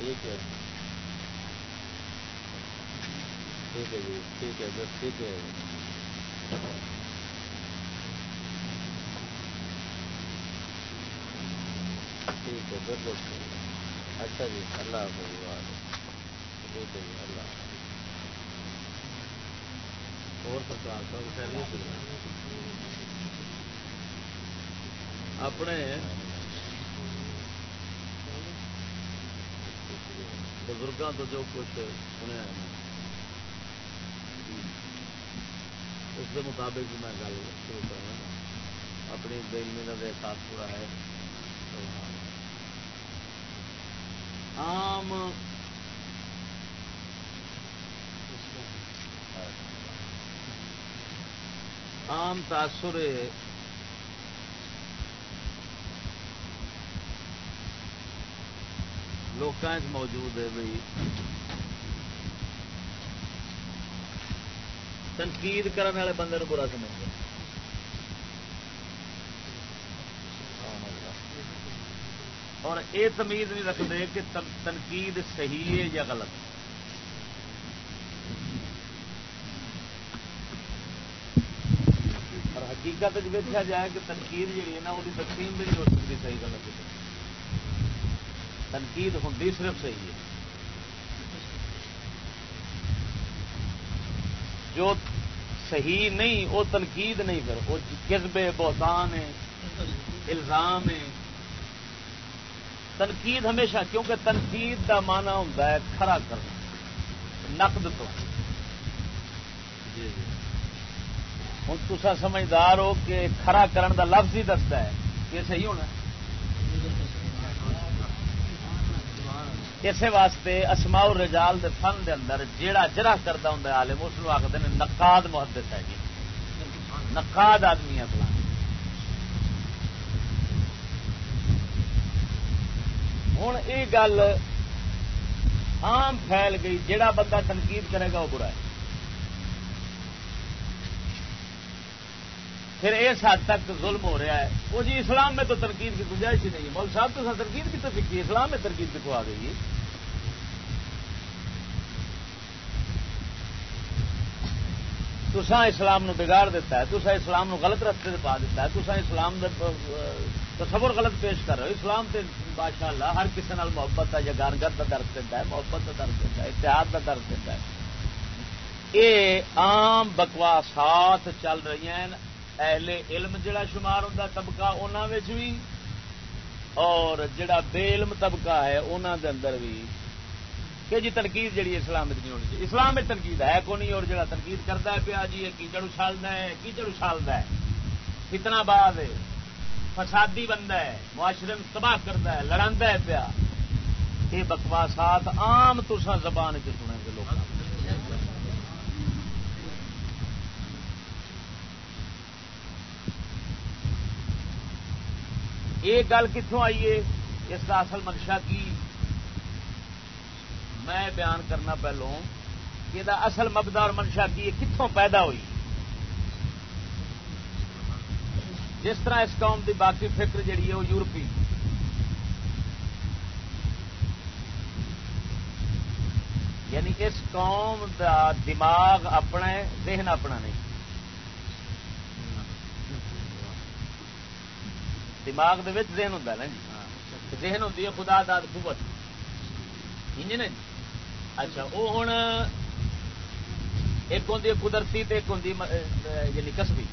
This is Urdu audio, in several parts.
ٹھیک ہے۔ ٹھیک ہے جی ٹھیک ہے، بس ٹھیک ہے۔ ٹھیک ہے بالکل اچھا جی اللہ حافظ ٹھیک ہے جی اللہ اور اپنے بزرگوں تو جو کچھ سنیا اس کے مطابق میں گل شروع کرنا اپنی دلمی کا احساس پورا ہے۔ عام عام تاثر لوگ موجود ہے بھائی تنقید کرنے والے بندے برا سمجھتے اور یہ تمیز نہیں رکھتے کہ تنقید صحیح ہے یا غلط۔ اور حقیقت دیکھا جائے کہ تنقید جی ہے نا وہ تقسیم بھی نہیں ہو سکتی صحیح غلط تنقید ہوں صرف صحیح ہے۔ جو صحیح نہیں وہ تنقید نہیں پھر وہ قصبے بہتان ہے الزام ہے۔ تنقید ہمیشہ کیونکہ تنقید کا مانا ہوں کھڑا کرنا نقد تو۔ ہوں تصا سمجھدار ہو کہ کھڑا کرن دا لفظ ہی دستا ہے یہ صحیح ہونا۔ اسی واسطے اسماء رجال دے فن دے اندر جیڑا جرا کرتا ہوں عالم، اس آخر نقاد محدت ہے جی۔ نقاد آدمی ہے فلاں۔ ہوں یہ گل عام پھیل گئی جہا بندہ تنقید کرے گا وہ برا ہے۔ پھر اس حد تک ظلم ہو رہا ہے۔ وہ جی اسلام میں تو تنقید کی گنجائش ہی نہیں مول صاحب تو تنقید کی تو سیکھی اسلام میں تنقید کتوں آ گئی تسا اسلام نو بگاڑ دیتا ہے تسا اسلام نو غلط رستے پا دیتا ہے تسا اسلام تصور غلط پیش کر رہے ہو۔ اسلام تے بادشاہ اللہ ہر کسی نال محبت ہے یا کا درد دیتا ہے، محبت کا درد دیتا ہے، اتحاد کا درد دیتا ہے۔ یہ عام بکواسات چل رہی ہیں، اہل علم جڑا شمار ہوتا طبقہ انہوں بھی اور جڑا بے علم طبقہ ہے انہوں دے اندر بھی کہ جی تنقید جی اسلام نہیں ہونی چاہیے۔ اسلام میں تنقید ہے کو نہیں اور جڑا تنقید کرتا ہے پیا جی کیچڑ اچھالتا ہے کیچڑ اچھالتا ہے؟ کتنا بعد فسادی بندہ ہے، معاشرے میں تباہ کرتا ہے لڑا ہے پیا۔ یہ بکواسات آم تسا زبان چ سنیں گے لوگ یہ گل کتوں آئیے اس کا اصل منشا کی؟ میں بیان کرنا پہلو یہ اصل مبدا اور منشا کی کتوں پیدا ہوئی؟ جس طرح اس قوم کی باقی فکر جہی ہے وہ یورپی۔ یعنی اس قوم دا دماغ اپنا ہے، ذہن اپنا نہیں۔ دماغ ذہن ہوں نا جی؟ ذہن ہوتی ہے خدا، داد، قوت۔ انجن ہے جی اچھا وہ ہوں ایک ہوں قدرتی ایک ہوں یعنی کسبی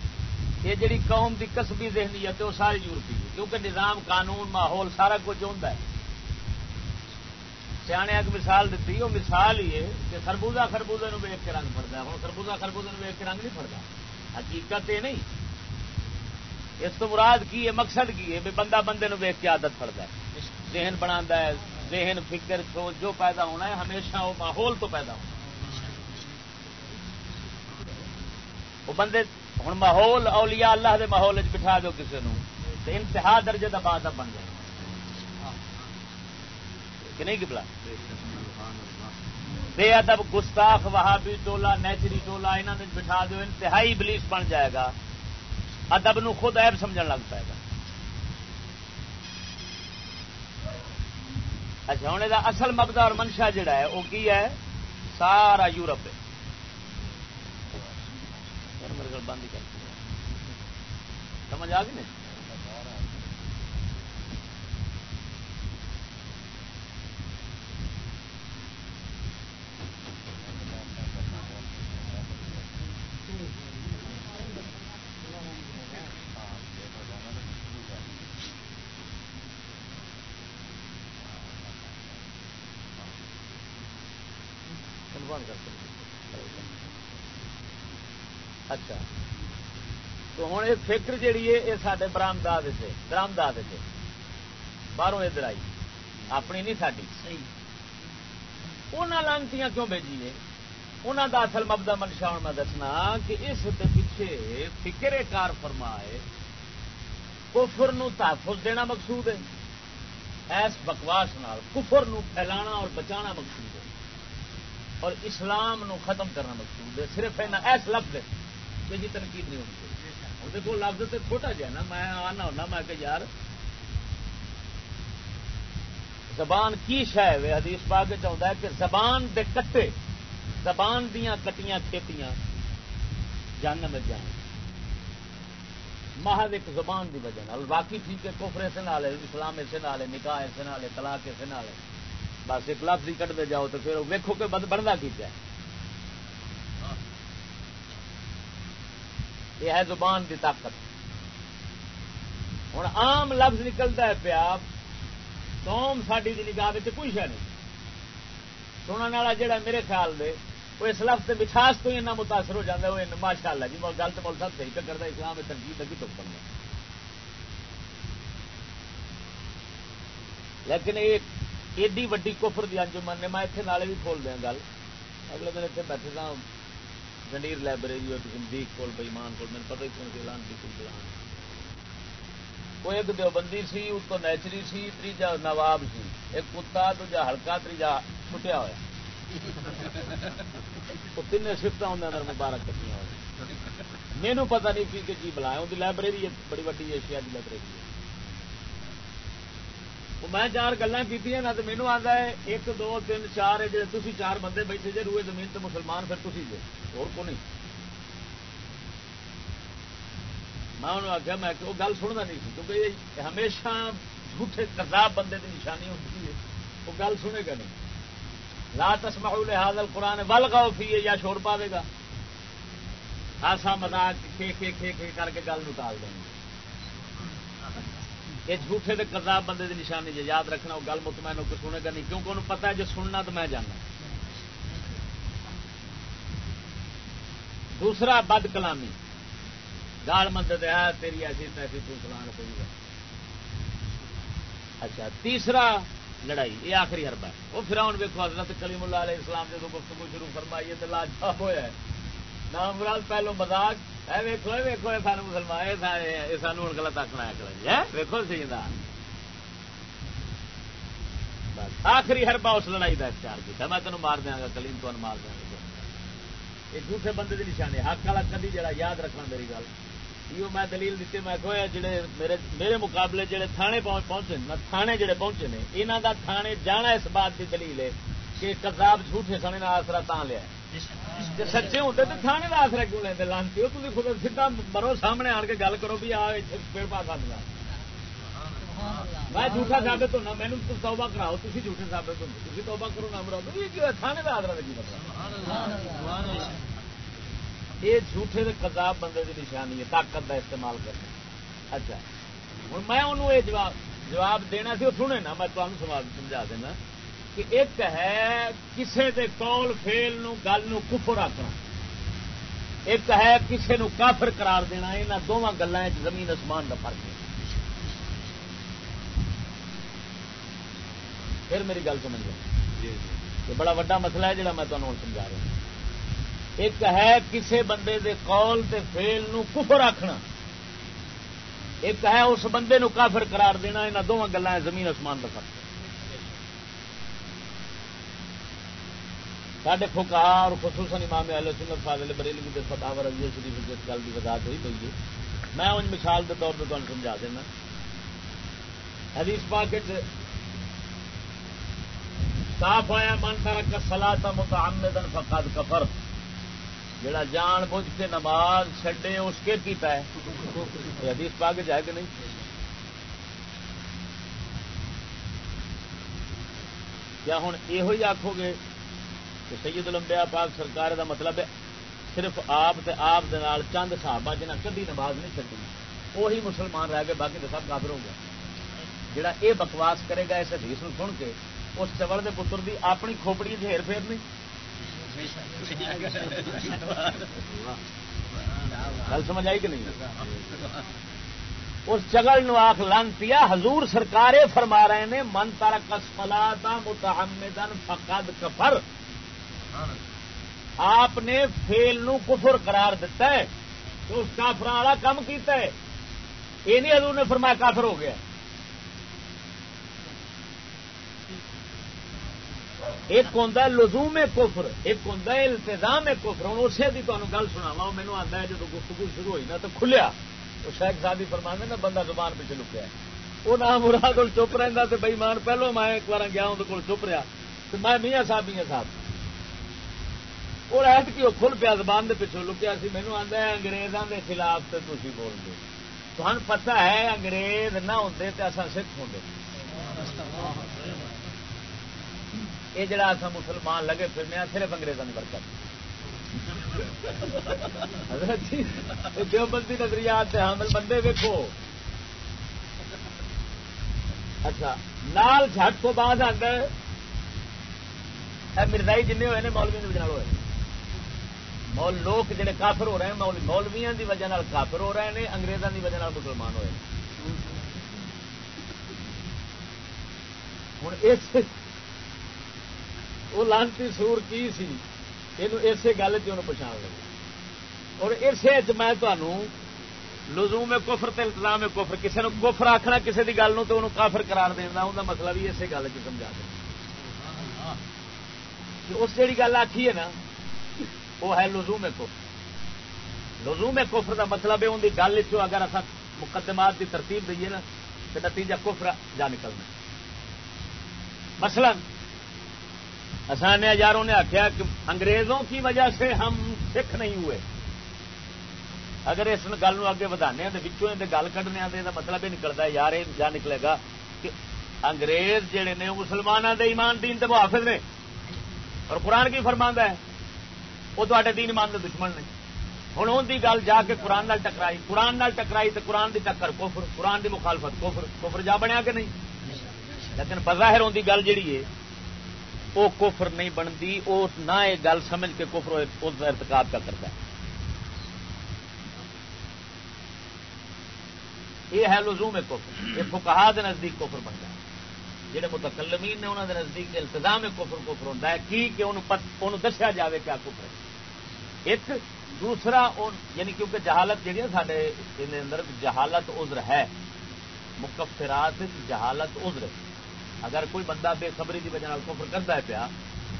یہ جڑی قوم کی کسبی ذہنیت ہے، وہ ساری یورپی ہے۔ کیونکہ نظام، قانون، ماحول، سارا کچھ ہوتا ہے۔ سیاح ایک مثال دیتی وہ مثال ہی ہے کہ خربوزہ خربوزے ویک کے رنگ پڑتا ہے۔ ہوں خربوزہ خربوزے ویک کے رنگ نہیں پڑتا حقیقت یہ نہیں۔ اس تو مراد کی ہے، مقصد کی ہے بندہ بندے ویک کے عادت پڑتا ہے۔ ذہن بنا ہے ذہن، فکر، سوچ، جو پیدا ہونا ہے، ہمیشہ وہ ماحول تو پیدا ہونا وہ بندے ہوں ماحول، اولیاء اللہ دے ماحول بٹھا دو کسی نو تو انتہا درجے کا بعد بن جائے۔ کہ نہیں کپلا بے ادب، گستاخ، وہابی ٹولا نیچری ٹولا انہوں نے بٹھا دو انتہائی بلیس بن جائے گا۔ ادب نو خود ایب سمجھ لگ پائے گا۔ اچھا ہوں یہ اصل مبدا اور منشا جڑا ہے، وہ کی ہے؟ سارا یورپ ہے۔ بند کر سمجھ آ گئی نہیں؟ فکر جیڑی ہے یہ سارے برامداد سے برامداد سے۔ باہروں ادھر آئی اپنی نہیں ساری انہوں لانتی کیوں بھیجی ہے انہوں کا اصل مبدا منشا ہوں میں دسنا کہ اس پیچھے فکر کار فرمائے کفر نو تحفظ دینا مقصود ہے۔ ایس بکواس نال کفر نو پھیلانا اور بچانا مقصود ہے۔ اور اسلام نو ختم کرنا مقصود ہے صرف ایس لفظ کہ جی تنقید نہیں چاہیے۔ دیکھو لفظ تو چھوٹا جہا نا میں آنا ہونا میں کہ یار زبان کی شہ ہے حدیث پا کے چاہتا ہے کہ زبان دے کٹے زبان دیا کٹیاں کھیتیاں جان میں جان محض ایک زبان دی وجہ باقی ٹھیک ہے کوفر اسے نال اسلام اسے نال نکاح اسے نال طلاق اسے نال بس ایک لفظ ہی کٹتے جاؤ تو پھر ویکو کہ بنتا کی ہے یہ ہے زبان کی طاقت۔ ہوں عام لفظ نکلتا ہے پیا قوم ساری نگاہ کوئی شہ نہیں۔ سننے والا جہا میرے خیال دے، وہ اس لفظ کے مٹھاس تو ہی اتنا متاثر ہو جاتا ہے، وہ ماشاء اللہ جی گل تو بول سب صحیح پہ کرتا اسلام میں تنقید تک تو بننا لیکن ایک ایڈی وڈی کفر دی انجمن نے میں اتنے نالے بھی کھول دیا گل۔ اگلے دن اتنے بیٹھے تھا گنڈیر لائبریری اور زندگی کول، بئیمان کول، میرے پتہ ہی کون اعلان کی کوئی بلان وہ ایک دیوبندی سی، اس کو نیچری سی تیجا نواب سی۔ ایک کتا، دوجا ہلکا تیجا چھٹیا ہوا وہ تین سفت اندر مبارک کٹیاں ہوئی۔ مینو پتا نہیں کی کہ جی بلایا۔ ان کی لائبریری بڑی وڈی ایشیا کی لائبریری ہے۔ میں چار گلا کی نا تو مینو آتا ہے ایک دو تین چار ہے جی تھی چار بندے بیٹھے جی روئے زمین تو مسلمان پھر تھی جی اور کو نہیں میں انہوں آخیا میں وہ گل سننا نہیں سی کیونکہ ہمیشہ جھوٹے کرداب بندے کی نشانی ہوتی ہے وہ گل سنے گا نہیں لا تسمع لہذا القرآن ول گاؤ فی یا شور پاوے گا ہاسا مزاق کھے کھے کھے کھے کر کے گل نکال دیں گے یہ جھوٹے دے کرداب بندے دی نشانی جی یاد رکھنا، وہ گل مطمئن ہو کے سنے گا نہیں، کیونکہ انہوں پتا ہے جو سننا تو میں جانا دوسرا بد کلامی۔ گال مند دیا تیری ایسی تیسی تو سلان پی اچھا تیسرا لڑائی، یہ آخری حربہ ہے۔ وہ پھر ہوں ویکو حضرت کلیم اللہ علیہ اسلام جب گفتگو شروع فرمائی ہے تو لاجواب ہوا ہے۔ نام مراد پہلو مزاق ویکو ویکو سان مسلمان یہ سان ہوں گلت آخنا ہے ویکو سی آخری ہربا اس لڑائی کا اختیار کیا میں تینوں مار دیا گا، کلیم تو مار دیا گا۔ یہ دوسرے بندے کی نشانی حق والا کدی جڑا یاد رکھنا میری گل۔ یہ میں دلیل دیتی میں کہا جڑے میرے میرے مقابلے جڑے تھانے پہنچے نہ تھانے جڑے پہنچے نے یہاں دا تھانے جانا اس بات کی دلیل ہے کہ کتاب جھوٹے سنے آسرا تا لیا ہے۔ سچے ہوتے تو تھانے کا آسرا کیوں لیتے لانتی ہو تھی خود سیدا مرو سامنے آن کے گل کرو بھی آ پیڑ پا سکتا میں جھوٹا ثابت ہونا مینو توبہ کراؤ تھی جھوٹے ثابت ہوتے تھی توبہ کرو نہ مرو تھانے کا آسرا کی مطلب یہ جھوٹے کتاب بندے کی نشانی ہے طاقت کا استعمال کرنا اچھا ہوں میں انہوں یہ جواب جواب دینا سی وہ سنے نا میں تمہیں سمجھا دینا کہ ایک ہے کسے دے کول فیل نو گل نو کفر رکھنا ایک ہے کسے نو کافر قرار دینا یہاں دونوں گلیں زمین آسمان کا فرق ہے۔ پھر میری گل سمجھ گیا یہ بڑا وا مسئلہ ہے جڑا میں تمہیں سمجھا رہا ہوں۔ ایک ہے کسے بندے دے قول تے فیل نو کفر رکھنا ایک ہے اس بندے نو کافر قرار دینا یہاں دونوں گلا زمین آسمان کا فرق سڈے فکار خصوصاً امام اہل سنت فاضل بریلی کے فتح رضی شریف جس گل کی وضاحت ہوئی پی ہے میں ان مثال کے طور پہ تمہیں سمجھا دینا حدیث پاک صاف آیا من ترک سلا تھا متعمدن فقد کفر جڑا جان بوجھ کے نماز چھڈے اس کے کیتا ہے حدیث پاک جائے کہ نہیں کیا ہوں یہ آخو گے کہ سید الانبیاء پاک سرکار دا مطلب ہے صرف آپ تے آپ دے نال چند صحابہ جنہیں کدی نماز نہیں چڈی وہی مسلمان رہ گئے، باقی تو سب کافر ہو گیا جڑا اے بکواس کرے گا اس حدیث نو سن کے، اس چوڑ دے پتر دی اپنی کھوپڑی دے ہیر پھیر نہیں۔ گل سمجھ آئی کہ نہیں؟ اس چگل نو آخ لانتی حضور سرکار فرما رہے نے من تارا کسفلا متحمدن فقد کفر. آپ نے فیل نو کفر قرار دیتا ہے تو اس کافر والا کم کیتا ہے۔ یہ نہیں حضور نے فرمایا کافر ہو گیا۔ ایک ہوں لزوم کفر، ایک ہوں التظام کفر۔ ہوں اسے کی تمہیں گل سنا مینو آتا ہے جب گفتگو شروع ہوئی نا تو کھلیا۔ تو شاید صاحب فرما نا، بندہ زبان پیچھے لکیا وہ نام مراد چپ رہا تو بئی مان پہلو میں ایک بار گیا اندر کول چپ رہا تو میں میاں صاحب میاں صاحب۔ اور ایت کی وہ کھل پیا زبان کے پیچھوں لکیا سی مینو آتا ہے انگریزوں کے خلاف تو تھی بول دو تمہیں پتا ہے انگریز نہ ہوں تو اصا سکھ ہوں یہ جڑا اصا مسلمان لگے پھرنے صرف انگریزوں کی برکت۔ جی، دیوبندی نظریات حامل بندے ویکو اچھا نال جھٹ تو بعد آتا مرزائی جن ہوئے نے، مولوی نے بجنا ہوئے۔ مول لوگ جڑے کافر ہو رہے ہیں مولویا کی وجہ کافر ہو رہے ہیں انگریزوں کی وجہ مسلمان ہوئے ہوں اس وہ لانتی سور کی سی؟ یہ اسی گل پچھان لگے۔ اور اسے میں تمہوں لزوم میں کفر تے التظام میں کفر کسی نے کفر آخنا کسی کی گل تو کافر قرار دینا ان کا مسئلہ مطلب بھی اسی گل چ سمجھا دیں اس جیڑی گل آخی ہے نا وہ ہے لزوم کفر۔ لزوم کفر کا مطلب ہے ان کی گل اگر اصا مقدمات کی ترتیب دئیے نا تو نتیجہ کفر جا نکلنا۔ مثلا آسان یاروں نے آخیا کہ انگریزوں کی وجہ سے ہم سکھ نہیں ہوئے۔ اگر اس گل اگے ودانے گل کھنے کا مطلب یہ نکلتا ہے، یار، یہ کیا نکلے گا کہ انگریز جہے نے مسلمانوں کے ایمان دین کے محافظ نے۔ اور قرآن کی فرماند ہے وہ تے دین ایمان کے دشمن نے ہوں ان کی گل جا کے قرآن نال ٹکرائی قرآن نال ٹکرائی تو قرآن کی ٹکر کوفر قرآن کی مخالفت کوفر کوفر جا بنیا کہ نہیں لیکن بظاہر ان کی گل جہی ہے وہ کفر نہیں بنتی وہ نہ یہ گل سمجھ کے کفر اس ارتکاب کا کرتا ہے یہ ہے لزوم کفر یہ فکہ نزدیک کفر بنتا ہے جہے متکلمین نے انہوں کے نزدیک التظام کفر کفر ہوتا ہے، کی کہ انہوں دسیا جائے کیا کفر ہے۔ ایک دوسرا یعنی کیونکہ جہالت جہی ہے سارے اندر، جہالت عذر ہے۔ مکفرات جہالت عذر اگر کوئی بندہ بے خبری کی وجہ کفر کرتا ہے پیا،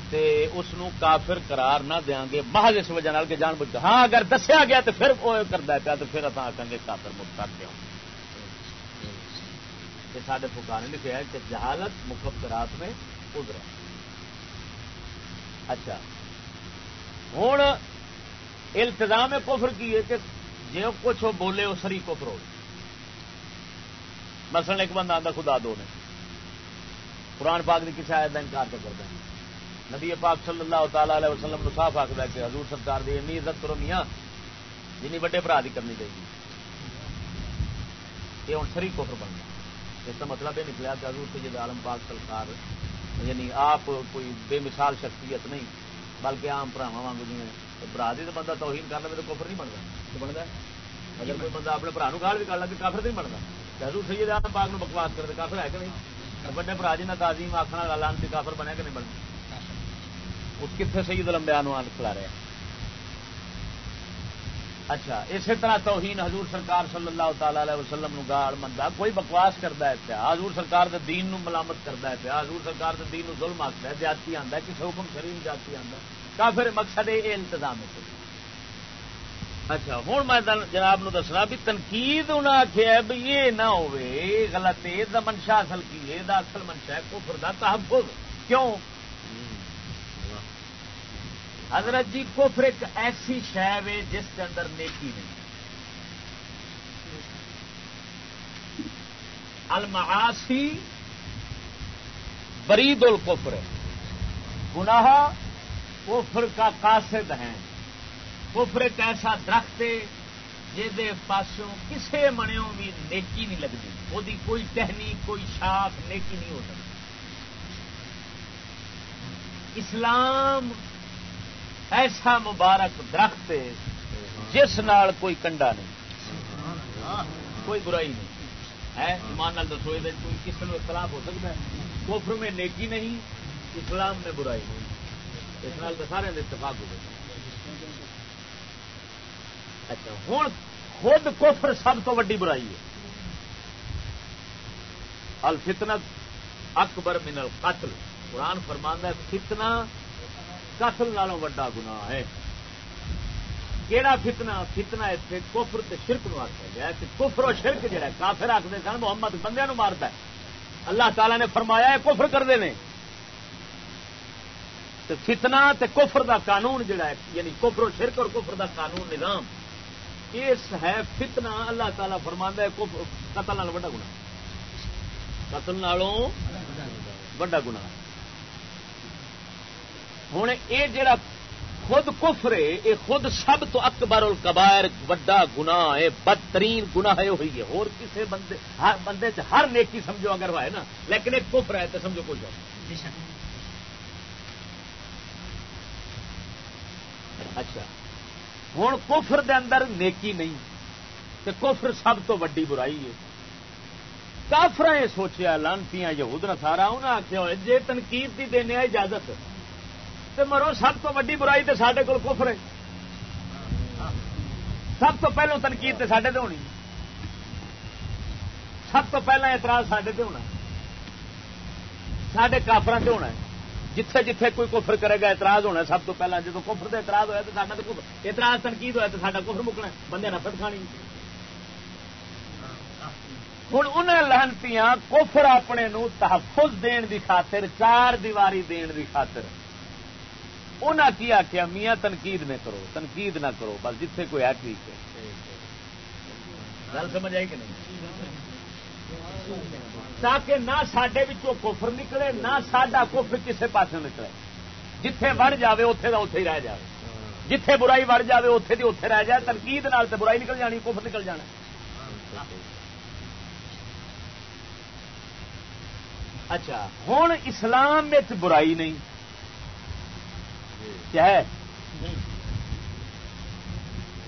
تے اس نو کافر قرار نہ دیا گے، محض اس وجہ کے جان بچ ہاں اگر دسیا گیا تو پھر وہ کرتا ہے پیا تو پھر اتنا آخان گے کافر مت کر دیا سارے فکا نے لکھا ہے کہ جہالت مخبرات میں ادھر اچھا۔ ہوں التظام کفر کی ہے کہ جو کچھ وہ بولے وہ سری کفر ہو۔ مثلا ایک بندہ آتا خدا دو نے۔ قرآن پاک کی کسی آیت کا انکار تو کرتا ہے۔ نبی پاک صلی اللہ تعالی علیہ وسلم صاف آخر ہے کہ حضور سرکار دی این عزت کرو میاں، جنی وڈے برا کی کرنی چاہیے۔ یہ ہوں سری کوفر بننا اس کا مطلب یہ نکلا کہ حضور سید عالم پاک سرکار یعنی آپ کوئی بے مثال شخصیت نہیں بلکہ آم براوا واگ جی برا دی تو بندہ توہین کر لے تو کوفر نہیں بنتا۔ تو بنتا اگر کوئی بندہ اپنے برا گال بھی کر لگے کافر نہیں بنتا۔ حضور سید عالم پاک نو بکواس کرتے کافر ہے کہ نہیں؟ بڑے برا جی تعظیم آخر لانتی کافر بنیا کہ نہیں بننا اس کتنے سید لمبیا کھلا رہے اچھا اسی طرح توہین حضور سرکار صلی اللہ تعالی علیہ وسلم گاڑ منتا کوئی بکواس کرتا ہے پیا حضور سرکار دے دین نو ملامت کرتا ہے پیا حضور سرکار دے دین نو ظلم آتا ہے، جاتی آتا ہے کسی حکم شریف جاتی آتا ہے۔ کافر مقصد یہ انتظام ہے۔ اچھا ہوں میں جناب نو دسنا بھی تنقید انہیں آخیا بھی یہ نہ ہوئے، غلط یہ منشا اصل کی ہے اصل منشا ہے، کفر دا تحفظ۔ کیوں؟ حضرت جی کفر ایک ایسی شہ ہے جس کے اندر نیکی نہیں۔ المعاصی برید الکفر گناہ کفر کا قاصد ہیں۔ کفر ایک ایسا درخت ہے جہد پاسوں کسے منوں بھی نیکی نہیں لگتی۔ وہ کوئی ٹہنی، کوئی شاخ، نیکی نہیں ہو سکتی۔ اسلام ایسا مبارک درخت جس نال کوئی کنڈا نہیں۔ کوئی برائی نہیں۔ ہے ایمان نال دسو، یہ کوئی کسی کو اختلاف ہو سکتا ہے؟ کفر میں نیکی نہیں، اسلام میں برائی نہیں۔ اس نال تو سارے اتفاق ہو گئے۔ اچھا ہوں خود کفر سب تو ویڈی برائی ہے۔ الفتنت اکبر من القتل۔ قرآن فرماندہ فتنہ قتل نالوں وڈا گنا ہے۔ کہڑا فتنا فتنا اتنے کفر تے شرک نو آخر گیا کہ کفر و شرک جہا کافر آخر سن، محمد بندے نو مارتا ہے۔ اللہ تعالی نے فرمایا ہے، کفر کرتے ہیں فتنا تے کفر دا قانون جڑا ہے یعنی کفر و شرک اور کفر دا قانون نظام، اس ہے فتنا اللہ تعالی فرما ہے قتل نال وڈا گنا قتل نالوں وڈا گنا ہوں یہ جڑا خود کفر ہے یہ خود سب تو اکبر القبائر، وڈا گنا ہے، بدترین گنا ہے، ہوئی ہے۔ اور کسی بندے، ہر بندے چ ہر نیکی سمجھو اگر ہے نا، لیکن ایک کفر ہے تو سمجھو کچھ اچھا۔ ہوں کفر دے اندر نیکی نہیں تو کفر سب تو وڈی برائی ہے۔ کافر سوچیا لانتی یہود نسارا انہیں آخیا ہوئے جی تنقید کی دینے اجازت۔ تو مرو، سب تو ویڈی برائی تو سڈے کول کفر ہے۔ سب تو پہلو تنقید تو سڈے ہونی۔ سب تو پہلا اعتراض سڈے ہونا۔ سڈے کافر سے ہونا جتھے جتھے کوئی کفر کرے گا، اعتراض ہونا سب تو پہلے جب کفر کا اعتراض ہوا تو ساڈا تو اعتراض تنقید ہوا تو ساڈا کفر مکنا بندے نفرت کھانی۔ ہوں انہیں لہنتی کفر اپنے نو تحفظ دین دی خاطر، چار دیواری دین دی خاطر۔ انہیں کی آخیا میاں تنقید نہ کرو، تنقید نہ کرو، بس جتھے کوئی ہے ٹھیک ہے گل سمجھ آئی کہ نہیں؟ تاکہ نہ سڈے کفر نکلے، نہ سڈا کفر کسے پاس نکلے۔ جتھے وڑ جائے اتے کا اتے ہی رہ جائے جتھے برائی وڑ جائے اتے کی اتے رہ جائے۔ تنقید نال تے برائی نکل جانی، کفر نکل جانا۔ اچھا ہوں اسلام برائی نہیں۔ کیا ہے؟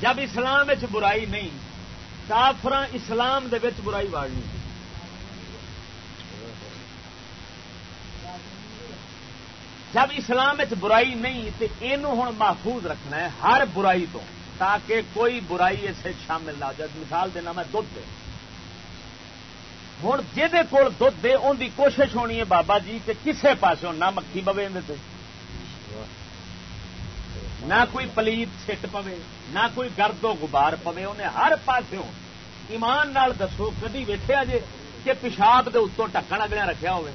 جب اسلام برائی نہیں کافر اسلام دے برائی واڑنی جب اسلام برائی نہیں تو یہ ہوں محفوظ رکھنا ہے ہر برائی تو، تاکہ کوئی برائی اسے شامل نہ ہو جائے۔ مثال دینا میں دھد ہوں جہد کول دھد دے ان کی کوشش ہونی ہے بابا جی کہ کسے پاسوں نہ مکھی پوے اندر نہ کوئی پلیت سٹ پوے، نہ کوئی گرد و غبار پوے، انہیں ہر پاسوں ایمان نال دسو، کدی ویٹیا جے کہ پیشاب کے اتوں ٹکن اگلے رکھا ہوئے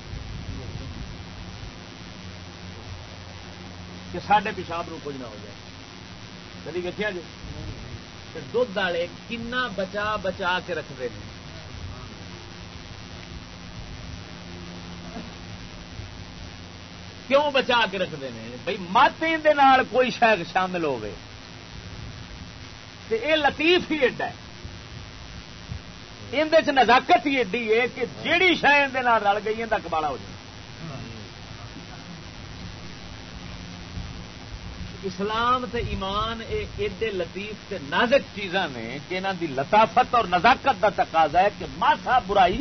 کہ سڈے پیشاب نو کچھ نہ ہو جائے۔ کدی ویکیا جی دھد والے کنا بچا بچا کے رکھتے ہیں۔ کیوں بچا کے رکھتے ہیں؟ بھائی مت کوئی شاید شامل ہوے یہ لطیف ہی ایڈا اندر نزاکت ہی ایڈی ہے کہ جیڑی شاید رل گئی اندر کبالا ہو جائے۔ اسلام تے ایمان ایڈے لطیف تے نازک چیزاں نے کہ انہوں دی لطافت اور نزاکت دا تقاضا ہے کہ ماسا برائی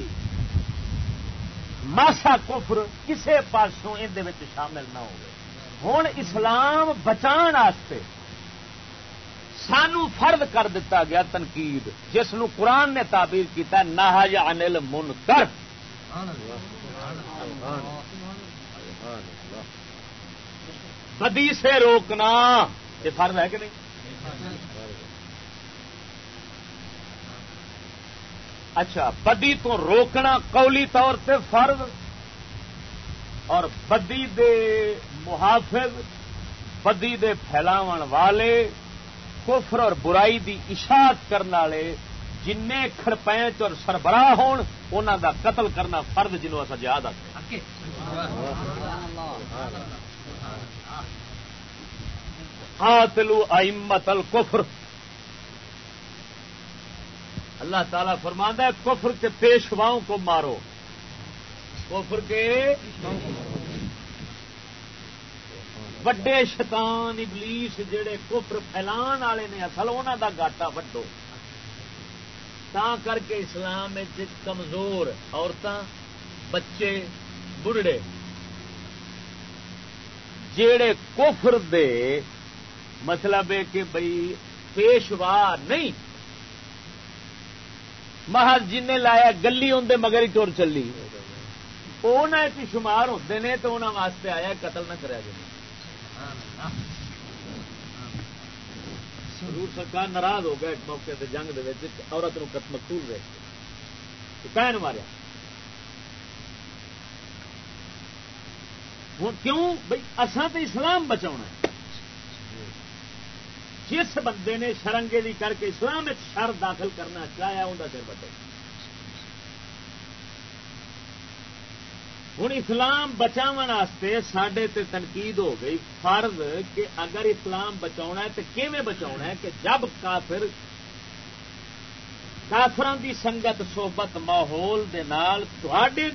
ماسا کفر کسے پاسوں اندر شامل نہ ہو ہوں اسلام بچان آستے۔ سانو فرد کر دیتا گیا تنقید، جس نو قرآن نے تعبیر کیتا نہ انل من کر بدی سے روکنا۔ یہ فرض ہے کہ نہیں؟ اچھا بدی تو روکنا قولی طور سے فرض اور بدی دے محافظ، بدی دے پھیلاو والے، کفر اور برائی دی اشاعت کرنے والے جن کھڑپینچ اور سربراہ ہون انہوں دا قتل کرنا فرد جنوب اصا یاد آتے قاتلو ائمت الکفر اللہ تعالیٰ فرماندہ ہے، کفر کے پیشواؤں کو مارو۔ کفر کے وڈے شیطان، ابلیس جڑے کفر پھیلان والے نے، اصل انہوں دا گاٹا وڈو۔ تا کر کے اسلام کمزور عورتیں بچے، بڑھڑے۔ جڑے کفر دے مطلب ہے کہ بھائی پیشوا نہیں محض جن لایا گلی اندر مگر ہی ٹور چلی۔ وہ شمار ہوتے ہیں تو انہوں واسطے آیا قتل نہ کرا جائے۔ ضرور سرکار ناراض ہو گیا ایک موقع سے جنگ دے عورت نو مقتول ویک کہ ماریا ہوں کیوں؟ بھائی اصا تو اسلام بچا جس بندے نے شرنگے دی کر کے اسلام شر داخل کرنا چاہیا انہیں سر بٹے۔ ہوں اسلام بچاو سڈے تے تنقید ہو گئی فرض کہ اگر اسلام بچا ہے تو کیون بچا ہے؟ کہ جب کافر کافران دی سنگت، صحبت، ماحول دے نال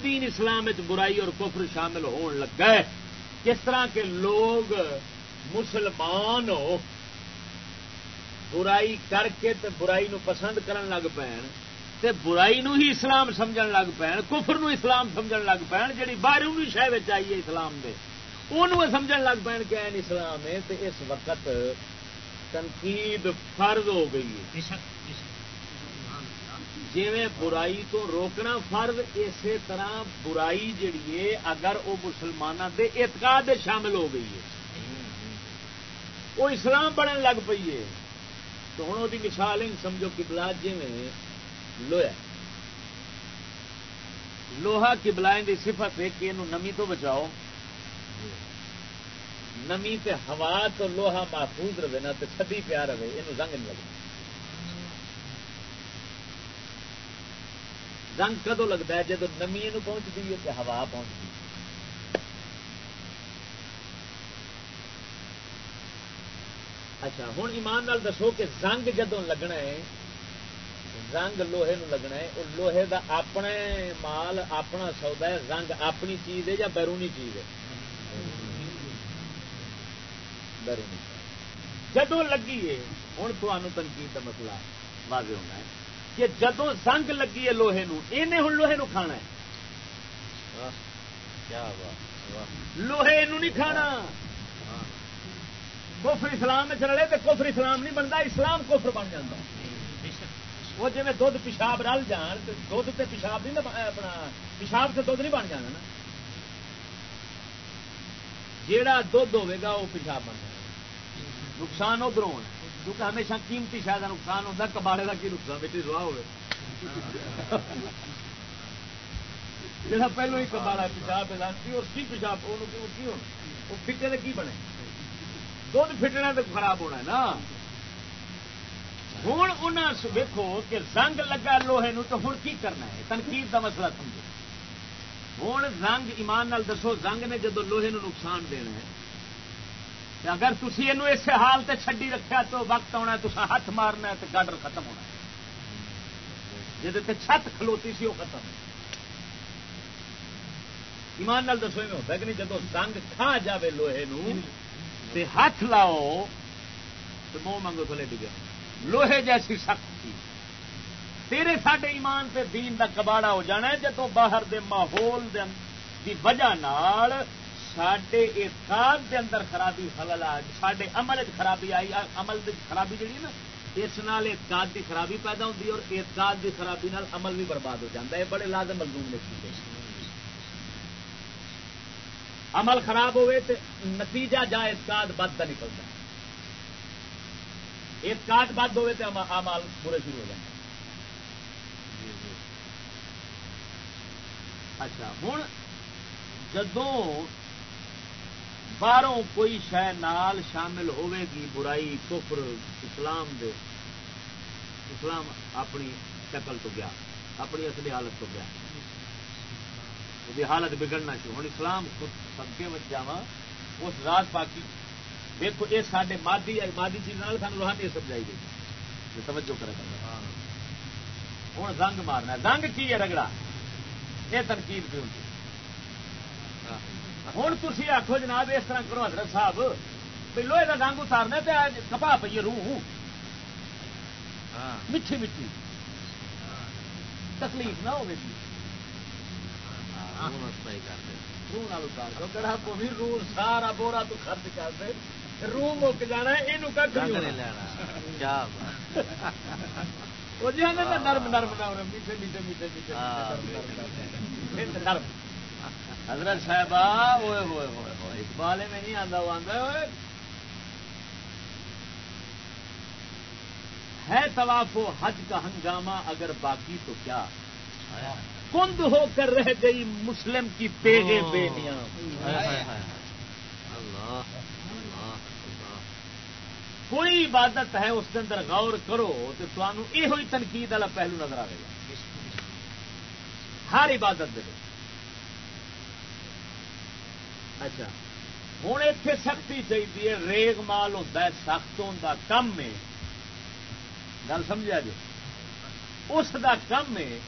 دین اسلام برائی اور کفر شامل ہون لگا ہے۔ کس طرح کے لوگ مسلمان ہو برائی کر کے تے برائی نو پسند کرن لگ پین تے برائی نو ہی اسلام سمجھن لگ پین کفر نو اسلام سمجھن لگ پین جڑی باہر شہر آئیے اسلام دے انہوں سمجھن لگ پین کہ این اسلام ہے تے اس وقت تنقید فرض ہو گئی ہے۔ جی برائی تو روکنا فرض اسی طرح برائی جڑی ہے اگر وہ مسلمانوں دے اعتقاد شامل ہو گئی ہے۔ وہ اسلام بننے لگ پی ہے۔ تو ہوں وہ مثال ہی سمجھو کبلا جی میں لوہا لوہا کبلا کی ہے کہ یہ نمی تو بچاؤ۔ نمی تے ہوا تو لوہا محفوظ رہے نا تو چھدی پیا رہے یہ زنگ نہیں لگتا۔ زنگ کدو لگتا ہے؟ جب نمی پہنچتی ہے تو ہوا پہنچتی ہے۔ اچھا ہوں ایمان نال دسو کہ زنگ جدو لگنا ہے زنگ لوہے نو لگنا ہے وہ لوہے دا اپنے مال اپنا سودا ہے زنگ اپنی چیز ہے یا بیرونی چیز ہے؟ بیرونی جدو لگی ہے ہوں تمہیں تنقید کا مسئلہ واضح ہونا ہے کہ جدو زنگ لگی ہے لوہے نو ہوں لوہے نو کھانا ہے۔ لوہے نہیں کھانا۔ کفر اسلام رلے تو کفر اسلام نہیں بنتا اسلام کفر بن جاتا وہ جی دھد پیشاب رل جان تو دھد سے پیشاب نہیں اپنا پیشاب سے دھد نہیں بن جانا نا۔ جیڑا دھد ہوگا وہ پیشاب بن جائے نقصان ادھر ہونا کیونکہ ہمیشہ قیمتی شاید کا نقصان ہوتا کباڑے کا کی نقصان؟ بیٹی، روا ہوئے جہاں پہلو ہی کباڑا پیشاب لانتی اور کی پیشاب وہ فکر کی بنے؟ دھد فٹنا تو خراب ہونا ہے نا۔ ہوں انہیں ویکو کہ زنگ لگا لوہے نو تو ہوں کی کرنا ہے؟ تنقید کا مسئلہ سمجھو۔ ہوں زنگ ایمان نال دسو، زنگ نے جدو لوہے نو نقصان دینا ہے اگر تھی یہ اس حال سے چڈی رکھا تو وقت آنا تو ہاتھ مارنا ہے تو گاڈر ختم ہونا جی چھت کھلوتی سی وہ ختم۔ ایمان نال دسو میں ہوتا ہے کہ نہیں؟ جدو زنگ کھا جائے لوہے نو تے ہاتھ لاؤ، تو منہ منگو تھلے ڈگے لوہے جیسی سخت تھی۔ تیرے ساڈے ایمان تے دین دا کباڑا ہو جانا ہے جدو باہر دے ماحول دے دی وجہ نال سڈے اعتقاد دے اندر خرابی خلل آ سڈے عمل خرابی آئی۔ عمل دی خرابی جڑی نا، اس نال اعتقاد دی خرابی پیدا ہوتی ہے اور اعتقاد دی خرابی نال عمل بھی برباد ہو جاتا ہے۔ بڑے لازم ملزوم نے چیز عمل خراب ہوئے تو نتیجہ جا اعتقاد بد کا نکلتا اعتقاد بد ہوئے تو امال برے شروع ہو جائیں جی، جی۔ اچھا ہوں جدو باہروں کوئی شہ نال شامل ہوے گی، برائی، کفر، اسلام دے، اسلام اپنی شکل تو گیا، اپنی اصلی حالت تو گیا۔ حالت بگڑنا شروع. ہوں اسلام خود سب کے بچ جا اس راج پاکی دیکھو یہ سارے مادی مادی چیز سان روحانی سمجھائی گئی. توجہ کرے گا ہوں زنگ مارنا زنگ کی ہے رگڑا؟ یہ تنقید پہ ہوتی؟ ہوں تھی آخو جناب اس طرح کرو حضرت صاحب بھی لوہے کا رنگ اتارنا تو کپا پی روح میٹھی میٹھی۔ تکلیف نہ ہوگی روح روح سارا بورا تو خرچ کر دے روح مک جانا یہ نرم نرم میٹھے میٹھے میٹھے میٹھے نرم حضرت صاحب ہوئے ہوئے ہوئے ہوئے اقبال میں نہیں آتا وہ آتا ہے طواف و حج کا ہنگامہ اگر باقی تو کیا؟ کند ہو کر رہ گئی مسلم کی پیگے بیٹیاں کوئی عبادت ہے اس کے اندر غور کرو تو تمہوں یہ ہوئی تنقید والا پہلو نظر آئے گا۔ ہر عبادت دے اچھا۔ ہوں اتنے سختی چاہیے ریگ مال ہوتا ہے سخت ہوتا کم ہے۔ گل سمجھا جی؟ اس کا کم ہے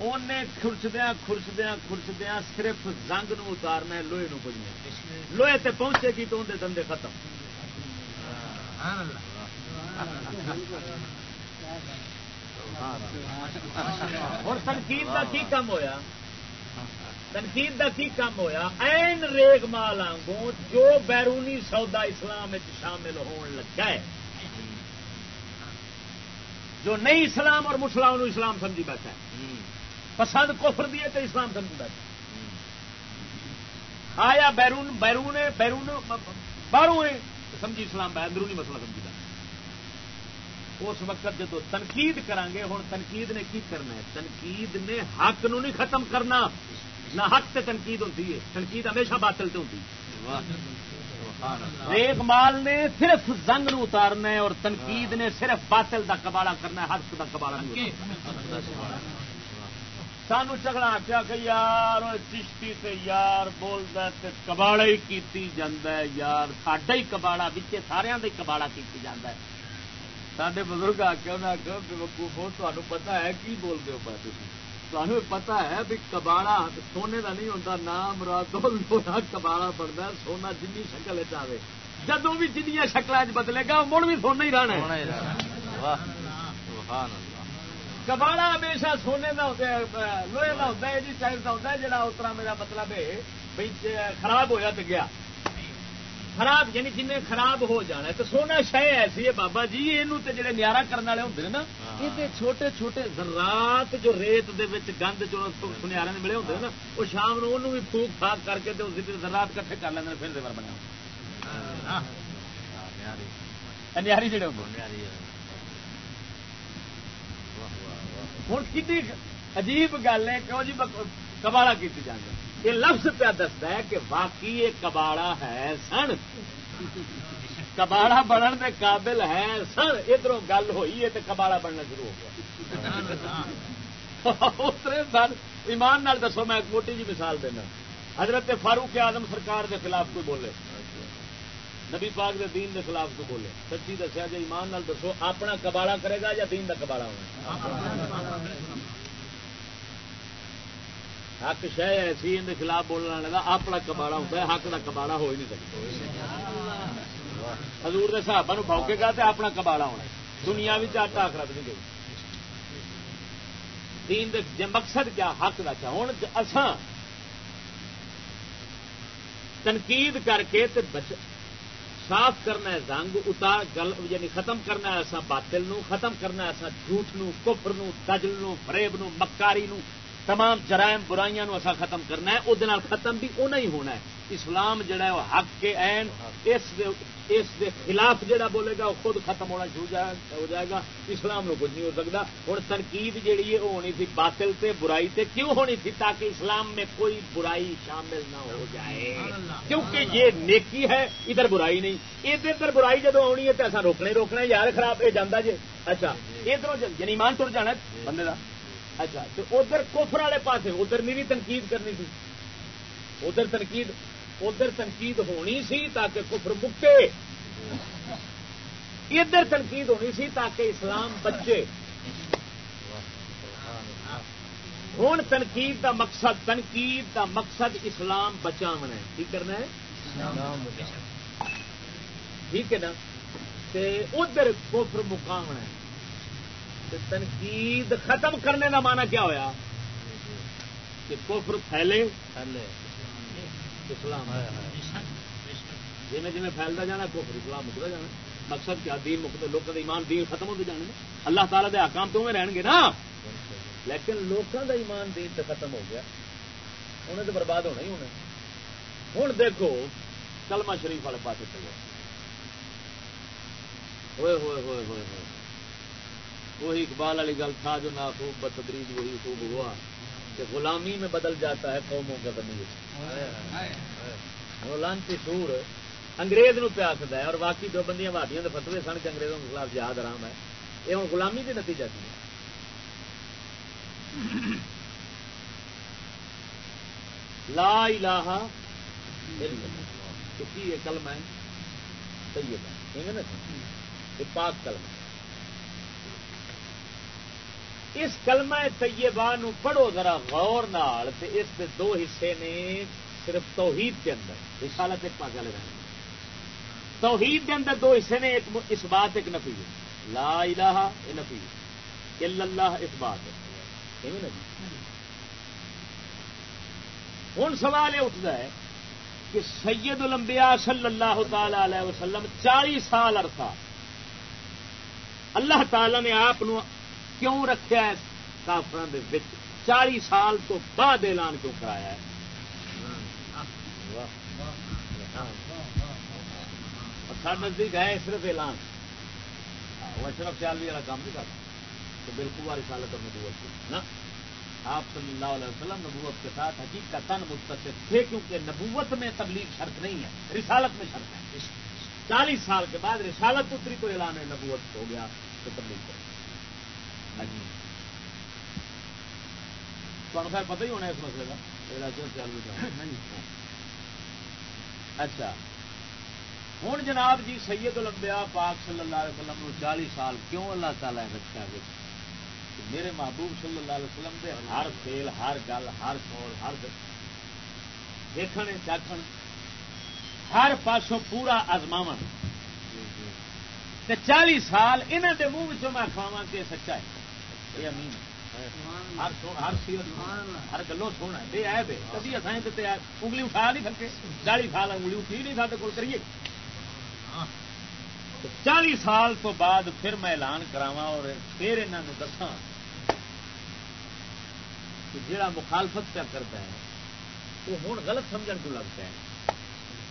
انہیں خرچدیا خرچدیا خرچدیا صرف زنگ نو اتارنا لوہے نو پجنا لوہے تے پہنچے گی تو اندر دندے ختم۔ اور تنقید کا کی کم ہویا؟ تنقید کا کی کام ہویا؟ این ریگ مال آنگوں جو بیرونی سودا اسلام شامل ہون لگا ہے۔ جو نہیں اسلام اور مسلمان اسلام سمجھی بیٹھا ہے۔ پسند کفر دیے تو اسلام سمجھی بیٹھا آیا بیرون بیرون بیرون باہروں سمجھی اسلام اندرونی مسئلہ سمجھی بیٹھا اس وقت جدو تنقید کرانگے ہوں تنقید نے کی کرنا ہے؟ تنقید نے حق نو نہیں ختم کرنا۔ نہ حق سے تنقید ہوتی ہے تنقید ہمیشہ باطل سے ہوتی ایک مال نے صرف زنگ نو اتارنا ہے اور تنقید نے صرف باطل دا کباڑا کرنا ہے حق دا کباڑا نہیں سانو جھگڑا آخیا کہ یار چشتی سے یار بولتا کباڑا ہی کیتی جاندہ ہے یار، ساڈا ہی کباڑا بچے سارا کا کباڑا کیتی جاندہ ہے۔ سارے بزرگ آخیا انہیں آخر بے وقوف تمہیں پتا ہے کی بولتے ہو پہ تمہیں پتا ہے بھی کباڑا سونے کا نہیں ہوتا نام مراد لوہا کباڑا بنتا سونا جن شکل چاہے جدو بھی جنیا شکل بدلے گا مڑ بھی سونا ہی رہنا کباڑا ہمیشہ سونے کا ہوتا ہے لوہے کا ہوتا ہے جی ٹائم کا ہوتا ہے جہاں اس طرح میرا مطلب ہے بھائی خراب ہوا تو گیا۔ خراب یعنی جن خراب ہو جانا ہے۔ تو سونا شہ ایسی ہے بابا جی یہ جڑے نیارا کرنے والے ہوں نا ہاں۔ یہ چھوٹے چھوٹے ذرات جو ریت گند جو سنیارے ملے ہوتے نا وہ شام نو بھی پھوک پھاک کر کے ذرات کٹھے کر لیں پھر دیوار بنیا نیاری۔ جڑے ہوں کتنی عجیب گل ہے کیوں جی کباڑا کی جانا یہ لفظ پیا دستا ہے کہ واقعی یہ کباڑا ہے سن کباڑا بننے کے قابل ہے سن ادھر گل ہوئی ہے تو کباڑا بننا شروع ہو گیا اترے سن ایمان نال دسو میں ایک موٹی جی مثال دینا حضرت فاروق اعظم سرکار کے خلاف کوئی بولے نبی پاک دے دین دے خلاف کوئی بولے۔ سچی دسیا جی ایمان نال دسو، اپنا کباڑا کرے گا یا دین کا کباڑا ہونا؟ حق شہ ایسی ان خلاف بولنے لگا اپنا کباڑا ہوتا ہے، حق کا کباڑا ہو ہی نہیں سکتا۔ ہزور کے حساب بوکے گا تو اپنا کباڑا ہونا دنیا بھی آٹا آخر نہیں گئی۔ دین جی مقصد کیا؟ حق کا کیا؟ ہوں اسان تنقید کر کے صاف کرنا ہے، زنگ اتار گل یعنی ختم کرنا ہے، ایسا باطل نو، ختم کرنا ہے، ایسا جھوٹ نو، کفر نو، دجل نو، فریب نو، مکاری نو تمام جرائم برائیاں نو اسا ختم کرنا ہے وہ ختم بھی وہ نہیں ہونا ہے۔ اسلام جڑا ہے، وہ حق کے عین، اس دے اس دے خلاف جڑا بولے گا، وہ خود ختم ہونا شروع ہو جائے گا۔ اسلام نو کچھ نہیں ہو سکتا۔ ہوں تنقید جیڑی ہے، وہ ہونی تھی باطل تے برائی تے۔ کیوں ہونی تھی؟ تاکہ اسلام میں کوئی برائی شامل نہ ہو جائے۔ کیونکہ یہ نیکی ہے، ادھر برائی نہیں۔ ادھر ادھر برائی جب آنی ہے تو ایسا روکنے روکنا یار خراب اچھا، یہ یعنی جانا جی اچھا ادھر یعنی مان ٹر جانا بندے کا اچھا تو ادھر کوفر والے پاس ادھر میری تنقید کرنی تھی۔ ادھر تنقید ادھر تنقید ہونی سی تاکہ کفر مکے ادھر تنقید ہونی سی تاکہ اسلام بچے۔ ہوں تنقید دا مقصد، تنقید دا مقصد اسلام بچاونا ہے۔ کی کرنا ہے؟ ٹھیک ہے نا؟ ادھر کفر مقامنا ہے۔ تنقید ختم کرنے کا مانا کیا ہوا کہ کفر پھیلے۔ اسلام۔ جی جی پھیلتا جانا کوفر اسلام مکتا جانا مقصد کیا؟ دین مکتے لوگوں کا ایمان دین ختم ہوتے جانے اللہ تعالیٰ دے آکام تو میں رہن گے نا۔ لیکن لوگوں کا ایمان دین تو ختم ہو گیا۔ انہیں تو برباد ہونا ہی ہونا ہوں دیکھو کلمہ شریف والے پاس چلو۔ ہوئے ہوئے ہوئے ہوئے ہوئے۔ وہی اقبال والی گل تھا جو نہ خوب بتدریج وہی خوب ہوا کہ غلامی میں بدل جاتا ہے قوموں کا لانتی سور انگریز نو پیا سکتا ہے اور باقی جو بندیاں وادیاں فتوے سن کے انگریزوں کے خلاف جہاد آرام ہے۔ یہ ہوں غلامی کے نتیجہ کی لا الہ کی کلم ہے؟ صحیح ہے نا؟ پاک کلم ہے۔ اس کلمہ طیبہ نو پڑھو ذرا غور نال تے اس دے دو حصے نے صرف توحید کے اندر، رسالت ایک پاس والے رہنے۔ توحید کے اندر دو حصے نے، ایک اس بات، ایک نفی۔ ہے لا الہ اے نفی الا اللہ اس بات۔ ہے جی۔ ہوں سوال یہ اٹھتا ہے کہ سید الانبیاء صلی اللہ تعالی علیہ وسلم چالیس سال عرصہ اللہ تعالی نے آپ کیوں رکھا ہے کافر چالی سال تو بعد اعلان کیوں کرایا ہے؟ نزدیک ہے، صرف اعلان۔ وہ اشرف سیالوی والا کام نہیں کرتا۔ تو بالکل والی سالت اور نبوت کی، نا؟ آپ صلی اللہ علیہ وسلم نبوت کے ساتھ حقیقت متصف تھے، کیونکہ نبوت میں تبلیغ شرط نہیں ہے، رسالت میں شرط ہے۔ چالیس سال کے بعد رسالت اتری تو اعلان ہے نبوت ہو گیا، تو تبلیغ کرو خیر پتہ ہی ہونا اس مسئلے کا اچھا ہوں جناب جی سید الانبیاء پاک صلی اللہ علیہ وسلم نو چالیس سال کیوں اللہ تعالی رکھا گیا میرے محبوب صلی اللہ علیہ وسلم دے ہر کھیل ہر گل ہر سور ہر دیکھنے چکھن ہر پاسوں پورا آزماو چالی سال انہوں دے منہ میں کھاوا کہ سچا ہے ہر گلو سونا بے بے کبھی انگلی اٹھا نہیں سکے داڑی کھا انگلی اٹھی نہیں سارے کول کریے۔ ہاں۔ چالی سال تو بعد پھر میں اعلان کراوا اور پھر انہوں دسا جڑا مخالفت پہ کرتا ہے وہ ہوں غلط سمجھ کو لگتا ہے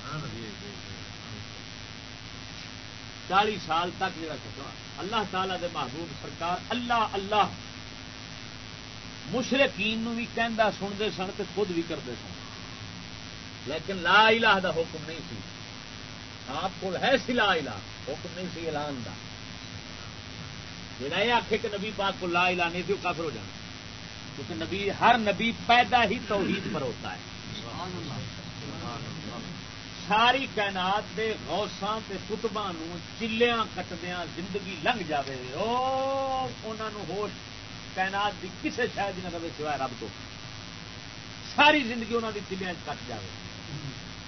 ہاں، جی، جی، جی۔ چالیس سال تک جا اللہ تعالی دے محبوب سرکار اللہ اللہ مشرقین بھی کہہ سنتے سن تو خود بھی کرتے سن۔ لیکن لا الہ دا حکم نہیں سی۔ آپ کو ہے سی لا الہ، حکم نہیں سی اعلان دا۔ جہاں یہ آخے کہ نبی پاک کو لا الہ نہیں تھی وہ کافر ہو جانا۔ کیونکہ نبی، ہر نبی پیدا ہی توحید پر ہوتا ہے۔ ساری کائنات دے غوثاں تے کتباں نو چلیاں کٹدیاں زندگی لنگ جاوے او انہاں نو ہوش کائنات دی کسے شاید نہ رہے سوائے رب تو۔ ساری زندگی انہاں دی چلیاں کٹ جاوے۔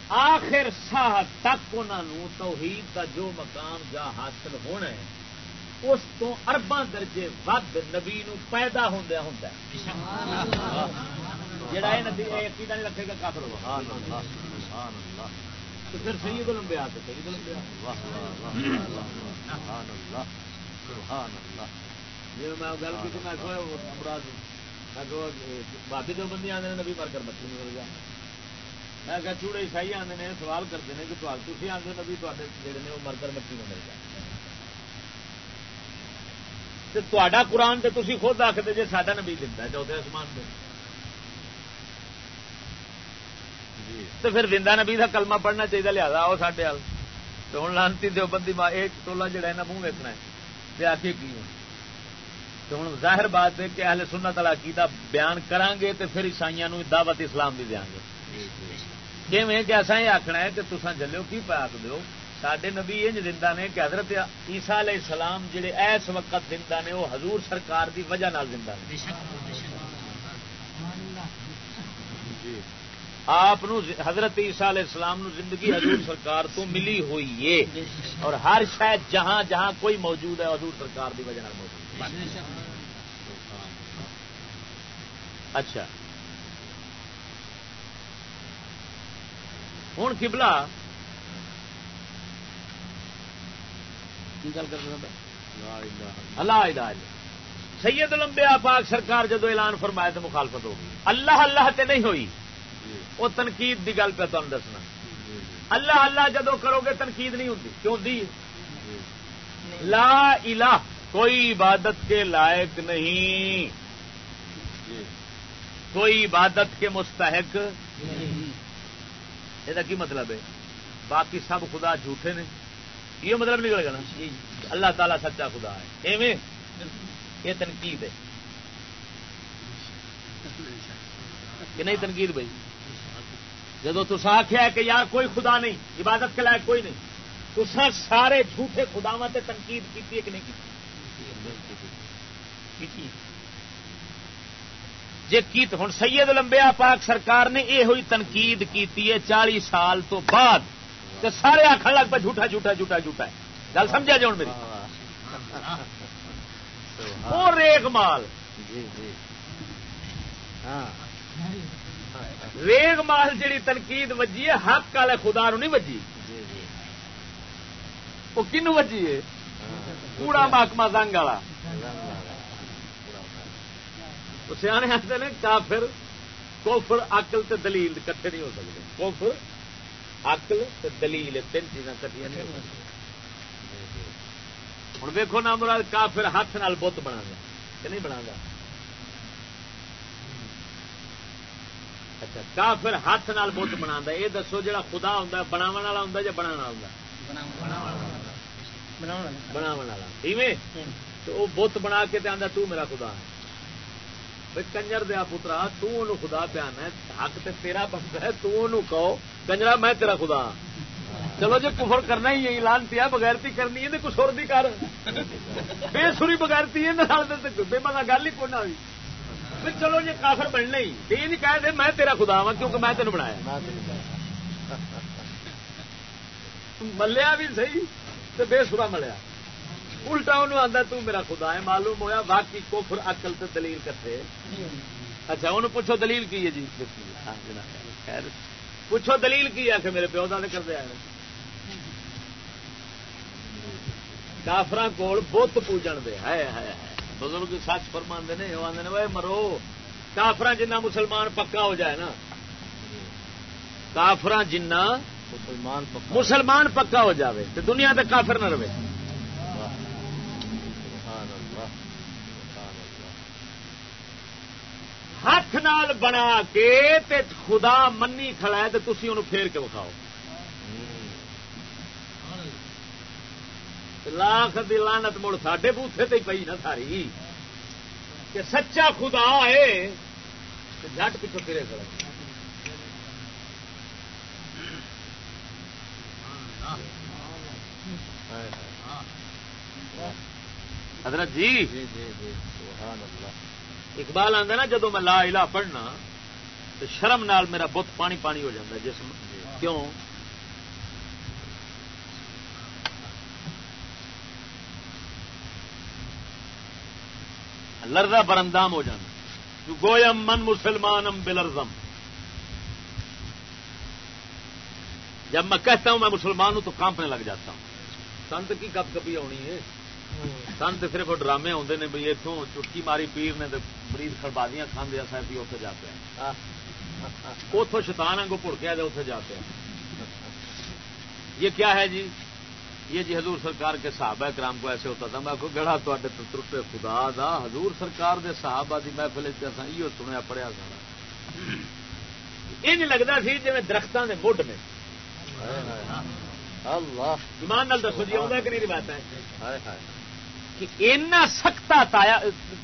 آخر ساہ تک انہاں نو توحید کا جو مقام جا حاصل ہونا ہے اس تو ارباں درجے ود نبی نو پیدا ہوندیا ہوندا ہے جڑا یہ نبی عقیدہ نہیں رکھے گا کافر ہوگا۔ سبحان اللہ۔ تو پھر سید لمبے آتے سید لمبے جی میں گل کی میں مراد بھابی دو بندی آدھے نبی مر کر بچے مل گیا میں کہ چوڑے عیسائی آدھے نے سوال کرتے ہیں کہ تھی آدھے نبی تے جڑے نے وہ مر کر مچھی میں مل تا قرآن تو تھی خود آختے جی ساڈا نبی دتا چوتھے آسمان سے تو پھر زندہ نبی کا کلمہ پڑھنا چاہیے لیا آؤ سڈے وال تو ہوں لانتی دو بندی ماں ایک ٹولا جڑا منہ ویکنا ہے۔ آخے کی تو ہوں ظاہر بات ہے کہ اہل سنت والا عقیدہ بیان کران گے تو پھر عیسائی دعوت اسلام بھی دیا گے۔ میں کہ ایسا ہی آخنا ہے کہ تصا جلو کی پہ دو سڈے نبی انج دتا نے کہ حضرت عیسا علیہ السلام جڑے ایس وقت دتا نے وہ حضور سرکار دی وجہ نال دتا نے۔ آپ حضرت عیسیٰ علیہ السلام نو زندگی حضور سرکار تو ملی ہوئی ہے۔ اور ہر شاید جہاں جہاں کوئی موجود ہے حضور سرکار دی وجہ موجود اچھا۔ ہوں کبلا اللہ۔ سید لمبیا پاک سرکار جدو اعلان فرمایا تو مخالفت ہوگی اللہ اللہ تے نہیں ہوئی۔ وہ تنقید کی گل پہ تمہیں دسنا۔ اللہ اللہ جدو کرو گے تنقید نہیں ہوتی کیوں دی لا الہ کوئی عبادت کے لائق نہیں۔ کوئی عبادت کے مستحق یہ کی مطلب ہے؟ باقی سب خدا جھوٹے نے۔ یہ مطلب نکلے گا نا؟ اللہ تعالیٰ سچا خدا ہے۔ ایویں۔ یہ تنقید ہے۔ کہ نہیں تنقید بھائی؟ جب تو آخیا کہ یار کوئی خدا نہیں عبادت کے لائق کوئی نہیں تو سارے جھوٹے خداوا تنقید کی کہ نہیں کی جی ہوں سید لمبیا پاک سرکار نے یہ ہوئی تنقید کی چالی سال تو بعد تو سارے آخر لگ پہ جھوٹا جھوٹا جھوٹا جھوٹا ہے۔ گل سمجھا جی ہوں میری؟ وہ ریگ مال۔ جی جی۔ ہاں۔ ریگ مال جڑی تنقید وجی ہے، حق والے خدا نو نہیں وجی۔ وہ کن وجی ہے؟ کوڑا محکمہ زنگ والا۔ سیانے آتے نے کافر کوفر اقل تے دلیل کٹھے نہیں ہو سکتے۔ کوفر اقل تے دلیل تین چیزاں کٹیا نہیں ہو ہوں ویکو نا مراد کافر ہاتھ نال بت بنا کہ نہیں بنا اچھا کافر ہاتھ نال بت بنا یہ دسو جا خدا ہوں بنا والا ہوں یا بنا بنا تو وہ بت بنا کے آدھا تو میرا خدا ہے۔ کنجر دیا پترا توں خدا ہے حق تے تیرا بنتا ہے تو کہو کنجرا میں تیرا خدا ہاں۔ چلو جی کفر کرنا ہی اعلان پیا بغیرتی کرنی ہے کچھ اور کر۔ بے سوری بغیرتی ہے بے مزہ گل ہی کون ہوئی۔ چلو جی کافر بننا ہی۔ یہ نہیں کہہ دے میں تیرا خدا وا کیونکہ میں تین بنایا۔ ملیا بھی صحیح تو بے سورا ملیا۔ الٹا انہوں آتا میرا خدا ہے معلوم ہوا باقی کوفر اکل تو دلیل کٹے اچھا انہوں پوچھو دلیل کی ہے جی؟ خیر۔ پوچھو دلیل کی ہے کہ میرے پیو دے کرتے آئے۔ کافر کول بت پوجن دے۔ ہے بزرگ سچ فرما نے وہ آدھے مرو کافر جنہ مسلمان پکا ہو جائے نا۔ کافر جنہ مسلمان مسلمان پکا ہو جاوے تو دنیا تے کافر نہ رہے۔ ہاتھ نال بنا کے تے خدا منی کھڑا ہے تو تھی انہوں پھیر کے بکھاؤ لاکھ دی لانت مڑ ساڈے بوتھے تے پی نا ساری۔ کہ سچا خدا ہے جٹ پچھو پھرے کھڑا حضرت جی؟ اقبال آدھا نا جدو میں لا الہ پڑھنا تو شرم نال میرا بت پانی پانی ہو جاتا جسم کیوں؟ لرزا برندام ہو جانا۔ گویم من مسلمانم بلرزم۔ جب میں کہتا ہوں میں مسلمان ہوں تو کانپنے لگ جاتا ہوں۔ سنت کی کب کبھی ہونی ہے۔ سن تو صرف ڈرامے آتے ہیں بھائی اتوں چٹکی ماری پیر نے مریض خربادیاں کھانے ایسے اتنے جاتے ہیں۔ اتوں شیطان آگوں پڑکیا جائے اتنے جاتے ہیں۔ یہ کیا ہے جی؟ یہ جی حضور سرکار کے صحابہ کرام کو ایسے ہوتا تھا میں کو گڑا تے ترپے خدا دا حضور سرکار دے صحابہ دی محفل یہ سنیا پڑیا سارا یہ لگتا سی جی درختوں کے مڈ نے ایمان نال دسو جی آتا کہ نہیں روایت ہے؟ کہ اینا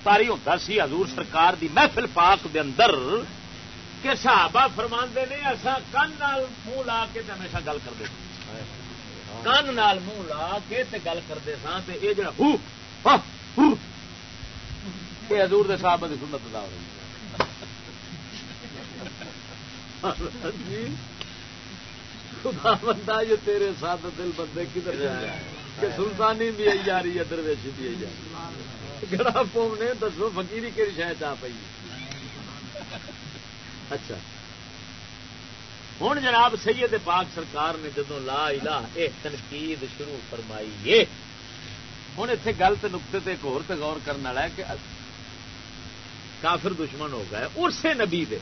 تاری ہوتا سی حضور سرکار دی محفل پاک دے اندر کہ صحابہ فرما نے اصا کن منہ لا کے ہمیشہ گل کرتے کن نال منہ لا کے گل کرتے سا یہ جڑا ہو یہ حضور دے صحابہ کی سنت ادا ہو رہی خدا بندہ یہ تیرے ساتھ دل بندے کدھر کہ سلطانی بھی آئی جا رہی ہے درویشی بھی آئی جا رہی ہے گڑا پوم نے دسو فکیری کہڑی شاید آ پی اچھا ہوں جناب سید پاک سرکار نے جدو لا الہ اے تنقید شروع فرمائی ہے ہوں اتنے گلت نقطے تے ایک اور غور کرنے والا ہے کہ کافر دشمن ہو گئے اسے نبی دے۔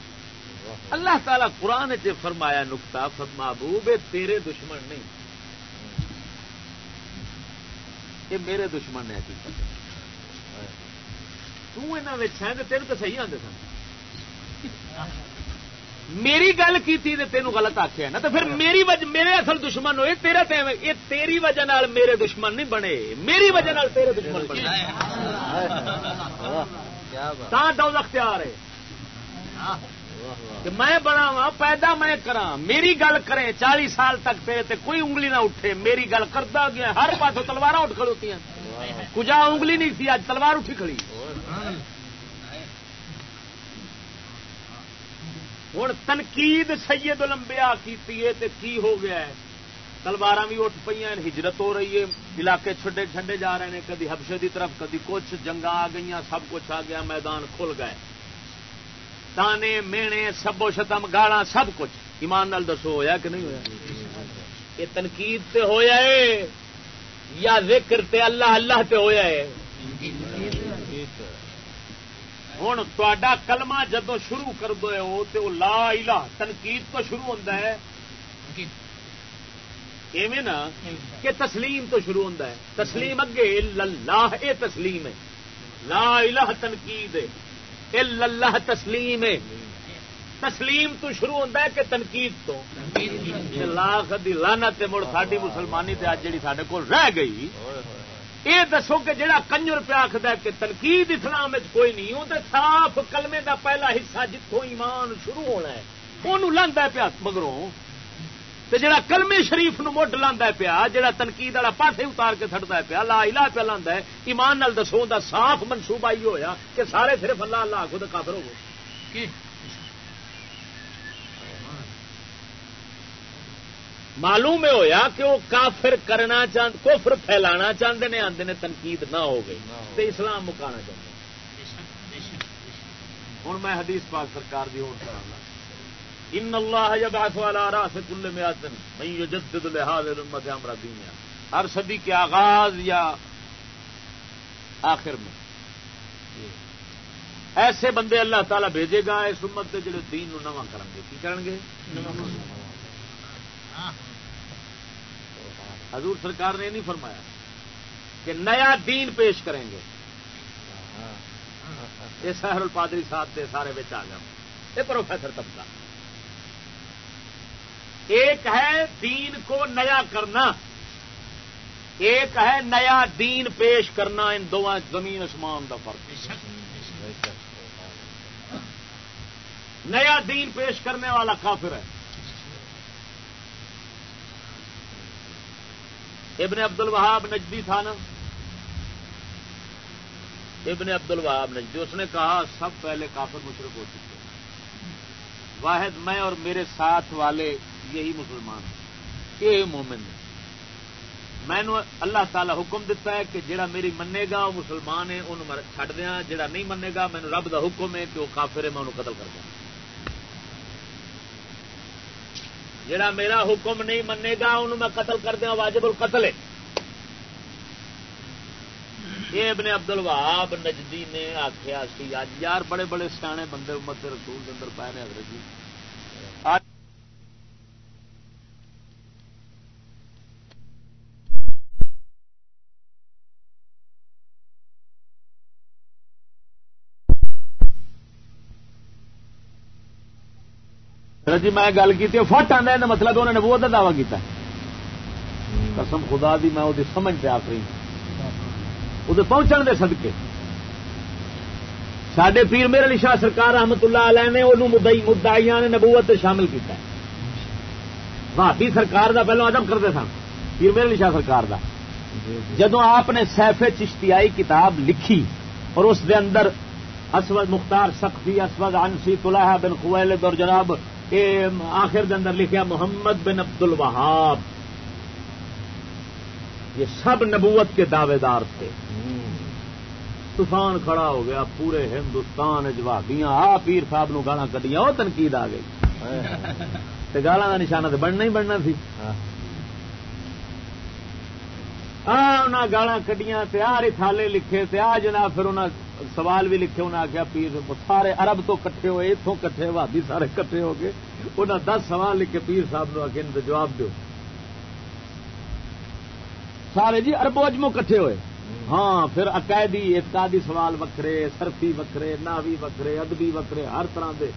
اللہ تعالی قرآن چ فرمایا نکتا محبوب تیرے دشمن نہیں۔ یہ میرے دشمن نے حقیقت تین تو صحیح آتے سن۔ میری گل کی تینوں غلط آخیا نا تو پھر میری وجہ میرے اصل دشمن ہوئے تیرا یہ تیری وجہ نال میرے دشمن نہیں بنے میری وجہ نال تیرے دشمن بنے۔ دو اختیار ہے۔ میں بڑا وا پیدا میں کرا میری گل کریں چالی سال تک تے کوئی انگلی نہ اٹھے میری گل کرتا گیا ہر پاس تلوار اٹھ کھڑوتی ہیں۔ کجا انگلی نہیں تھی اج تلوار اٹھی کھڑی۔ ہوں تنقید سید لمبیا کی ہو گیا ہے؟ تلوار بھی اٹھ پہ ہجرت ہو رہی ہے، علاقے چھڈے چھڈے جا رہے ہیں، کدی ہبشے کی طرف، کدی کچھ جنگا آ گئی سب کچھ آ گیا، میدان کھل گئے۔ تانے، مینے، سبو شتم گالا سب کچھ۔ ایمان نال دسو، ہویا کہ نہیں ہوا یہ تنقید تے ہویا ہے، یا ذکر تے اللہ اللہ تے ہویا ہے؟ ہوں تا کلمہ جدو شروع کر دو تو لا الہ تنقید تو شروع ہوتا ہے۔ ایویں نا کہ تسلیم تو شروع ہوتا ہے۔ تسلیم اگے اللہ اے تسلیم ہے۔ لا الہ تنقید ہے۔ اللہ تسلیم تسلیم تو شروع ہوتا ہے کہ تنقید تو۔ لاکھ دی لانا مڑ ساری مسلمانی جی سڈے کو رہ گئی۔ یہ دسو کہ جہاں کنجر پیا آخد کہ تنقید اسلام کوئی نہیں وہ صاف کلمے دا پہلا حصہ جتوں ایمان شروع ہونا ہے وہ لگتا پیا مگروں۔ جڑا کلمے شریف نو مڈ لا پیا جڑا تنقید والا پاسے اتار کے سٹتا پیا، لا الا پیا لا ایمان نال دسو دا صاف منصوبہ ہی ہویا کہ سارے صرف اللہ اللہ خود کافر ہو معلوم ہویا کہ وہ کافر کرنا چاہتے کوفر پھیلانا چاہتے ہیں آتے نے تنقید نہ ہو گئی۔ تو اسلام مکانا چاہتے ہوں میں حدیث پاک سرکار کی ہوں سنا ان اللہ یبعث على راس كل مئات من يجدد لهذه الامه امر دینها ہر صدی کے آغاز یا آخر میں۔ ایسے بندے اللہ تعالی بھیجے گا اس امت کے جڑے دین نو نواں کرن گے کی کرن گے حضور سرکار نے نہیں فرمایا کہ نیا دین پیش کریں گے۔ یہ سہر الپادری صاحب کے سارے بچ آ گئے یہ پروفیسر طبقہ۔ ایک ہے دین کو نیا کرنا۔ ایک ہے نیا دین پیش کرنا۔ ان دونوں زمین آسمان کا فرق۔ نیا دین پیش کرنے والا کافر ہے۔ ابن عبد الوہاب نجدی تھا نا؟ ابن عبد الوہاب نجدی، اس نے کہا سب پہلے کافر مشرق ہو چکے واحد میں اور میرے ساتھ والے یہی مسلمان یہ مومن ہے میں اللہ تعالی حکم دیتا ہے کہ جڑا میری منے گا وہ مسلمان ہے، انہوں چڈ دیا جڑا نہیں منے گا مینو رب دا حکم ہے کہ وہ کافر ہے، میں انہوں قتل کر دیا جڑا میرا حکم نہیں منے گا انہوں میں قتل کر دیا واجب القتل ہے۔ یہ ابن عبد وہاب نجدی نے آخیا سی اج یار بڑے بڑے سیانے بندے امت رسول اندر پائے نے حضرت جی۔ جی میں گل کی فٹ آنا مطلب انہوں نے وہ دعوی کیا قسم خدا دی میں وہ سمجھ پہ آخری وہ پہنچن دے سدکے سڈے پیر میرے علی شاہ سرکار رحمت اللہ علیہ نے انہوں مدئی مدعیا نے نبوت شامل کیا بھابی سرکار دا پہلو ادم کرتے سن پیر میرے علی شاہ سرکار دا جدو آپ نے سیف چشتیائی کتاب لکھی اور اس دے اندر اسود مختار سختی اسود انسی طلحہ بن خویلد اور جناب آخر اندر لکھا محمد بن عبد الوہاب یہ سب نبوت کے دعوے دار تھے۔ طوفان کھڑا ہو گیا پورے ہندوستان جوابیاں آ پیر صاحب نو گالا کٹیاں وہ تنقید آ گئی۔ گالا کا نشانہ تو بننا ہی بننا سی۔ گالا کٹیاں تیار ہی تھالے لکھے تیار جناب پھر انہیں سوال بھی لکھے انہیں آخیا پیر سارے ارب تو کٹھے ہوئے اتوں کٹھے بھابی سارے کٹھے ہو گئے۔ انہیں دس سوال لکھے، پیر صاحب نو آ جواب دو سارے جی اربو اجمو کٹھے ہوئے۔ ہاں پھر عقائدی، اعتقادی سوال وکھرے سرفی وکھرے، ناوی وکھرے، ادبی وکھرے، ہر طرح دے۔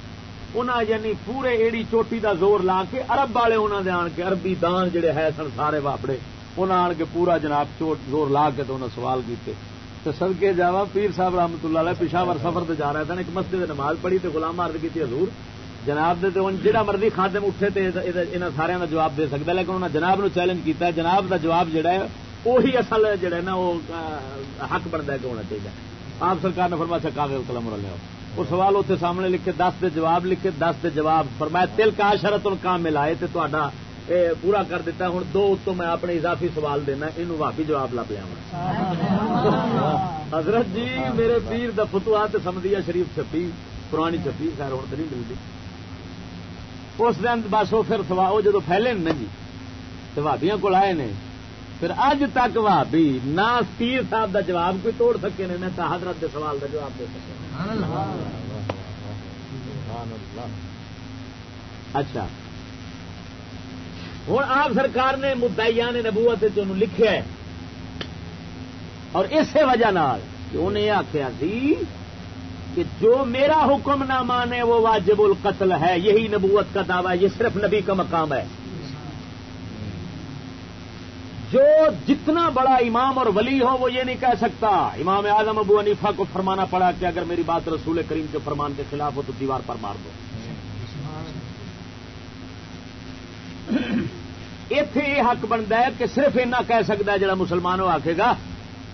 انہاں یعنی پورے ایڑی چوٹی دا زور لا کے ارب والے انہاں دے آن کے عربی دان جڑے ہے سن، سارے واپڑے۔ انہاں آن کے پورا جناب چوٹ زور لا کے تو انہاں سوال کیتے۔ تو سدکے جاوا پیر صاحب رحمت اللہ علیہ پشاور سفر تے جا رہے تھے ایک مسجد نماز پڑھی تے غلام عرض کی حضور، جناب دے تو جہاں مرضی خادم اٹھے تے انہاں سارے دا جواب دے سکتا لیکن انہاں جناب نو چیلنج کیتا ہے۔ جناب دا جواب جڑا ہے وہی اصل جڑا ہے نا وہ حق بنتا ہے کہ ہونا چاہیے آپ سرکار نے فرمایا اچھا کاغذ قلم رہے وہ سوال اتنے سامنے لکھے، دس دے جواب لکھے، دس دے جواب فرمایا تل کا شرط ان کام ملائے تے تو پورا کر دیتا ہوں دو اتوں میں اپنے اضافی سوال دینا یہ واپی جواب لب لیا حضرت جی میرے پیر دا فتوا سمدیا شریف چھپی پرانی چھپی خیر ہوں تو نہیں ملتی اس دن بس وہ پھر سوا وہ جدو پھیلے نا جی تو بھابیاں کو آئے نے پھر اج تک بھابی نہ پیر صاحب دا جواب کوئی توڑ سکے نے نہ حضرت دے سوال دا جواب دے سکے اچھا۔ ہوں آپ سرکار نے مدعیا نے نبوت لکھا ہے اور اسی وجہ نال کہ انہیں یہ آخیا سی کہ جو میرا حکم نہ مانے وہ واجب القتل ہے، یہی نبوت کا دعویٰ یہ صرف نبی کا مقام ہے۔ جو جتنا بڑا امام اور ولی ہو وہ یہ نہیں کہہ سکتا۔ امام اعظم ابو انیفا کو فرمانا پڑا کہ اگر میری بات رسول کریم کے فرمان کے خلاف ہو تو دیوار پر مار دو۔ اتے یہ حق بنتا ہے کہ صرف اینا کہہ سکتا ہے جڑا مسلمان وہ آخے گا،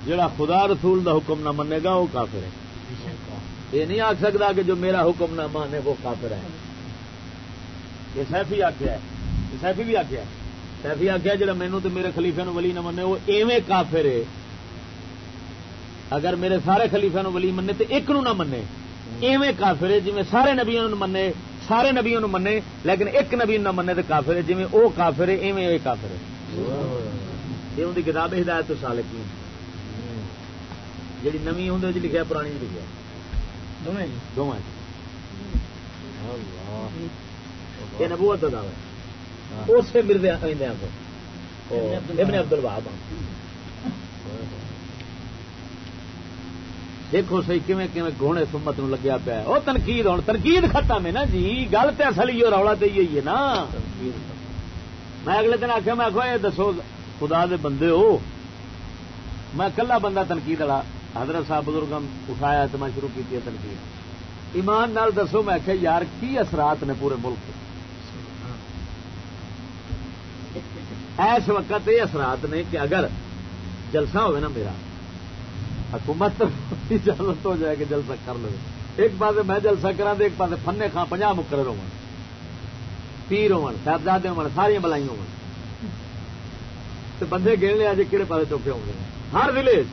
جڑا خدا رسول دا حکم نہ منے گا، وہ کافر ہے۔ یہ نہیں آخ سکتا کہ جو میرا حکم نہ مانے، وہ کافر ہے۔ یہ سیفی آخیا ہے۔ یہ سیفی بھی آخیا ہے۔ سیفی آخیا جا مینو تو میرے خلیفے نو ولی نہ منے، وہ ایویں کافر ہے۔ اگر میرے سارے خلیفے نو ولی منے تو ایک نو نہ منے ایویں کافر ہے جی سارے نبیا منے سارے نبیا نو منے لیکن ایک نبی نہ منے تو کافر ہے جی وہ کافر ہے ایویں یہ کافر ہے۔ یہ ان کی کتاب ہدایت تو سال کی جی نمی ہوں جی لکھا پرانی لکھا دونوں یہ نبوت کا دعوی اسے مردے کو۔ ابن عبد الوہاب۔ دیکھو سی کیویں کیویں گونے سمت نو لگیا پیا وہ تنقید ہوں تنقید ختم ہے نا جی۔ گل تو اصل ہی رولا تو ہی ہے نا۔ میں اگلے دن آخیا میں آخو یہ دسو خدا دے بندے ہو۔ میں کلا بندہ تنقید والا حضرت صاحب بزرگ اٹھایا تو میں شروع کی تنقید۔ ایمان نال دسو میں آخیا یار کی اثرات نے پورے ملک؟ ایس وقت یہ اثرات نے کہ اگر جلسہ ہوئے نا میرا حکومت اجازت ہو جائے کہ جلسہ کر لو ایک پاس میں جلسہ کرا ایک پاس فنے خان پناہ مکر ہو پیر ہوابزادے ہو ساری بلائی ہو بندے گن لیا جی کہڑے پاس چوکے ہوں گے ہر ولیج۔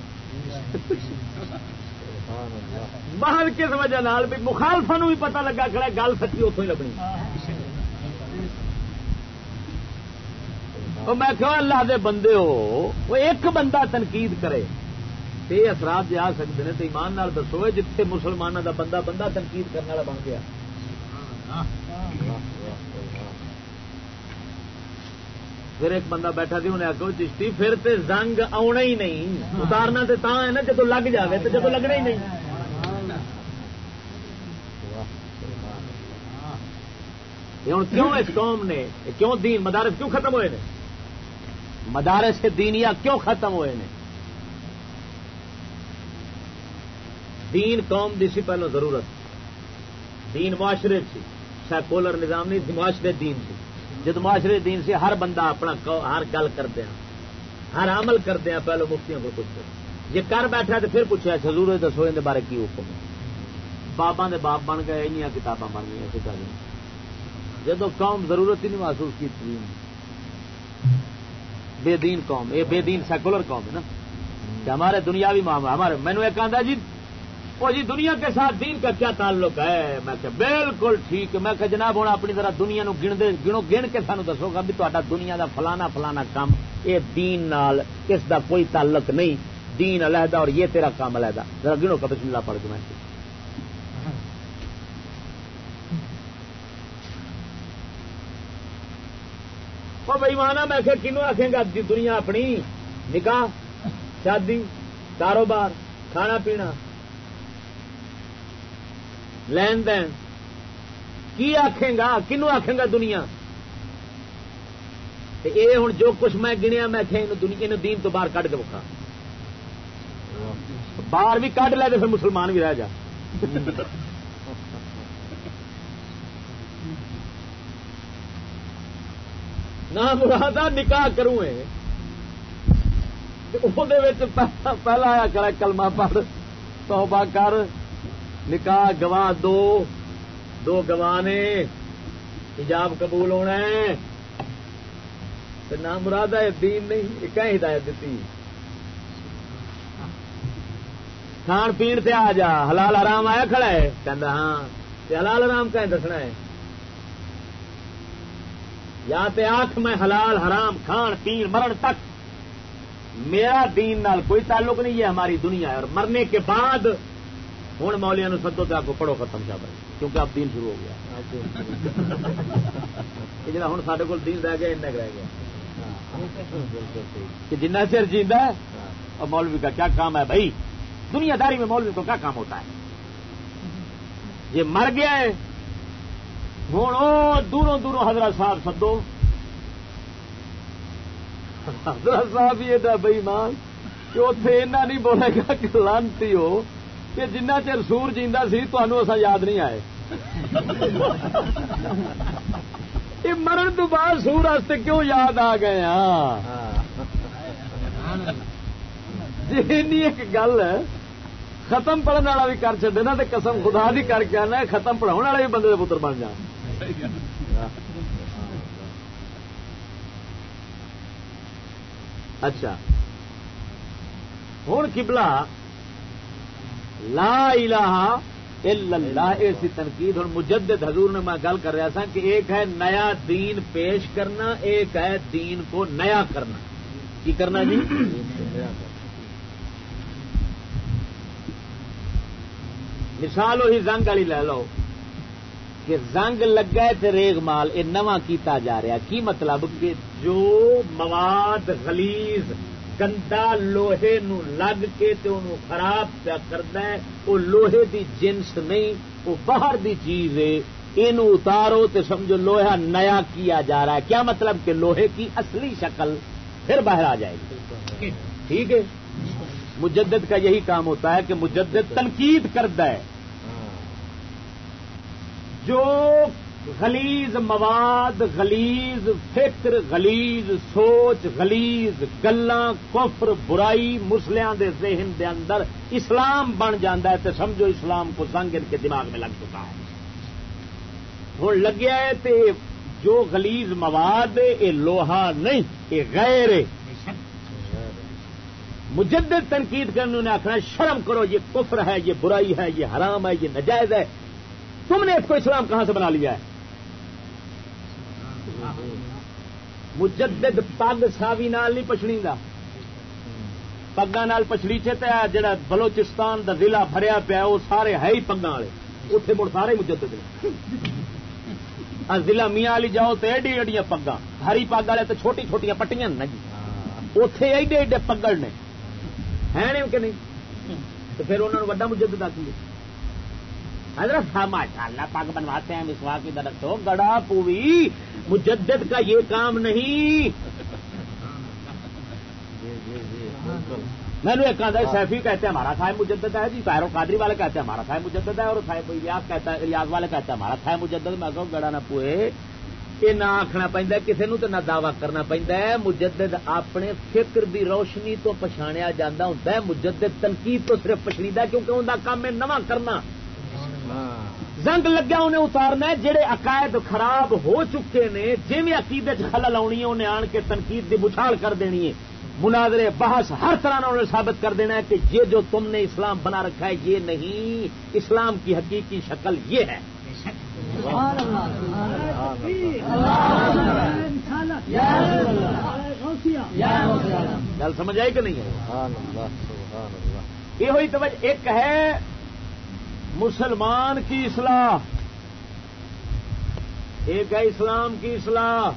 باہر کس وجہ بھی مخالفا بھی پتا لگا کھڑا گل سچی اتوں ہی لگنی میں کہ اللہ دے بندے ہو، وہ ایک بندہ تنقید کرے۔ یہ اثرات جی آ سکتے ہیں تو ایمان نال دسو جتنے مسلمانوں کا بندہ بندہ تنقید کرنے والا بن گیا۔ پھر ایک بندہ بیٹھا سی، انہیں آگے چشتی، پھر تے زنگ آنا ہی نہیں۔ اتارنا تے تا ہے نا جدو لگ جائے تو جدو لگنا ہی نہیں۔ ہوں کیوں اس قوم نے کیوں دین، مدارس کیوں ختم ہوئے مدارس کے دینیا کیوں ختم ہوئے نے؟ دین قوم دی سی پہلو ضرورت۔ دین معاشرے سی۔ سیکولر نظام نہیں سی معاشرے دین سی جد معاشرے دین سے ہر بندہ اپنا ہر گل کردیا ہر عمل کردیا پہلو مفتیوں کو پوچھتے جی کر بیٹھا تو پھر پوچھا سزور دسو یہ بارے کی حکم بابا دے باپ بن گئے ان کتاباں بن گئی سکھا جدو قوم ضرورت ہی نہیں محسوس کی بے دین قوم، یہ بے دین سیکولر قوم ہے نا۔ کہ ہمارے دنیاوی معاملہ، ہمارے مینو ایک آدھا جی وہ جی دنیا کے ساتھ دین کا کیا تعلق ہے؟ میں کہ بالکل ٹھیک میں کہ جناب ہوں، اپنی طرح دنیا نو گن دے گنو گن کے سانو دسو گا بھی تا دنیا دا فلانا فلانا کام یہ دین نال اس دا کوئی تعلق نہیں۔ دین علیحدہ اور یہ تیرا کام علیحدہ۔ ذرا گنو کا بسم اللہ پڑھ کے میں۔ بھائی مانا میں کہ کنو آخیں گا دنیا اپنی نکاح شادی، کاروبار، کھانا پینا۔ لین دین۔ کی آخے گا؟ کنو آخے گا دنیا؟ یہ ہوں جو کچھ میں گنیا، میں دنیا دین تو باہر کھ کے بکھا باہر بھی کھ لے تو پھر مسلمان بھی رہ جا۔ نہ مرادہ نکاح کروں پہلا آیا کرا کلمہ پڑھ، توبہ کر۔ نکاح گواہ دو دو گواہ نے حجاب قبول ہونا ہے۔ نہ مراد ہے دین نہیں کہ ہدایت دیتی۔ کھان پی سے آ جا، حلال آرام آیا کھڑا ہے۔ کہنا ہاں حلال آرام کہیں دسنا ہے۔ یا تے آخ میں حلال حرام کھان پین مرن تک۔ میرا دین نال کوئی تعلق نہیں ہے، ہماری دنیا ہے۔ اور مرنے کے بعد ہوں مولیا نو سدو تو آپ کو پڑھو ختم چاہ رہے کیونکہ اب دین شروع ہو گیا۔ جا ہوں سارے کو دین رہ گیا ان رہ گیا۔ کہ جنہ چر جیتا ہے اور مولوی کا کیا کام ہے بھائی؟ دنیا داری میں مولوی کو کیا کام ہوتا ہے؟ یہ مر گیا ہے ہوں دوروں دوروں حضرت صاحب سدو۔ حضرت صاحب یہ بئی مان کہ اتے ایسا نہیں بولے گا کہ لانتی ہو۔ کہ جنہ چر سور جینا سی اصا یاد نہیں آئے۔ یہ مرن تو بعد سور واسطے کیوں یاد آ گئے جی ایک گل ختم پڑھنے والا بھی کر چلے نا تو قسم خدا بھی کر کے آنا ختم پڑھاؤ والا بھی بندے پتر بن جان۔ اچھا۔ ہوں کبلا لا الہ الا اللہ ایسی تنقید اور مجدد حضور نے میں گل کر رہا تھا کہ ایک ہے نیا دین پیش کرنا، ایک ہے دین کو نیا کرنا۔ کی کرنا جی؟ مثال وہی زنگ والی لے لو کہ زنگ لگا ہے ریگ مال، یہ نواں کیتا جا رہا کی مطلب؟ کہ جو مواد خلیز گندا لوہے نو لگ کے تے انہوں خراب پیا کرتا ہے وہ لوہے دی جنس نہیں وہ باہر دی چیز ہے۔ یہ اتارو تے سمجھو لوہا نیا کیا جا رہا ہے۔ کیا مطلب کہ لوہے کی اصلی شکل پھر باہر آ جائے گی؟ ٹھیک ہے۔ مجدد کا یہی کام ہوتا ہے کہ مجدد تنقید کرتا ہے۔ جو غلیز مواد غلیز فکر غلیز سوچ غلیز گلا کفر، برائی مسلیاں دے ذہن دے اندر اسلام بن جاندہ ہے تو سمجھو اسلام کو سنگ ان کے دماغ میں لگ چکا ہے۔ ہوں لگیا ہے تے جو غلیز مواد یہ لوہا نہیں یہ غیر مجدد تنقید کرنے نے آخنا شرم کرو، یہ کفر ہے، یہ برائی ہے، یہ حرام ہے، یہ نجائز ہے۔ تم نے اس کو اسلام کہاں سے بنا لیا ہے؟ مجدد پگ ساوی نال نہیں پچھڑی دا پگا نال پچھلیچے تے جڑا بلوچستان دا ضلع بھریا پیا وہ سارے ہے ہی پگا والے۔ اتنے مڑ سارے مجدد نے۔ ضلع میاں والی جاؤ تو ایڈی ایڈیاں پگا ہری پگ والے تو چھوٹی چھوٹی پٹیاں نا جی۔ اتے ایڈے ایڈے پگڑ نے۔ ہے کہ نہیں؟ تو پھر انہوں نے وڈا مجدد آتی حضرت ماشاء اللہ پگ بنواتے ہیں مسوا کی درخت ہو گڑا پوی مجدد کا یہ کام نہیں۔ میں نے ایک سیفی کہتے ہیں، ہمارا صاحب مجدد ہے جی پیرو قادری والے کہتے ہیں، ہمارا صاحب مجدد ہے، اور صاحب ریاض کہتا ہے ریاض والے کہتے ہیں، ہمارا صاحب مجدد، میں کہوں گڑا نہ پوئے۔ یہ نہ آخنا پہنتا کسی نو تو نہ دعوی کرنا پہنتا ہے۔ مجدد اپنے فکر دی روشنی تو پچھاڑیا جاتا ہوں مجدد تنقید تو صرف پچھڑیدا کیونکہ ان کا کام ہے نواں کرنا۔ زنگ لگیا انہیں اتارنا جہے عقائد خراب ہو چکے نے جی عقیدے خلل آنی ہے انہیں آن کے تنقید کی بچھاڑ کر دینی ہے۔ مناظرے بحث ہر طرح انہیں ثابت کر دینا ہے کہ یہ جو تم نے اسلام بنا رکھا ہے یہ نہیں۔ اسلام کی حقیقی شکل یہ ہے۔ گل سمجھ آئی کہ نہیں ہے؟ یہ ہوئی توجہ ایک ہے مسلمان کی اصلاح۔ ایک ہے اسلام کی اصلاح۔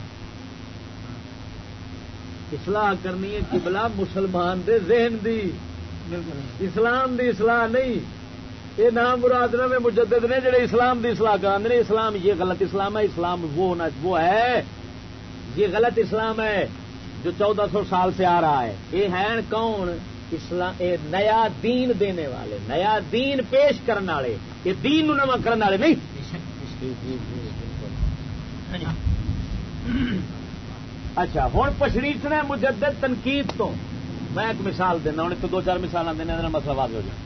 اصلاح کرنی ہے قبلہ مسلمان دے ذہن دی۔ اسلام دی اصلاح نہیں۔ یہ نام مراد نے مجدد نے جڑے اسلام دی اصلاح کرتے اسلام یہ غلط اسلام ہے اسلام وہ وہ ہے۔ یہ غلط اسلام ہے جو چودہ سو سال سے آ رہا ہے۔ یہ ہے کون؟ اسلام، اے نیا دین دینے والے، نیا دین پیش کرنے والے یہ دین نواں کرنے والے نہیں. اچھا ہوں پچھڑیچ نے مجدد تنقید تو. میں ایک مثال دینا ہوں ایک دو چار مثال دینا مسئلہ واضح ہو جائے.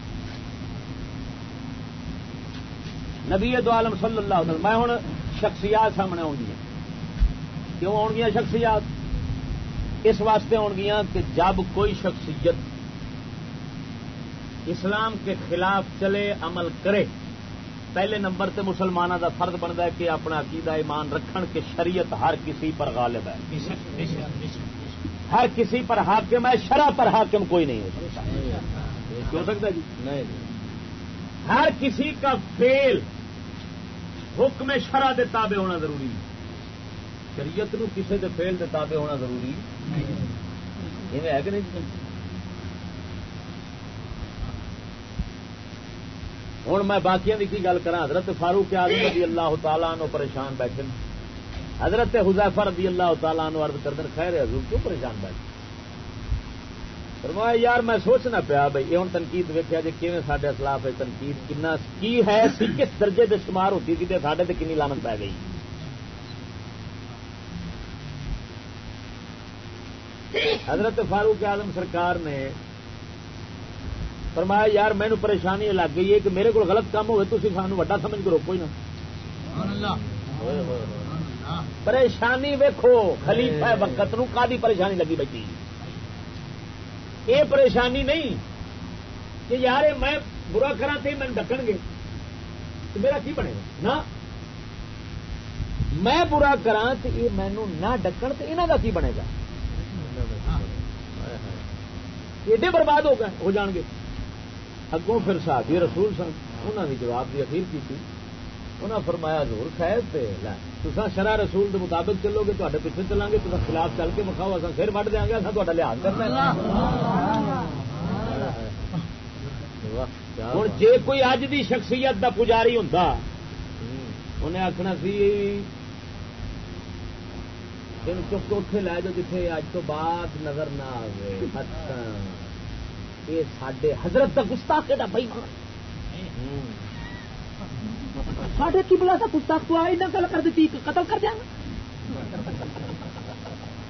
نبی دو عالم صلی اللہ علیہ میں ہوں شخصیات سامنے آؤں گیا کیوں آن گیا شخصیات؟ اس واسطے آن گیا کہ جب کوئی شخصیت اسلام کے خلاف چلے عمل کرے۔ پہلے نمبر تے مسلمانوں کا فرد بنتا ہے کہ اپنا عقیدہ ایمان رکھن کے شریعت ہر کسی پر غالب ہے۔ ہر کسی پر حاکم ہے شرح پر حاکم کوئی نہیں ہو سکتا۔ ہو سکتا جی؟ نہیں۔ ہر کسی کا فیل حکم شرح دے تابع ہونا ضروری۔ ہے شریعت نو کسی دے فیل دے تابع ہونا ضروری۔ ہے کہ نہیں؟ ہوں میں باقی کی گل کرا حضرت فاروق آدمی رضی اللہ تعالیٰ نو پریشان بیٹھے حضرت حزیفہ رضی اللہ تعالیٰ نو عرض کر خیر حضور کیوں پریشان بیٹھے فرمایا یار میں سوچنا پیا بھائی یہ ہوں تنقید ویکیا جی کیون سڈے خلاف ہے تنقید کنا کی ہے سی کس درجے کے شمار ہوتی تھی سڈے تو کنی لانت پی گئی؟ حضرت فاروق اعظم سرکار نے فرمایا یار مینو پریشانی لگ گئی ہے کہ میرے کو غلط کام ہوئے تھی سانو وڈا سمجھ کے روکو ہی نا پریشانی ویکو خلیفہ وقت نو کا پریشانی لگی بیٹھی۔ یہ پریشانی نہیں کہ یار میں برا کرا تو میں ڈکن گے۔ تو میرا کی بنے گا؟ نہ۔ میں برا کرا تو یہ مینو نہ ڈکن تو یہاں کا کی بنے گا؟ ایڈے برباد ہو گئے ہو جان گے۔ اگوں پھر ساتھی رسول سن انہوں نے جواب کی اخیر کی انہیں فرمایا زور خیر پہ تصا شرح رسول کے مطابق چلو گے تے پیچھے چلیں گے تو خلاف چل کے مکھاؤ اصل پھر وڈ دیا گے اصل تا لحاظ کرنا ہوں جی کوئی اج دی شخصیت دا پجاری ہوں انہیں آخنا سی تین چپ اتے لے جاؤ جتنے اج تو بعد نظر نہ آئے یہ سڈے حضرت کا گستاخ دا بھائی ساڈے کی بلا گستاخ تو آئی گل کر دیتی قتل کر دیا۔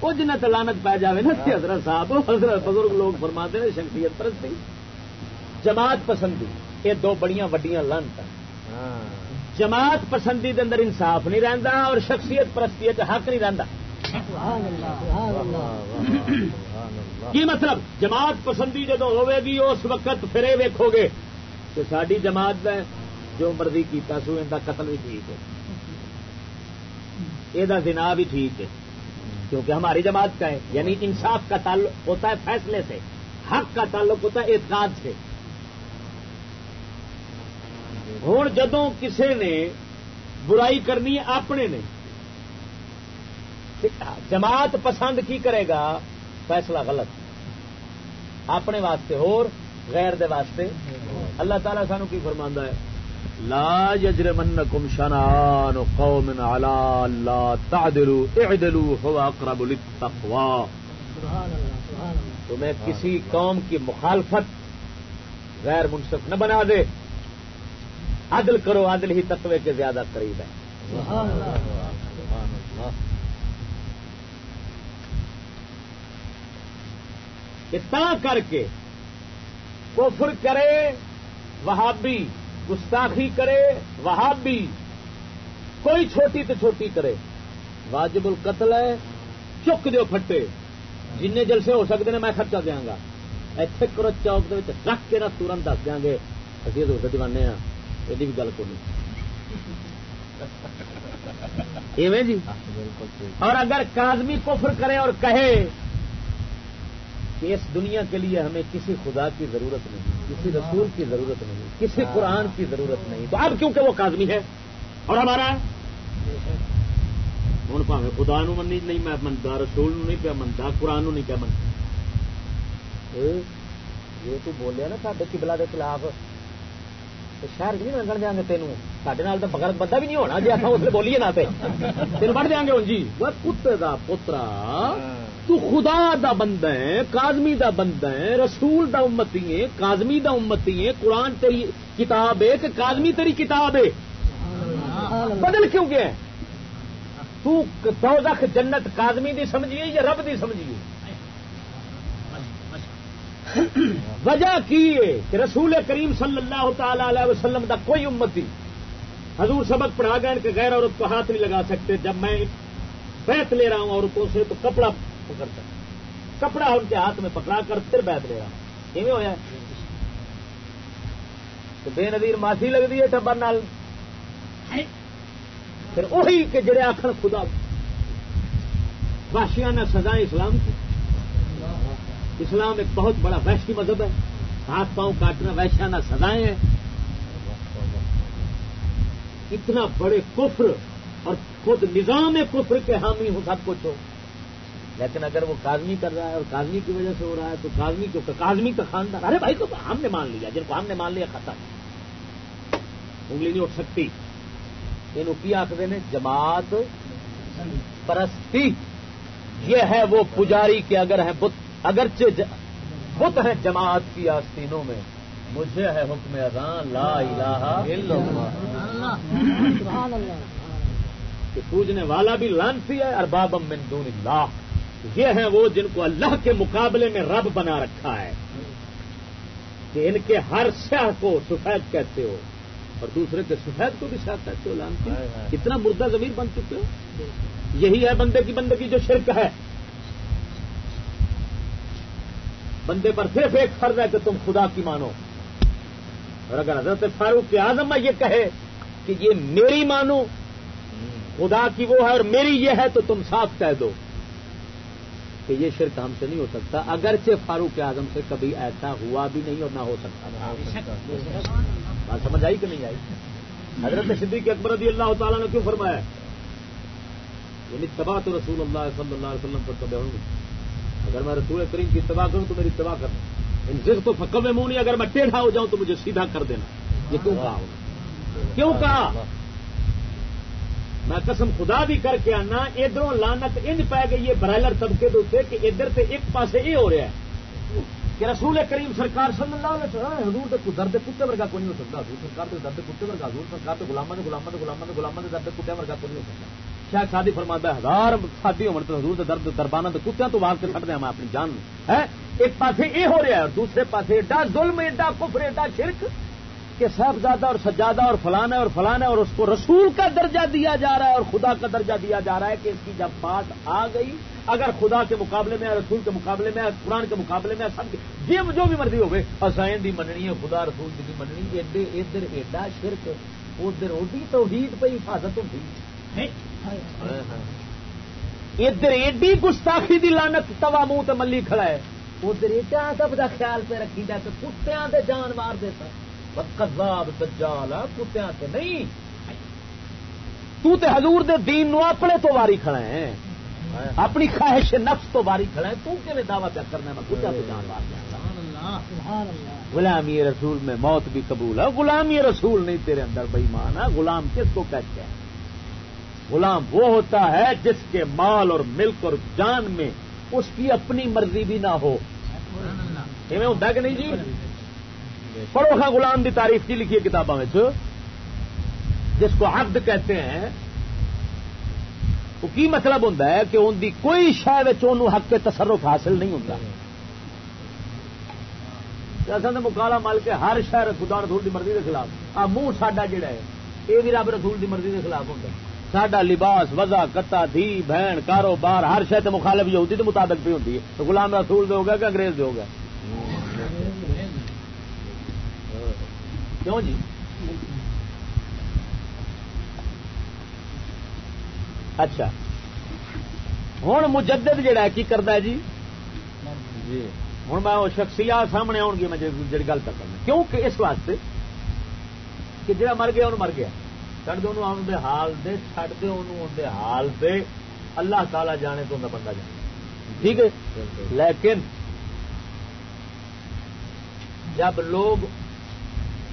وہ جنہیں تلانت پی جائے نا حضرت صاحب حضرت بزرگ لوگ فرماتے ہیں شخصیت پرستی جماعت پسندی یہ دو بڑیاں وڈیاں لانت جماعت پسندی دے اندر انصاف نہیں رہتا اور شخصیت پرستی حق نہیں رہتا کی مطلب؟ جماعت پسندی جدو ہوے گی اس وقت پھر ویکو گے کہ ساری جماعت ہے جو مرضی کیتا سو ان کا قتل بھی ٹھیک ہے۔ یہ دنا بھی ٹھیک ہے۔ کیونکہ ہماری جماعت کا ہے یعنی انصاف کا تعلق ہوتا ہے، فیصلے سے۔ حق کا تعلق ہوتا ہے، اعتقاد سے۔ ہوں جدوں کسی نے برائی کرنی ہے، اپنے نے۔ جماعت پسند کی کرے گا؟ فیصلہ غلط۔ اپنے واسطے اور غیر دے واسطے۔ اللہ تعالیٰ سانو کی فرماندہ ہے؟ لا يجرمنكم شنان قوم على لا تعدلوا اعدلوا هو اقرب للتقوى تمہیں کسی قوم کی مخالفت غیر منصف نہ بنا دے۔ عدل کرو، عدل ہی تقوی کے زیادہ قریب ہے۔ تا کر کے کفر کرے وہابی گستاخی کرے وہابی کوئی چھوٹی تو چھوٹی کرے۔ واجب القتل ہے چک دو پھٹے۔ جن جلسے ہو سکتے ہیں میں خرچہ دیا گا۔ ایتھے کرو چوک دے رکھ کے نہ ترنت دس دیا گے۔ اسی تو دیوانے ہاں یہ بھی گل کو نہیں۔ ایویں جی؟ اور اگر کازمی کفر کرے اور کہے کہ اس دنیا کے لیے ہمیں کسی خدا کی ضرورت نہیں کسی رسول کی ضرورت نہیں کسی قرآن کی ضرورت نہیں۔ تو اب کیونکہ وہ کازمی ہے اور ہمارا ہوں پہ خدا نو منی نہیں میں منتا رسول نو نہیں پیا منتا قرآن نو نہیں پیا منتا یہ تو بولیا نا سڈے کبلا کے خلاف۔ شہر نہیں لنگن دیا گے تینوں؟ سڈے تو بغیر بندہ بھی نہیں ہونا جی آپ اس بولیے نہ تین بڑھ دیا گے ہوں جی۔ کتے کا پوترا تو خدا دا بندہ ہے کازمی دا بندہ ہے، رسول دا امتی ہے کازمی دا امتی ہے، قرآن تیری کتاب ہے کہ کازمی تیری کتاب ہے۔ بدل کیوں گیا تو دوزخ جنت کازمی دی سمجھیے یا رب دی سمجھیے؟ وجہ کی ہے کہ رسول کریم صلی اللہ تعالی علیہ وسلم دا کوئی امتی حضور سبق پڑھا گئے کہ غیر عورت کو ہاتھ نہیں لگا سکتے۔ جب میں بیت لے رہا ہوں عورتوں سے تو کپڑا پکڑتا کپڑا ان کے ہاتھ میں پکڑا کر پھر بیت لے رہا۔ ہوں ہوا تو بے نظیر معافی لگتی ہے ٹبر نال۔ پھر وہی کہ جڑے آخر خدا واشیا واشیانہ سزائیں اسلام کی۔ اسلام ایک بہت بڑا وحشی مذہب ہے۔ ہاتھ پاؤں کاٹنا وحشیانہ سزائیں ہیں۔ اتنا بڑے کفر اور خود نظام کفر کے حامی ہو سب کچھ ہو لیکن اگر وہ کازمی کر رہا ہے اور کازمی کی وجہ سے ہو رہا ہے تو کازمی کیوں کازمی کا خاندان ارے بھائی تو ہم نے مان لیا جن کو ہم نے مان لیا ختم انگلی نہیں اٹھ سکتی۔ یہ کی آخر نے جماعت پرستی۔ یہ ہے وہ پجاری کے اگر ہے بت اگرچہ بت ہے جماعت کی آستینوں میں مجھے ہے حکم اذان لا الہ الا اللہ۔ کہ پوجنے والا بھی لانسی ہے اربابم من دون اللہ۔ یہ ہیں وہ جن کو اللہ کے مقابلے میں رب بنا رکھا ہے کہ ان کے ہر سیاہ کو سفید کہتے ہو اور دوسرے کے سفید کو بھی سیاہ کہتے ہو لانتی۔ کتنا مردہ زمین بن چکے ہو۔ یہی ہے بندے کی بندگی جو شرک ہے۔ بندے پر صرف ایک فرض ہے کہ تم خدا کی مانو۔ اور اگر حضرت فاروق کے اعظم یہ کہے کہ یہ میری مانو خدا کی وہ ہے اور میری یہ ہے تو تم صاف کہہ دو۔ کہ یہ شرک ہم سے نہیں ہو سکتا، اگرچہ فاروق اعظم سے کبھی ایسا ہوا بھی نہیں اور نہ ہو سکتا۔ بات سمجھ آئی کہ نہیں آئی؟ حضرت صدیق اکبر رضی اللہ تعالیٰ نے کیوں فرمایا؟ یعنی تباہ تو رسول اللہ صلی اللہ علیہ وسلم پر ہوں گی اگر میں رسول کریم کی اتباع کروں تو میری اتباع کرنا ان ضد تو فکو میں منہ نہیں، اگر میں ٹیڑھا ہو جاؤں تو مجھے سیدھا کر دینا۔ یہ کیوں کہا ہوگا؟ کیوں کہا؟ میں قسم خدا بھی کر کے آنا ادھر لانت انج پی گئی ہے برائلر طبقے دے کہ ادھر سے ایک پاسے یہ ہو رہا ہے کہ رسول کریم سرکار صلی اللہ علیہ وسلم حضور تو درد کتے ورگا کوئی نہیں ہو سکتا۔ حضور سرکار تو درد کتے ورگا، حضور سرکار تو گلاما نے گلاما نے گلاما نے گلاما نے درد کتے ورگا کوئی نہیں ہو سکتا۔ شاید شادی فرماتا ہے، ہزار شادی ہو تو حضور درد دربانا تو کتیا تو واسطے سٹ دیا میں اپنی جان ہے ایک پاسے یہ ہو رہا ہے اور دوسرے پاسے ایڈا ظلم، ایڈا کفر، ایڈا شرک کہ صاحبزادہ اور سجادہ اور فلانا اور فلانا اور اس کو رسول کا درجہ دیا جا رہا ہے اور خدا کا درجہ دیا جا رہا ہے کہ اس کی جب بات آ گئی اگر خدا کے مقابلے میں رسول کے مقابلے میں قرآن کے مقابلے میں سب یہ جو بھی مرضی ہوگی اسائن دی مننی ہے خدا رسول کی مننی ادھر ایڈا شرک ادھر اوڈی تو عید پہ حفاظت ہوتی ادھر ایڈی گستاخی دی لانت توا منہ تو ملی کھڑا ہے۔ ادھر ادب کا خیال پہ رکھی جائے کتیا جان مار دیتا کزاب سجال کتیا سے نہیں۔ تو تے حضور دے دین نو اپنے تو واری کھڑا ہے۔ اپنی خواہش نفس تو واری کھڑا ہے۔ تو کیون دعوی پیا کرنا میں کتیا تو جان دیا غلامی رسول میں موت بھی قبول ہے۔ غلامی رسول نہیں تیرے اندر بئی مان ہے۔ غلام کس کو کہتے ہیں؟ غلام وہ ہوتا ہے جس کے مال اور ملک اور جان میں اس کی اپنی مرضی بھی نہ ہو۔ ہوتا کہ نہیں جی؟ پڑھو خاں غلام کی تاریخ کی لکھی ہے کتابوں میں جس کو عبد کہتے ہیں۔ وہ کی مطلب ہوں کہ ان کی کوئی شہر حق کے تصرف حاصل نہیں ہوتا اصل نے مکالا مل کے ہر شہر خدا رسول کی مرضی کے خلاف۔ آ منہ ساڈا جہا ہے، یہ بھی رب رسول کی مرضی کے خلاف ہوتا سڈا لباس وزا کتا، دھی، بہن، کاروبار، ہر شہر مخالف جو ہوتی تو مطابق بھی ہوتی ہے۔ تو غلام رسول دے گا کہ انگریز دے گا کیوں جی؟ اچھا۔ ہوں مجدد جہا ہے، کی کرتا ہے جی؟ جی۔ ہوں میں شخصیات سامنے آؤ گی، میں جی گل کر کرنا کیوں اس واسطے کہ جا مر گیا مر گیا۔ چڑھ دے دے حال دے چڈ دے دے حال دے۔ اللہ تعالی جانے تو بندہ جانے۔ ٹھیک ہے؟ لیکن جب لوگ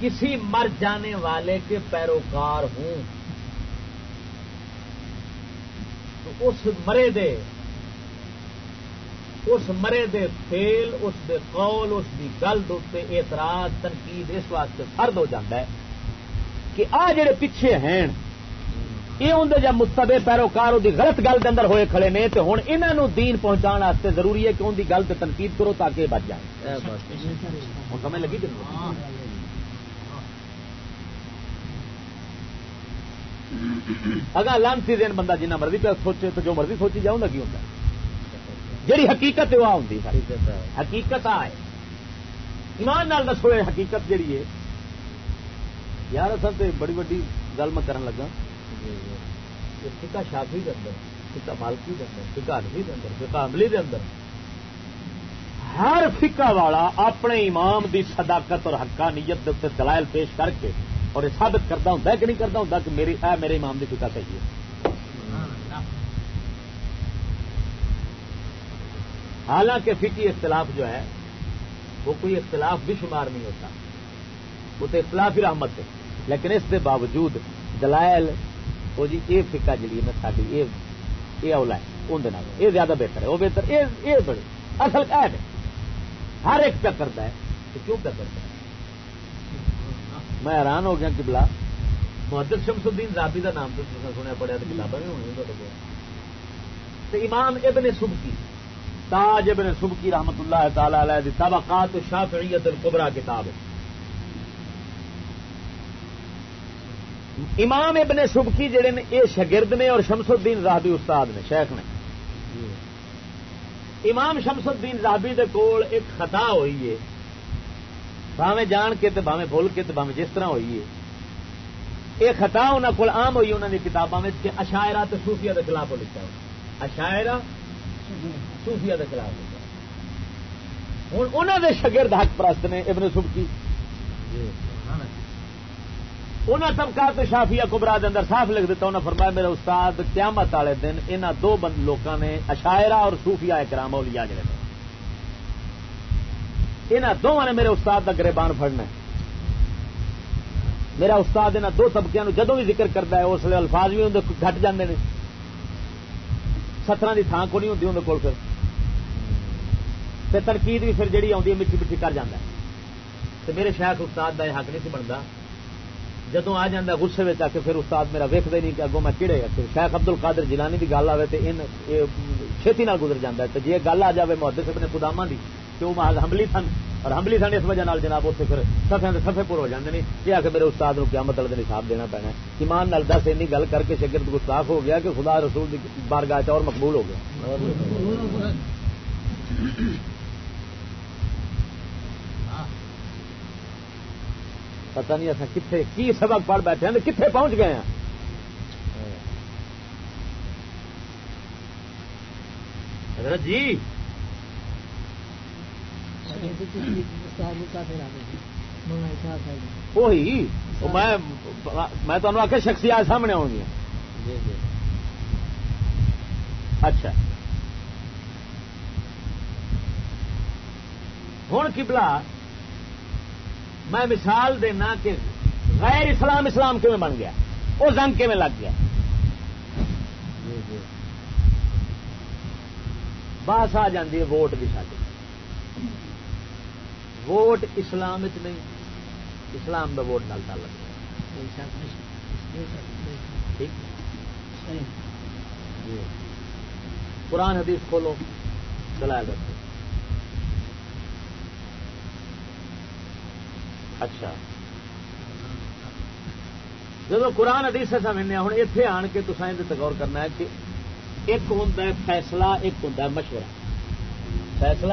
کسی مر جانے والے کے پیروکار ہوں تو اس مرے دے اس مرے دے فیل اس دے قول اس دی گل دے اعتراض تنقید اس واسطے فرد ہو جاتا ہے کہ آ جڑے پیچھے ہیں یہ اندر جب مستبے پیروکار وہ غلط گل کے اندر ہوئے کھڑے نے تو ہوں انہوں دین پہنچا ضروری ہے کہ ان کی گل تنقید کرو تاکہ بچ جائے۔ سمجھ لگی کہ اگر لانسی دین بندہ جنہ مرضی پہ سوچے تو جو مرضی سوچی جاؤں گا کی ہوتا جیڑی حقیقت ہے وہ ہوں حقیقت آئے ایمان نال دسو حقیقت جیڑی ہے۔ یار اصل تو بڑی وڈی گل میں کرن لگا فکا شافی کے اندر فکا مالکی کے اندر فکا حنفی کے اندر فکا عملی کے اندر۔ ہر فکا والا اپنے امام دی صداقت اور حقا نیت دلائل پیش کر کے اور یہ ثابت کرتا ہوں کہ نہیں کرتا ہوں کہ میری اے میرے امام دی فکا صحیح ہے۔ حالانکہ فکی اختلاف جو ہے، وہ کوئی اختلاف بھی شمار نہیں ہوتا۔ وہ تو اختلاف ہی رحمت ہے۔ لیکن اس کے باوجود دلائل، وہ جی یہ فکا جی نا ساری یہ اولا ہے اندر یہ زیادہ بہتر ہے وہ بہتر یہ بڑے اصل ہے۔ ہر ایک پہ کرتا ہے، تو کیوں پہ کرتا ہے؟ میں حیران ہو گیا کہ بلا محدت شمس الدین رابی کا نام تو سنیا پڑیا تو کتابیں بھی ہونی تو امام ابن سبکی تاج ابن سبکی رحمت اللہ تعالی علیہ طبقات شافعیت القبرا کتاب۔ ہے امام ابن سبکی جڑے نے یہ شگرد نے اور شمس الدین راہبی استاد نے شیخ نے۔ امام شمس الدین راہبی دے کول ایک خطا ہوئی ہے۔ باوے جان کے تو باوے بھول کے تو باوے جس طرح ہوئی ہے۔ یہ خطا انہوں کو عام ہوئی انہوں نے کتابوں میں کہ اشاعرہ تو صوفیہ کے خلاف لکھا ہو اشاعرہ صوفیہ کے خلاف لکھا ہوں انہوں نے شگرد حق پرست نے ابن سبکی۔ انہیں طبقات شافیا کبرا کے اندر صاف لکھ دیتا انہیں فرمایا، میرے استاد، قیامت والے دن ان دو بند لوگوں نے اشاعرہ اور صوفیا کرام لیا جڑے انہوں دونوں نے میرے استاد کا گربان فڑنا میرا استاد انہوں دو طبقے جدو بھی ذکر کرتا ہے، اس لیے الفاظ بھی اندر گٹ جاتے ہیں سترہ کی تھان کو نہیں ہوتی اندر کول پھر۔ تنقید بھی پھر جی آتی ہے میٹھی میٹھی کر جانا تو میرے شاید استاد کا یہ حق نہیں سی بنتا جدو آ جا گسے میں آ کے پھر استاد میرا ویکد نہیں کہ اگوں میں کہڑے شیخ ابدل کادر جیلانی کی گل آئے تو چھتی نال گزر جاتا ہے۔ تو جی گل آ جائے محدت اپنے قدام کی تو وہ حملی سن؟ اور حملی سن اس وجہ نال جناب اتنے پھر سفے کے سفے پور ہو جاتے ہیں یہ آ کے میرے استاد کو کیا مطلب حساب دینا پینا ایمان نال دس این گل کر کے شگرد گستاخ ہو گیا کہ خدا رسول کی بارگاہ اور مقبول ہو گیا۔ پتہ نہیں اصا کتنے کی سبق پڑھ بیٹھے ہیں کتنے پہنچ گئے ہیں؟ جی! وہی؟ میں تمہیں آخیا شخصیات سامنے آؤ گیا جی، جی۔ اچھا۔ ہوں کبلا میں مثال دینا کہ غیر اسلام اسلام کیون بن گیا؟ وہ زنگ کیون لگ گیا؟ بس آ جاتی ہے ووٹ بھی ساری ووٹ اسلام نہیں۔ اسلام کا ووٹ نال تعلق۔ قرآن حدیث کھولو دلائل رکھو۔ اچھا۔ جب قرآن حدیث سمجھنے ہوں اتنے آن کے تو یہ غور کرنا ہے کہ ایک ہوں فیصلہ ایک ہوں مشورہ۔ فیصلہ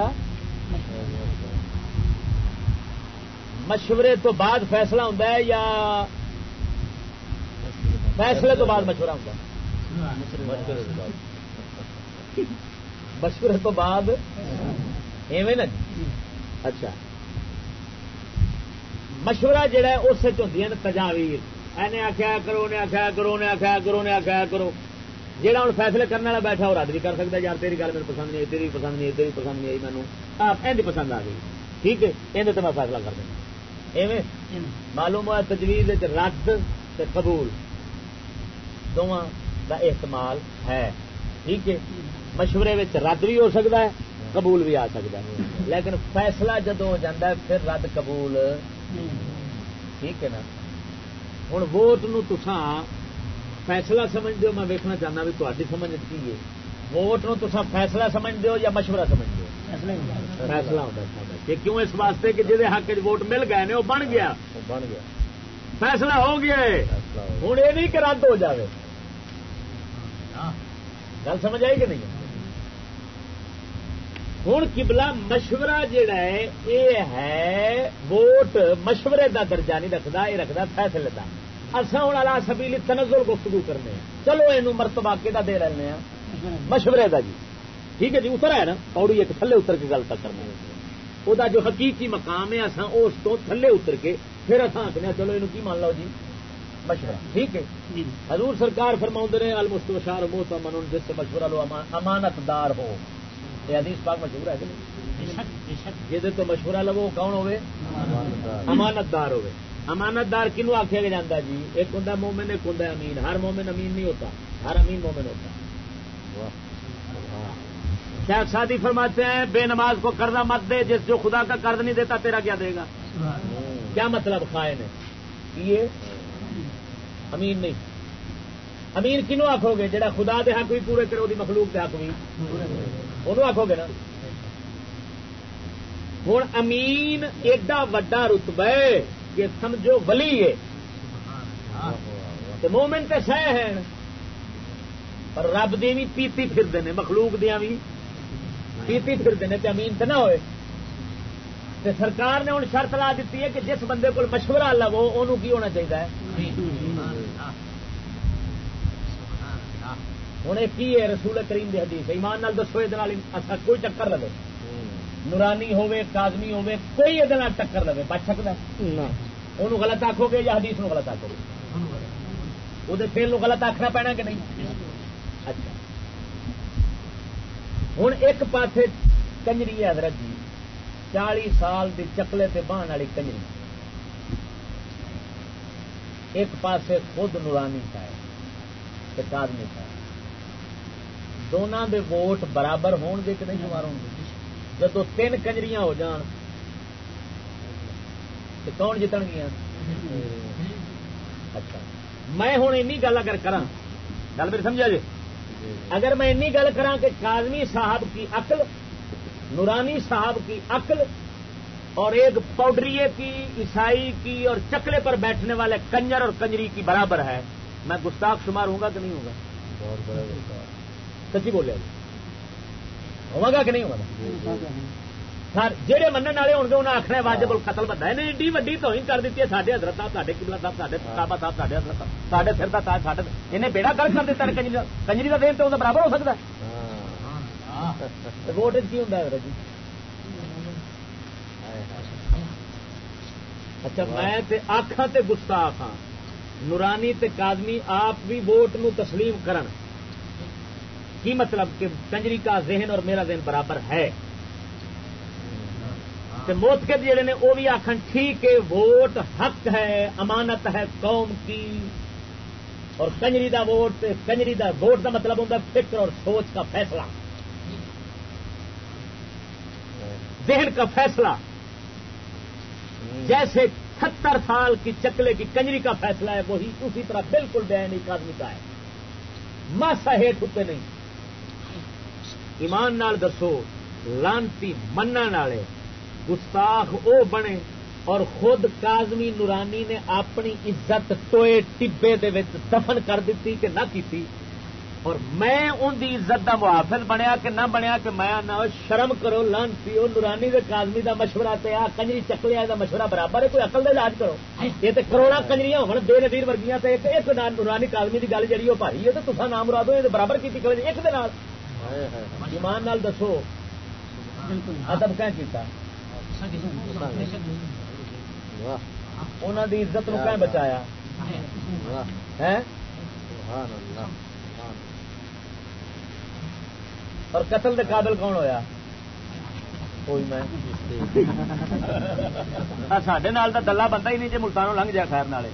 مشورے تو بعد فیصلہ ہوں یا فیصلے تو بعد مشورہ ہوں مشورے تو بعد؟ ایویں نا؟ اچھا۔ مشورہ جہا ہے اس ہوں تجاویر اینے آخیا کرو نے آخیا کرو نے آخیا کرو نے آخیا کرو۔ جہاں ہوں فیصلے کرنے والا بیٹھا وہ رد بھی کر سکتا یار تیری گل میرے پسند نہیں آئی، تیری پسند نہیں آئی، تیری پسند نہیں آئی مینو آپ پسند آ گئی۔ ٹھیک ہے یہ تو میں فیصلہ کر دینا۔ ایویں معلوم ہوا تجویز رد قبول۔ دونوں کا احتمال ہے۔ ٹھیک ہے؟ مشورے رد بھی ہو سکتا ہے قبول بھی آ سکتا ہے۔ لیکن فیصلہ جدو ہو جاتا ہے پھر رد قبول۔ ٹھیک ہے نا؟ ہوں ووٹ نو تسان فیصلہ سمجھ دو میں ویکنا چاہنا بھی تاری سمجھ کی ہے۔ ووٹ نو تسان فیصلہ سمجھ دو یا مشورہ سمجھ دو فیصلہ ہوتا کیوں اس واسطے کہ جہے حق ووٹ مل گئے نے وہ بن گیا۔ بن گیا۔ فیصلہ ہو گیا ہوں یہ نہیں کہ رد ہو جائے گل سمجھ آئی کہ نہیں؟ ہوں کبلا مشورہ جہا ہے یہ ہے ووٹ مشورے دا درجہ نہیں رکھتا یہ رکھتا فیصلے کا اصا ہوں والا سبیلی تنزل گفتگو کرنے ہیں۔ چلو یہ مرتبہ کہ دے رہے ہیں؟ مشورے کا جی۔ ٹھیک ہے جی اتر ہے نا پوڑی ایک تھلے اتر کے گل تک کرنا وہ جو حقیقی مقام ہے اصا اس تو تھلے اتر کے پھر اصا آخنے چلو یہ مان لو جی مشورہ ٹھیک ہے۔ حضور سرکار فرما نے المستشار موت امن جس سے مشورہ لو امانت دار ہو یہ حدیث پاک مشہور ہے کہ جی تو مشورہ لو کون ہوئے امانت دار ہوئے امانت دار کنو آخیا جاتا جی ایک ہوں مومن ایک ہوں امین ہر مومن امین نہیں ہوتا ہر امین مومن ہوتا شاید شادی فرماتے ہیں، بے نماز کو قرضہ مت دے، جس جو خدا کا قرض نہیں دیتا، تیرا کیا دے گا؟ کیا مطلب خائے نے یہ امین نہیں۔ امین کنو آخو گے؟ جہاں خدا دے حق بھی پورے کرے وہ مخلوق دے حق بھی وہ آخو گے نا؟ ہوں امین ایڈا وڈا رتبہ کہ سمجھو ولی ہے۔ مومن تو سہ ہے پر رب دی بھی پیتی پھرتے ہیں مخلوق دیا بھی پیتی پھرتے ہیں امین تو نہ ہوئے۔ تے سرکار نے ہوں شرط لا دیتی ہے کہ جس بندے کو مشورہ لو ان کی ہونا چاہیے۔ ہوں کی ہے رسول کریم دی حدیث؟ ایمان نال دسو یہ کوئی چکر لگے نورانی ہوے کازمی ہوے کوئی یہ ٹکر لگے بچ سکتا وہ غلط آخو گے یا حدیث نو غلط آخو گے؟ وہ پھر غلط آخنا پینا کہ نہیں؟ اچھا۔ ہوں ایک پاس کنجری ہے حضرت جی چالی سال دی چکلے تے بہن والی کنجری۔ ایک پاس خود نورانی ہے کادمی کا ہے دونوں دے ووٹ برابر ہون گے کہ نہیں؟ شمار ہو گے۔ جب تین کنجریاں ہو جان تو کون جتن گیا اچھا۔ میں ہوں این گل اگر کرا گل میری سمجھا جی؟ اگر میں این گل کرا کہ کازمی صاحب کی عقل نورانی صاحب کی عقل اور ایک پاؤڈریے کی عیسائی کی اور چکلے پر بیٹھنے والے کنجر اور کنجری کی برابر ہے میں گستاخ شمار ہوں گا کہ نہیں ہوگا سچی بولے ہوگا کہ نہیں ہوگا سر جہے من والے ہو گے انہیں آخنا واجب قتل بتا ہے۔ ایڈی وی تو کر دیتی ہے سارے حضرت صاحب سارے کبلا صاحب سارے کابا صاحب سارے حضرت سارے سر کا تاج سارے انہیں بیڑا گل کر دیتا کنجری کنجری کا دین تو برابر ہو سکتا ہے۔ ووٹ کی حضرت جی؟ اچھا میں آخا تے گستاخ ہاں۔ نورانی تے کادمی آپ بھی ووٹ نو تسلیم کرن۔ کی مطلب کہ کنجری کا ذہن اور میرا ذہن برابر ہے؟ موت کے جڑے نے وہ بھی آخر ٹھیک ہے، ووٹ حق ہے، امانت ہے قوم کی۔ اور کنجری دا ووٹ کنجری دا ووٹ دا مطلب ہوتا فکر اور سوچ کا فیصلہ۔ ذہن کا فیصلہ۔ جیسے ستر سال کی چکلے کی کنجری کا فیصلہ ہے، وہی اسی طرح بالکل بین ایک آدمی کا ہے۔ ماسا ہیٹ ہوتے نہیں۔ ایمان نال دسو، لانتی من والے گستاخ او بنے اور خود کازمی نورانی نے اپنی عزت ٹوئے ٹبے دفن کر دیتی کہ نہ کیتی اور میں ان دی عزت دا محافظ بنیا کہ نہ بنیا کہ میں نہ شرم کرو لان پیو نورانی دے کازمی دا مشورہ تے آ کنجری چکلیا دا مشورہ برابر ہے کوئی عقل دے علاج کرو۔ یہ تے کروڑا کنجریاں ہون بے نظیر ورگیاں تے ایک ایک نورانی کازمی دی گل جڑی او بھاری ہے تے تساں نام مراد ہو برابر کیتی کرے ایک دے نال۔ ایمان نال دسو۔ ادب کہیں کیتا؟ انہوں دی عزت نو کہیں بچایا؟ اور قتل دے قابل کون ہویا؟ کوئی میں۔ سڈے نال دلہ بندہ ہی نہیں جی ملتانوں لنگ جائے خیر نالے۔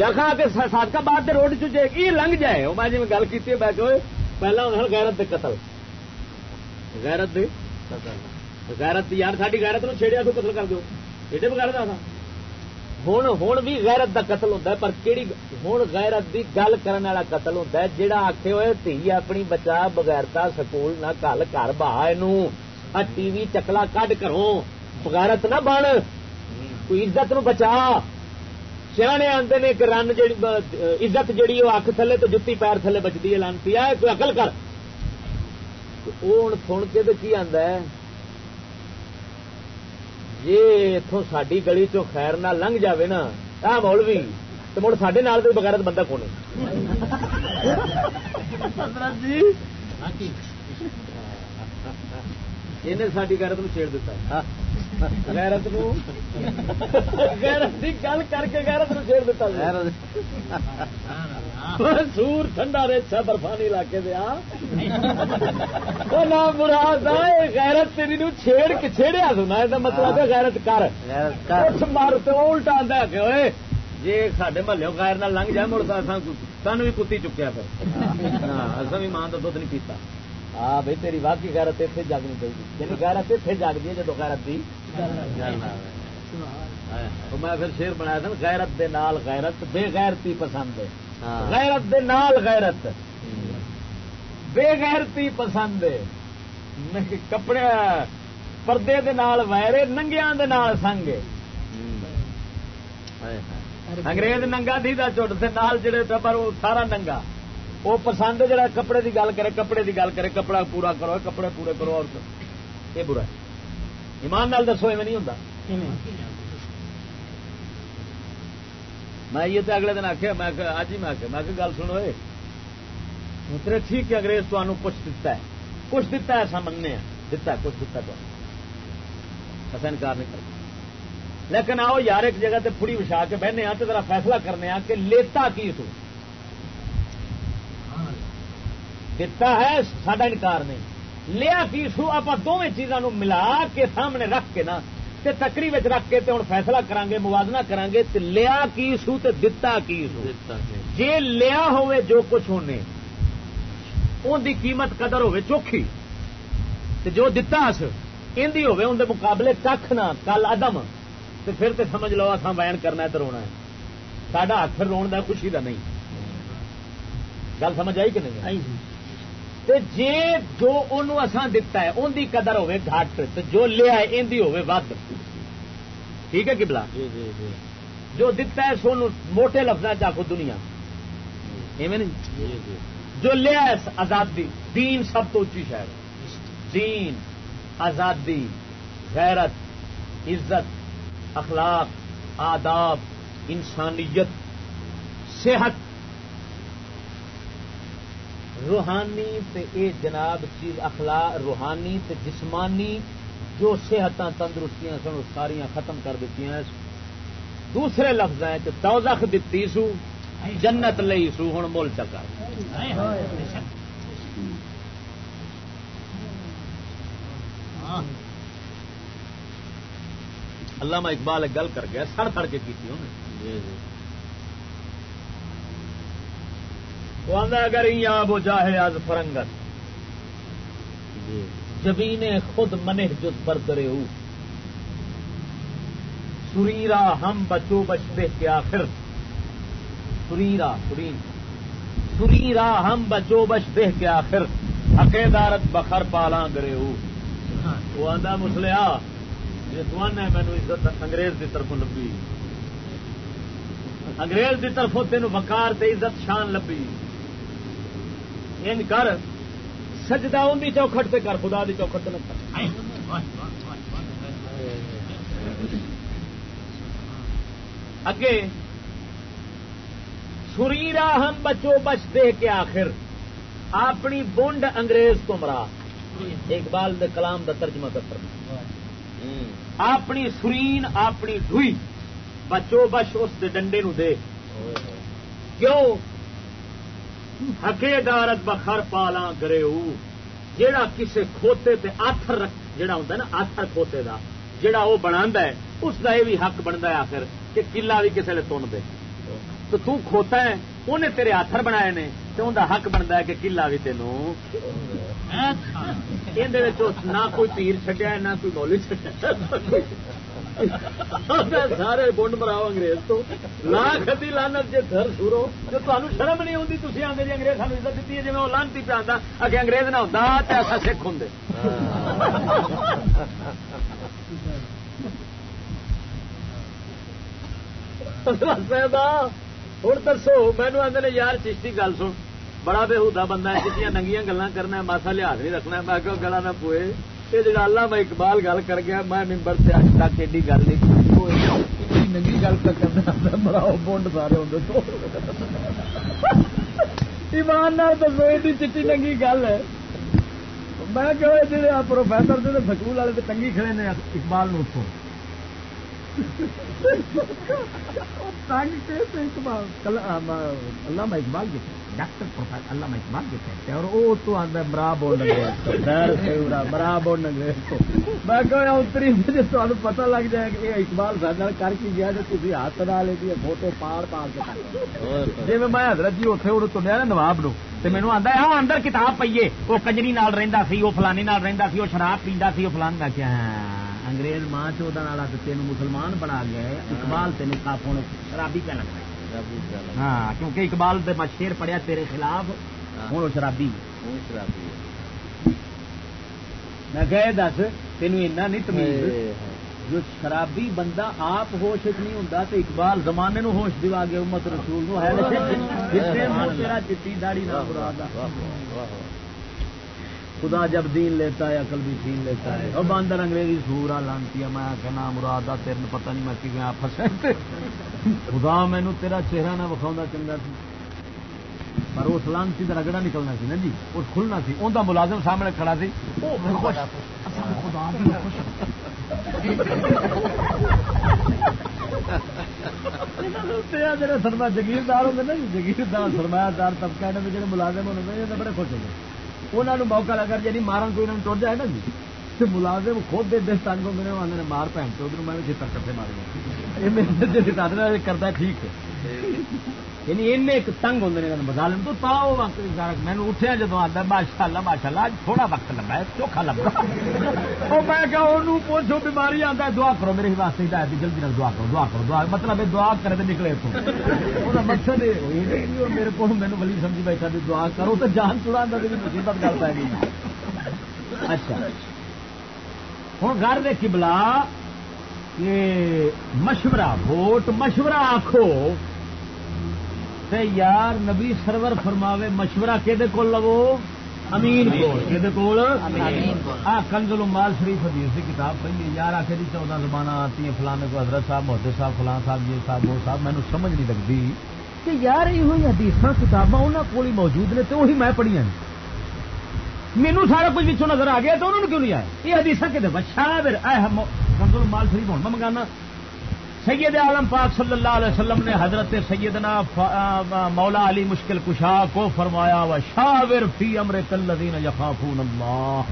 رہا کھا کے سادکا بعد روڈ یہ لنگ جائے؟ میں جی گل کی پہلا غیرت دے قتل۔ غیرت دے؟ غیرت یار ساری غیرت نو چھیڑیا تو قتل کر دو ایڈے بغیر تھا. ہوں ہوں بھی غیرت دا قتل ہوتا ہے، پر کیڑی ہوں غیرت دی گل کرنے والا قتل ہوتا ہے جہاں آخے ہوئے، تھی اپنی بچا بغیرتا سکول نہ کل کر بہا ٹی وی چکلا کڈ کرو بغیرت نہ بن۔ کوئی عزت نو بچا۔ سیانے آتے نے کہ رن جی عزت جیڑی وہ اک تھلے تو جتی پیر تھلے بچتی ہے، لانتی ہے، کوئی اقل کر۔ وہ ہوں سن کے تو کی آدھا ہے؟ جی اتوں ساری گلی چو خیر نہ لنگ جائے نا آ مولوی تو مڑ سڈے نال تو بندہ کون جی ساری گیرت چھیڑ دیتا غیرت غیرت کی گل کر کے غیرت نو چھیڑ دیتا سور ٹھنڈا ریچا برفانی علاقے دیا مراد غیرت تیری نو چھیڑ کے چھیڑیا سنا یہ مطلب ہے غیرت کر۔ مار تو الٹا آدھا کہ ہوئے جی سڈے محلے غیر نہ لنگ جائے مڑ سان بھی کتی چکیا پھر۔ اصل بھی ماں کا دھد نہیں پیتا۔ ہاں بھائی تیری واقعی غیرت اتنے جگنی چاہیے یعنی غیرت اتنے جگتی ہے جدو غیرت دی۔ میں پھر شیر بنایا تھا غیرت دے نال غیرت بے غیرتی پسند ہے۔ ہاں۔ غیرت دے نال غیرت۔ بے غیرتی پسند ہے۔ کپڑے پردے دے نال ویرے ننگیاں دے نال سنگ انگریز ننگا تھی چٹ سے نال جڑے ٹبر وہ سارا ننگا۔ وہ پسند جڑا کپڑے دی گل کرے کپڑے دی گل کرے کپڑا پورا کرو کپڑے پورے کرو اور یہ برا ایمان نال دسو ایویں نہیں ہوں میں یہ تو اگلے دن آخیا میں اج ہی میں آخیا میں گل سنو تیرے ٹھیک ہے، انگریز تمہیں کچھ دتا ہے۔ کچھ دتا ہے، ایسا مننے دتا ہے کچھ دتا تو ایسا انکار نہیں کرتا۔ لیکن آؤ یار، ایک جگہ تے پھڑی بچھا کے بہنے ہاں تو ذرا فیصلہ کرنے ہاں کہ لیتا کی تو؟ دتا ہے سڈا انکار نہیں۔ لیا کی سو آپ دونوں چیزوں ملا کے سامنے رکھ کے نا تے تکری رکھ کے تے ہوں فیصلہ کران گے موازنہ کران گے تے لیا کی سو تے دتا کی سو۔ جی لیا ہوئے جو کچھ ہونے ان دی قیمت قدر ہوئے چوکھی۔ تے جو دتا اس ان دی ہوئے ان دے مقابلے کھ نہ کل ادم تے پھر تے سمجھ لو اصا بیان کرنا ہے تو رونا ہے۔ ساڈا ہاتھ رون دا خوشی دا نہیں۔ گل سمجھ آئی کہ نہیں؟ جی جو اسان دتا ہے ان دی قدر ہوے گھٹ تو جو لیا ہے ان دی ہوے ود۔ ٹھیک ہے کبلا جی، جی، جی۔ جو دتا ہے سو موٹے لفظ چاہو دنیا۔ ایویں نہیں؟ جو لیا ہے آزادی۔ دین سب تو اچھی شہر۔ دین آزادی غیرت عزت اخلاق آداب انسانیت صحت روحانی تے اے جناب چیز اخلاق، روحانی تے جسمانی جو صحت تندرستیاں سن ساریاں ختم کر دیتی ہیں۔ دوسرے لفظ ہیں کہ دوزخ دتی سو، جنت لئی سو ہوں مول چکر اللہ میں اقبال گل کر گیا سڑ سڑ کے کی جی۔ اگر یا وہ جاہے آج فرنگت۔ جی۔ جبین خود منہ جس پر کرے سریرا ہم بچو بچتے کے آخر۔ سریرا سرین سریرا ہم بچو بچتے کے آخر۔ عقیدارت بخر پالا کرے وہ آدھا مسلیا جی تنا مینو عزت انگریز کی طرف لبی۔ انگریز کی طرف تین وکار تے عزت شان لبی۔ یعنی ان کر سجدہ ان کی چوکھٹ سے کر خدا کی چوکھٹ نہ کر اگے سریرا ہم بچو بچ دے کے آخر، اپنی بونڈ انگریز کو مرا۔ اقبال دے کلام دا ترجمہ کر اپنی سرین اپنی ڈوئی بچو بچ اس دے ڈنڈے نو دے۔ کیوں؟ ہکے دارت بخر پالا کرے جیڑا کسے کھوتے تے آتھر جیڑا ہوں نا آتھر کھوتے دا جیڑا وہ بنا ہے اس کا یہ بھی حق بنتا ہے آخر کہ کلا بھی کسی نے تن دے۔ تو تو کھوتا ہے انہیں تیرے آتھر بنائے نے تو ان کا حق بنتا ہے کہ کلا بھی تینوں نہ کوئی پیر چڈیا نہ کوئی گولی چڈیا سارے بنڈ مراؤ انگریز تو۔ لاکھ ادی لانت جی گھر سورو جو تمہیں شرم نہیں آتی تھی آدھے جی انگریز سانو عزت دیتی ہے جی وہ لانتی پہ آتا اگے انگریز نہ ہوتا تو ایسا سکھ ہوں صاحب ہوں دسو مینو آدھے نے، یار چشتی گل سن۔ بڑا بےحدا بندہ ہے جتنی ننگیاں گلا کرنا ماسا لحاظ نہیں رکھنا میں کہ گلا نہ پوئے یہ جڑا اللہ میں اقبال گل کر گیا میں ممبر سے اج تک ایڈی گل نہیں ننگی گل کرنا بڑا بونڈ سارے ہوں تو ایمان دسو ایڈی چیٹی ننگی گل ہے میں کہ جی پروفیسر جی سکول والے تنگی کھڑے نے اقبال نو اتوں اللہ اقبال کتنے ڈاکٹر پروفیسر علامہ اقبال کتنے ہیں اور وہ تو آتا ہے مرا بول مرا بول میں اتری مجھے تمہیں پتا لگ جائے کہ یہ اقبال سارے کر کے گیا تو تھی ہاتھ نہ لے فوٹو پاڑ پاڑ کے جی میں حضرت جی اتنے اڑ تنیا نا نواب نو تو مینو آتا ہے اندر کتاب پیے وہ کجری نال رہندا سی وہ فلانی نال رہندا سی وہ شراب پیندا سی وہ فلان میں کیا انگریز ماں چودہ تین مسلمان بنا گیا اقبال تین کاف ہونے شرابی پہ لگ رہا ہاں کیونکہ اقبال میں شیر پڑیا تیرے خلاف ہاں۔ ہوں شرابی۔ میں گئے دس تین ایسا نہیں تمیز۔ جو شرابی بندہ آپ ہوش نہیں ہوں تو اقبال زمانے نو ہوش دوا گیا امت رسول نو۔ ہے چٹی داڑی نہ خدا جب دین لیتا ہے، عقل بھی دین لیتا ہے۔ اور باندر انگریزی سورا لانتی ہے، میں کہنا مراد تیرے پتہ نہیں میں کہ گیا پھنسے۔ خدا مینو تیرا چہرہ نہ وکھاؤں چنگا سی۔ پر اس لانتی کا رگڑا نکلنا سی نا جی وہ کھلنا سی۔ ان کا ملازم سامنے کھڑا سی۔ جگیردار ہوں نا جی، جگیردار، سرمایہ دار، طبقہ جڑے ملازم ہونے بڑے خوش ہوتے انہوں موقع لگا جی مارن کوئی انہوں ٹر جائے نا جی تو ملازم خود دے دس تنگ ہوتے ہیں نے مار پہن تو ادھر میں چتر کٹے مارے یہ میرے کرتا ٹھیک ہے یعنی این ایک تنگ ہوں مظالم تو تا میں اٹھیا جدو آتا ماشاء اللہ ماشاء اللہ تھوڑا وقت لگا ہے، چوکھا لگا وہ میں کہ پوچھو، بیماری آتا ہے، دعا کرو، میرے واسطے ہدایت جلدی نال دعا کرو دعا کرو، دعا مطلب دعا کرے تو نکلے تو مقصد میرے کو مینو ولی سمجھی بیٹھا بھی دعا کرو تو جان چڑا مصیبت گل پی گئی۔ اچھا۔ ہوں گھر دیکھی بلا مشورہ، ووٹ مشورہ آخو تے یار نبی سرور فرماوے مشورہ کہ لو؟ امین کول کنزل مال شریف حدیث کی کتاب پڑھی یار آخر جی چودہ زبان آتی ہیں فلانے کو حضرت صاحب محدود صاحب فلان صاحب یہ صاحب وہ صاحب مینو سمجھ نہیں لگتی کہ یار یہ حدیث کتاباں انہوں کو موجود نے تو وہی میں پڑھیا مینو سارا کچھ پچھوں نظر آ گیا تو انہوں نے کیوں نہیں آیا؟ یہ حدیث کہ کنزل مال شریف ہوں میں منگانا۔ سید عالم پاک صلی اللہ علیہ وسلم نے حضرت سیدنا مولا علی مشکل کشا کو فرمایا و شاور فی امر کلین یخافون اللہ.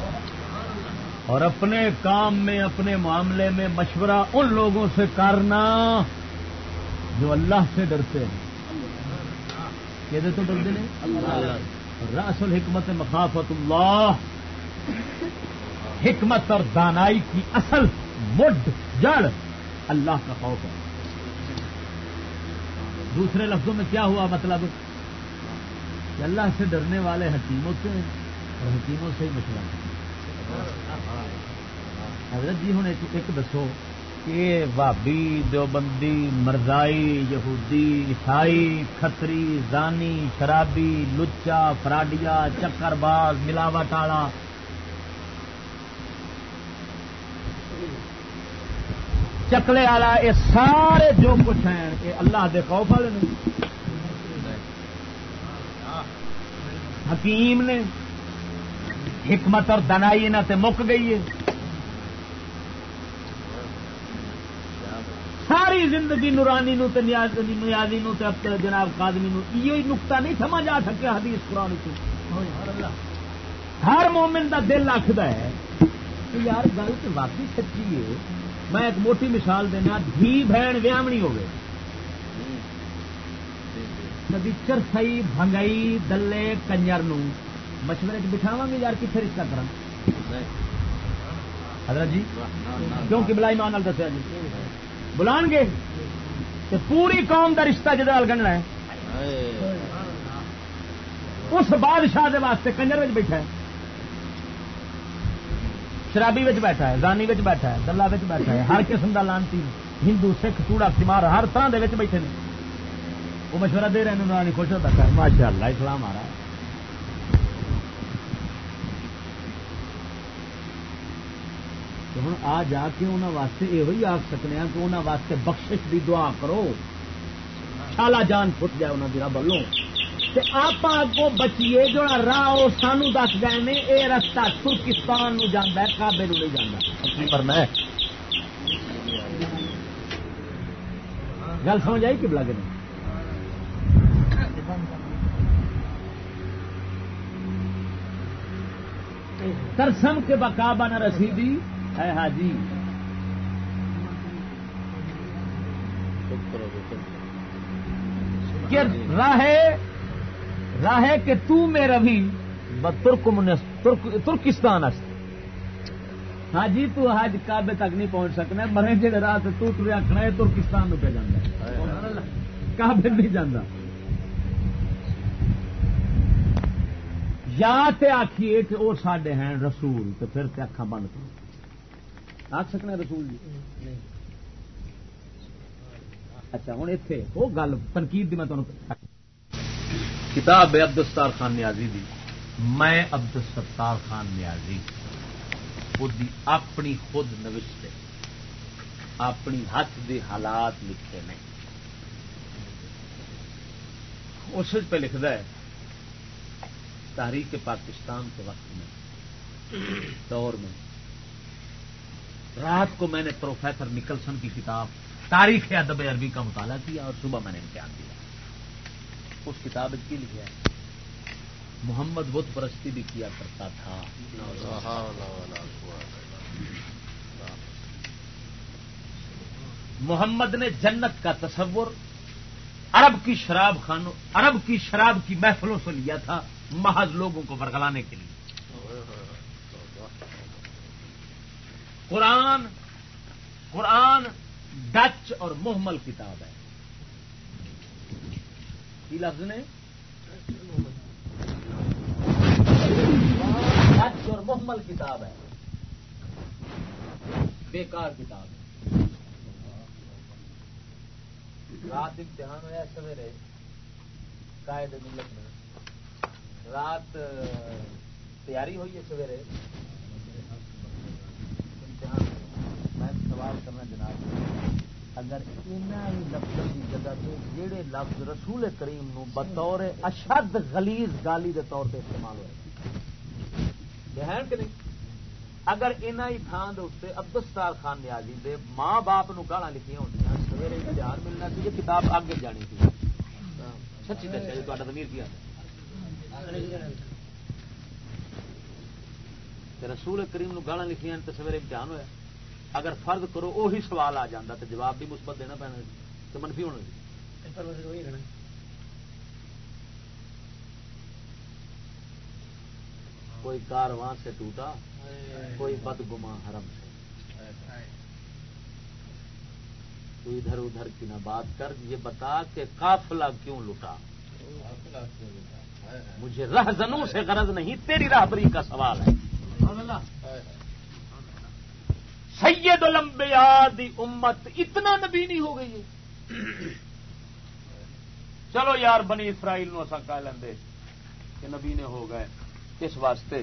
اور اپنے کام میں، اپنے معاملے میں مشورہ ان لوگوں سے کرنا جو اللہ سے ڈرتے ہیں۔ کہ تو ڈرتے ہیں راس الحکمت مخافت اللہ۔ حکمت اور دانائی کی اصل مڈ، جڑ۔ اللہ کا خوف ہے۔ دوسرے لفظوں میں کیا ہوا مطلب؟ کہ اللہ سے ڈرنے والے حکیموں سے اور حکیموں سے ہی مشورہ حضرت جی ہوں ایک دسو کہ بھابی دیوبندی، مرزائی، یہودی، عیسائی کتری زانی، شرابی، لچا، فراڈیا، چکر باز ملاوٹ والا چکلے والا یہ سارے جو کچھ ہیں یہ اللہ دے خوف والے نے۔ حکیم نے، حکمت اور دنائی تے مک گئی ہے۔ ساری زندگی نورانی نو تے نیازی نو تے جناب قادمی نو یہ نقطہ نہیں سمجھ آ سکیا حدیث قرآن ہر مومن دا دل آخد ہے کہ یار گل تو واقعی سچی ہے۔ میں ایک موٹی مثال دینا دھی بہن ویامنی ہوگی ندی چرسائی بھنگئی دلے کنجر نو۔ مشورے بٹھاوا گے یار کتنے رشتہ کر حضرت جی کیوں کہ بلائی مان دسیا جی۔ بلان گے تو پوری قوم کا رشتہ جدال گننا ہے اس بادشاہ دے واسطے کنجر بیٹھا ہے۔ شرابی بیٹھا ہے، زانی بیٹھا ہے، دلہ بیٹھا ہے، ہر قسم کا لانتی، ہندو، سکھ چوڑا سمار، ہر طرح دے بیٹھے نے۔ وہ مشورہ دے رہے ہیں خوش ہوتا ہے۔ ماشاء اللہ اسلام آ رہا ہے۔ ہوں آ جا کے انہوں واسطے یہ آخ سکنے ہیں کہ انہوں واسطے بخشش کی دعا کرو۔ شالا جان فٹ جائے انہوں کی رب لو آپ کو بچیے جو راہ سانو دس گئے نے یہ رستہ ترکستان نو جانا ہے کابے نو نہیں جانا پر میں گل سمجھ آئی کہ بلا گئے ترسم کے بکابا نہ رسیدی ہے حاجی راہ راہ کہ تو میرا بھی ترکستان ہاں جی تو حج کابے تک نہیں پہنچ سکنا. مرے جڑے راہ تو تر آخنا ہے ترکستان پہ جانا کابے نہیں جانا یا تے آخیے کہ وہ سڈے ہیں رسول تو پھر تے اکھا بند کرو. آخ سکنا رسول جی؟ اچھا ہوں اتے وہ گل تنقید میں تمہیں کتاب ہے عبد الستار خان نیازی دی۔ میں عبد الستار خان نیازی۔ خود اپنی خود نوشتے۔ اپنی ہاتھ دے حالات لکھے نے۔ اس پہ لکھتا ہے، تحریک پاکستان کے وقت میں، دور میں۔ رات کو میں نے پروفیسر نکلسن کی کتاب تاریخ ادب عربی کا مطالعہ کیا اور صبح میں نے امتحان دیا۔ اس کتاب کی لکھا ہے محمد بت پرستی بھی کیا کرتا تھا۔ محمد نے جنت کا تصور، عرب کی شراب خانوں، عرب کی شراب کی محفلوں سے لیا تھا محض لوگوں کو برگلانے کے لیے۔ قرآن قرآن، ڈچ اور محمل کتاب ہے۔ کی لفظ نے؟ اور محمل کتاب ہے۔ بیکار کتاب ہے۔ رات امتحان ہوا سویرے، قائد ملت میں۔ رات تیاری ہوئی ہے سویرے۔ امتحان میں سوال کرنا جناب۔ اگر لفظ کی جگہ سے جہے لفظ رسول کریم نو بطور اشد غلیظ گالی دے طور پہ استعمال ہوئے۔ کہ نہیں؟ اگر انہیں ہی تھان دے عبدالستار خان نیازی دے ماں باپ نو گالا لکھیاں ہوتی سویرے دھیان ملنا سی، یہ کتاب اگ جانی تھی سچی دسیا جی تا کیا؟ رسول کریم نو گالا لکھیاں تو سویرے امتحان ہوا اگر فرض کرو وہی سوال آ جاتا تو جواب بھی مثبت دینا پینا تو منفی ہونا کوئی کارواں سے ٹوٹا کوئی بد گما حرم سے۔ تو ادھر ادھر کی نہ بات کر یہ بتا کہ قافلہ کیوں لٹا مجھے رہ زنوں سے غرض نہیں تیری راہبری کا سوال ہے۔ سید لمبیا دی امت اتنا نبی نہیں ہو گئی ہے۔ چلو یار، بنی اسرائیل نو اصا کہہ لیں کہ نبی نے ہو گئے۔ اس واسطے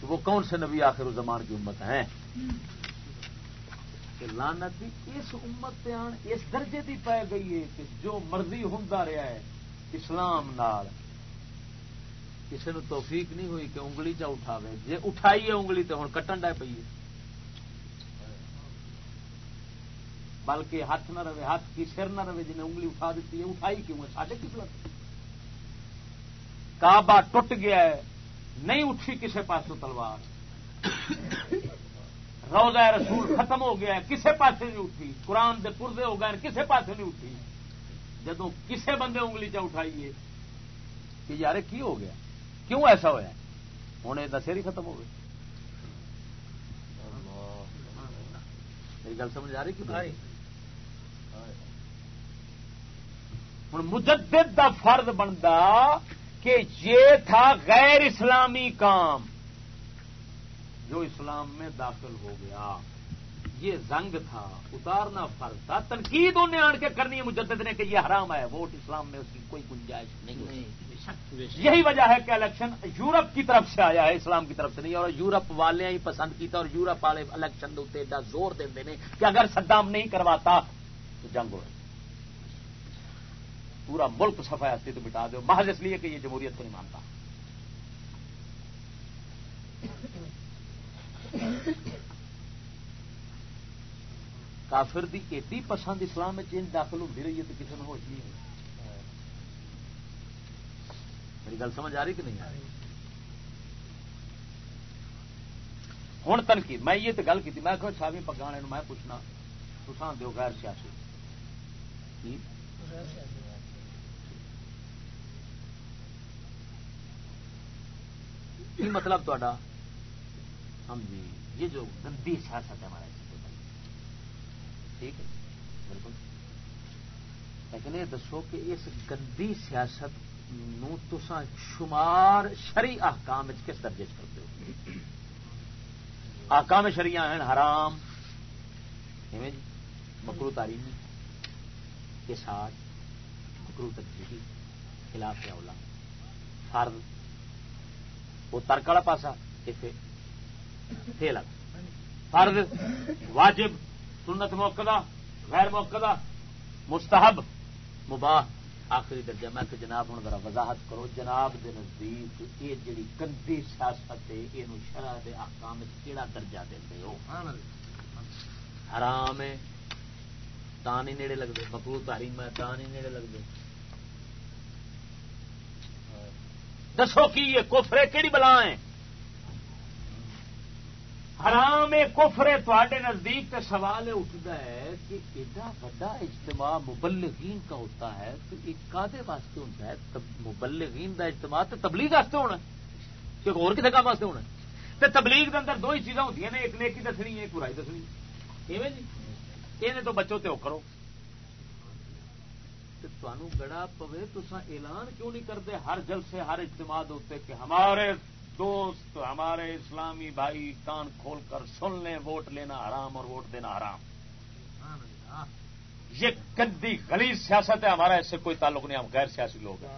کہ وہ کون سے نبی آخر زمان کی امت ہیں؟ کہ لانت بھی اس امت پہ آن اس درجے کی پی گئی ہے کہ جو مرضی ہوں رہا ہے، اسلام نال۔ کسی نے توفیق نہیں ہوئی کہ انگلی چ اٹھاوے۔ جی اٹھائی ہے انگلی تو ہوں کٹن ڈے پی بلکہ ہاتھ نہ رہے ہاتھ کی سر نہ رہے جنہیں انگلی اٹھا دیتی ہے اٹھائی کیوں ہے؟ ساڈے کی پلس کعبہ ٹوٹ گیا ہے نہیں اٹھی کسی پاس تلوار۔ روزہ رسول ختم ہو گیا ہے کسی پاس نہیں اٹھی۔ قرآن دے پردے ہو گئے کسی پاس نہیں اٹھی۔ جدو کسے بندے انگلی چ اٹھائیے کہ یار کی ہو گیا؟ کیوں ایسا ہوا ہوں یہ دسے ہی ختم ہو گئے میری گل سمجھ آ رہی کہ ہوں مجدد دا فرد بنتا کہ یہ تھا غیر اسلامی کام جو اسلام میں داخل ہو گیا۔ یہ زنگ تھا اتارنا فرض تھا۔ تنقید انہیں آن کے کرنی ہے مجدد نے کہ یہ حرام ہے ووٹ اسلام میں اس کی کوئی گنجائش نہیں یہی وجہ ہے کہ الیکشن یورپ کی طرف سے آیا ہے اسلام کی طرف سے نہیں اور یورپ والے ہی پسند کیتا اور یورپ والے الیکشن ایڈا زور دے کہ اگر صدام نہیں کرواتا تو جنگ ہو پورا ملک سفا تو بٹا دو۔ محض اس لیے کہ یہ جمہوریت کو نہیں مانتا۔ کافر دی ایڈی پسند اسلام میں چینج داخل ہوتی رہی ہے تو کسی نے ہوش نہیں میری گل سمجھ آ رہی کہ نہیں آ رہی؟ ہوں تنقید میں یہ تو گل کی میں کہ شاہی پگانے میں پوچھنا تسان دو غیر سیاسی۔ کی مطلب تا جی یہ جو گندی سیاست ہے ہمارے ٹھیک ہے؟ بالکل۔ لیکن یہ دسو کہ اس گندی سیاست نو تسا شمار شری احکام کس درجے کرتے ہو؟ آکام شریع ہیں، حرام۔ جی مکرو تعلیمی۔ کے ساتھ مکرو تجزیحی خلاف اولا۔ فرض۔ وہ ترک والا پاسا فیل فرض، واجب، سنت موقع غیر موقع مستحب، مباح۔ آخری درجہ میں کہ جناب ہوں ذرا وضاحت کرو، جناب دے نزدیک یہ جڑی گندی سیاست ہے یہ شرح دے احکام کیڑا درجہ دے ہو حرام ہے۔ تان ہی نیڑے لگتے مکرو تحریم ہے تان ہی نیڑے لگتے دسو کی یہ کوفرے کہڑی بلا ہے حرام کفرے تے نزدیک کا سوال اٹھتا ہے کہ ایڈا بڑا اجتماع مبلغین کا ہوتا ہے تو ایک کادے واسطے ہوتا ہے؟ مبلغین کا اجتماع تو تبلیغ واسطے ہونا کیونکہ اور کسی کام واسطے ہونا تو تبلیغ کے اندر دو ہی چیزاں ہوتی ہیں ایک نیکی دسنی، ایک برائی دسنی۔ ایویں جی؟ یہ تو بچوں تے کرو۔ گڑا پوے تو اعلان کیوں نہیں کرتے ہر جل سے ہر اجتماع ہوتے کہ ہمارے دوست ہمارے اسلامی بھائی کان کھول کر سن لیں ووٹ لینا حرام اور ووٹ دینا حرام۔ یہ گندی گلی سیاست ہے ہمارا اس سے کوئی تعلق نہیں ہم غیر سیاسی لوگ ہیں۔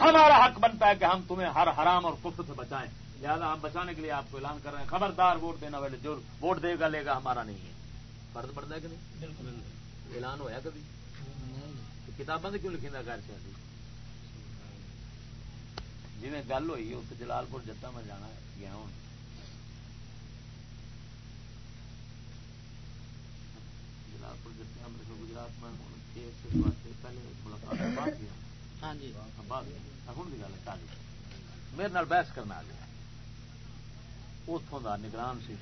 ہمارا حق بنتا ہے کہ ہم تمہیں ہر حرام اور کفر سے بچائیں۔ لہٰذا ہم بچانے کے لیے آپ کو اعلان کر رہے ہیں خبردار ووٹ دینا والے جو ووٹ دے گا لے گا ہمارا نہیں ہے۔ فرض پڑتا ہے کہ نہیں؟ بالکل۔ اعلان ہوا کبھی؟ کتابیں کیوں لکھیں غیر سیاسی جی گل ہوئی اس جلال پور جتا میں جانا گیا ہوں۔ جلال پور جتا گجرات میں پہلے ملاقات ہاں جی۔ ہوں گل ہے میرے بحث کرنا آ گیا اتوں کا نگران سی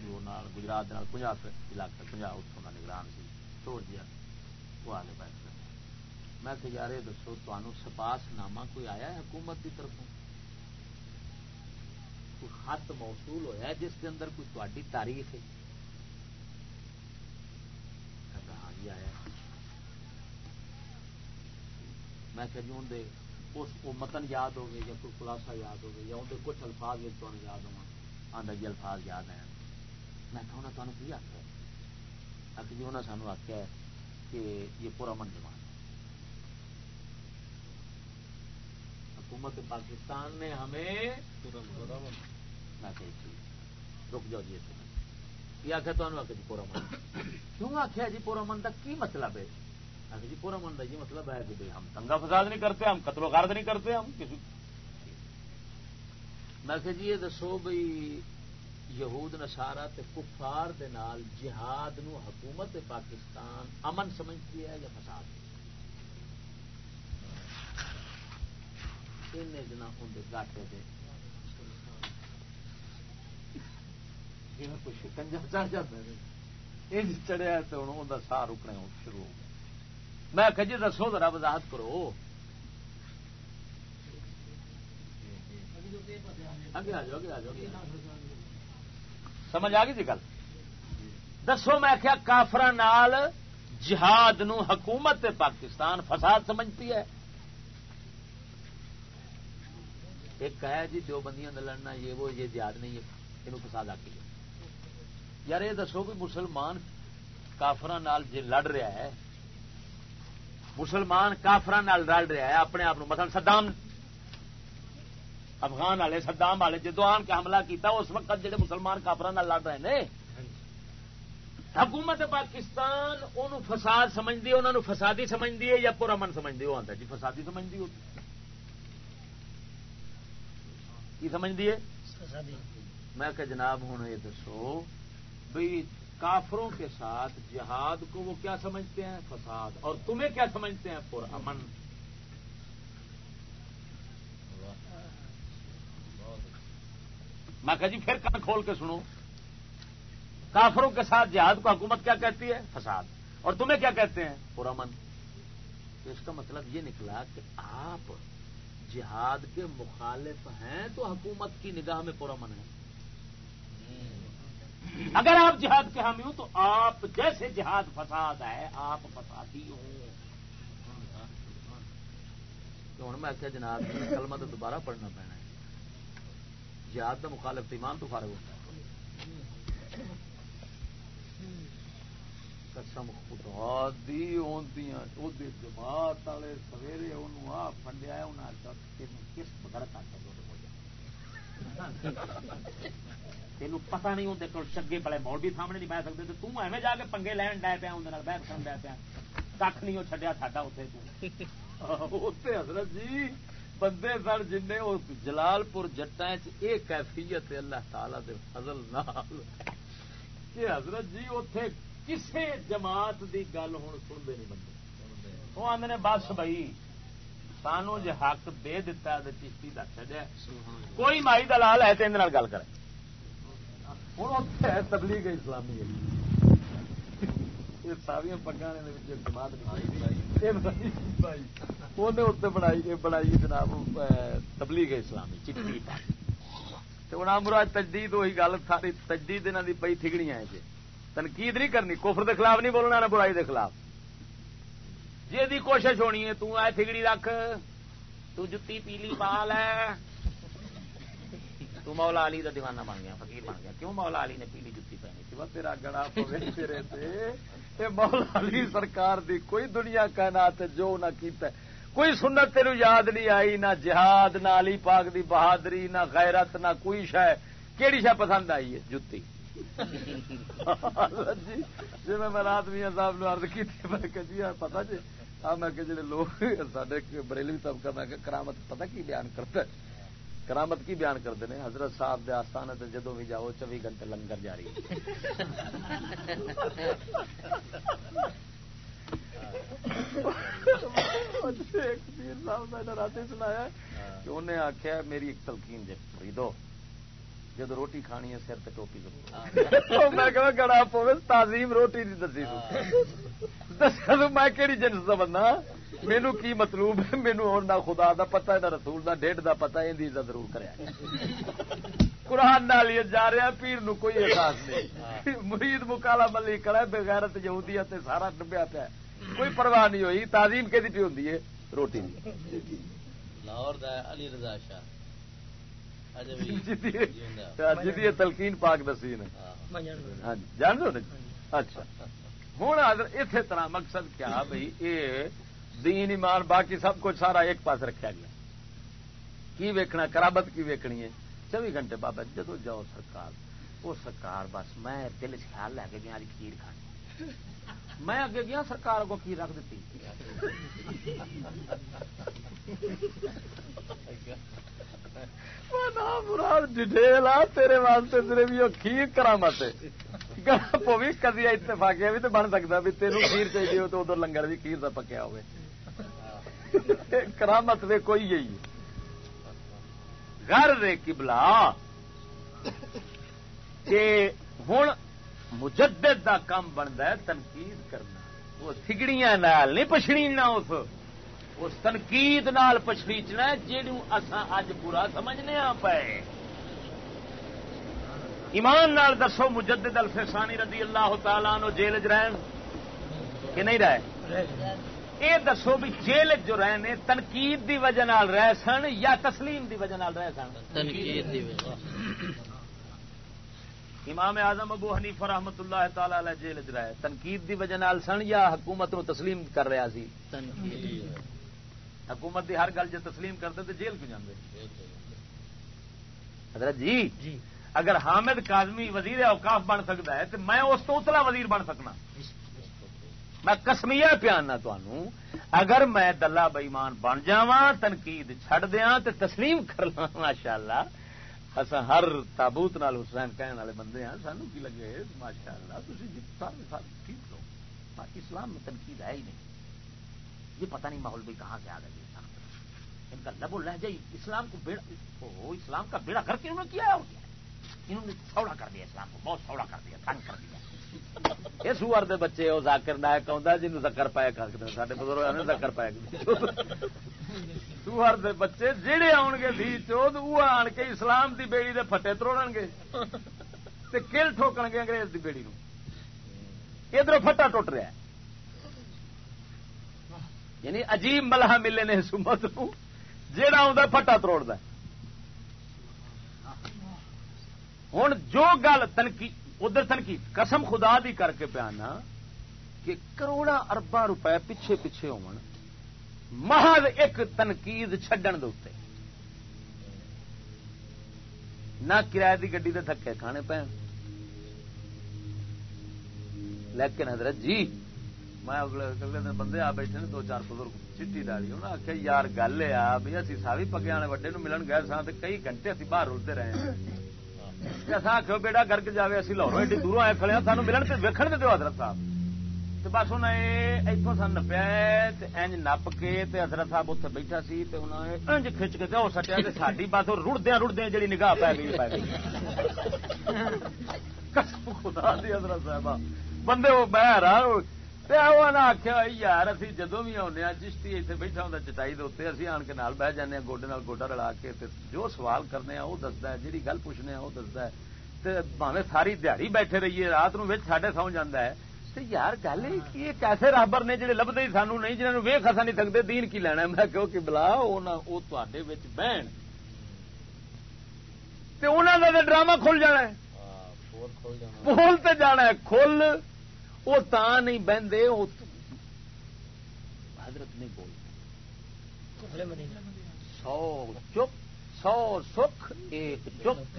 گجرات پنجاب علاقے پنجاب اتوں کا نگران سی توڑ دیا۔ وہ آگے بیٹھ کر میں کہ یار یہ دسو تمہوں سپاس نامہ کوئی آیا ہے حکومت کی طرف کوئی خط موصول ہوا جس کے اندر کوئی تاری تاریخ ہے؟ ہاں جی آیا میں کہ جی اندر اس کو متن یاد ہو گئے یا کوئی خلاصہ یاد ہو گئے یا اندر کچھ الفاظ تمہیں یاد ہوا آدھا جی الفاظ یاد ہیں۔ میں کہ انہیں تمہیں کی آخر جی انہیں سانو آخیا کہ یہ پورا من جمان حکومت پاکستان نے ہمیں نہ کہی تھی۔ رک جاؤ جی یہ آخر تمہیں آخر جی پورا من۔ کیوں آخیا جی پورا من؟ کا کی مطلب ہے؟ آخر جی پورا من کا یہ مطلب ہے کہ ہم دنگا فساد نہیں کرتے، ہم قتل و غارت نہیں کرتے، ہم کسی میں کہ جی یہ دسو بھائی یہود نسارا کفار دے نال جہاد نو حکومت پاکستان امن سمجھتی ہے یا فساد؟ جنا ہوں گاٹے دے۔ جی کوئی شکنجا چڑھ جاتا ہے چڑھیا تو ہوں ان سا رکنے شروع ہو گیا۔ میں کہ جی دسو ذرا وضاحت کرو۔ اگے آ جاؤ، اگے آ جاؤ۔ سمجھ آ گئی جی گل؟ دسو میں کیا کافر نال جہاد نو حکومت پاکستان فساد سمجھتی ہے۔ ایک ہے جی دو بندیاں لڑنا، یہ وہ، یہ جہاد نہیں ہے یہ فساد آ یار یہ دسو بھی مسلمان کافر جی لڑ رہا ہے، مسلمان کافر لڑ رہا ہے، اپنے آپ مثلا سدام افغان والے سدام والے، جدو آن کے حملہ کیتا، اس وقت جڑے مسلمان کافر لڑ رہے ہیں حکومت پاکستان ان فساد سمجھتی ہے انہوں فسادی سمجھتی ہے یا پورا من سمجھتی وہ آتا جی فسادی سمجھتی ہوتی کی سمجھتی ہے؟ میں کہ جناب ہوں یہ دسو بھائی کافروں کے ساتھ جہاد کو وہ کیا سمجھتے ہیں؟ فساد۔ اور تمہیں کیا سمجھتے ہیں؟ پورا امن میں کہ جی پھر کان کھول کے سنو۔ کافروں کے ساتھ جہاد کو حکومت کیا کہتی ہے؟ فساد۔ اور تمہیں کیا کہتے ہیں؟ پورا من۔ تو اس کا مطلب یہ نکلا کہ آپ جہاد کے مخالف ہیں تو حکومت کی نگاہ میں پورا من ہے۔ اگر آپ جہاد کے حامی ہوں تو آپ جیسے جہاد فساد ہے، آپ فسادی ہوں۔ ہوں، میں کیا جناب، کلمہ تو دوبارہ پڑھنا پینا ہے۔ جہاد کا مخالف ایمان تو فارغ ہوتا ہے۔ قسم خدا دی جماعت والے سویرے آ فنڈیا کس بغرت تین پتا نہیں ہوں کو چگے پڑے مول بھی سامنے نہیں بہ سکتے تم ایویں جا کے پنگے لین ڈے پیا اندر کرن ڈے پیا۔ کھ نہیں وہ چڈیا ساڈا اتنے حضرت جی بندے سر جن جلال پور جٹا یہ کیفیت اللہ تعالی دے فضل نال۔ کہ حضرت جی اتے کسے جماعت دی گل ہوں سنتے نہیں بندے۔ وہ آدھے نے، بس بھائی، سانو جی حق دے دتا چشتی دس چڑیا کوئی مائی دلال ہے تو اندر گل کرے۔ ہوں اتنے تبلیغ اسلامی ہے۔ ساری پگا جماعت بنائی بنائی جناب تبلیغ اسلامی چٹی ہوں مراد تجدید وہی گل ساری تجدید انہوں کی پی تھگڑی ہے جی تنقید نہیں کرنی کفر دے خلاف نہیں بولنا نہ برائی دے خلاف جی دی کوشش ہونی ہے تو آئے تھگڑی رکھ تو جتی پیلی پال ہے تو مولا علی دا دیوانہ بن گیا فقیر بن گیا کیوں مولا علی نے پیلی جتی پہنی تھی وہ تیرا گڑا تیرے سے مولا علی سرکار دی کوئی دنیا کائنات جو نہ کیتا ہے۔ کوئی سنت تیرو یاد نہیں آئی، نہ جہاد، نہ علی پاک دی بہادری، نہ غیرت، نہ کوئی شہ کیڑی شہ پسند آئی ہے؟ جتی۔ جی جی میں رات میاں صاحب نے ارد کی جی پتا جی ہاں میں کہ جڑے لوگ سارے بریلوی طبقہ، میں کرامت پتا کی بیان کرتا ہے؟ کرامت کی بیان کرتے ہیں حضرت صاحب دے آستان تے جدو بھی جاؤ، چوبی گھنٹے لنگر جاری۔ رات سنایا کہ انہیں آخیا میری ایک تلقین جی خریدو۔ جب روٹی کھانی ہے، سر ٹوپی میں کہ گڑا پوے تعظیم روٹی نہیں دسی میں کہڑی جنس کا بندہ؟ مینو کی مطلوب ہے؟ مینو نہ خدا دا پتا نہ رسول دا ڈیڈ دا پتا یہ ضرور کرا قرآن نال جا رہا پیر نو کوئی احساس نہیں۔ مرید مکالا ملی کڑا بغیرت یہودی سارا ڈبیا پیا۔ کوئی پرواہ نہیں ہوئی تعظیم کہ ہوں روٹی لاہور علی رضا شاہ۔ جی تلقین پاک دسی نے ہاں۔ جان دو اچھا۔ ہوں اسی طرح مقصد کیا بھائی یہ دین، ایمان، باقی سب کچھ سارا ایک پاس رکھا گیا۔ کی ویکنا کرابت کی ویکنی ہے؟ چوبی گھنٹے بابا جی، جدو جاؤ سرکار، وہ سرکار بس میں دل خیال لے کے گیا کھیر کھانی۔ میں اگے گیا، سرکار کو کھیر رکھ دیتی ڈیٹیل آ، تیرے واسطے تیرے بھی کھیر کرامت پوی کدی اتفاقیا بھی تو بن سکتا بھی تینوں کھیر چاہیے ہو تو ادھر لنگر بھی کھیر کا پکیا ہوئے۔ کرامت وے کوئی یہی گھر رے کبلا کہ ہوں مجدد دا کام بنتا ہے، تنقید کرنا۔ وہ سگڑیاں نال نہیں پچھڑینا اس۔ اس تنقید نال پچھڑیچنا جہوں اصا اج برا سمجھنے آ پے۔ ایمان نال دسو، مجدد الفسانی رضی اللہ تعالی نو جیل چ رہن کہ نہیں رہے۔ یہ دسو بھی جیل جو رہے نے تنقید دی وجہ نال رہ سن یا تسلیم دی وجہ نال رہ سن؟ تنقید دی وجہ امام اعظم ابو حنیفہ رحمت اللہ تعالی علیہ جیل چ رہے۔ تنقید دی وجہ نال سن یا حکومت نو تسلیم کر رہا سی؟ حکومت دی ہر گل جی تسلیم کرتے تو جیل کیوں جانے حضرت جی, جی۔ اگر حامد کازمی وزیر اوقاف بن سکتا ہے تو میں اس تو اتلا وزیر بن سکنا۔ میں کسمیا پیانا تنوع اگر میں دلہ بئیمان بن جا تنقید چڈ دیا تو تسلیم کر لا ماشاء اللہ اصا ہر تابوت نال حسین کہنے والے بندے ہیں سانو کی لگے؟ ماشاء اللہ تھی جی ٹھیک لو اسلام میں تنقید ہے ہی نہیں۔ یہ پتہ نہیں ماحول بھی کہاں سے آ گئی ان کا لب و لہجہ اسلام کو بیڑا اسلام کا بیڑا کر کے انہوں نے کیا اور کیا انہوں نے سوڑا کر دیا اسلام کو، بہت سوڑا کر دیا، تنگ کر دیا۔ یہ سور دے بچے وہ زاکر نائک آتا جنوب زکر پائے کر سارے بزرگ زکر پائے سور دے۔ بچے جہے آن گے بھی چود وہ آن کے اسلام دی بیڑی دے پھٹے تروڑ گے کل ٹھوکن گے انگریز دی بیڑی نو۔ ادھر پھٹا ٹوٹ رہا ہے۔ یعنی عجیب ملح ملے نے سمت جہا آ پٹا تروڑ ہوں جو گل تنقید ادھر تنقید قسم خدا دی کر کے پیانا کہ کروڑا اربا روپے پیچھے پیچھے ہو محض ایک تنقید چڈن دے نہ کرایہ کی گڈی دے تھکے کھانے پے۔ لیکن حضرت جی میں اگلے اگلے دن بندے آ بیٹھے نے، دو چار بزرگ چیٹی ڈالی انہیں آخیا یار گل ہے بھی اسی سا بھی پگے والے وڈے نو ملن گئے سا کئی گھنٹے اسی باہر رلتے رہے ہیں۔ اصا آخو بیٹا گرک جائے اسی لاہور ایڈی دوروں آئے کھڑے سانو ملن ویکن دے دو حضرت صاحب۔ تو بس انہیں اتوں سن نپیا نپ کے حضرت صاحب اتنے بیٹھا سی انج کھچ کے ہو سٹیا ساری بس رڑدیا رڑدیا جی نگاہ پی گئی پی۔ گئی خدا دی حضرت صاحب بندے وہ بہر آخیا یار اسی جدو بھی آنے چشتی اتنے بیٹھا ہوں چٹائی دے اسی آن کے نال بہ جانے گوڈے گوڈا رلا کے جو سوال کرنے وہ دستا ہے جی گل پوچھنے وہ دستا ہے بھاوے ساری دیہی بیٹھے رہیے رات نو ساڈے سو جانا ہے یار گل یہ کیسے رابر نے جڑے لبتے ہی سانو نہیں جنہوں ویخ اصا نہیں سکتے دین کی لینا میں کہو کہ بلا وہ تے بہن ڈرامہ کھل جانا ہے پول تے جانا ہے کھل وہ تا نہیں بہتے حضرت نہیں بولتے۔ سو چپ سو سکھ ایک چپ۔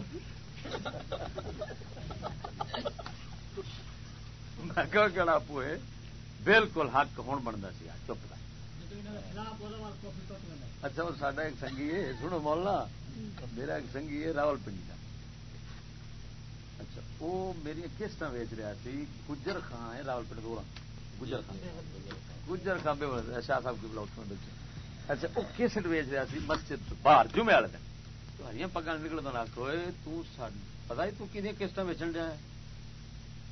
میں کہڑا پوئے بالکل حق ہوں بنتا سی چپ کا اچھا سڈا ایک سنگھی ہے سنو مولنا میرا ایک سنگھی ہے راول پنڈی کا وہ میری کسٹ ویچ رہا سی؟ گجر خان ہے راول پنڈ روڑا گجر خان۔ گجر خان شاہ صاحب کی بلاک میں اچھا وہ کسٹ ویچ رہا سی؟ مسجد باہر جمعے والے دن۔ تاری پگا نکل دو نک ہوئے پتا ہی تین کسٹ ویچن دیا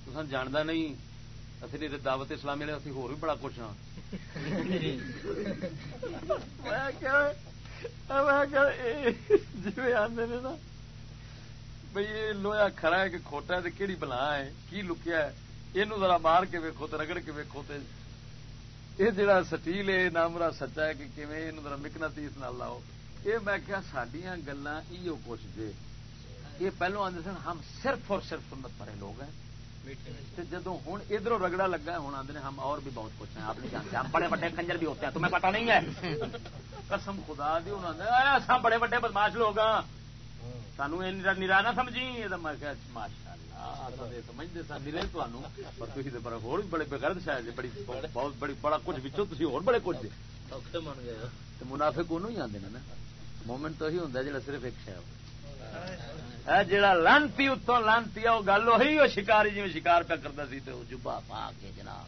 تو جانتا نہیں۔ اصل دعوت اسلامی والے ہو بڑا کچھ ہاں۔ جی آدھے نا بھائی یہ لویا کھڑا ہے کہ کھوٹا ہے کہڑی بلا ہے؟ کی لکیا ہے؟ یہ ذرا مار کے ویکو تو رگڑ کے ویکو تو یہ جڑا سٹیل ہے نامرا سچا ہے کہ کیون ذرا مکنا تیس نہ لاؤ۔ یہ میں کیا سڈیا گلا کچھ دے یہ پہلو آدھے سن، ہم صرف اور صرف سنت پڑے لوگ ہیں۔ جدو ہوں ادھر رگڑا لگا ہوں آدھے ہم اور بھی بہت کچھ ہیں۔ آپ نہیں جانتے ہم بڑے بڑے کنجر بھی ہوتے ہیں، تمہیں پتا نہیں ہے۔ قسم خدا دی انہوں بڑے بڑے بدماش لوگ ہاں۔ سانو نرا نہ سمجھی یہ ماشاء اللہ سمجھتے سر نرے پر تھی ہو بڑے بغیر شاید بڑی بہت بڑی بڑا کچھ بچوں تھی ہو بڑے کچھ منافع کون ہی آتے نا۔ مومنٹ تو ہی ہوں جا صرف ایک شاید جا لانتی اتوں لانتی وہ گل وہی وہ شکاری جی شکار پہ کرتا سی تو جبا پا کے جناب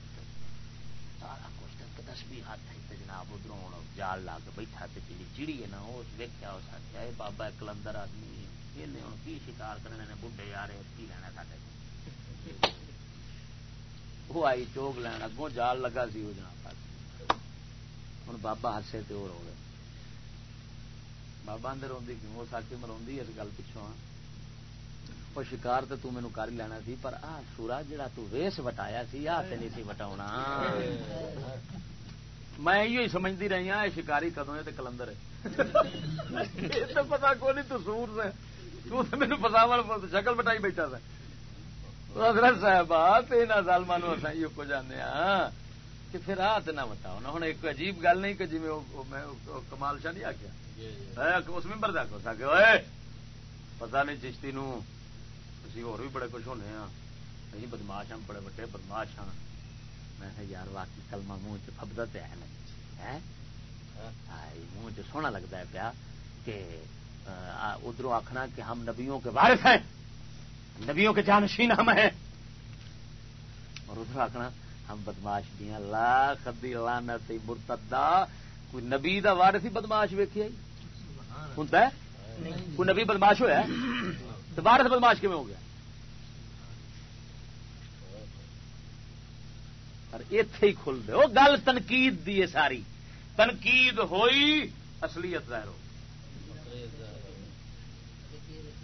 سارا کچھ ہاتھ جناب ادھر جال لا کے بیٹھا جی چیڑی ہے نا اس ویکیا اس آخیا یہ بابا کلندر آدمی ہوں کی شکار کرنے نے بڈے آ رہے کی لینا سارے وہ آئی چوک لین اگوں، جال لگا سی وہ جناب ہوں بابا ہسے تو ہو گئے۔ بابا اندر روی کیوں؟ اس آ مرو اس گل پچھوں ہاں۔ وہ شکار تو تین کر لینا سی، پر آ سورا جڑا تو ویس وٹایا سی، آ نہیں سی وٹا میں یہ سمجھتی رہی ہوں شکاری کدو ہے؟ کلندر ہے۔ تو پتا کو نہیں تو سور سے۔ میرے پساو شکل بٹائی بیٹھا تھا حضرت صاحب تین سالمان کو جانے کہ پھر ہاتھ نہ بتاؤ نا ہوں ایک عجیب گل نہیں کہ جی میں کمال شاہ نہیں آخیا اس ممبر دکھ سکے پتا نہیں چشتی نو اسی ہو بھی بڑے کچھ ہونے ہاں۔ نہیں بدماش ہاں بڑے بڑے بدماش ہاں۔ میں یار واقعی کلمہ منہ چ فبدا تو ہے منہ چ سونا لگتا ہے پیا کہ ادھر آخنا کہ ہم نبیوں کے وارث ہیں نبیوں کے جانشین ہم ہیں۔ اور ادھر آخنا ہم بدماش بھی ہیں لا خدی لانا سی مرتدا کوئی نبی دا وارث ہی بدماش ویکھی ہوں کوئی نبی بدماش ہوا تو وارث بدماش کیون ہو گیا؟ اتے ہی کھل دے۔ وہ گل تنقید دی ساری۔ تنقید ہوئی، اصلیت ظاہر ہو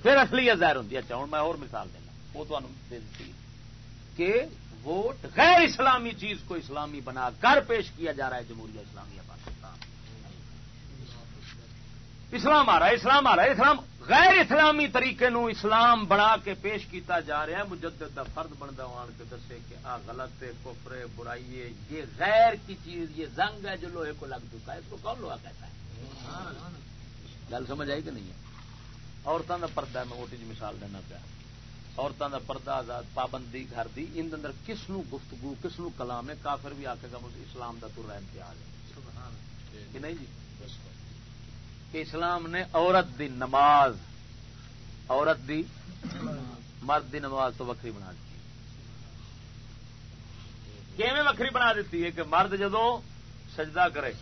پھر اصلیت ظاہر ہوتی اچھا ہوں میں اور مثال دینا۔ وہ تمہیں کہ ووٹ غیر اسلامی چیز کو اسلامی بنا کر پیش کیا جا رہا ہے جمہوریہ اسلامیہ پاکستان۔ اسلام آ رہا ہے اسلام آ رہا ہے اسلام غیر اسلامی طریقے نو اسلام بنا کے پیش کیتا جا رہا ہے۔ مجدد دا فرد بنتا آن کے دسے کہ آ غلط ہے کوفرے برائی ہے یہ غیر کی چیز یہ زنگ ہے جو لوہے کو لگ چکا ہے۔ اس کو کون لوہا کہتا ہے؟ گل سمجھ آئی کہ نہیں ہے؟ عورتوں کا پردہ میں ووٹی مثال دینا پیا۔ عورتوں کا پردہ آزاد پابندی گھر دی ان اندر کس نو گفتگو کس نو کلام ہے؟ کافر بھی آکے گا اسلام کا تر امتیاز ہے کہ نہیں جی؟ کہ اسلام نے عورت دی نماز، عورت دی مرد دی نماز تو وکری بنا دی۔ کیویں وکری بنا دیتی ہے کہ مرد جدو سجدہ کرے،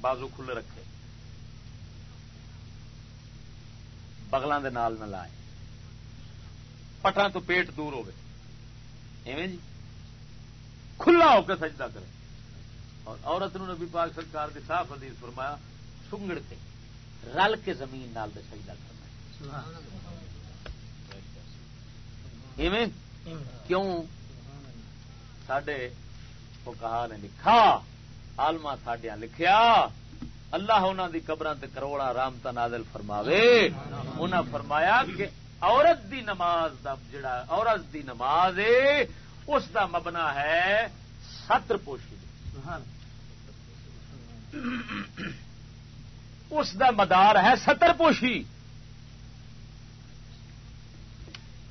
بازو کھلے رکھے بغلوں کے نال نہ لائے پٹا تو پیٹ دور ایویں جی؟ کھلا ہو کے سجدہ کرے۔ اور عورت نو نبی پاک سرکار کی صاف حدیث فرمایا سنگڑ کے رل کے زمین نال دے سجدہ کرنا۔ ایویں کیوں؟ سڈے وہ کہا نے لکھا آلما سڈیا لکھیا، اللہ انہوں دی قبر کروڑا رامتا نازل فرماوے۔ انہاں فرمایا کہ عورت دی نماز دا جڑا عورت دی نماز ہے، اس دا مبنا ہے ستر پوشی۔ اس دا مدار ہے ستر پوشی۔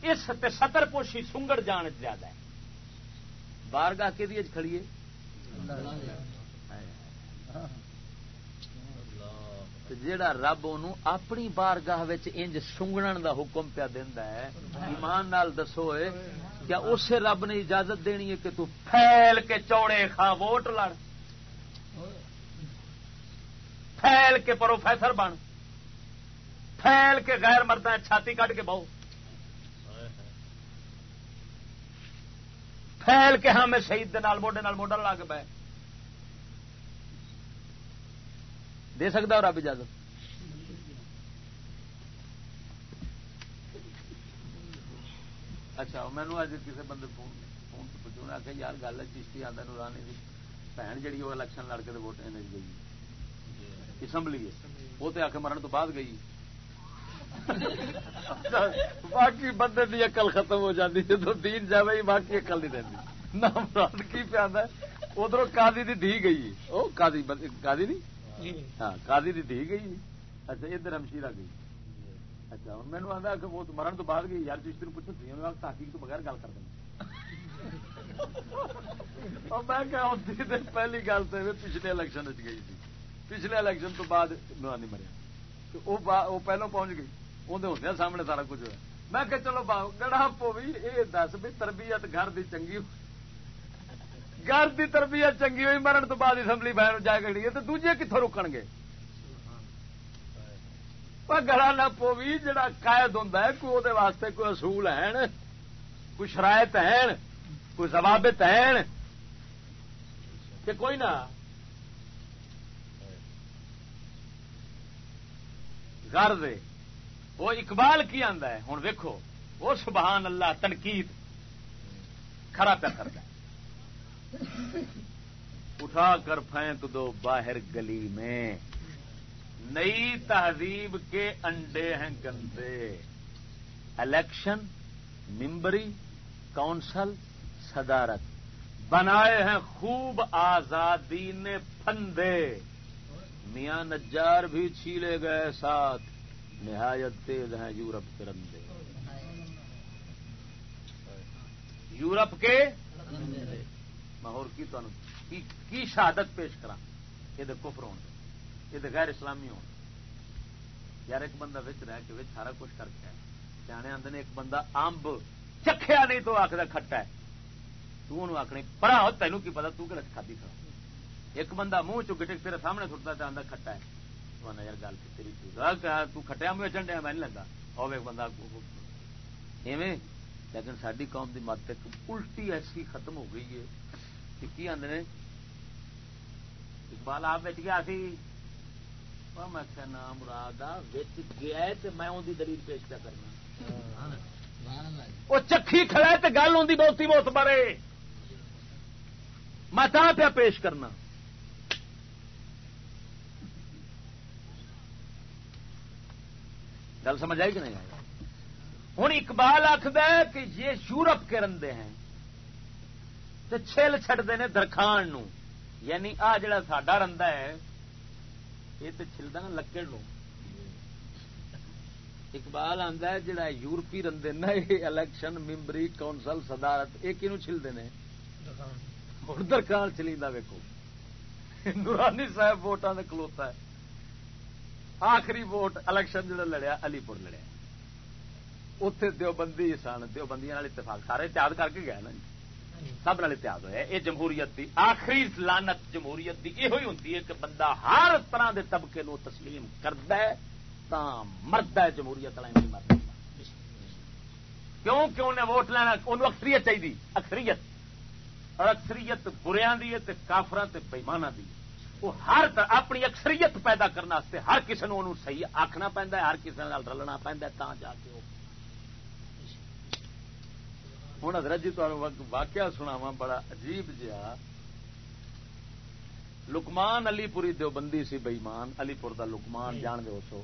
اس ستر پوشی سنگڑ جان زیادہ ہے۔ بارگاہ کے دیے کھڑیے جیڑا رب ان اپنی بارگاہ انج سنگن دا حکم پیا دینا ہے، ایمان نال دسو کیا اسے رب نے اجازت دینی ہے کہ تو پھیل کے چوڑے خا ووٹ لڑ؟ پھیل کے پروفیسر بن۔ پھیل کے غیر مرد چھاتی کٹ کے بہو۔ پھیل کے ہاں میں شہید موڈے موڈا لا کے بہ دے سکتا اور رب اجازت۔ اچھا مینو اج کسی بندے فون فون پوچھو نے آخر یار گل ہے چشتی آدھا نورانی کی بھن جی وہ الیکشن لڑ کے ووٹ گئی۔ اسمبلی وہ تو آ کے مرن تو بعد گئی۔ باقی بندے کی اقل ختم ہو جاتی جب دین جائے باقی اقل نہیں رہتی نہ مراد کی پیا ادھر کادی کی دھی گئی۔ وہ کادی کادی نہیں؟ جی۔ ہاں کادی کی دھی گئی۔ اچھا ادھر ہمشیرا گئی۔ اچھا ہوں مینو آتا کہ وہ مرن تو بعد گئی۔ یار جس دن پوچھو تھی تحقیق تو بغیر گل کر دیں۔ میں پہلی گل تو پچھلے الیکشن گئی تھی۔ پچھلے الیکشن تو بعد نورانی مریا وہ پہلو پہنچ گئی اندر ہوں سامنے سارا کچھ ہوا میں کہ چلو گڑا پوی یہ دس بھی تربیت گھر دی چنگی گھر دی تربیت چنگی ہوئی مرن تو بعد اسمبلی بہن جا گڑی ہے تو دوجے کتوں روکن گے گڑا نہ پوی جڑا قائد ہوں کوئی وہ واسطے کوئی اصول ہے کوئی شرائط ہے کوئی ضوابط ہے کہ کوئی نہ گھر دے وہ اقبال کی آندا ہے۔ ہوں ویکو وہ سبحان اللہ، تنقید۔ کھڑا پیا کرتا اٹھا کر پھینک دو باہر گلی میں۔ نئی تہذیب کے انڈے ہیں گندے۔ الیکشن، ممبری، کونسل، صدارت۔ بنائے ہیں خوب آزادی نے پھندے۔ میاں نجار بھی چھیلے گئے ساتھ۔ نہایت تیز ہیں یورپ کے رندے۔ یورپ کے ماہور کی کی شہادت پیش کرا یہ کفر ہونے یہ غیر اسلامی ہو یار ایک بندہ بچ رہا کہ سارا کچھ کر کے سیانے آدھے ایک بندہ امب چکھیا نہیں تو آخر کھٹا ہے۔ تو آخنی پڑا ہو، تینوں کی پتا تھی کھادی کھا ایک بندہ منہ چٹک تیرے سامنے سٹتا تو آدھا کھٹا ہے۔ یار گل تیری تٹیا میں چنڈیا میں نہیں لگا ہوے بندہ ایویں؟ لیکن ساری قوم کی مت ایک الٹی ایسی ختم ہو گئی ہے کہ کی آدھے اقبال آپ بچ گیا سی۔ میں نام مراد گیا میں اندی دلیل پیش کیا کرنا۔ وہ چکھی کھڑا تو گل ہوں بہتی بہت بڑے۔ میں پیا پیش کرنا۔ گل سمجھ آئی کہ نہیں آئی؟ ہوں اقبال آخد کہ یہ یورپ کے رندے ہیں تو چھل چڈتے ہیں درخان نو۔ یعنی آ جڑا ساڈا رندا ہے یہ تو چلتا نا لکڑ لو اقبال آتا ہے جڑا یورپی رندے نا یہ الیکشن ممبری کونسل صدارت یہ کنو چلتے ہیں درخان چلی ویکو نورانی صاحب ووٹان کلوتا ہے۔ آخری ووٹ الیکشن جڑا لڑیا علی پور لڑیا۔ اتے دیوبندی سن، دیوبندیاں اتفاق، سارے اتحاد کر کے گئے نا۔ سب نال اتحاد ہوا یہ جمہوریت دی آخری لانت جمہوریت دی یہ ہوں کہ بندہ ہر طرح دے طبقے نو تسلیم کرد مرد ہے جمہوریت والا مرد کیوں؟ کہ انہیں ووٹ لینا، انہوں اکثریت چاہیے اکثریت۔ اور اکثریت بریا دی کافر بےمانہ دی وہ ہر اپنی اکثریت پیدا کرنے ہر کسی نے صحیح آخنا پہنتا ہر کسی رلنا پہنتا جا کے ہوں حضرت جی تمہیں واقعہ سناوا بڑا عجیب جہا۔ لکمان علی پوری دیوبندی سی بئیمان علی پور کا لکمان جان دو سو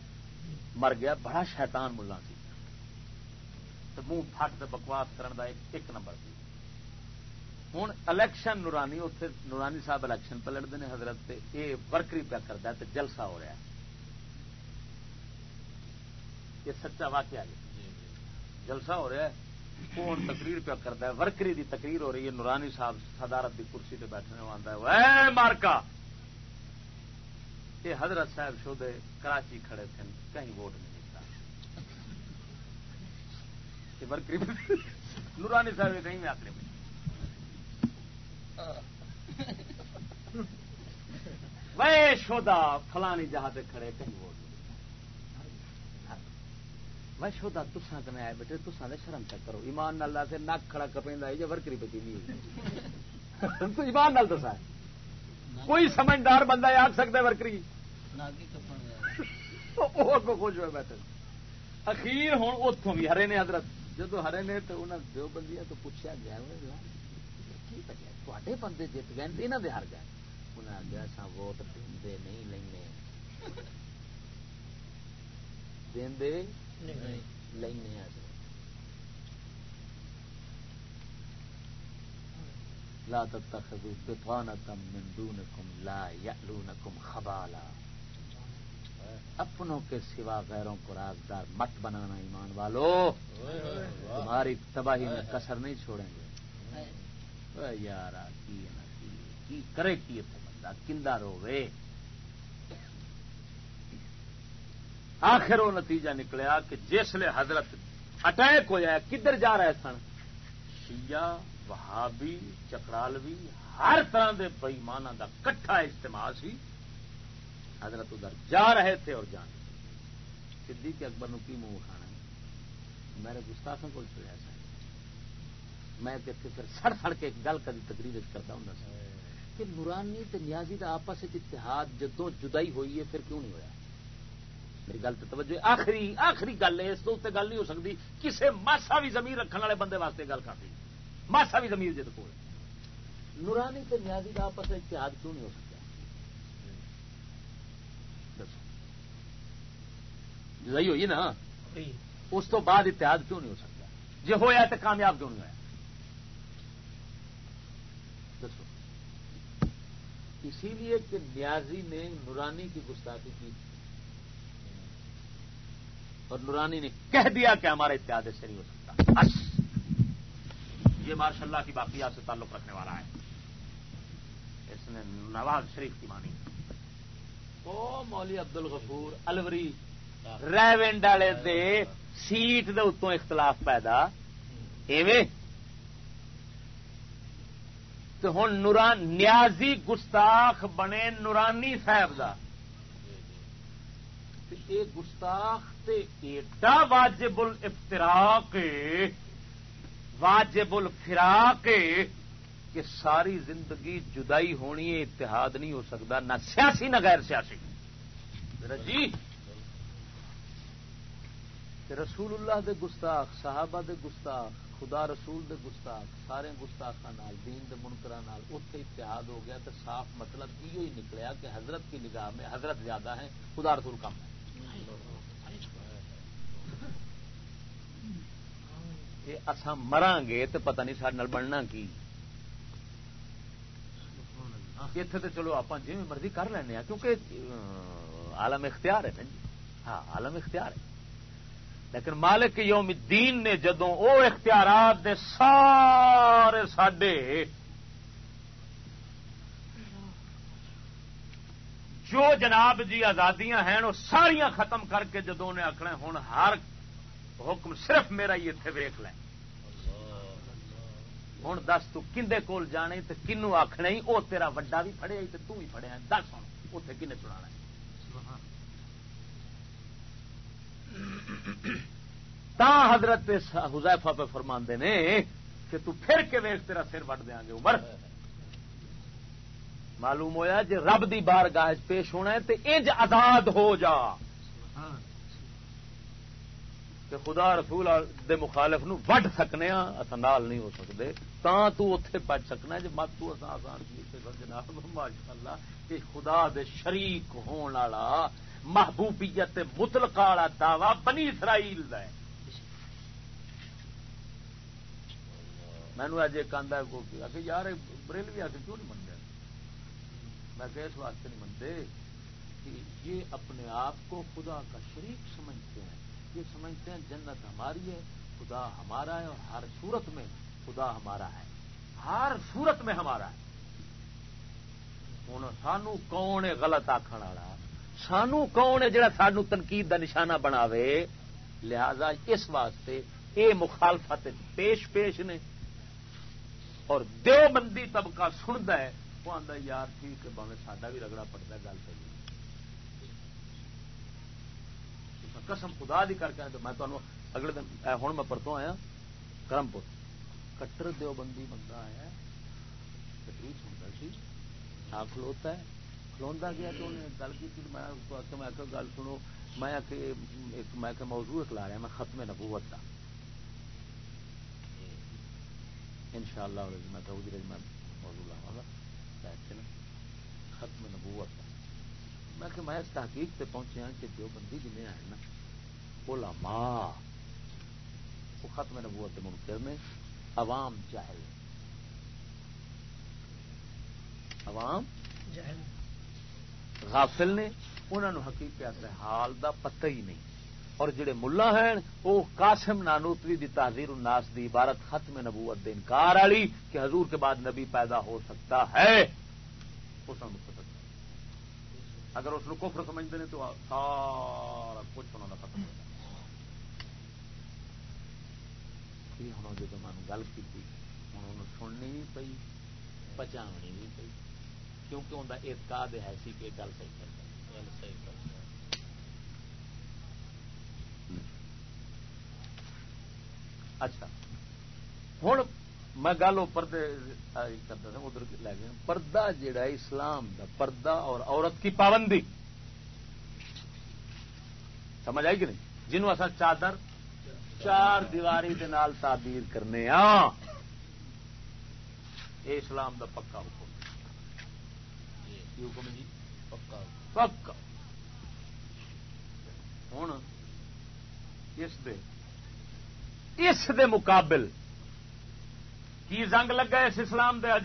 مر گیا، بڑا شیطان ملا سی۔ منہ فٹ بکواس کرنے کا ایک نمبر سی۔ ہوں الیکشن نورانی اتنے نورانی صاحب الیکشن پہ لڑتے ہیں حضرت یہ ورکری پیا کرتا ہے جلسہ ہو رہا ہے۔ یہ سچا واقعہ ہے۔ جلسہ ہو رہا ہے کون تقریر پیا کرتا ہے؟ ورکری دی تقریر ہو رہی ہے نورانی صاحب صدارت دی کرسی پہ بیٹھنے آتا ہے۔ مارکا! یہ حضرت صاحب شودے کراچی کھڑے تھے کہیں ووٹ نہیں دیتا نورانی صاحب کہیں میں آخری میں۔ وہ شودا فلانی جہاں سے کھڑے کہیں ووٹ میں شودا تسا کنے آئے بیٹے تسا نے شرم چک کرو۔ ایمان نال سے نک کھڑا کپیندا ہے جے ورکری پتی نہیں تو ایمان نال دسا کوئی سمجھدار بندہ آ سکتا ہے ورکری؟ کو خوش ہوئے بیٹھے۔ اخیر ہوں اتوں بھی ہرے نے حضرت۔ جدو ہرے نے تو انہیں دو بندی تو پوچھا گیا کی بجے تے بندے جیت گئے یہاں دے ہر گئے انہیں آگیا سا ووٹ دے نہیں لینے دے لینے لا تتخذوا بطانة من دونكم لا يألونكم خبالا اپنوں کے سوا غیروں کو رازدار مت بنانا ایمان والو تمہاری تباہی میں کسر نہیں چھوڑیں گے یار کی کرے کی بندہ؟ کندا روے آخر وہ نتیجہ نکلیا کہ جسے حضرت اٹیک ہوا کدھر جا رہے سن؟ شیعہ، وہابی، چکرالوی، ہر طرح کے بئیمانہ کا کٹھا اجتماع سی۔ حضرت ادھر جا رہے تھے اور جان سدھی کے اکبر نو کی منہ کھانا میرے گستاخوں کو چلیا سا میں پھر سڑ سڑ کے ایک گل کری تقریر کرتا ہوں کہ نورانی تے نیازی کا آپس اتحاد جدوں جدائی ہوئی ہے پھر کیوں نہیں ہوا میری گل تو توجہ آخری آخری گل ہے اس تو گل نہیں ہو سکتی۔ کسی ماسا بھی زمین رکھنے والے بندے واسطے گل کرتی ماسا بھی زمین جد کو نورانی تے نیازی کا آپس اتحاد کیوں نہیں ہو سکتا؟ جدائی ہوئی نا؟ اس تو بعد اتحاد کیوں نہیں ہو سکتا؟ جی ہوا تو کامیاب کیوں نہیں ہوا اسی لیے کہ نیازی نے نورانی کی گستاخی کی اور نورانی نے کہہ دیا کہ ہمارا اتحاد سے نہیں ہو سکتا۔ بس۔ یہ ماشاء اللہ کی باقیات سے تعلق رکھنے والا ہے۔ اس نے نواز شریف کی مانی او مولی عبد الغفور الوری ریونڈ والے سیٹ دے اتوں اختلاف پیدا۔ ایویں تو ہوں نوران نیازی گستاخ بنے نورانی صاحب کا گستاخ تے ایڈا واجب الفتراق واجب الفراق کہ ساری زندگی جدائی ہونی ہے، اتحاد نہیں ہو سکتا، نہ سیاسی نہ غیر سیاسی۔ جی۔ رسول اللہ دے گستاخ، صحابہ دے گستاخ خدا رسول دے گستاخ، سارے گستاخا دین دے منکرا اتے اتحاد ہو گیا تو صاف مطلب یہ ہی نکلیا کہ حضرت کی نگاہ میں حضرت زیادہ ہے خدا رسول کم ہے یہ اصا مرا گے تو پتہ نہیں سارے بننا کی۔ اتنے تو چلو آپ جی مرضی کر لینا کیونکہ عالم اختیار ہے نا جی۔ ہاں عالم اختیار ہے۔ لیکن مالک یوم الدین نے جدو وہ اختیارات دے سارے سڈے جو جناب جی آزادیاں ہیں وہ ساریاں ختم کر کے جدو نے آخنا ہوں ہر حکم صرف میرا ہی اتنے ویخ لیں ہوں دس تندے کول جانے تو کنو آخنا ہی وہ تیرا وڈا بھی فڑیا تو تھی فڑیا دس ہوں اتنے کن چڑھا تا حضرت حزیفہ پہ فرما نے کہ تو پھر کے ویخ تیرا سر وڈ دیا گے عمر۔ معلوم ہویا جی رب دی بار گاہ پیش ہونا ہے تو انج آزاد ہو جا۔ کہ خدا رسول دے مخالف نو وڈ سکنے ہاں، اصا نال نہیں ہو سکتے تا تو اتے بچ سکنا جی مت تو آسان جناب۔ ماشاء اللہ کہ خدا دے شریک ہون والا محبوبیت مطلق والا دعوی بنی اسرائیل دا ہے۔ مینو اج ایک آدھا کہ یار بریلوی آ کے کیوں نہیں منگا میں کہ اس واسطے نہیں منتے کہ یہ اپنے آپ کو خدا کا شریک سمجھتے ہیں۔ یہ سمجھتے ہیں جنت ہماری ہے، خدا ہمارا ہے اور ہر صورت میں خدا ہمارا ہے۔ ہر صورت میں ہمارا ہے۔ ہوں سانو کون غلط آخر والا؟ سانو کون ہے جڑا سانو تنقید دا نشانہ بناوے؟ لہذا اس واسطے اے مخالفت پیش پیش نے۔ اور دیوبندی طبقہ سنتا ہے، وہ آتا یار ٹھیک ہے باوے ساڈا بھی رگڑا پڑتا ہے، گل پہ قسم خدا دی کر کے میں تمہیں اگلے دن ہوں میں پرتوں آیا کرم پور کٹر دیوبندی بندہ آیا تقریر سنتا سی آ کھلوتا ہے۔ کھلوا گیا تو انہیں گل کی میں آخر میں آخر گل سنو، میں موضوع ایک میں کہ موضوع لا رہا میں ختم نبوت کا ان شاء اللہ میں میں موضوع لاوا گا ختم نبوت کا میں کہ میں اس تحقیق سے پہنچیا ہاں کہ جو بندی جن آئے نا، علماء، وہ ختم نبوت منکر نے عوام جاہل عوام؟ غافل نے انہوں نے حقیقت حال دا پتہ ہی نہیں۔ اور جڑے ملا ہیں وہ قاسم نانوتری دی تحزیر الناس دی عبارت ختم نبوت دے انکار والی کہ حضور کے بعد نبی پیدا ہو سکتا ہے۔ اس اگر اس کفر سمجھتے ہیں تو سارا کچھ انہوں نے ختم ہو ہوں جب میں گل کی ہوں سننی بھی پی پچاونی بھی پی کیونکہ انہیں اعتقاد ہے سی کہ گل صحیح کر گل صحیح کر اچھا۔ ہوں میں گل پردے کرتا تھا ادھر لے گیا پردہ جڑا اسلام دا پردہ اور عورت کی پابندی۔ سمجھ آئی کہ نہیں؟ جنہوں اصا چادر چار دیواری دے نال تعبیر کرنے ہاں یہ اسلام دا پکا حکم۔ حکم جی پکا پکا ہوں اس دے اس دے مقابل کی زنگ لگا اس اسلام دے اج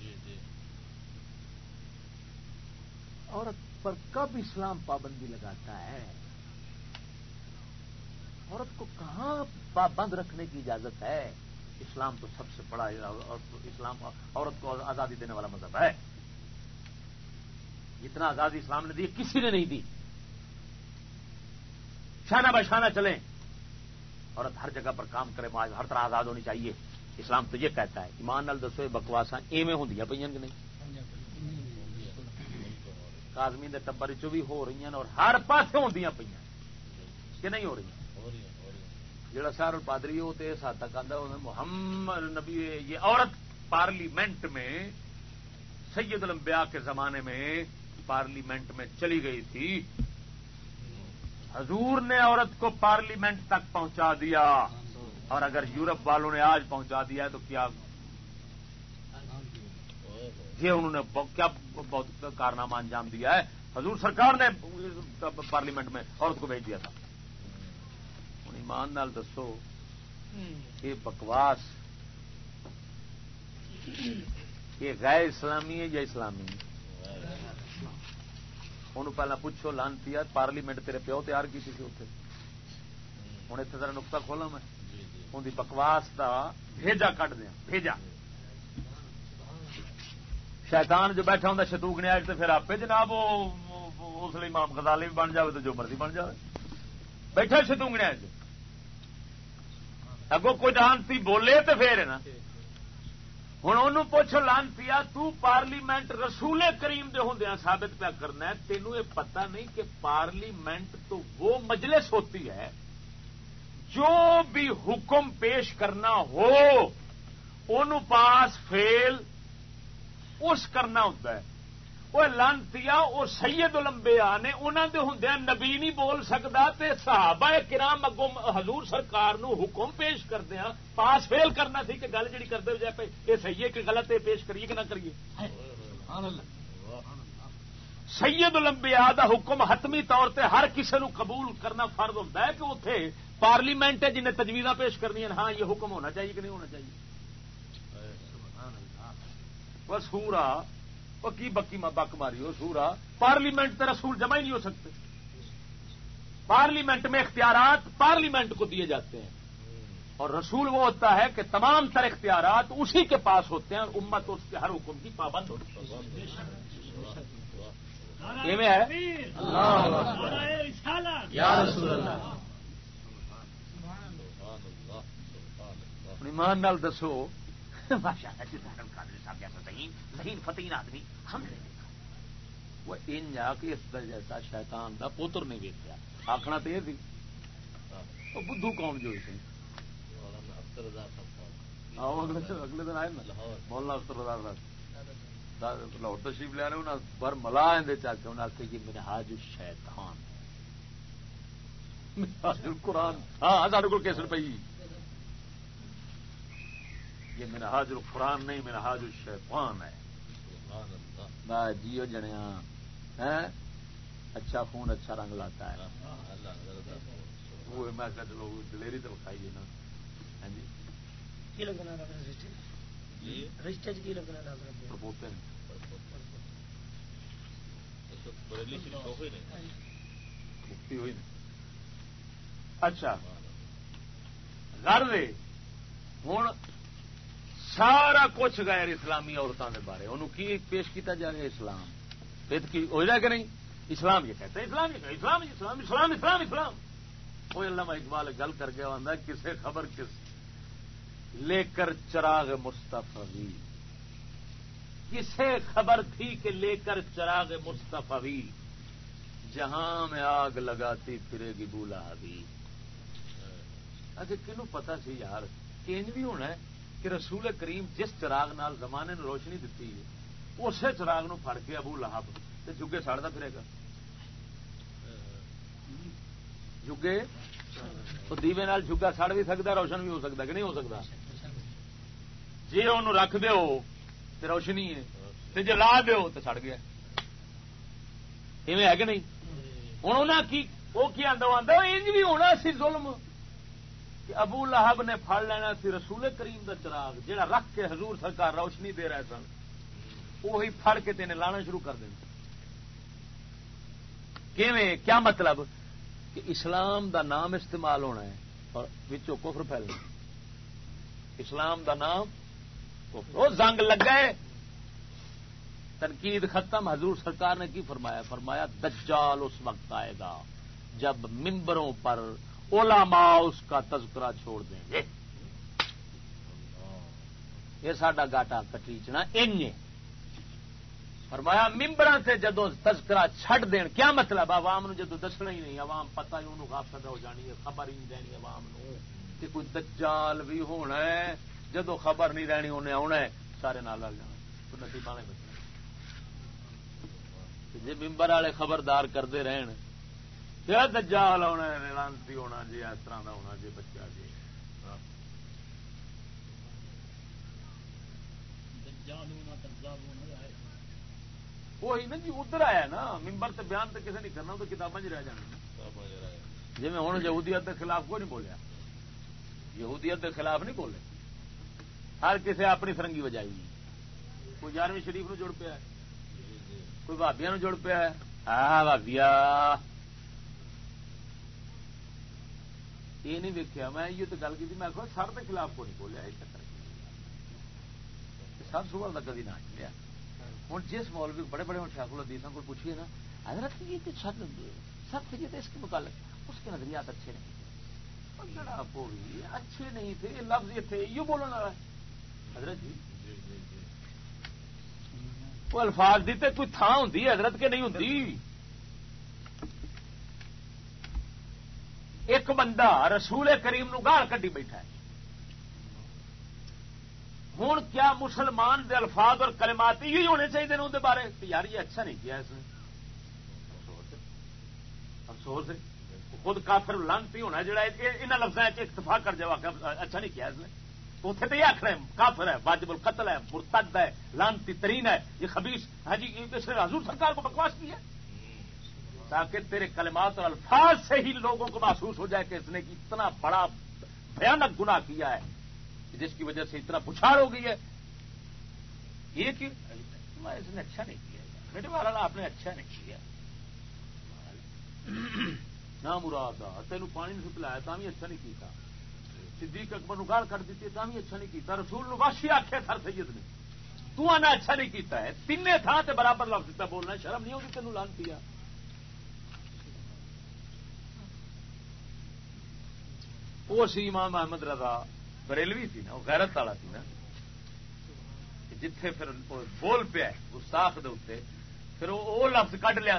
جی، جی۔ عورت پر کب اسلام پابندی لگاتا ہے؟ عورت کو کہاں پابند رکھنے کی اجازت ہے؟ اسلام تو سب سے بڑا اسلام عورت کو آزادی دینے والا مذہب ہے۔ جتنا آزادی اسلام نے دی، کسی نے نہیں دی۔ شانہ بشانہ چلیں۔ عورت ہر جگہ پر کام کرے ہر طرح آزاد ہونی چاہیے۔ اسلام تو یہ کہتا ہے، ایمان نال دسو بکواسا ایویں ہوں پہ نہیں؟ کازمی کے ٹبر چ بھی ہو رہی ہیں اور ہر پاس ہوں پہ کہ نہیں ہو رہی؟ جڑا سار پادری وہ تو اس حد تک آتا محمد نبی یہ عورت پارلیمنٹ میں، سید الانبیاء کے زمانے میں پارلیمنٹ میں چلی گئی تھی۔ حضور نے عورت کو پارلیمنٹ تک پہنچا دیا۔ اور اگر یورپ والوں نے آج پہنچا دیا تو کیا یہ انہوں نے کیا بہت کارنامہ انجام دیا ہے۔ حضور سرکار نے پارلیمنٹ میں عورت کو بھیج دیا تھا۔ ہوں ایمان نال دسو یہ بکواس یہ غیر اسلامی ہے یا اسلامی ہے؟ ان پہلے پوچھو لانتی پارلیمنٹ تیرے پیو تیار کی ہوں اتنے ذرا نقطہ کھولا میں۔ ان کی بکواس کا بھیجا کٹ دیا بھیجا۔ شیطان جو بیٹھا ہوں شتوک نے تو پھر آپ جناب اس لیے مام گزالے بھی بن جائے تو جو مرضی بن جائے بیٹھا شتونگنے اگو کوئی دانتی بولے تو پھر ہے نا۔ ہوں ان پوچھ لان پیا تارلیمنٹ رسول کریم دے ہوں ثابت پیا کرنا ہے تینوں یہ پتا نہیں کہ پارلیمنٹ تو وہ مجلس ہوتی ہے جو بھی حکم پیش کرنا ہو ان پاس فیل اس کرنا ہوتا ہے۔ وہ لانتی وہ سید لمبیا نے انہوں دے ہوں نبی نہیں بول سکتا تے صحابہ کرام اگوں حضور سرکار نو حکم پیش کردیا پاس فیل کرنا سی کہ گل جی کرتے جائے یہ صحیح ہے کہ غلط ہے، پیش کریے کہ نہ کریے؟ سید لمبیا دا حکم حتمی طور تے ہر کسی نو قبول کرنا فرض ہوتا ہے کہ اتنے پارلیمنٹ ہے جنہیں تجویز پیش کرنی ہاں یہ حکم ہونا چاہیے کہ نہیں ہونا چاہیے؟ بس سورا کی بکی بک ماری ہو سورا پارلیمنٹ تے رسول جمع ہی نہیں ہو سکتے۔ پارلیمنٹ میں اختیارات پارلیمنٹ کو دیے جاتے ہیں۔ اور رسول وہ ہوتا ہے کہ تمام تر اختیارات اسی کے پاس ہوتے ہیں اور امت اس کے ہر حکم کی پابند ہوتی ہے۔ ایمان نال دسو۔ فتح آدمی ہم نے دیکھا۔ وہ ان آ کے اس جیسا شیطان دا پوتر نہیں ویکیا آخنا تو یہ سی بدھو قوم جو سی؟ اگلے دن آئے مولانا اختر رضا لاہور تشریف لیا انہیں پر ملا چاچے انہیں آخر جی میرے حاج شیطان قرآن ہاں سارے کو کیسر پی یہ میرا حاضر قرآن نہیں میرا حاضر شیطان ہے۔ جیو جنیا اچھا خون اچھا رنگ لاتا ہے۔ وہ میں چلو دلیری تو کھائیے نا۔ ہاں جی۔ اچھا گھر ہوں سارا کچھ غیر اسلامی عورتوں کے بارے۔ انہوں کی پیش کیتا جا رہا اسلام؟ ہو جائے کہ نہیں؟ اسلام یہ کہتے اسلام یہ اسلام اسلام اسلام اسلام اسلام۔ وہ علامہ اقبال گل کر کے آتا کسے خبر کس؟ لے کر چراغ مستفی کسے خبر تھی کہ لے کر چراغ مستفی جہاں میں آگ لگاتی پھرے گی بولا ابھی اچھا کنو پتا سی یار کنج بھی ہونا ہے؟ کہ رسول کریم جس چراغ نال زمانے نے روشنی دیتی ہے، اسی چراغ نو پھڑ کے ابو لہب تو جگے سڑتا پھرے گا۔ جگے؟ تو دیوے نال جگا سڑ بھی سکتا روشن بھی ہو سکتا کہ نہیں ہو سکتا جی ان رکھ دو تو روشنی ہے۔ جی لا دو تو سڑ گیا۔ ہے کہ نہیں؟ ہوں کی وہ آدھا آدھا انج بھی ہونا سی ظلم۔ کہ ابو لہب نے پڑ لینا سی رسول کریم دا چراغ جہاں رکھ کے حضور سرکار روشنی دے رہے سن۔ وہی پھڑ کے تین لانا شروع کر دینا کیا مطلب؟ کہ اسلام دا نام استعمال ہونا ہے اور بچوں کفر پھیلنا اسلام دا نام وہ زنگ لگا ہے۔ تنقید ختم۔ حضور سرکار نے کی فرمایا؟ فرمایا، دجال اس وقت آئے گا جب ممبروں پر علماء اس کا تذکرہ چھوڑ دیں گے۔ یہ سڈا گاٹا کٹیچنا ان فرمایا ممبر سے جدو تذکرہ چھڈ دین، کیا مطلب؟ عوام نو جدو دسنا ہی نہیں، عوام پتا ہی انہوں غافل ہو جانی ہے، خبر ہی نہیں دینی عوام نو۔ کہ کوئی دجال بھی ہونا ہے جدو خبر نہیں رہنی انہیں آنا ہے، سارے نال لگ جانا۔ تو نصیب والے بچے جی ممبر والے خبردار کرتے رہن دجال ہونا لانتی ہونا جی اس طرح کا ہونا جی بچہ جی وہی نا جی ادھر آیا نا ممبر سے بیان تو کسی نہیں کرنا تو کتابیں رہ جانا جی میں ہوں یہودیت کے خلاف کوئی نہیں بولیا یہودیت کے خلاف نہیں بولے ہر کسی اپنی فرنگی بجائی کوئی یارویں شریف نو جڑ پیا کوئی بھابیا نو جڑ پیا ہاں بھابیا یہ نہیں ویکیا میں یہ تو گل کی میں سر کے خلاف کو نہیں بولیا یہ چکر سر سوال کا کدی نہ چلیا ہوں جس مولوی بڑے بڑے شاخل حدیثوں کو پوچھیے نا حضرت یہ تو سر سب سے اس کے متعلق اس کے نظریات اچھے نہیں اچھے نہیں تھے لفظ یہ تھے یہ بولنے والا۔ حضرت جی؟ وہ الفاظ دیتے کوئی تھان ہوں حضرت کے نہیں ہوں ایک بندہ رسول کریم نو گال کٹی بیٹھا ہے۔ ہوں کیا مسلمان دے الفاظ اور کلمات ہی ہونے چاہیے اندر بارے؟ یار یہ اچھا نہیں کیا اس نے۔ افسوس ہے۔ خود کافر لانتی ہونا جڑا ان لفظ اکتفا کر جا اچھا نہیں کیا اس نے۔ اتنے تو یہ آخر ہے، کافر ہے، واجب القتل ہے، مرتد ہے، لانتی ترین ہے، یہ خبیص ہاں جی حضور سرکار کو بکواس کی ہے تاکہ تیرے کلمات اور الفاظ سے ہی لوگوں کو محسوس ہو جائے کہ اس نے اتنا بڑا بھیانک گنا کیا ہے جس کی وجہ سے اتنا پچھاڑ ہو گئی ہے۔ یہ کہ اس نے اچھا نہیں کیا میرے والا آپ نے اچھا نہیں کیا۔ نہ مراد تینوں پانی نہیں پلایا تو بھی اچھا نہیں کیتا۔ صدیق اکبر نو گال کر دیتی تو بھی اچھا نہیں کیتا۔ رسول نو واشی آخیا سر سید نے۔ تو آنا اچھا نہیں کیتا ہے۔ تین تھان سے برابر لفظ پہ بولنا شرم نہیں ہوگی تینوں لان پیا وہ سی امام محمد رضا بریلوی تھی نا وہ غیرت والا سی نا جتھے پھر بول پیا گستاخ دے پھر وہ لفظ کڈ لیا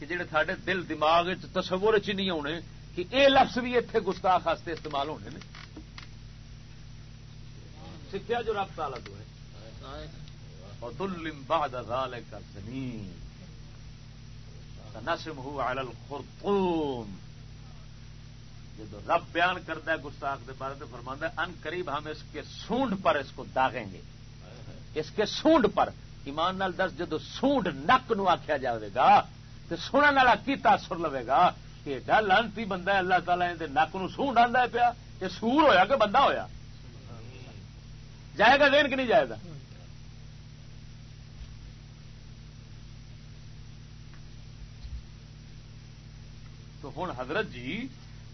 کہ جڑے سارے دل دماغ تصور چ نہیں آنے کہ یہ لفظ بھی اتنے گستاخ واسطے استعمال ہونے نے سیکھا جو رب تالا تو ہے اور دلم باد کا زمین نسم ہو الخرطوم جب رب بیان کرتا ہے گستاخ کے بارے تو فرماندہ ان قریب ہم اس کے سونڈ پر اس کو داغیں گے۔ اس کے سونڈ پر۔ ایمان نال دس جدو سونڈ نک نو آخیا جائے گا تو سننے والا کی تاثر لوے گا، کہ ایڈا لانتی بندہ ہے، اللہ تعالیٰ تعالی نک نو سونڈ آدھا پیا۔ یہ سور ہویا کہ بندہ ہویا؟ جائے گا دین کہ نہیں جائے گا؟ تو ہوں حضرت جی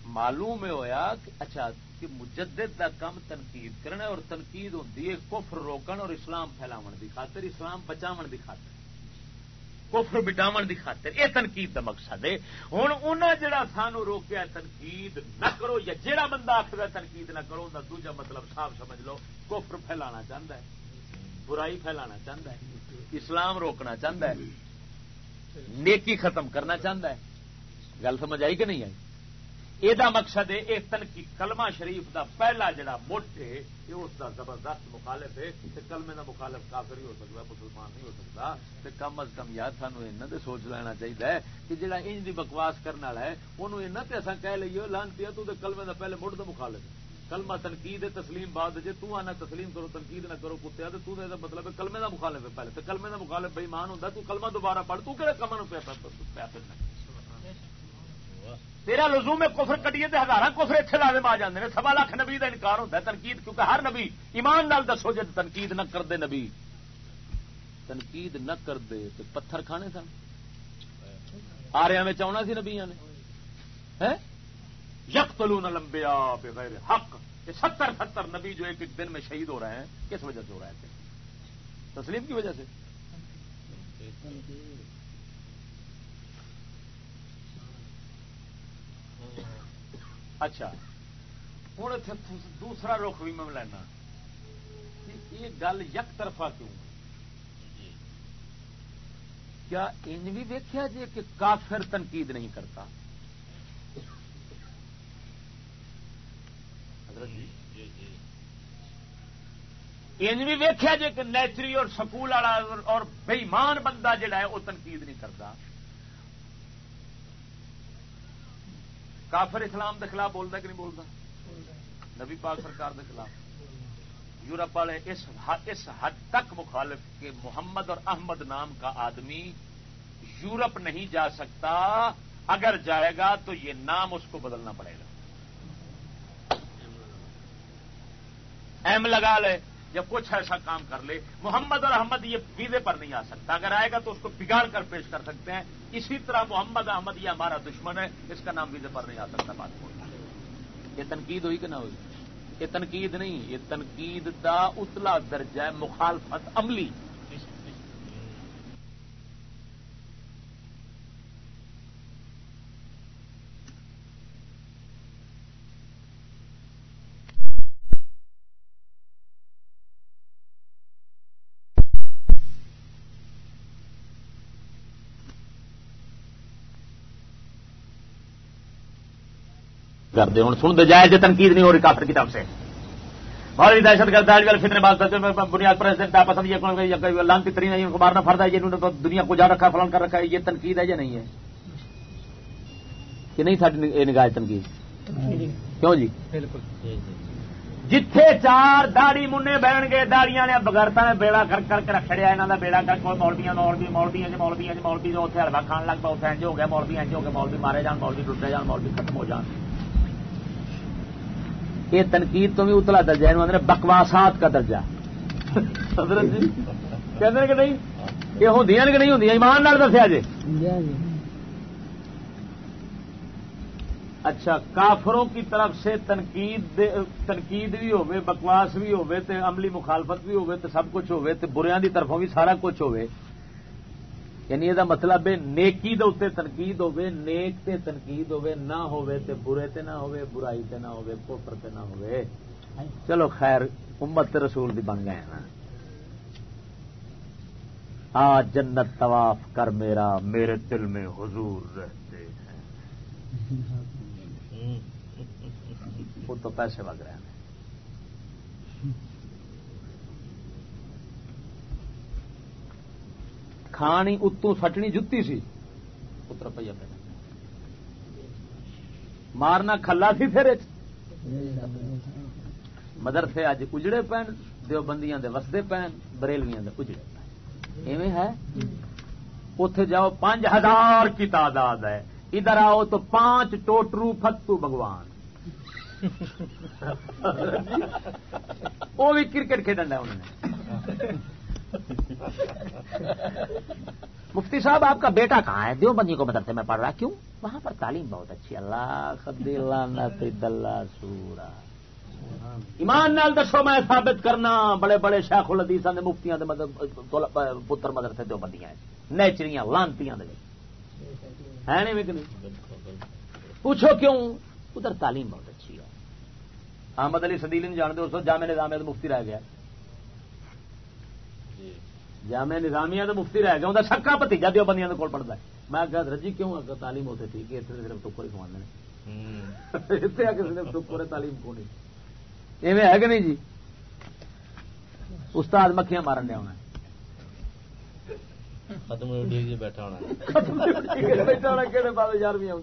معلوم ہوا کہ اچھا کہ مجدد دا کم تنقید کرنا اور تنقید ہوتی ہے کفر روکن اور اسلام پھیلاو دی خاطر، اسلام بچاو دی خاطر، کفر بٹاو دی خاطر۔ یہ تنقید دا مقصد ہے۔ ہوں انہیں جڑا سانو روکیا تنقید نہ کرو یا جہاں بندہ آخر تنقید نہ کرو ان دوجا مطلب صاف سمجھ لو، کفر پھیلانا چاہتا ہے، برائی پھیلانا چاہتا ہے، اسلام روکنا چاہتا ہے، نیکی ختم کرنا چاہتا ہے۔ گل سمجھ آئی کہ نہیں آئی؟ یہ مقصد ہے یہ تنقید کلمہ شریف دا پہلا جڑا مٹ ہے یہ اس دا زبردست مخالف ہے کلمے دا مخالف کافر ہی ہو سکتا مسلمان نہیں ہو سکتا تو کم از کم یاد سانو ایسا سوچ لینا چاہیے کہ جہاں انج دی بکواس کرنے والا ہے انہوں ایسا اصا کہہ لیے لانتی تو کلمے دا پہلے مٹ دا مخالف ہے کلمہ تنقید تسلیم بعد جی تو آنا تسلیم کرو تنقید نہ کرو کتیا تو مطلب کلمے دا مخالف ہے پہلے تو کلمے دا مخالف بے مان ہوتا تو کلمہ دوبارہ پڑھ تو کہڑے کما پیا پھرنا تیرا لزوم میں کفر کٹیے تو ہزار کفر اتنے لازم آ جاتے ہیں سوا لاکھ نبی کا انکار ہوتا ہے، تنقید، کیونکہ ہر نبی ایمان نال دسو جی تنقید نہ کرتے نبی۔ تنقید نہ کرتے تو پتھر کھانے سن۔ آریا میں چاہنا سی نبیا نے۔ یک تلو نہ لمبیا بغیر حق۔ یہ ستر ستر نبی جو ایک ایک دن میں شہید ہو رہے ہیں، کس وجہ سے ہو رہے تھے تسلیم کی وجہ سے؟ اچھا۔ ہوں اتنے دوسرا رخ بھی میں لینا۔ یہ گل یک طرفہ کیوں؟ کیا ان بھی دیکھا جی کہ کافر تنقید نہیں کرتا؟ ان بھی ویکیا جی کہ نیچری اور سکول والا اور بےمان بندہ جڑا ہے وہ تنقید نہیں کرتا۔ کافر اسلام کے خلاف بولتا کہ نہیں بولتا؟ نبی پاک سرکار کے خلاف۔ یورپ والے اس حد تک مخالف کہ محمد اور احمد نام کا آدمی یورپ نہیں جا سکتا، اگر جائے گا تو یہ نام اس کو بدلنا پڑے گا۔ ایم لگا لے۔ یا کچھ ایسا کام کر لے، محمد اور احمد یہ ویزے پر نہیں آ سکتا۔ اگر آئے گا تو اس کو بگاڑ کر پیش کر سکتے ہیں۔ اسی طرح محمد احمد یہ ہمارا دشمن ہے، اس کا نام ویزے پر نہیں آ سکتا، بات پاسپورٹ یہ تنقید ہوئی کہ نہ ہوئی؟ یہ تنقید نہیں، یہ تنقید دا اتلا درجہ مخالفت عملی۔ کرتے ہوں سن دے جائے تنقید نہیں ہو رہی کافر کی طرف سے۔ مولوی دہشت گرد فطر بات بنیاد پر پسند یہ لانتی ترین ان کو مارنا فرد ہے یہ دنیا کو جا رکھا فلان کر رکھا ہے یہ تنقید ہے یا نہیں ہے؟ کہ نہیں تھا نگاہ تنقید۔ کیوں جی؟ بالکل۔ جتھے چار داڑی منے بہن گے داڑیاں نے بغیرتا نے بیڑا کر کر کے رکھڑیا یہاں کا بیڑا کر کے مولبیاں مولبی مولبیاں مولبیاں مولبی جو اتنے ہلوا کھان لگ پا اتنے ہو گیا مولبی انج ہو گیا مولبی مارے جان مولبی ٹوٹے جان مولبی ختم ہو جان۔ یہ تنقید تو بھی اتلا درجہ ہے بکواسات کا درجہ۔ جی کہ نہیں؟ یہ ہوں کہ نہیں ہوں ایمان دسیا جی۔ اچھا کافروں کی طرف سے تنقید تنقید بھی ہوے بکواس بھی ہوے تے عملی مخالفت بھی ہوے تے سب کچھ ہوے تے بریاں دی طرفوں بھی سارا کچھ ہوے یعنی یہ مطلب ہے نیکی دے اتنے تنقید ہوے نیک تے تنقید ہوے نہ ہوے تے برے تے نہ ہوے برائی تے نہ ہوے کوفر تے نہ ہوے چلو خیر امت رسول دی بن گئے نا۔ آ جنت طواف کر میرا میرے دل میں حضور رہتے ہیں۔ وہ تو پیسے رہے ہیں۔ کھانی اتوں سٹنی جتی سی۔ پتر پہ مارنا کھلا سی پھر مدرسے اج اجڑے پین دو بندیاں دے وسدے پین بریلویاں دے اجڑے پین۔ ایویں ہے؟ اتے جاؤ، پانچ ہزار کی تعداد ہے۔ ادھر آؤ تو پانچ ٹوٹرو فتو بھگوان۔ وہ بھی کرکٹ کھیلنا انہوں نے۔ مفتی صاحب، آپ کا بیٹا کہاں ہے؟ دیو بندی کو مدرسے میں پڑھ رہا کیوں؟ وہاں پر تعلیم بہت اچھی اللہ خدی اللہ سورا۔ ایمان نال دسو، میں ثابت کرنا، بڑے بڑے شیخ الحدیث نے مفتیاں پتر مدرسے دو بندیاں نیچریاں لانتی ہے نہیں پوچھو کیوں؟ ادھر تعلیم بہت اچھی ہے۔ احمد علی سدیل نہیں جانتے اس جامع نظامیہ تو مفتی رہ گیا۔ جامع نظامیہ تو مفتی رہ گیا انہیں سکا بتیجا دو بندیاں کول پڑتا ہے۔ میں کہ رجی کیوں اگر تعلیم ہوتے ٹھیک ہے اتنے صرف ٹکر ہی کما اتنے آ کے صرف ٹکر تعلیم کو نہیں؟ ایویں ہے کہ نہیں جی؟ استاد مکھیاں مارن دیا ہونا ختم بیٹھا ہونا بیٹھا ہونا کہڑے بال یارویں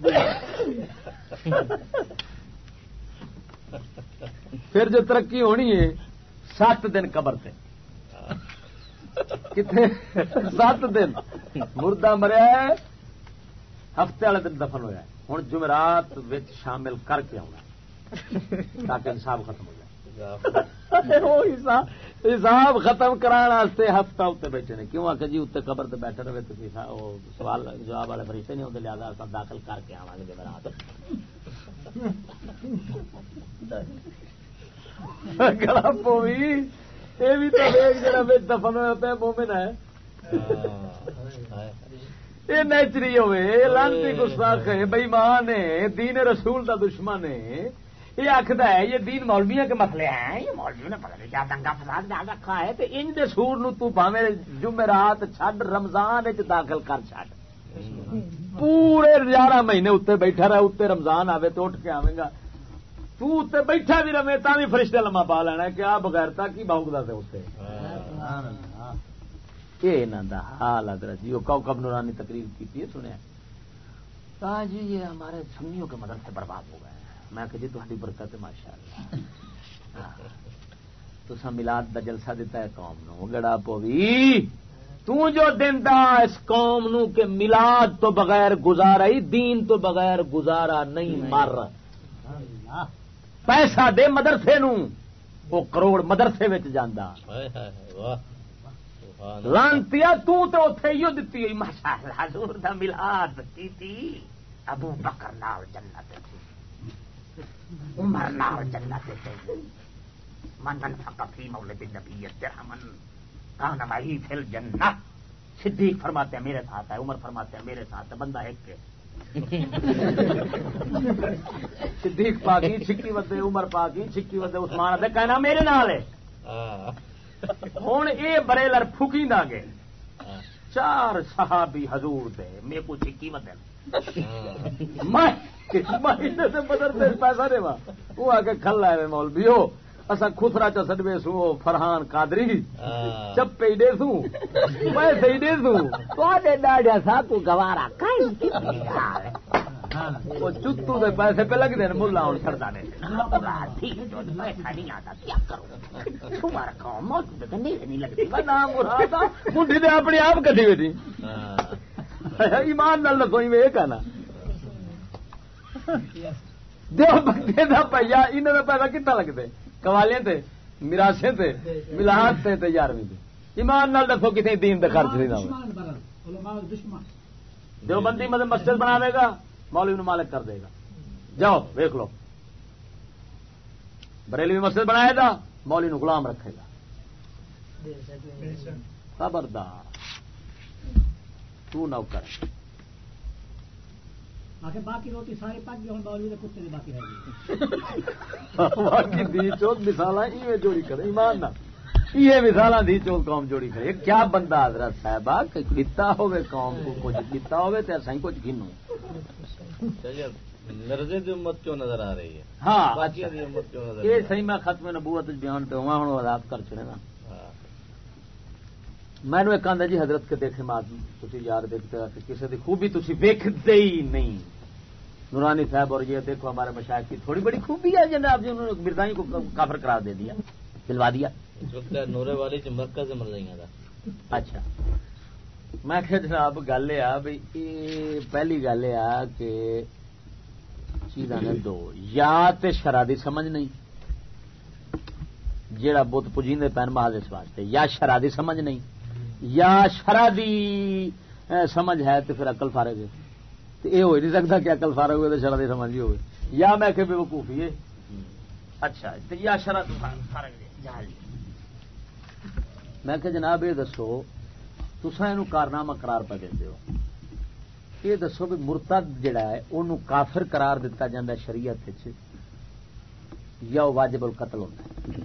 پھر جو ترقی ہونی ہے سات دن قبر سے کتنے؟ سات دن۔ مردہ مریا ہے ہفتے والے دن دفن ہوا ہوں جمعرات شامل کر کے آنا تاکہ حساب ختم ہو جائے۔ حساب ختم کراستے ہفتہ اتنے بیٹھے نے۔ کیوں آ کے جی اتنے قبر سے بیٹھے رہے تو سوال جواب والے فریشتے نہیں ہوتے لہٰذا داخل کر کے آواں گے جمعرات۔ گلا پوی یہ بھی تو جڑا دفن ہوا پہ مومن ہے۔ یہ نیچری ہوئے لانتی گستاخ ہے بئی ماں نے دین رسول دا دشمن ہے۔ یہ آخر ہے یہ دین مولویا کے مسئلے ہیں۔ یہ مولوی نے پتہ نہیں کیا دنگا فساد ڈال رکھا ہے تو ان دے سور نو تو پاوے جمعرات چھڈ رمضان داخل کر چھڈ۔ پورے گیارہ مہینے اتنے بیٹھا رہا اتنے رمضان آوے تو اٹھ کے آئے گا۔ تو اتنے بیٹھا بھی رہے، تا بھی فرشتے لما پا لینا کیا بغیرتا کی باؤگتا تھے اتنے یہ انہوں دا حال حضرت جی وہ کوکب نورانی تقریر کی سنیا۔ جی یہ ہمارے سنیوں کے مدد سے برباد ہو گئے میں کہ جی تاری برکت ماشاء اللہ تو ملاد کا جلسہ دیتا ہے، قوم نو۔ گڑا پوی تو جو دا اس قوم نو کہ ملاد تو بغیر گزارا ہی، دین تو بغیر گزارا نہیں، مر۔ پیسہ دے مدرسے نو۔ وہ کروڑ مدرسے جانا لانتی تھی دتی حضور دا ملاد کی ابو بکر نال جنت عمر نال جنت من فقط فی مولد النبی درہمن کان معی فی الجنہ۔ صدیق فرماتے ہیں میرے ساتھ ہے عمر فرماتے ہیں میرے ساتھ ہے۔ بندہ ایک کے صدیق پاکی چھکی ودے عمر پاکی چھکی ودے عثمان ادے کہنا میرے نال ہے۔ ہوں یہ برے لر پھکی نہ گے چار صحابی حضور دے میرے کو چھکی ودے۔ بدر پیسہ دے وہ آ کے کھل آئے مولوی ہو۔ اصا خسرا چ سڈوے سو فرحان کادری چپے ہی دے سوں۔ پیسے ہی دے سوں۔ ڈاڈیا سا کو گوارا وہ چتو دے پیسے پہ لگتے ہیں ملا ہوں سڑتا نے۔ اپنی آپ کٹی بیٹھی ایمان نال لگو یہ کہنا دو بندے کا پہیا انہوں کا پیسہ کتنا لگتے کوالیاں تے مراسے تے ملاحت تے تے یارویں تے۔ ایمان نال دسو کتنے دین دے خرچ نہیں دو بندی مطلب مسجد بنا دے گا مولوی نو مالک کر دے گا۔ جاؤ دیکھ لو۔ بریلی میں مسجد بنایا تھا مولی نو غلام رکھے گا۔ خبردار۔ تو نوکر۔ باقی روٹی ساری پک گئی باوجود کتے باقی رہ باقی دی چوت مثال جوڑی کرے ایمان نہ یہ مثال دی چوت قوم جوڑی کرے کیا بندہ حضرت صاحب کتا ہوئے قوم کو کچھ کتا ہوئے تو ایسا ہی کچھ گنو مرزے دی امت کیوں نظر آ رہی ہے؟ ہاں۔ باقی دی امت کیوں نظر یہ صحیح میں ختم نبوت بیان پہ ہوا ہوں آزاد کر چڑے نا میں نے ایک آدھا جی حضرت کے دیکھے مات یار دیکھتے کسی کی خوبی تھی ویکتے ہی نہیں۔ نورانی صاحب اور یہ دیکھو ہمارے مشاہد کی تھوڑی بڑی خوبی ہے جناب جی انہوں نے مرزائی کو کافر قرار دے دیا دلوا دیا۔ نورے والی مرکز اچھا۔ میں کہ جناب گل یہ بھائی پہلی گل یہ کہ چیزاں نے دو یا تے شرادی سمجھ نہیں۔ جیڑا بت پجیندے پین اس واسطے یا شرادی سمجھ نہیں۔ یا شرادی سمجھ ہے تو پھر اقل فارغ ہے۔ یہ ہو نہیں سکتا کہ اقل فارغ ہوئے تو شرادی سمجھ ہی ہوئے۔ یا میں کہ بے وقوفی ہے۔ اچھا یا شراد میں کہ جناب یہ دسو تسا یہ کارنامہ قرار پہ دے ہو۔ یہ دسو بھی مرتد جڑا ہے انہوں کافر قرار دیتا جاتا ہے شریعت یا واجب القتل ہوتا ہے۔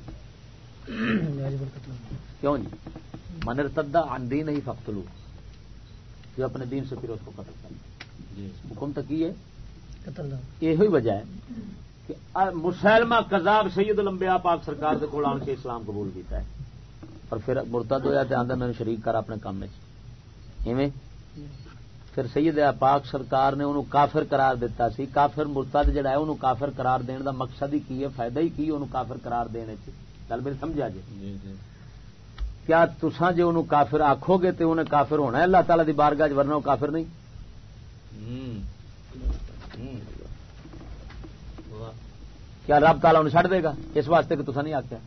کیوں جی؟ من ارتدہ عن دین ہی فقتلو جو اپنے دین سے پھر اس کو قتل کر جی. حکم تک یہ یہ وجہ ہے کہ مسلمہ کذاب سید الانبیاء پاک سرکار کے کول آن کے اسلام قبول کیتا ہے. اور پھر مرتد ہوا تو آدھا میں نے شریک کر اپنے کام میں ایویں؟ پھر سید پاک سرکار نے انہوں کافر قرار دیتا سی. کافر مرتد جڑا ہے انہوں کافر قرار دین دا مقصد ہی کی ہے؟ فائدہ ہی کی انہوں کافر قرار دینے چ گل میری سمجھا جی, جی،, جی۔ کیا تسا جی انہوں کافر آخو گے تو انہیں کافر ہونا ہے؟ اللہ تعالی دی بارگاہ ورنہ کافر نہیں۔ کیا رب تالا انہیں چڑھ دے گا؟ اس واسطے کہ تسا نہیں آخیا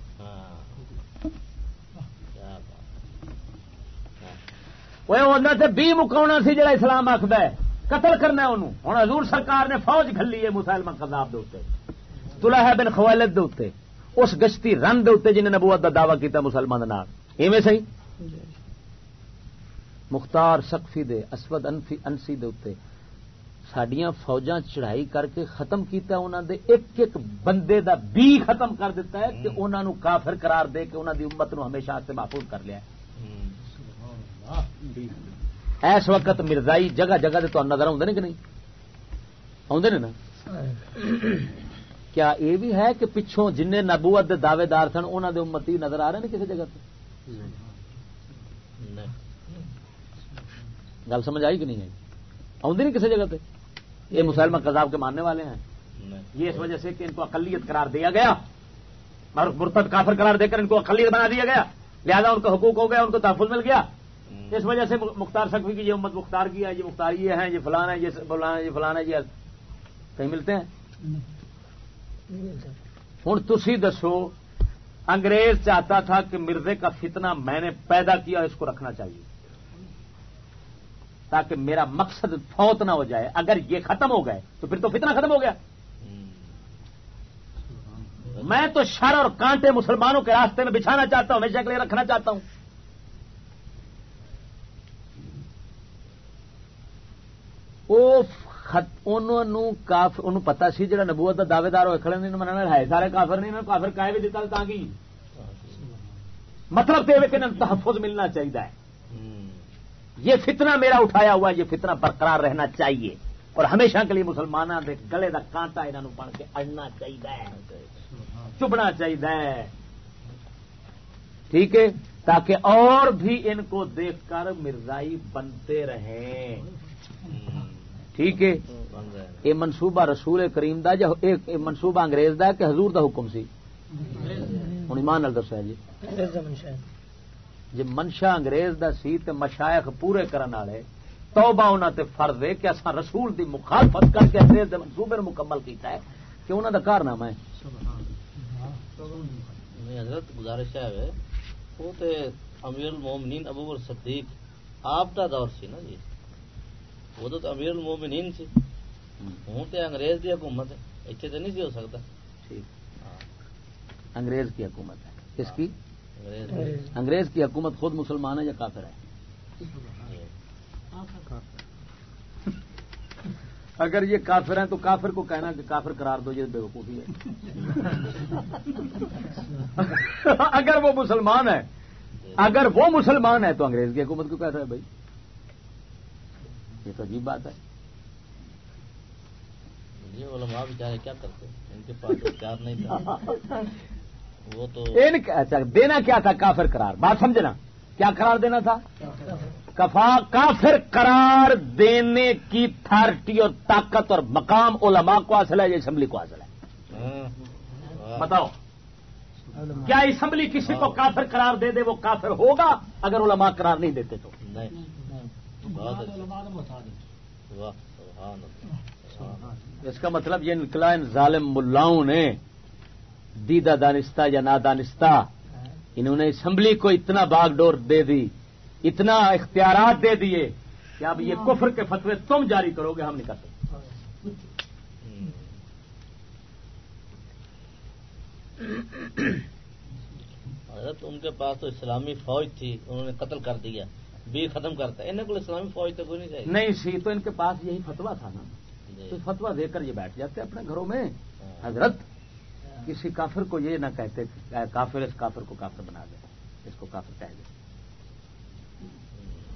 بی مکاؤنا سی جڑا اسلام آخد ہے۔ قتل کرنا انہوں۔ ہوں حضور سرکار نے فوج کھلی ہے مسلمان خزاب دے ہے بن خوالت دے اس گشتی رن دے جنہیں نبوت کا دعوی کیا مسلمان ایویں سی مختار سقفی دے اسود انفی انسی دے اتے سڈیا فوجاں چڑھائی کر کے ختم کیتا انہوں دے ایک ایک بندے دا بی ختم کر دیتا ہے کہ انہوں نے کافر قرار دے کے انہوں دی امت نو ہمیشہ سے محفوظ کر لیا اس وقت مرزائی جگہ جگہ دے تو نظر آدھے کہ نہیں؟ آدھے نا؟ کیا یہ بھی ہے کہ پچھوں جن نبوت دے دعوے دار سن انہوں دے امتی نظر آ رہے ہیں کسی جگہ پہ گل سمجھ آئی کہ نہیں آئی؟ آدھی نہیں کسی جگہ پہ یہ مسلمان کذاب کے ماننے والے ہیں۔ یہ اس وجہ سے کہ ان کو اقلیت قرار دیا گیا۔ اور مرتد کافر قرار دے کر ان کو اقلیت بنا دیا گیا۔ لہذا ان کو حقوق ہو گیا ان کو تحفظ مل گیا۔ اس وجہ سے مختار سکوی کی یہ امت مختار کی ہے یہ مختار یہ ہے یہ فلان ہے یہ فلان ہے یہ فلان ہے یہ کہیں ملتے ہیں؟ ہوں تھی دسو انگریز چاہتا تھا کہ مرزے کا فتنہ میں نے پیدا کیا اس کو رکھنا چاہیے تاکہ میرا مقصد فوت نہ ہو جائے۔ اگر یہ ختم ہو گئے تو پھر تو فتنہ ختم ہو گیا۔ میں تو شر اور کانٹے مسلمانوں کے راستے میں بچھانا چاہتا ہوں، ہمیشہ کے لیے رکھنا چاہتا ہوں۔ انہوں پتا سی جا نبوت کا دعوے دار ہوئے کھڑے نہیں منع ہے۔ سارے کافر نہیں کافر کا بھی دیتا تاکہ مطلب تو کہ تحفظ ملنا چاہیے یہ فتنہ میرا اٹھایا ہوا یہ فتنہ برقرار رہنا چاہیے۔ اور ہمیشہ کے لیے مسلمانوں کے گلے کا کانٹا انہوں بن کے اڑنا چاہیے چبنا چاہیے ٹھیک ہے؟ تاکہ اور بھی ان کو دیکھ کر مرزائی بنتے رہیں۔ ٹھیک ہے؟ یہ منصوبہ رسول کریم دا یا منصوبہ انگریز دا کہ حضور دا حکم سی؟ ہوں ایمان دسا جی۔ جی منشا انگریز دا سی تے مشائق پورے کرن والے توبہ انہوں تے فرض ہے کہ اصا رسول دی مخالفت کر کے انگریز دے منصوبے مکمل کیتا ہے کہ انہوں دا کارنامہ ہے۔ حضرت گزارش ہے وہ تے امیر المومنین ابو صدیق آپ کا دور سی نا جی؟ وہ تو امیر المومنین سی۔ ہوں تو انگریز کی حکومت ہے۔ اتنے تو نہیں سی ہو سکتا۔ ٹھیک۔ ہاں، انگریز کی حکومت ہے۔ کس کی؟ انگریز۔ انگریز کی حکومت خود مسلمان ہے یا کافر ہے۔ اگر یہ کافر ہیں تو کافر کو کہنا کہ کافر قرار دو یہ بے وقوفی ہے۔ اگر وہ مسلمان ہے اگر وہ مسلمان ہے تو انگریز کی حکومت کو کہہ رہا ہے بھائی؟ یہ تو عجیب بات ہے۔ یہ علماء بیچارے کیا کرتے ان کے پاس اختیار نہیں تھا۔ وہ تو اچھا دینا کیا تھا؟ کافر قرار۔ بات سمجھنا۔ کیا قرار دینا تھا؟ کفا کافر قرار دینے کی تھارٹی اور طاقت اور مقام علماء کو حاصل ہے یا اسمبلی کو حاصل ہے؟ ہاں، بتاؤ۔ کیا اسمبلی کسی کو کافر قرار دے دے وہ کافر ہوگا؟ اگر علماء قرار نہیں دیتے تو۔ اس کا مطلب یہ نکلا ان ظالم ملاؤں نے دیدہ دانستہ یا نادانستہ انہوں نے اسمبلی کو اتنا باغ ڈور دے دی اتنا اختیارات دے دیے کہ اب یہ کفر کے فتوے تم جاری کرو گے ہم نہیں کر سکتے۔ حضرت ان کے پاس تو اسلامی فوج تھی انہوں نے قتل کر دیا۔ بھی ختم کرتا انہیں کو اسلامی فوج تو کوئی نہیں چاہیے۔ نہیں سی تو ان کے پاس یہی فتوا تھا نا۔ جی۔ تو فتوا دے کر یہ بیٹھ جاتے اپنے گھروں میں۔ ہاں۔ حضرت کسی کافر کو یہ نہ کہتے کہ کافر اس کافر کو کافر بنا دے۔ اس کو کافر کہہ دے۔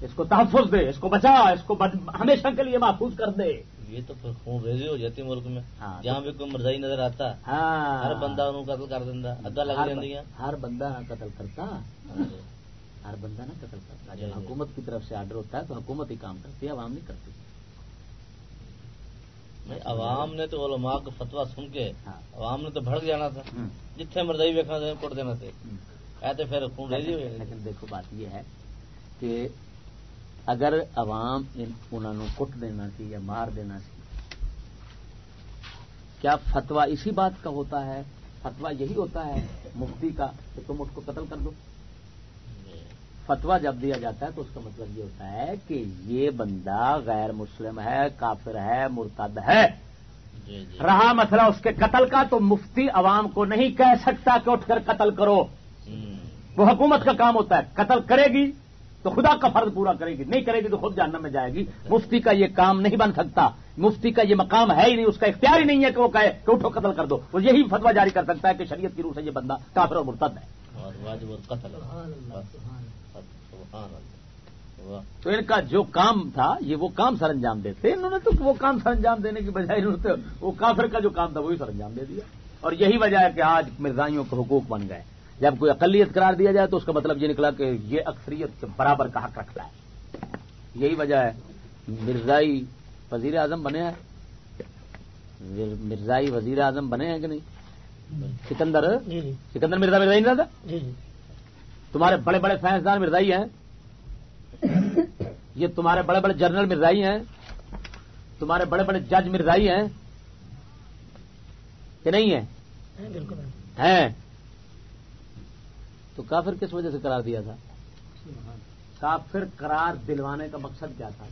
اس کو تحفظ دے اس کو بچا اس کو ہمیشہ کے لیے محفوظ کر دے۔ یہ تو پھر خون ریزی ہو جاتی ملک میں۔ ہاں۔ جہاں بھی کوئی مرزائی نظر آتا ہاں۔ ہر بندہ انہوں قتل کر دینا ادا لگ ہر جاتی ب- ہر بندہ قتل کرتا۔ ہر بندہ نہ قتل کرتا جی، جب جی۔ حکومت کی طرف سے آرڈر ہوتا ہے تو حکومت ہی کام کرتی ہے عوام نہیں کرتی عوام نے تو علماء کا فتوا سن کے ہاں۔ عوام نے تو بھڑک جانا تھا۔ جتنے مرزائی ویکنا تھا کوٹ دینا تھے۔ کہتے پھر خون ریزی ہو لیکن دیکھو بات یہ ہے کہ اگر عوام ان- انہوں نے کٹ دینا سی یا مار دینا سی کیا فتوا اسی بات کا ہوتا ہے فتوا یہی ہوتا ہے مفتی کا کہ تم اس کو قتل کر دو فتوا جب دیا جاتا ہے تو اس کا مطلب یہ ہوتا ہے کہ یہ بندہ غیر مسلم ہے کافر ہے مرتد ہے۔ جی جی۔ رہا مسئلہ اس کے قتل کا تو مفتی عوام کو نہیں کہہ سکتا کہ اٹھ کر قتل کرو۔ وہ حکومت کا کام ہوتا ہے قتل کرے گی تو خدا کا فرض پورا کرے گی نہیں کرے گی تو خود جہنم میں جائے گی۔ مفتی کا یہ کام نہیں بن سکتا مفتی کا یہ مقام ہے ہی نہیں اس کا اختیار ہی نہیں ہے کہ وہ کہے کہ اٹھو قتل کر دو۔ وہ یہی فتوا جاری کر سکتا ہے کہ شریعت کی روح سے یہ بندہ کافر اور مرتد ہے۔ اور واجب القتل بس۔ سبحان اللہ واہ تو ان کا جو کام تھا یہ وہ کام سر انجام دیتے انہوں نے تو وہ کام سر انجام دینے کی بجائے انہوں نے وہ کافر کا جو کام تھا وہی سر انجام دے دیا۔ اور یہی وجہ ہے کہ آج مرزائیوں کے حقوق بن گئے۔ جب کوئی اقلیت قرار دیا جائے تو اس کا مطلب یہ نکلا کہ یہ اکثریت کے برابر کا حق رکھتا ہے۔ یہی وجہ ہے۔ مرزائی وزیر اعظم بنے ہیں۔ مرزائی وزیر اعظم بنے ہیں کہ نہیں؟ سکندر؟ جی جی۔ سکندر مرزا مرزائی نہیں تھا جی جی۔ تمہارے بڑے بڑے سائنسدان مرزائی ہیں۔ یہ تمہارے بڑے بڑے جنرل مرزائی ہیں تمہارے بڑے بڑے جج مرزائی ہیں کہ نہیں ہیں؟ بالکل ہیں۔ تو کافر کس وجہ سے قرار دیا تھا؟ کافر قرار دلوانے کا مقصد کیا تھا؟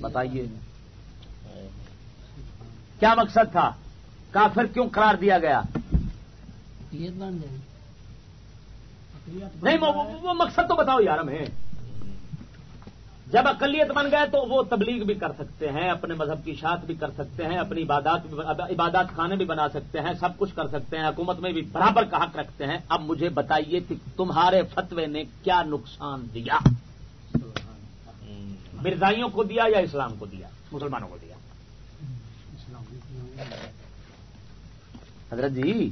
بتائیے۔ کیا مقصد تھا؟ کافر کیوں قرار دیا گیا؟ نہیں وہ- مقصد تو بتاؤ یار ہمیں۔ جب اقلیت بن گئے تو وہ تبلیغ بھی کر سکتے ہیں اپنے مذہب کی اشاعت بھی کر سکتے ہیں اپنی عبادات عبادات خانے بھی بنا سکتے ہیں سب کچھ کر سکتے ہیں حکومت میں بھی برابر کا حق رکھتے ہیں۔ اب مجھے بتائیے کہ تمہارے فتوے نے کیا نقصان دیا؟ مرزائیوں کو دیا یا اسلام کو دیا؟ مسلمانوں کو دیا۔ حضرت جی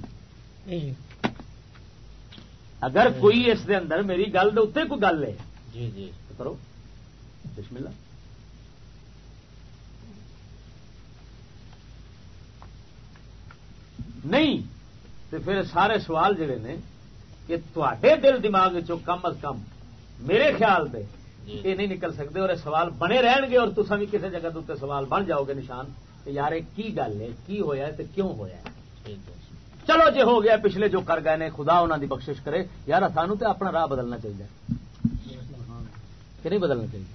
جی۔ اگر کوئی اس دے اندر میری گل دے اتنے کوئی گل ہے جی جی۔ تو کرو۔ بسم اللہ۔ نہیں تو پھر سارے سوال جڑے نے کہ تے دل دماغ چو کم از کم میرے خیال دے جی۔ یہ نہیں نکل سکتے اور سوال بنے رہن گے اور تصا بھی کسی جگہ تے سوال بن جاؤ گے نشان۔ یار کی گل ہے؟ کی ہویا ہے تو کیوں ہویا ہے؟ ٹھیک ہے۔ چلو جی ہو گیا پچھلے جو کر گئے نے خدا انہوں دی بخشش کرے۔ یار سانو تو اپنا راہ بدلنا چاہیے۔ کہ نہیں بدلنا چاہیے؟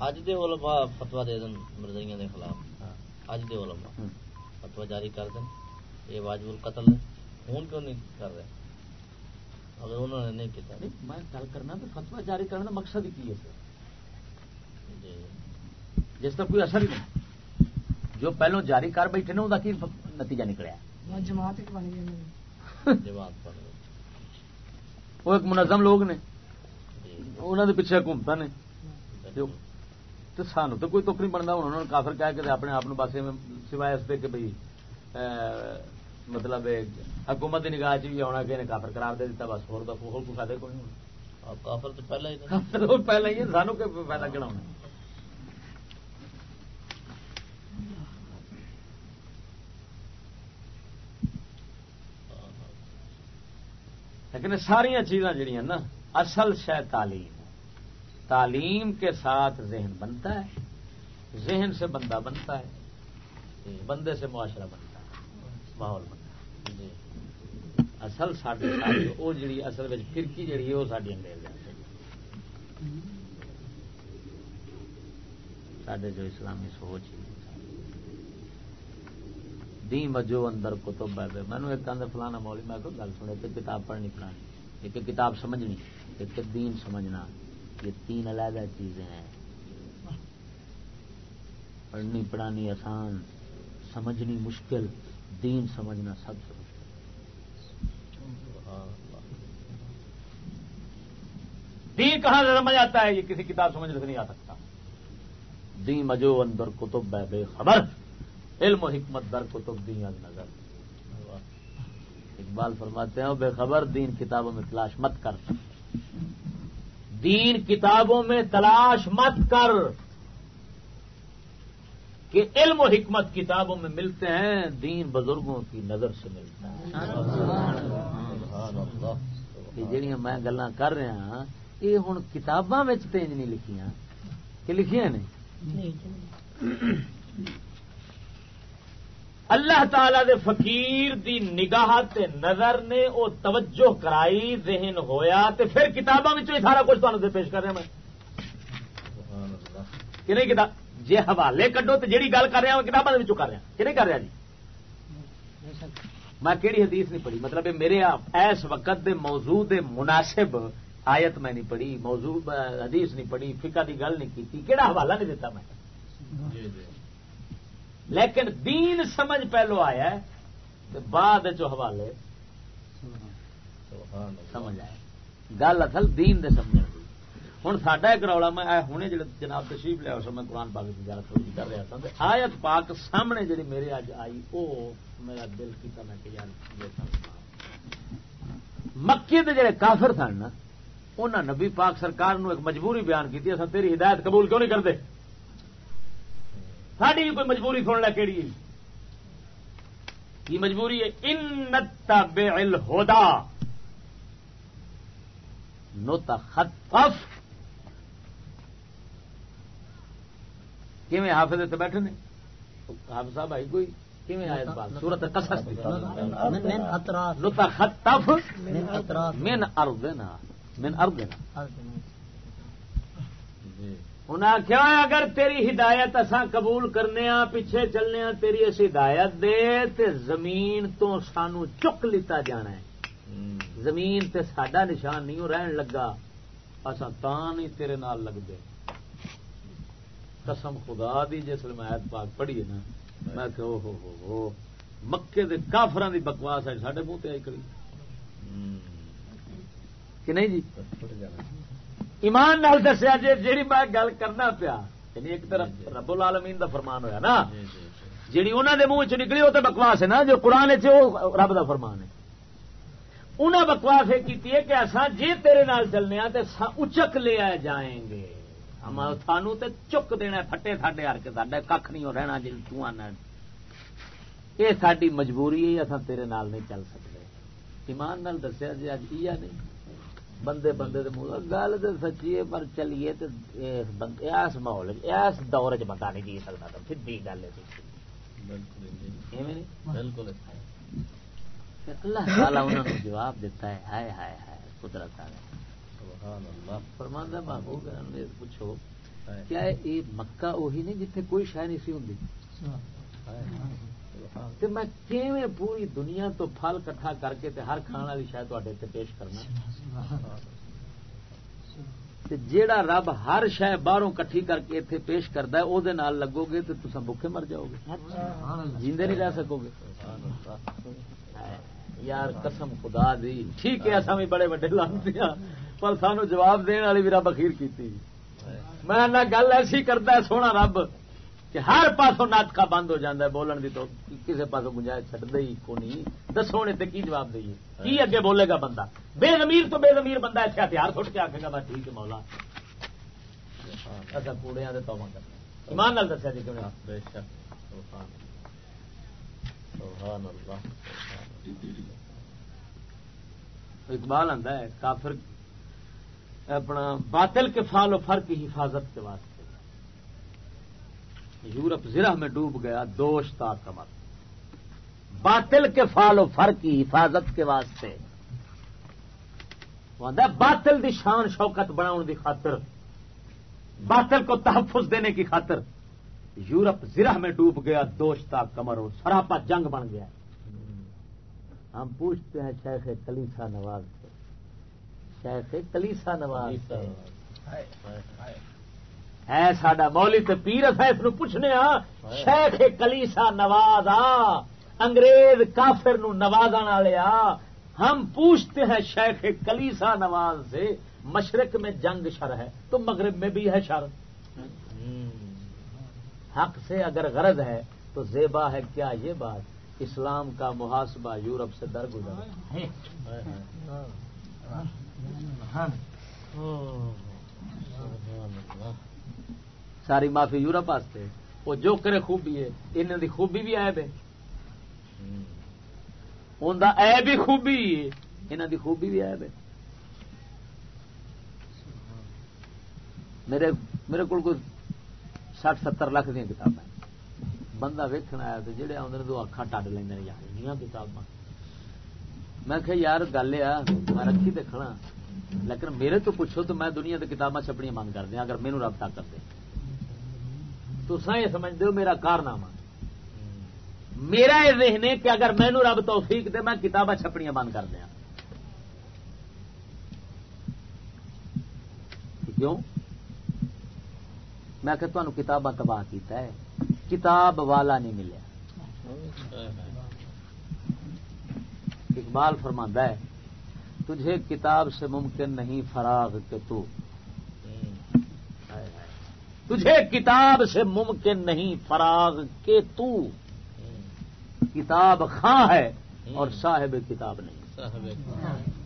اج دے علماء فتوا دے دن مرزائیاں دے خلاف۔ ہاں۔ اج دے علماء۔ فتوا جاری کر دیں۔ یہ واجب القتل ہے۔ ہوں کیوں نہیں کر رہے؟ اگر انہوں نے نہیں کیتا۔ میں گل کرنا بھی فتوا جاری کرنے کا مقصد ہی کی ہے؟ جی۔ جس کا کوئی اثر ہی نہیں۔ جو پہلو جاری کر بیٹھے نا کی نتیجہ نکلیا؟ جماعت ایک بن گئی جماعت پڑھ لو وہ ایک منظم لوگ نے۔ انہوں نے پیچھے حکومت نے۔ تو سانو تو کوئی تک نہیں بنتا ہوں انہوں نے کافر کہہ کے اپنے آپ ایویں سوائے اس دے کہ بھائی مطلب حکومت کی نگاہ چ بھی آنا کہ انہیں کافر قرار دے دیتا بس اور کوئی فائدہ کوئی نہیں۔ ہونا کافر تو پہلے ہی پہلے ہی ہے، سانو کہ فائدہ کہنا ہونا لیکن ساری چیزاں جڑیاں نا، اصل شہ تعلیم۔ تعلیم کے ساتھ ذہن بنتا ہے، ذہن سے بندہ بنتا ہے جی، بندے سے معاشرہ بنتا ہے، ماحول بنتا ہے۔ جی اصل ساری وہ جڑی اصل میں فرقی جڑی ہے وہ ساری انگریز ہے۔ سڈے جو اسلامی سوچ ہی دی مجو اندر کتب ہے۔ مینو ایک اندر فلانا مولی میں کوئی گل سنے کہ کتاب پڑھنی پڑھانی ایک کتاب سمجھنی، ایک دین سمجھنا۔ یہ تین علیحدہ چیزیں ہیں۔ پڑھنی پڑھانی آسان، سمجھنی مشکل، دین سمجھنا سب سے مشکل۔ دین کہاں سے سمجھ آتا ہے؟ یہ کسی کتاب سمجھنے سے نہیں آ سکتا۔ دین مجو اندر کتب ہے، بے خبر۔ علم و حکمت در کتب دی از نظر۔ اقبال فرماتے ہیں بے خبر، دین کتابوں میں تلاش مت کر۔ دین کتابوں میں تلاش مت کر کہ علم و حکمت کتابوں میں ملتے ہیں، دین بزرگوں کی نظر سے ملتا ہے جہاں میں گلا کر رہا ہاں، یہ ہوں کتاباں تینج نہیں لکھیاں۔ کہ لکھیاں نے؟ جی اللہ تعالی دے فقیر دی نگاہ تے نظر نے او توجہ کرائی ذہن ہویا تے پھر کتاباں وچوں سارا کچھ تانوں تے پیش کر رہا میں۔ سبحان اللہ۔ کہ نہیں کتاب؟ جے حوالے کڈو تے جیڑی گل کر رہا وہ کتاباں دے وچوں کر رہا۔ کہ نہیں کر رہا جی؟ میں کیڑی حدیث نہیں پڑھی؟ مطلب میرے ایس وقت دے موضوع دے مناسب آیت میں نہیں پڑھی موضوع حدیث نہیں پڑھی فقہ دی گل نہیں کی کیڑا حوالہ نہیں دیتا میں؟ جی جی۔ لیکن دین سمجھ پہلو آیا ہے بعد چو حوالے سمجھ آئے گل اصل دین دے سمجھ ہوں ساڈا ایک رولا میں ہنے جڑے جناب تشریف لیا اس میں قرآن پاک کی تھوڑی کر رہا تھا آیت پاک سامنے جڑی میرے اج آئی او میرا دل کیتا میں کہ یار مکے دے جڑے کافر سن نا انہاں نبی پاک سرکار نو ایک مجبوری بیان کی اساں تیری ہدایت قبول کیوں نہیں کرتے؟ ساری کوئی مجبوری سن لے کیڑی ہے؟ کی مجبوری ہے؟ ان تبع الہدا نتخطف کیویں حافظ تے بیٹھے نے؟ حافظ صاحب آئی کوئی؟ کیویں آیت پاک؟ سورۃ من اطراف. نتخطف من اطراف. من ارضنا. من ارضنا. انہیں آخیا اگر تیری ہدایت اساں قبول کرنے ہاں پیچھے چلنے ہاں تیری اس ہدایت دے تے زمین تو سانو چک لیتا جانا ہے۔ زمین تے ساڈا نشان نہیں رہن لگا۔ اساں تاں نہیں تیرے نال لگ دے قسم خدا دی جس میں آیت پاک پڑھی ہے نا میں کہ او ہو مکے دے کافراں دی بکواس ہے ساڈے منہ تے آئی کری۔ کہ نہیں جی؟ ایمان نال دسیا جی جیڑی میں گل کرنا پیا یعنی ایک طرف رب العالمین دا فرمان ہویا نا جی جی جی. جیڑی انہوں دے منہ چ نکلی وہ تو بکواس ہے نا جو قرآن رب دا فرمان ہے۔ انہیں بکواس یہ کی ہے کہ اصا جی تیرے نال چلنے سا اچک لے آئے جائیں گے۔ ہم سانو تے چک دینا پھٹے تھاڈے ہر کے ساڈے کھ نہیں ہو رہنا جی تو آنا یہ ساری مجبوری ہے اصا تیرے نال نہیں چل سکتے۔ ایمان نال دسیا جی اج یہ نہیں بندے بندے دے منہ گل تو سچی ہے پر چلیے تے اس ماحول اس دور چ بندہ نہیں جی سکتا تو سیدھی گل ہے بالکل جی۔ بالکل۔ پھر اللہ تعالی انہوں نے جواب دیتا ہے ہائے ہائے ہائے قدرت آ فرماندہ محبوب پوچھو۔ کیا یہ مکہ وہی نہیں جتھے کوئی شہ نہیں سی ہوں ہاں۔ تے میں کیویں پوری دنیا تو پھل کٹھا کر کے تے ہر کھان والی شاید تے پیش کرنا۔ تے جیڑا رب ہر شہ باہروں کٹھی کر کے اتنے پیش کرتا ہے وہ لگو گے تو تصا بھوکے مر جاؤ گے۔ جیندے نہیں رہ سکو گے۔ یار قسم خدا دی۔ ٹھیک ہے اصا بھی بڑے وڈے لانتے ہاں پر سانو جواب دین والی بھی رب اخیر کی میں گل ایسی کرتا ہے، سونا رب۔ کہ ہر پاسوں ناٹکا بند ہو جاتا ہے بولن دی تو کسی پاسوں گنجائش چڈ دے کو نہیں۔ دسو نے کی جواب دئیے۔ کی اگے بولے گا بندہ؟ بے زمیر تو بے زمیر بندہ ایسے ہتھیار سٹ کے آخے گا بس ٹھیک ہے مولا۔ اچھا کوڑے تو تو ایمان نال دسیا جی کیوں اقبال آتا ہے کافر اپنا باطل کے فال و فرق کی حفاظت کے واسطے۔ یورپ زرہ میں ڈوب گیا دوشتا کمر۔ باطل کے فال و فر کی حفاظت کے واسطے۔ باطل دی شان شوکت بناؤ دی خاطر، باطل کو تحفظ دینے کی خاطر۔ یورپ زرہ میں ڈوب گیا دوشتا کمر اور سراپا جنگ بن گیا۔ ہم پوچھتے ہیں شیخ کلیسا نواز سے۔ شیخ کلیسا نواز سے۔ ہے ساڈا مولی تو پیر اس پوچھنے ہاں شیخ کلیسا نواز آ انگریز کافر نو نواز والے آ ہم پوچھتے ہیں شیخ کلیسا نواز سے، مشرق میں جنگ شر ہے، تو مغرب میں بھی ہے شر۔ حق سے اگر غرض ہے، تو زیبا ہے کیا یہ بات؟ اسلام کا محاسبہ یورپ سے در گزر ساری معافی یورپ واسطے۔ وہ جو کرے خوبی ہے انہوں دی خوبی بھی ایب ہے۔ ان ایب بھی خوبی انہوں دی خوبی بھی ایب ہے۔ میرے میرے کو سٹھ ستر لاکھ دیا کتابیں بندہ ویکن آیا تو جہے آدھے تو اکھا ٹڈ لینا یار کتاباں۔ میں کہ یار گل آ میں رکھی تو کھڑا۔ لیکن میرے تو پوچھو تو میں دنیا کی کتاباں چھپڑیاں بند کر دیا، اگر میرے رب طاقت دے۔ تو یہ سمجھتے ہو میرا کارنامہ۔ میرا یہ ذہن ہے کہ اگر مینو رب توفیق دے، میں کتابیں چھپڑیاں بند کر دیا کیوں؟ میں کہ تمہیں کتاباں تباہ کیتا ہے۔ کتاب والا نہیں ملیا۔ اقبال فرماندہ ہے، تجھے کتاب سے ممکن نہیں، فراغ کہ تو۔ تجھے کتاب سے ممکن نہیں فراغ کے تو۔ کتاب خاں ہے اور صاحب کتاب نہیں۔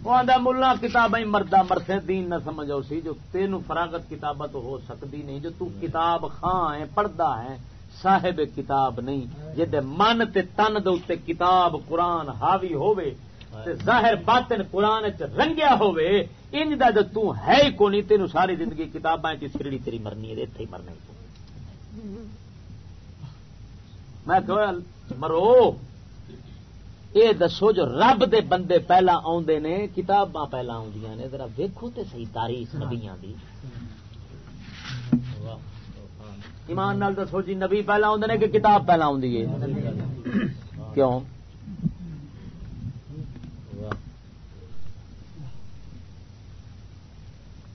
وہ ملا کتابیں مردہ مرتے دین نہ سمجھو سی جو تین فراغت کتاب تو ہو سکتی نہیں جو تو کتاب خاں ہے پڑھتا ہے صاحب کتاب نہیں۔ جی من تے تن دے کتاب قرآن حاوی ہوئے ظاہر باطن قرآن رنگیا ہوئے انج دا تو ہے ہی کونی تین ساری زندگی کتاباں سرڑی تیری مرنی ہے اتنے ہی مرنا میں کہ مرو۔ یہ دسو جو رب دے بندے پہلا آدھے نے کتاباں پہلا آدی نے ذرا ویکو تو صحیح تاریخ نبیا دی۔ ایمان نال دسو جی نبی پہلا آدھے نے کہ کتاب پہلا ہے؟ کیوں؟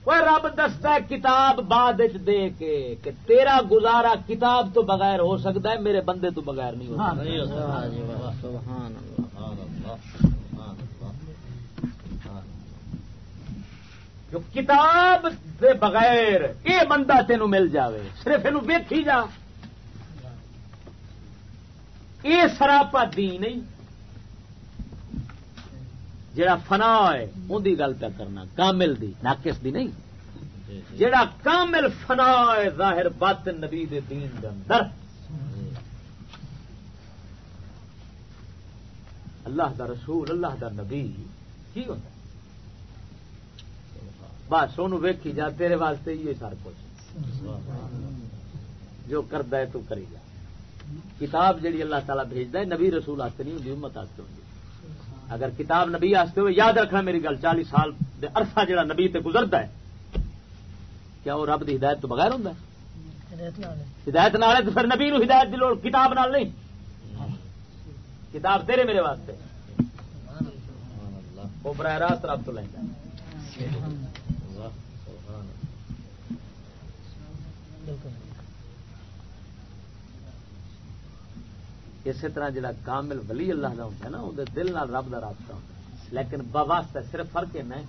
وہ رب دستا کتاب بعد دے کے کہ تیرا گزارا کتاب تو بغیر ہو سکتا ہے میرے بندے تو بغیر نہیں ہو سکتا جو کتاب دے بغیر یہ بندہ تینوں مل جاوے صرف یہ ویکھی جا یہ سراپا دی نہیں جڑا فنا ہے ان کی گل پہ کرنا کامل دی ناقص دی نہیں۔ جی، جی۔ جڑا کامل فنا ہے ظاہر بات نبی دے دین دے اندر۔ اللہ دا رسول اللہ دا نبی کی ہوتا بس سو ویکھی جا تیرے واسطے یہ سر کچھ۔ جو کرد ہے تو کری جا۔ کتاب جڑی اللہ تعالیٰ بھیجتا ہے نبی رسول آستے نہیں ہوتی امت آستے ہوتی اگر کتاب نبی آستے ہوئے یاد رکھنا میری گل چالیس سال عرصہ جڑا نبی تے گزرتا ہے کیا وہ رب کی ہدایت تو بغیر ہوں ہدایت نال ہے۔ تو پھر نبی نو ہدایت دی لوڑ کتاب نال نہیں۔ کتاب تیرے میرے واسطے۔ سبحان اللہ۔ وہ براہ راست رب تو لینا واہ اسی طرح جڑا کامل ولی اللہ دا ہوتا ہے نا اندر دل نال رب دا رابطہ ہوتا ہے۔ لیکن بواسطہ صرف فرق ہے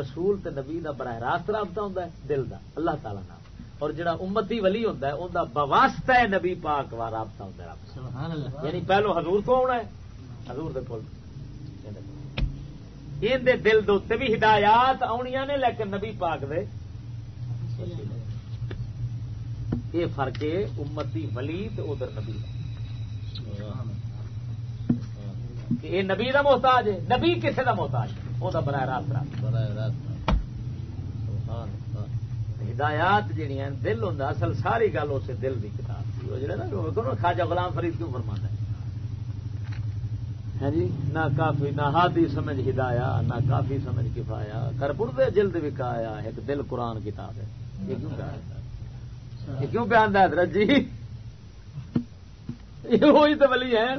رسول تے نبی دا براہ راست رابطہ ہوتا ہے دل دا اللہ تعالی نال۔ اور جڑا امتی ولی ہوتا ہے اوندا بواسطہ ہے نبی پاک وا رابطہ ہوتا ہے رب سبحان اللہ۔ یعنی پہلو حضور کو آنا ہے حضور دے کول۔ دے دل دے اتنے بھی ہدایات آنیاں نے لیکن نبی پاک دے۔ یہ فرق ہے امتی ولی تے ادھر نبی دا۔ کہ یہ نبی دا محتاج ہے نبی کسے دا محتاج ہے؟ وہ براہ راست رابطہ براہ راست ہدایات ہیں دل ہوں اصل ساری گل اسے دل کی کتاب خواجہ غلام فرید کیوں فرمانا ہے؟ ہے جی نہ کافی نہ ہادی سمجھ ہدایا نہ کافی سمجھ کفایا۔ کر پڑتے جلد وکایا ایک دل قرآن کتاب ہے۔ یہ کیوں بیان یہ کیوں بیان ہے حضرت جی؟ وہی تو ولی ہیں۔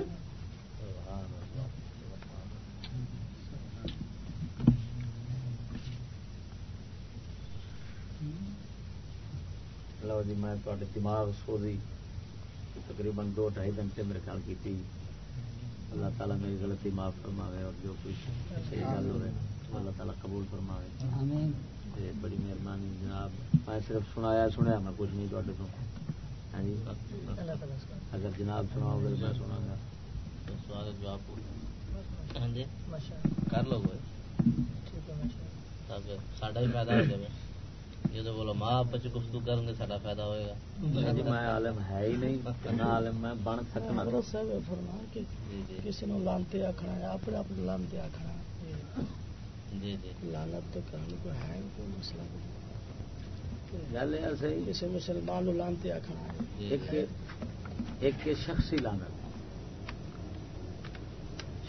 لو جی میں تے دماغ سوزی تقریباً دو ڈھائی گھنٹے میرے خیال کی اللہ تعالیٰ میری غلطی معاف فرماوے اور جو کچھ صحیح گل ہوئے اللہ تعالیٰ قبول فرماوے۔ بڑی مہربانی جناب میں صرف سنایا سنیا میں کچھ نہیں تے تو۔ اگر جناب سناؤ گے میں سنا گا۔ سوال جواب ہاں جی؟ کر لو تاکہ ساڈا بھی فائدہ ہو جائے۔ تو بولو ماں گفتگو کریں گے ساڈا فائدہ ہوئے گا۔ ہاں جی میں عالم ہے ہی نہیں نہ عالم میں بن سکنا۔ جی جی۔ کسی نو لانتے آخنا ہے اپنے آپ لانتے آخنا جی جی۔ لانت تو کرنے کو ہے کوئی مسئلہ نہیں۔ گل یہ صحیح۔ کسی مسلمان لانتے جی ایک شخصی لانت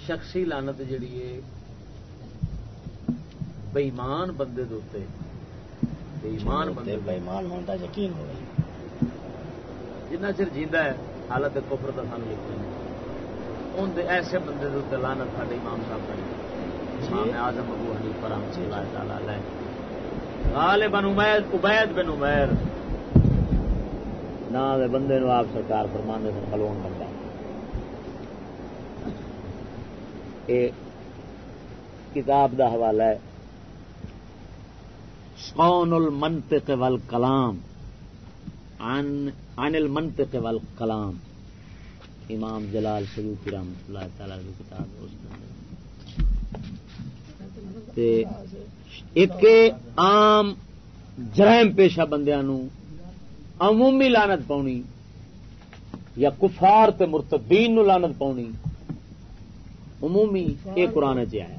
شخصی لانت جیڑی ہے بےمان بندے دے اوتے بےمان بندے دے بےمان ہوتا یقین ہو جنہ چر ہے حالت کفر کا سانو یقین ان ایسے بندے دے اوتے لعنت ساڈے امام صاحب کا امام اعظم ابو حنیفہ رحمۃ اللہ تعالی علیہ۔ غالبا عبید عبید بن عمیر. نا دے بندے نو آپ سرکار فرماندے سن، خلون بندہ۔ اے کتاب دا حوالہ ہے صون المنطق والکلام، عن عن المنطق والکلام۔ امام جلال سیوطی رحمۃ اللہ تعالی کی کتاب اس کے تے ایک عام جرائم پیشہ بندیاں نو عمومی لانت پاؤنی یا کفار تے مرتدین نو لانت پاؤنی عمومی یہ قرآن چ آیا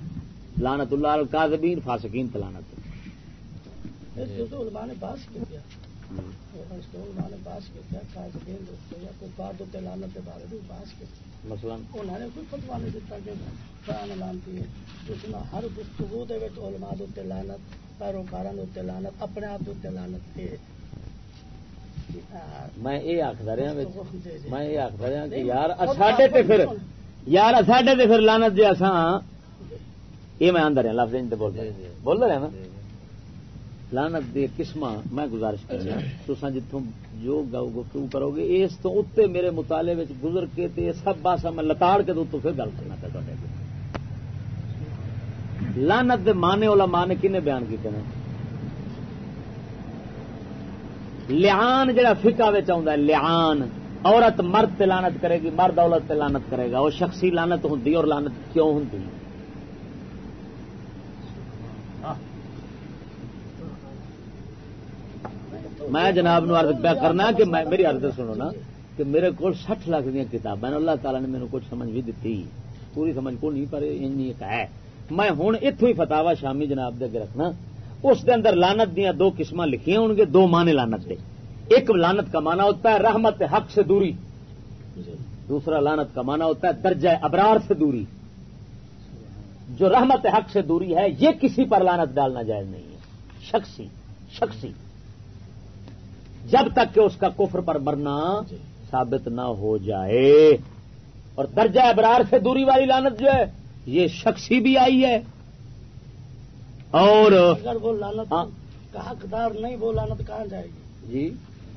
لانت اللہ القاذبین فاسقین تے لانت میں باس کیا مثلا؟ انہوں نے کوئی فتوا نہیں دیتا کہ قرآن لانتی ہے۔ جس میں ہر گفتگو دے وچ علماء دے تے لعنت پیروکاراں دے تے لعنت اپنے آپ دے تے لعنت ہے۔ میں یہ آخر رہا میں یہ آخر رہا کہ یار ساڈے تے پھر یار ساڈے تے پھر لانت جی اساں یہ میں اندر لفظ بول رہا۔ بول رہا نا لانت دی قسم میں گزارش کر رہا تساں جتوں جو گاؤ گفتگو کرو گے؟ اس تو اتنے میرے مطالعے گزر کے تے سب باسا میں لتاڑ کے تو پھر گل کرنا پہ لانت دے مانے والا مانے کنے بیان کیتے ہیں لعان جڑا فقہ وچ آوندا ہے لعان۔ عورت مرد تے لعنت کرے گی مرد عورت تے لعنت کرے گا۔ وہ شخصی لعنت ہوندی اور لعنت کیوں ہوندی؟ میں جناب نو عرض پیا کرنا کہ میں میری عرض سنو نا کہ میرے کو سٹھ لاکھ دیا کتابیں اللہ تعالیٰ نے میرے کچھ سمجھ بھی دیتی۔ پوری سمجھ کو نہیں، پر ایک ہے۔ میں ہوں اتو ہی فتوا شامی جناب دے اگے رکھنا۔ اس دے اندر لانت دیا دو قسم لکھیاں ہون گے، دو مانے لانت دے۔ ایک لانت کا مانا ہوتا ہے رحمت حق سے دوری۔ دوسرا لانت کا مانا ہوتا ہے درجہ ابرار سے دوری۔ جو رحمت حق سے دوری ہے، یہ کسی پر لانت ڈالنا جائز نہیں ہے۔ شخصی شخصی۔ جب تک کہ اس کا کفر پر مرنا جی۔ ثابت نہ ہو جائے۔ اور درجہ ابرار سے دوری والی لانت جو ہے یہ شخصی بھی آئی ہے۔ اور اگر وہ لانت ہاں۔ کا حقدار نہیں وہ لانت کہاں جائے گی؟ جی۔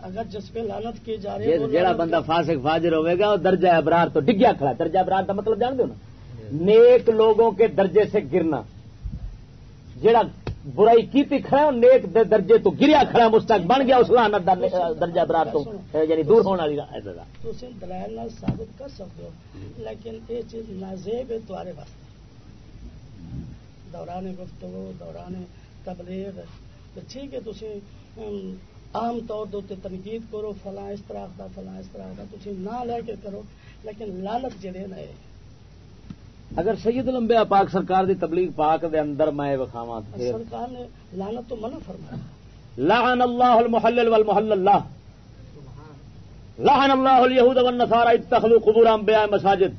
اگر جس پہ لانت کی جا رہی ہے جہاں بندہ فاسق فاجر ہوئے گا وہ درجہ ابرار تو ڈگیا کھڑا درجہ ابرار کا مطلب جان دو نا؟ نیک لوگوں کے درجے سے گرنا۔ جڑا برائی کیتی کھڑا ہے، نیک دے درجے تو گریا کھڑا ہے، مستق بن گیا اس لعنت دا درجہ ابرار تو یعنی دور ہونے والی سزا تو اسے دلائل نال ثابت کر سکتے ہو لیکن یہ چیز نازیب ہے تمہارے واسطے۔ دوران گفتگو دوران تبلیغ تو ٹھیک ہے تسی ام، عام طور دے تنقید کرو فلاں اس طرح دا فلاں اس طرح دا تسی نہ لے کے کرو لیکن لالت جڑے نا یہ۔ اگر سید الانبیاء پاک سرکار دی تبلیغ پاک دے اندر میں وکھاواں پھر سرکار نے لانت تو منع فرمایا۔ لعن اللہ المحلل والمحلل اللہ لعن اللہ الیہود والنصارى اتخذوا قبور انبیاء مساجد۔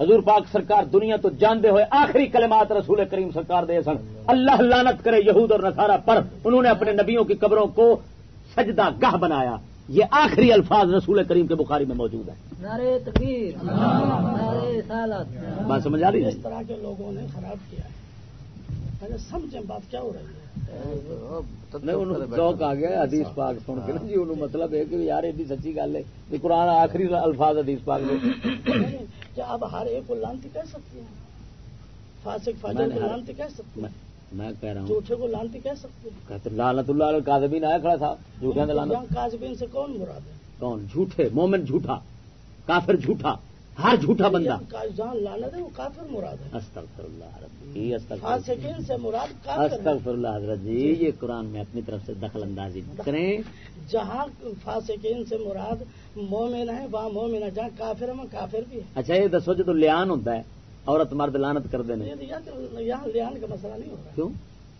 حضور پاک سرکار دنیا تو جاندے ہوئے آخری کلمات رسول کریم سرکار دے سن۔ اللہ لعنت کرے یہود اور نصارہ پر۔ انہوں نے اپنے نبیوں کی قبروں کو سجدہ گاہ بنایا۔ یہ آخری الفاظ رسول کریم کے بخاری میں موجود ہے بات سمجھ آ رہی ہے؟ اس طرح کے لوگوں نے خراب کیا ہے۔ پہلے سمجھیں بات کیا ہو رہی ہے؟ ذوق آ گیا حدیث پاک سن کے نا جی انہوں مطلب ہے کہ یار ایڈی سچی گل ہے۔ کہ قرآن آخری الفاظ حدیث پاک میں کیا اب ہر ایک کو لانتی کہہ سکتی ہیں؟ فاسق فاجر کو لانتی کہہ میں ہیں؟ میں کہہ رہا ہوں۔ جھوٹے کو لانتی کہہ کہتے لعنت اللہ القاذبین آیا کھڑا تھا۔ جھوٹے سے کون مراد ہے؟ کون؟ جھوٹے مومن جھوٹا کافر جھوٹا ہر جھوٹا بندہ۔ جہاں لانت ہے وہ کافر مراد ہے۔ استغفر اللہ ربی استغفر فاسقین سے مراد استغفر اللہ حضرت جی یہ قرآن میں اپنی طرف سے دخل اندازی کریں۔ جہاں فاسقین سے مراد مومن ہے وہاں مومن ہے۔ جہاں کافر ہے وہاں کافر بھی ہے۔ اچھا یہ دسو جو لیان ہوتا ہے عورت مرد لانت کر دینے یہ- یہ- یہاں لیان کا مسئلہ نہیں ہو رہا کیوں؟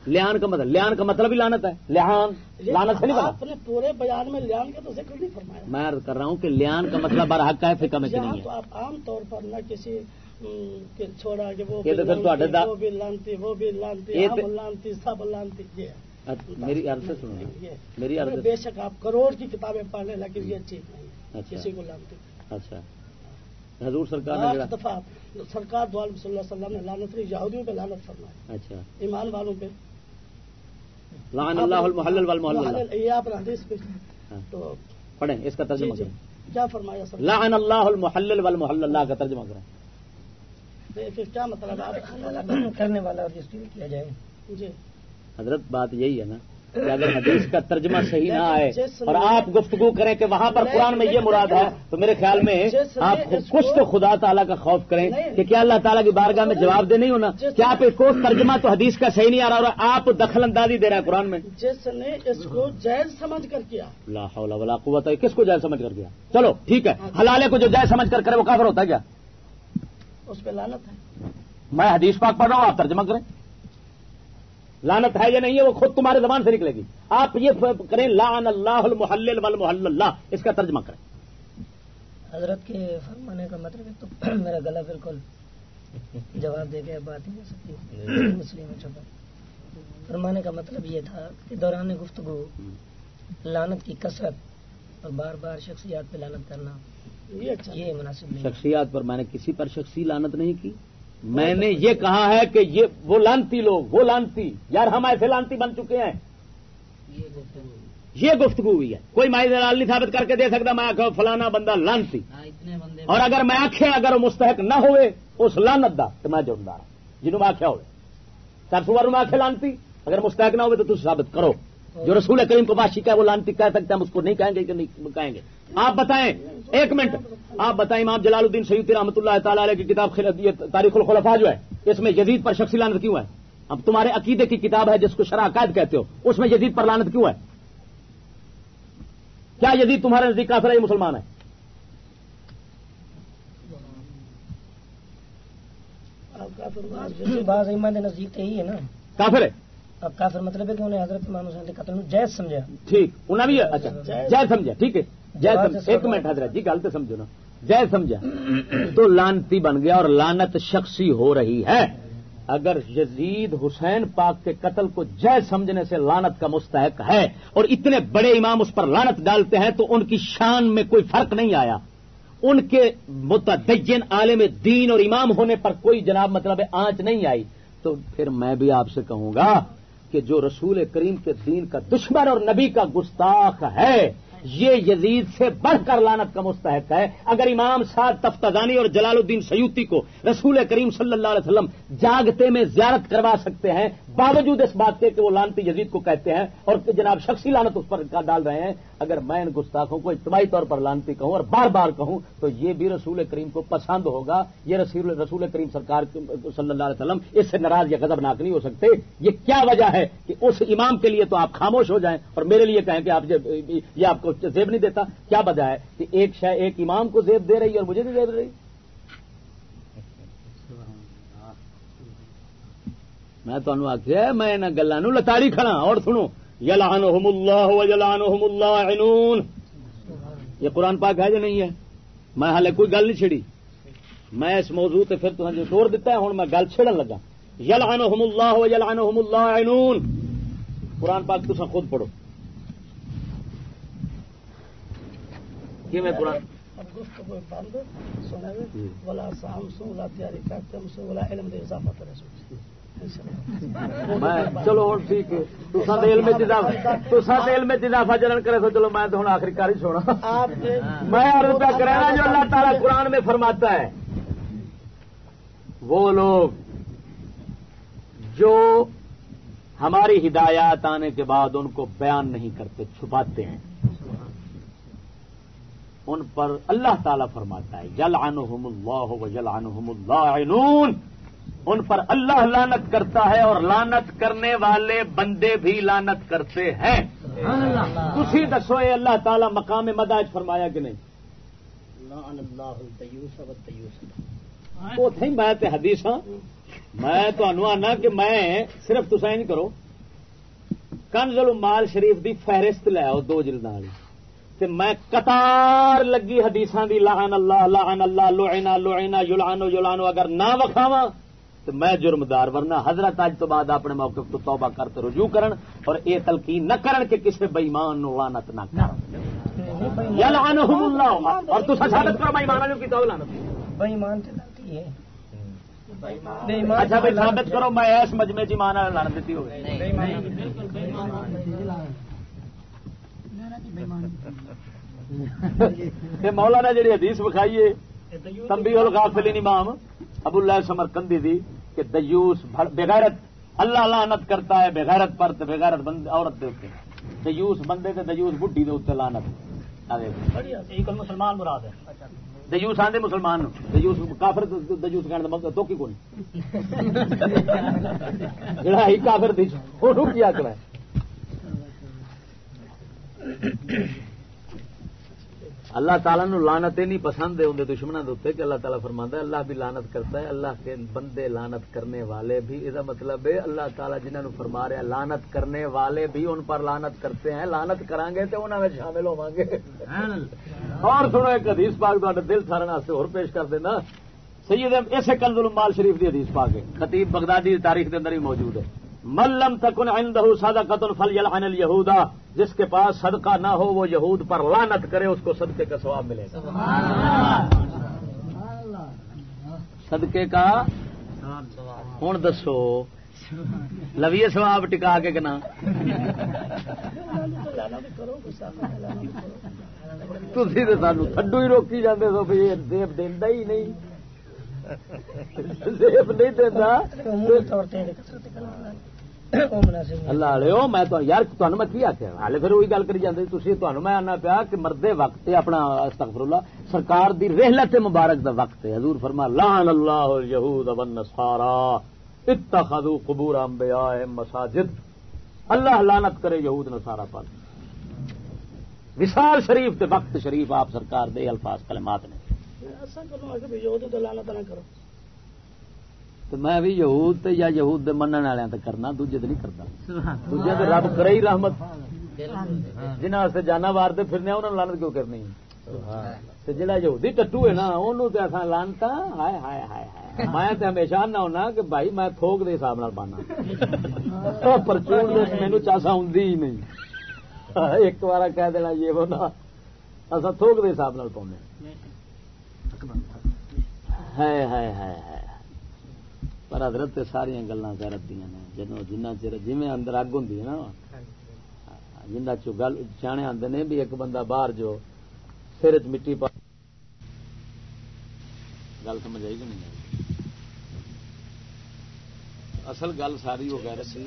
لیان کا مطلب لیان کا مطلب ہی لانت ہے۔ لحان لانت سے نہیں بنا آپ نے پورے بیان میں لیان کا تو ذکر نہیں فرمایا۔ میں عرض کر رہا ہوں کہ لیان کا مطلب برحق ہے فقہ میں کہ نہیں ہے۔ آپ عام طور پر نہ کسی چھوڑا کہ وہ بھی لانتی وہ بھی لانتی وہ بھی لانتی یہ ہم لانتی سب لانتی یہ اچھا، میری عرض سے سنو۔ میری عرض بے شک آپ کروڑ کی کتابیں پڑھ لیں لیکن یہ چیز نہیں اچھا۔ کسی کو لانتی۔ اچھا۔ حضور سرکار نے سرکار دو عالم صلی اللہ علیہ وسلم نے لانت کی یہودیوں پہ لانت فرمائی۔ اچھا۔ ایمان والوں پہ۔ لعن اللہ المحلل والمحلل۔ محلل- یہ آپ حدیث پہ ہاں۔ تو پڑھیں اس کا جی ترجمہ جی کریں۔ کیا فرمایا سر؟ لعن اللہ المحلل والمحلل اللہ کا ترجمہ کریں۔ پھر کیا مطلب آپ کرنے والا اور جس کی کیا جائے۔ جی۔ حضرت بات یہی ہے نا۔ کہ اگر حدیث کا ترجمہ صحیح نہ آئے اور آپ گفتگو کریں کہ وہاں پر قرآن میں یہ مراد ہے تو میرے خیال میں آپ کچھ تو خدا تعالیٰ کا خوف کریں کہ کیا اللہ تعالیٰ کی بارگاہ میں جواب دے نہیں ہونا؟ کیا آپ اس کو ترجمہ تو حدیث کا صحیح نہیں آ رہا اور آپ دخل اندازی دے رہا ہے قرآن میں؟ جس نے اس کو جائز سمجھ کر کیا۔ لا حول ولا قوت ہے کس کو جائز سمجھ کر گیا چلو ٹھیک ہے۔ حلالے کو جو جائز سمجھ کر کرے وہ کافر ہوتا ہے کیا؟ اس پہ لانت ہے۔ میں حدیث پاک پڑھ رہا ہوں آپ ترجمہ کریں۔ لانت ہے یا نہیں ہے وہ خود تمہارے زبان سے نکلے گی۔ آپ یہ کریں لعن اللہ المحلل والمحلل اللہ اس کا ترجمہ کریں۔ حضرت کے فرمانے کا مطلب ہے تو میرا گلا بالکل جواب دے گیا بات نہیں ہو سکتی۔ مسلم چھپا فرمانے کا مطلب یہ تھا کہ دوران گفتگو لانت کی کثرت اور بار بار شخصیات پہ لانت کرنا یہ اچھا۔ یہ مناسب نہیں۔ شخصیات پر میں نے کسی پر شخصی لانت نہیں کی۔ میں نے یہ کہا ہے کہ یہ وہ لانتی لوگ وہ لانتی۔ یار ہم ایسے لانتی بن چکے ہیں۔ یہ گفتگو ہوئی۔ ہے۔ کوئی مائی دلال نہیں ثابت کر کے دے سکتا میں آخو فلانا بندہ لانتی۔ بندے اور اگر میں آخیا اگر وہ مستحق نہ ہوئے اس لانت دا تو میں جڑا جنہوں میں آخیا ہوئے۔ سرسوار میں آخے لانتی۔ اگر مستحق نہ ہوئے تو تم ثابت کرو۔ جو رسول کریم کو بادشی کا وہ لانتی کہہ سکتے ہم اس کو نہیں کہیں گے کہ نہیں کہیں گے۔ آپ بتائیں ایک منٹ۔ آپ بتائیں امام جلال الدین سیدی رحمۃ اللہ تعالی علیہ کی کتاب تاریخ الخلفاء جو ہے اس میں یزید پر شخصی لانت کیوں ہے؟ اب تمہارے عقیدے کی کتاب ہے جس کو شرح عقائد کہتے ہو اس میں یزید پر لانت کیوں ہے؟ کیا یزید تمہارے نزدیک کافر ہے یہ مسلمان ہے؟ نزدیک تو یہی ہے۔ نا کافر ہے؟ اب کافر مطلب ہے کہ انہیں حضرت امام حسین کے قتل جائز سمجھا۔ ٹھیک انہیں بھی اچھا جائز سمجھا ٹھیک ہے جائز ایک منٹ حضرت جی گل تو سمجھو نا۔ جائز سمجھا۔ تو لانتی بن گیا اور لانت شخصی ہو رہی ہے۔ اگر یزید حسین پاک کے قتل کو جائز سمجھنے سے لانت کا مستحق ہے اور اتنے بڑے امام اس پر لانت ڈالتے ہیں تو ان کی شان میں کوئی فرق نہیں آیا۔ ان کے متدین عالم دین اور امام ہونے پر کوئی جناب مطلب آنچ نہیں آئی۔ تو پھر میں بھی آپ سے کہوں گا کہ جو رسول کریم کے دین کا دشمن اور نبی کا گستاخ ہے یہ یزید سے بڑھ کر لانت کا مستحق ہے۔ اگر امام صاحب تفتانی اور جلال الدین سیوتی کو رسول کریم صلی اللہ علیہ وسلم جاگتے میں زیارت کروا سکتے ہیں، باوجود اس بات کے کہ وہ لانتی یزید کو کہتے ہیں اور جناب شخصی لانت اس پر ڈال رہے ہیں، اگر میں ان گستاخوں کو اجتماعی طور پر لانتی کہوں اور بار بار کہوں، تو یہ بھی رسول کریم کو پسند ہوگا۔ یہ رسول رسول کریم سرکار صلی اللہ علیہ وسلم اس سے ناراض یا غضب ناک نہیں ہو سکتے۔ یہ کیا وجہ ہے کہ اس امام کے لیے تو آپ خاموش ہو جائیں اور میرے لیے کہیں کہ آپ یہ آپ کو زیب نہیں دیتا، کیا وجہ ہے کہ ایک شہ ایک امام کو زیب دے رہی اور مجھے نہیں زیب دے رہی؟ میں تمہیں آخیا میں ان گلوں لتاڑی کھڑا ہاں، اور سنو۔ یلان اللہ یلان اللہ عنون یہ قرآن پاک ہے یا نہیں ہے؟ میں ہالے کوئی گل نہیں چھڑی میں اس موضوع سے پھر تمہیں توڑ دیتا ہے ہوں میں گل چھڑن لگا۔ یلان اللہ یلان اللہ عنون قرآن پاک تو خود پڑھو۔ میں قرآن چلو ٹھیک ہے۔ اضافہ جلن کرے تو چلو میں تو ہوں آخری کار ہی سونا میں روپیہ کرا جو اللہ تعالیٰ قرآن میں فرماتا ہے۔ وہ لوگ جو ہماری ہدایات آنے کے بعد ان کو بیان نہیں کرتے چھپاتے ہیں۔ ان پر اللہ تعالیٰ فرماتا ہے جل اللہ و جل اللہ ان پر اللہ لانت کرتا ہے اور لانت کرنے والے بندے بھی لانت کرتے ہیں۔ اسی دسو یہ اللہ تعالی مقام مداج فرمایا کہ نہیں؟ وہ تھی میں حدیث ہاں۔ میں تو آنا کہ میں صرف نہیں کرو۔ کنزل مال شریف دی فہرست لے آؤ دو جلد والی۔ میں قطار لگی حدیث دی لہن اللہ لہن اللہ لوئنا لوئنا یلانو یلانو اگر نہ وکھاواں تو میں جرمدار ورنہ حضرت اج تو بعد اپنے موقع تو توبہ کرتے رجوع کرن اور یہ تلقین نہ کرن کہ کسی بئیمان نو لانت نہ کرن اور تو ثابت کرو بئیمان والوں کی تو لانت بئیمان اچھا بھائی ثابت کرو میں اس مجمے چ مان لان دیتی ہوگی۔ مولا نے جی حدیث بکھائیے تمبی الغافلین امام ابو اللہ سمر کندی دی، کہ دیوس بغیرت، اللہ لانت کرتا ہے، بغیرت پر بغیرت بند عورت دے اوپر۔ دیوس بندے تے دیوس بڈی دے اوپر اتنے لانت مسلمان مراد ہے دیوس آدھے مسلمان دیوس کافر دیوس کہنے تو کی کون جڑا ہی کافر دی وہ کیا کرا اللہ تعالیٰ نو لانت نہیں پسند ہے اندر دشمنوں کے اتنے کہ اللہ تعالیٰ فرما ہے، اللہ بھی لانت کرتا ہے، اللہ کے بندے لانت کرنے والے بھی یہ مطلب ہے، اللہ تعالیٰ جنہوں فرما رہا لانت کرنے والے بھی ان پر لانت کرتے ہیں لانت کریں گے تو انہوں میں شامل ہوا گے۔ اور سنو، ایک حدیث پاک دل سارے اور پیش کر دینا۔ سید اسے کنزل مال شریف کی حدیث پاک ہے۔ خطیب بغدادی تاریخ کے اندر ہی موجود ہے۔ ملم تکن عنده صدقۃ فلیلعن اليهودا جس کے پاس صدقہ نہ ہو، وہ یہود پر لانت کرے، اس کو صدقے کا ثواب ملے گا۔ صدقے کا ہوں دسو؟ لویے سواب ٹکا کے کنا تھی تو سانو تھڈو ہی روکی جاندے سو بھی دیب دینا ہی نہیں۔ دیب نہیں دینا اللہ والے میں یار تمہیں میں کی آخیا ہالے پھر وہی گل کری تمہیں میں آنا پیا کہ مردے وقت اپنا استغفر اللہ سرکار دی رحلت مبارک دا وقت ہے حضور فرما لان اللہ یہود ون سارا اتخذوا قبور انبیاء مساجد اللہ لانت کرے یہود نصارا پر وشال شریف دے وقت شریف آپ سرکار دے الفاظ کلمات نے تو میں بھی یہود تے یا یہود دے منن والے تے کرنا دوجے تے نہیں کرتا دوجے تے رب کرے ہی رحمت۔ جنہاں واسطے جانا وارتے پھرنے انہاں نوں لعنت کیوں کرنی؟ تے جڑا یہودی ٹٹو ہے نا اونوں تے اساں لعنتا ہائے ہائے ہائے ہائے۔ میں ہمیشہ نہ ہونا کہ بھائی میں تھوک دے حساب بانا پرچون مینو چاسا ہوں ہی نہیں۔ ایک بار کہہ دینا یہ بنا اصا تھوک دے حساب پاؤنے۔ ہے پر حضرت ساریا گلا غیرت دیا نے۔ جنوں جنہ چر جی اندر اگ ہوں نا۔ جنہ چل سیانے آتے نے بھی ایک بندہ باہر جو سر چ مٹی پا گل سمجھ آئی کہ نہیں؟ اصل گل ساری وہ رہی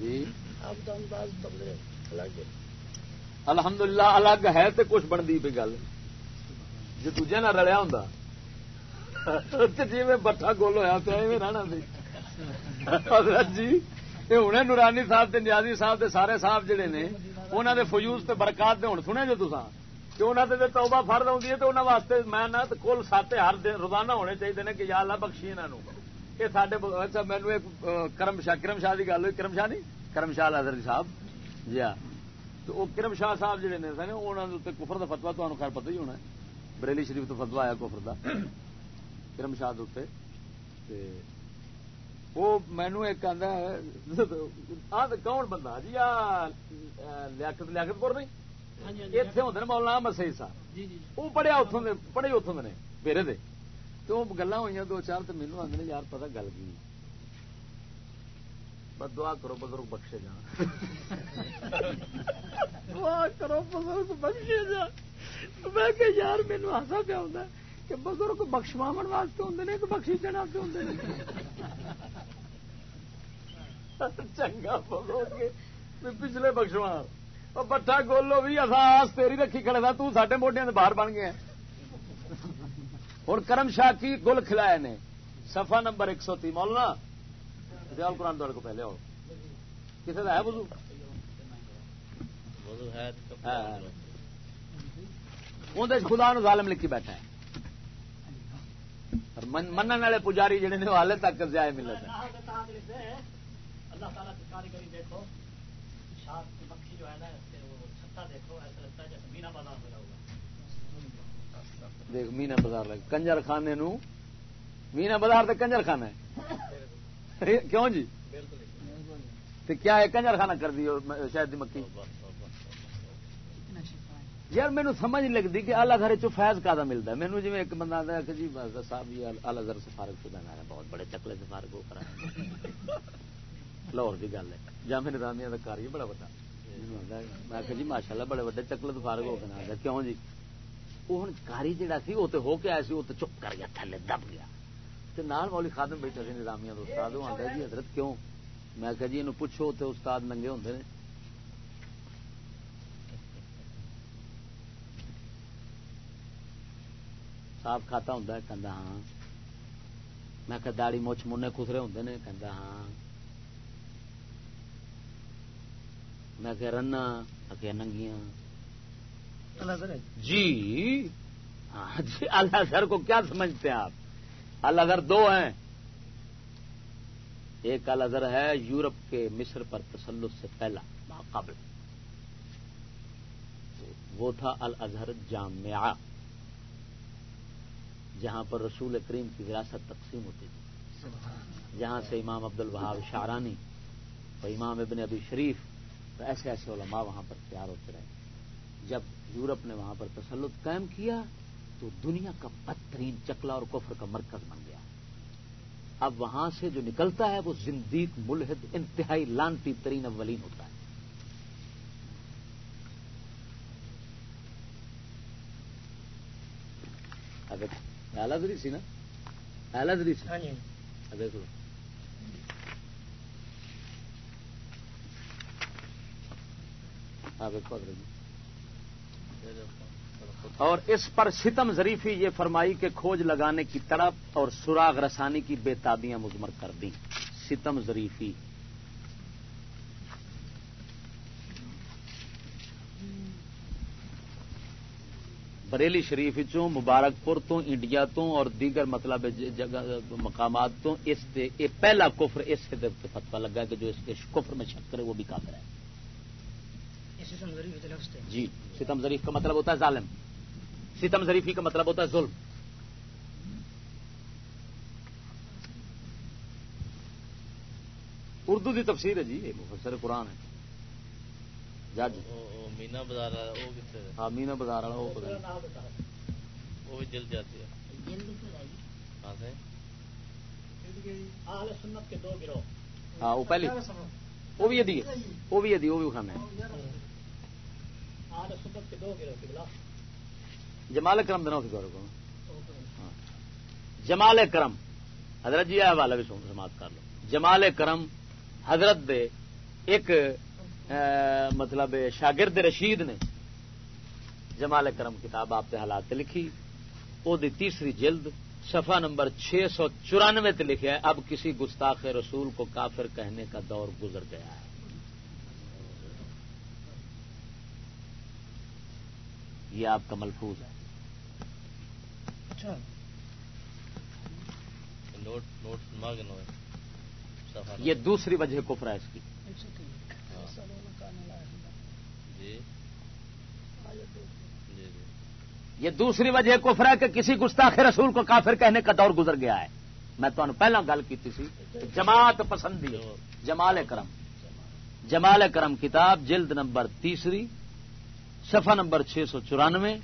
جی؟ الحمد للہ الگ ہے۔ تو کچھ بنتی پی گل۔ جی دوجے نہ رلیا ہوں جی میں بٹھا گول ہوا پیا رہنا حضرت جی یہ ہوں نورانی صاحب تے نیازی صاحب تے سارے صاحب جڑے نے انہوں نے فیوز تے برکات دے ہوں سنے جو تصا کہ انہوں نے توبہ فرد آتی ہے تو انہوں واسطے میں نہ کل سات ہر دن روزانہ ہونے چاہیے کہ یا اللہ بخشی انہوں یہ سارے اچھا مینو ایک کرم شاہ کرم شاہ کی گل ہوئی کرم شاہ نہیں کرم شاہ لازر صاحب جی ہاں تو وہ کرم شاہ صاحب جہے نے سن انہوں نے کفر کا فتوا تمہیں خیر پتہ ہی ہونا بریلی شریف تو فتوا آیا کفر کا کرم شاہ وہ مینو ایک آدھا کون بندہ جی لیاقت لیاقت پور نہیں اتنے ہوتے مولانا مسیح صاحب وہ پڑھیا اتوں پڑھے اتوں نے میرے دے تو گلا ہوئی دو چار تو مینو آدھے یار پتا گل کی دعا کرو بزرگ بخشے جان دعا کرو بزرگ بخشے جان میں کہ یار مینو ہاسا پیا ہوں کہ بزرگ بخشواو واسطے ہوں کہ بخشی واسطے ہوں چنگا بزرگ پچھلے بخشوا بٹا گولو بھی آس تیری رکھی کھڑے تھا تو سڈے موڈیا باہر بن گیا ہوں کرم شاہ کی گل کھلائے نے سفا نمبر ایک سو تی مولنا دیال قرآن کو پہلے ہو کسی کا ہے بزو خدا نو ظالم لکھی بیٹھا ہے من والے پجاری جڑے نے ہالے تک جائے ملے اللہ تعالیٰ کی کاریگری دیکھو۔ جو ہے نا چھتا دیکھو ایسا لگتا ہے جیسے مینا بازار دیکھ مینا بازار لگ کنجر خانے نو۔ مینا بازار تو کنجر خانہ ہے کیوں جی؟ تو کیا ہے کنجر خانہ کر دی شاید مکی یار مینو سمجھ نہیں لگتی کہ آلہ گھر فیض کا ملتا ہے۔ مینو جی ایک بندہ آتا ہے کہ جی صاحب جی آلہ گھر سفارت شدہ ہے، بہت بڑے چکلے سفارت ہو کر لاہور کی گل ہے۔ جامع نظامیہ کا کار بڑا بڑا۔ میں جی ماشاء اللہ بڑے وڈے چکل فارغ ہو کے کیوں جی؟ وہ ہوں کاری جہا سی، وہ تو ہو کے آیا سی، وہ تو چپ کر گیا، تھلے دب گیا۔ تو نال مولی خادم بیٹھا سی نظامیہ استاد، وہ آتا جی حضرت کیوں؟ میں کہ جی یہ پوچھو تو استاد ننگے ہوں نے۔ صاف کھاتا ہوں کہ ہاں۔ میں کہ داڑی مچھ منے خسرے ہوں نے کہ ہاں۔ میں کہ رنا کہ ننگیاں۔ جی۔ ہاں جی اللہ سر کو کیا سمجھتے ہیں آپ؟ اللہ دو ہیں۔ ایک الزر ہے یورپ کے مصر پر تسلط سے پہلا قبل وہ تھا الازہر جامعہ۔ جہاں پر رسول کریم کی وراثت تقسیم ہوتی تھی۔ جہاں سے امام عبد الوہاب شارانی اور امام ابن ابی شریف تو ایسے ایسے علماء وہاں پر تیار ہوتے رہے۔ جب یورپ نے وہاں پر تسلط قائم کیا تو دنیا کا بدترین چکلا اور کفر کا مرکز بن گیا۔ اب وہاں سے جو نکلتا ہے وہ زندیق ملحد انتہائی لانتی ترین اولین ہوتا ہے۔ اگر سی نا سی۔ دیکھ لو اور اس پر ستم ظریفی یہ فرمائی کہ کھوج لگانے کی تڑپ اور سراغ رسانی کی بے تابیاں مزمر کر دیں۔ ستم ظریفی۔ بریلی شریف چوں مبارک پور تو انڈیا تو اور دیگر مطلب مقامات تو اس تے اے پہلا کفر اس سے فتوا لگا کہ جو اس کے کفر میں شک کرے وہ بھی کافر ہے۔ جی ستم ظریف کا مطلب ہوتا ہے ظالم۔ ستم ظریفی کا مطلب ہوتا ہے ظلم۔ اردو کی تفسیر ہے جی یہ مفسر قرآن ہے۔ جج۔ مینا بازار ہاں مینا بازار والا وہ بھی جل جاتی ہے۔ ہاں وہ پہلی۔ وہ بھی ادی وہ بھی ادی وہ بھی کھانا جمال کرم دنوں کی گور جمال کرم حضرت جی حوالہ بھی سماعت کر لو۔ جمال کرم حضرت دے ایک مطلب شاگرد رشید نے جمال کرم کتاب آپ کے حالات لکھی۔ وہ تیسری جلد صفحہ نمبر چھ سو چورانوے لکھا ہے اب کسی گستاخ رسول کو کافر کہنے کا دور گزر گیا ہے۔ یہ آپ کا ملفوظ ہے۔ اچھا یہ دوسری وجہ کفر ہے اس کی۔ جی۔, جی،, جی۔ یہ دوسری وجہ کفر ہے کہ کسی گستاخ رسول کو کافر کہنے کا دور گزر گیا ہے۔ میں تمہیں پہلا گل کی سی، جماعت پسندی، جمال کرم۔ جمال کرم کتاب جلد نمبر تیسری، صفحہ نمبر چھ سو چورانوے۔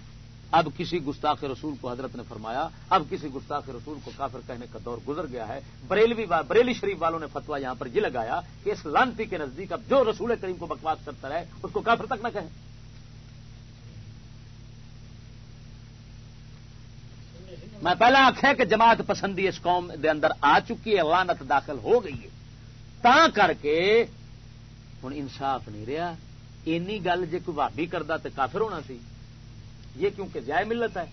اب کسی گستاخ رسول کو حضرت نے فرمایا، اب کسی گستاخ رسول کو کافر کہنے کا دور گزر گیا ہے، بریلوی بریلی شریف والوں نے فتوا یہاں پر یہ لگایا کہ اس لانتی کے نزدیک اب جو رسول کریم کو بکواس کرتا رہے، اس کو کافر تک نہ کہیں میں پہلے آخیا کہ جماعت پسندی اس قوم دے اندر آ چکی ہے لانت داخل ہو گئی ہے۔ تا کر کے ہوں انصاف نہیں رہا، اینی گل جی کوئی بھابی کرتا تو کافر ہونا سی۔ یہ کیونکہ ضائع ملت ہے۔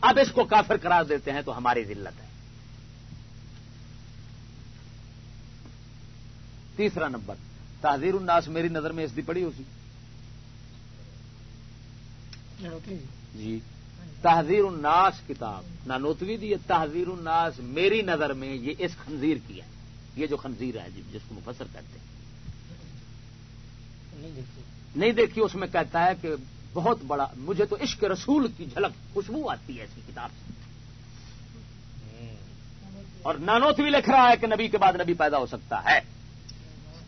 اب اس کو کافر قرار دیتے ہیں تو ہماری ذلت ہے۔ تیسرا نمبر تحزیر الناس میری نظر میں اس دی پڑی ہوتی جی۔ تحزیر الناس کتاب نانوتوی دی تحزیر الناس میری نظر میں یہ اس خنزیر کی ہے۔ یہ جو خنزیر ہے جی جس کو مفسر کہتے ہیں۔ نہیں دیکھی، اس میں کہتا ہے کہ بہت بڑا، مجھے تو عشق رسول کی جھلک خوشبو آتی ہے اس کی کتاب سے۔ اور نانوت بھی لکھ رہا ہے کہ نبی کے بعد نبی پیدا ہو سکتا ہے۔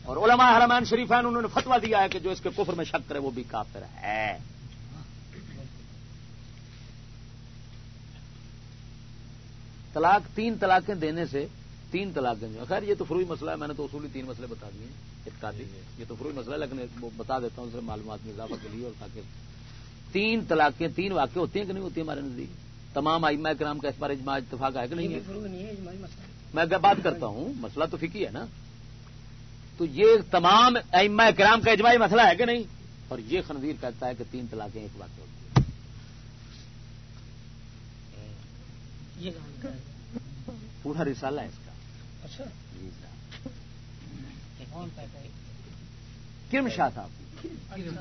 اور علماء حرمان شریفین، انہوں نے فتوا دیا ہے کہ جو اس کے کفر میں شک کرے، وہ بھی کافر ہے۔ طلاق، تین طلاقیں دینے سے، تین طلاقیں خیر، یہ تو فروئی مسئلہ ہے، میں نے تو اصولی تین مسئلے بتا دیے اتقادی یہ تو فروئی مسئلہ لیکن بتا دیتا ہوں اسے معلومات میں اضافہ کے لیے اور تاکہ تین طلاقیں تین واقع ہوتے ہیں کہ نہیں ہوتی ہمارے نزدیک؟ تمام آئمہ کرام کا اس بار اجماع اتفاق ہے کہ نہیں ہے؟ میں بات کرتا ہوں مسئلہ تو فکی ہے نا تو یہ تمام ائمہ کرام کا اجماعی مسئلہ ہے کہ نہیں؟ اور یہ خنزیر کہتا ہے کہ تین طلاقیں ایک واقع ہوتی ہیں۔ پورا رسالہ ہے اس کا۔ اچھا۔ کرم شاہ صاحب.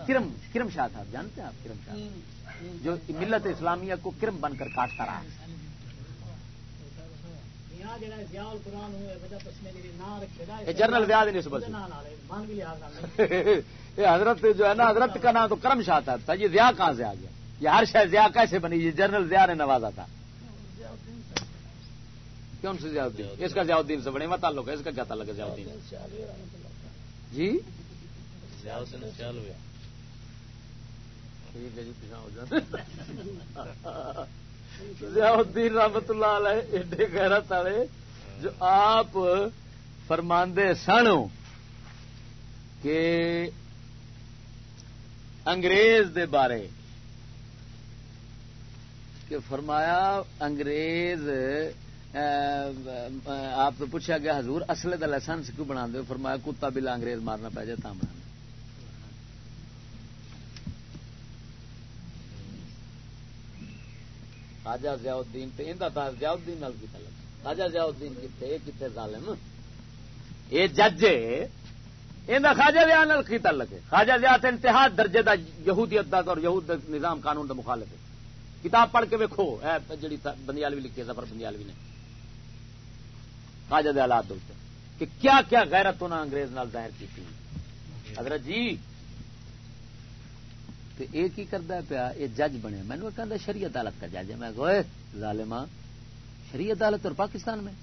کرم کرم شاہ صاحب جانتے ہیں آپ کرم شاہ؟ جو ملت اسلامیہ کو کرم بن کر کاٹتا رہا جنرل ویاد یہ حضرت جو ہے نا حضرت کا نام تو کرم شاہ تھا یہ ضیا کہاں سے آ گیا؟ یہ ہر شاید ضیا کیسے بنی؟ یہ جنرل ضیا نے نوازا تھا۔ کون سے ضیاء الدین اس کا ضیاء الدین سے بڑے میں تعلق ہے، اس کا کیا تعلق ہے ضیاء الدین جی؟ ٹھیک ہے جی پیچھا الدین رحمت اللہ علیہ ایڈے غیرت والے جو آپ فرماندے سن کہ انگریز دے بارے۔ کہ فرمایا انگریز آپ تو پوچھا گیا، حضور اصل کا لائسنس کیوں بنا دو فرمایا، کتا بلا انگریز مارنا پی جائے تا بنا خاجہ ضیاء الدین تھا ضیاء الدین نال کی تعلق خاجہ ضیاء الدین کتنے کتنے ظالم؟ یہ جج یہ خاجہ ضیاء نال کی تعلق ہے خاجہ ضیاء انتہا درجے دا یہودیت دا اور یہود نظام قانون دا مخالف ہے۔ کتاب پڑھ کے ویکو جی بندیالوی لکھی ہے سفر بندیالوی نے خاجد حالات کہ کیا کیا غیرت انہیں انگریز نال ظاہر کی تھی حضرت جی یہ کی کرتا پیا؟ یہ جج بنے۔ میں نے کہا شری عدالت کا جج ہے۔ میں گوئے ظالما شری عدالت اور پاکستان میں؟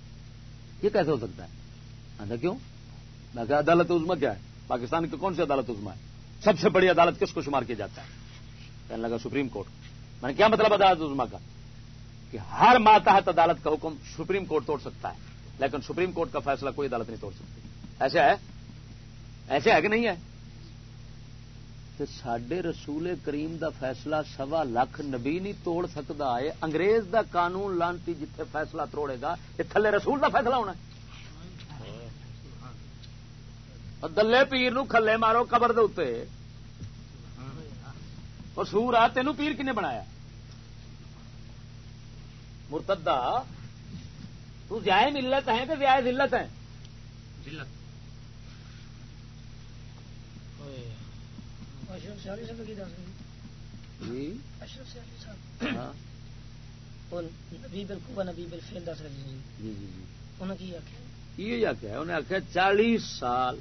یہ کیسے ہو سکتا ہے؟ کیوں؟ میں کہ عدالت عزما کیا ہے؟ پاکستان کی کون سی عدالت عزما ہے؟ سب سے بڑی عدالت کس کو شمار کیا جاتا ہے؟ کہنے لگا، سپریم کورٹ۔ میں نے کیا مطلب عدالت عزما کا؟ کہ ہر ماتحت عدالت کا حکم سپریم کورٹ توڑ سکتا ہے۔ لیکن سپریم کورٹ کا فیصلہ کوئی عدالت نہیں توڑ سکتی۔ ایسے ہے؟ ایسے ہے کہ نہیں ہے؟ سڈے رسول کریم دا فیصلہ سوا لاکھ نبی نہیں توڑ سکتا ہے۔ انگریز دا قانون لانتی جتھے فیصلہ توڑے گا، یہ تھلے رسول دا فیصلہ ہونا دلے پیر نو کھلے مارو قبر دے اور سور آ تینوں پیر کنے بنایا۔ مرتدہ تو جائے ملت ہے کہ جائے ذلت ہے۔ یہ آخیا چالیس سال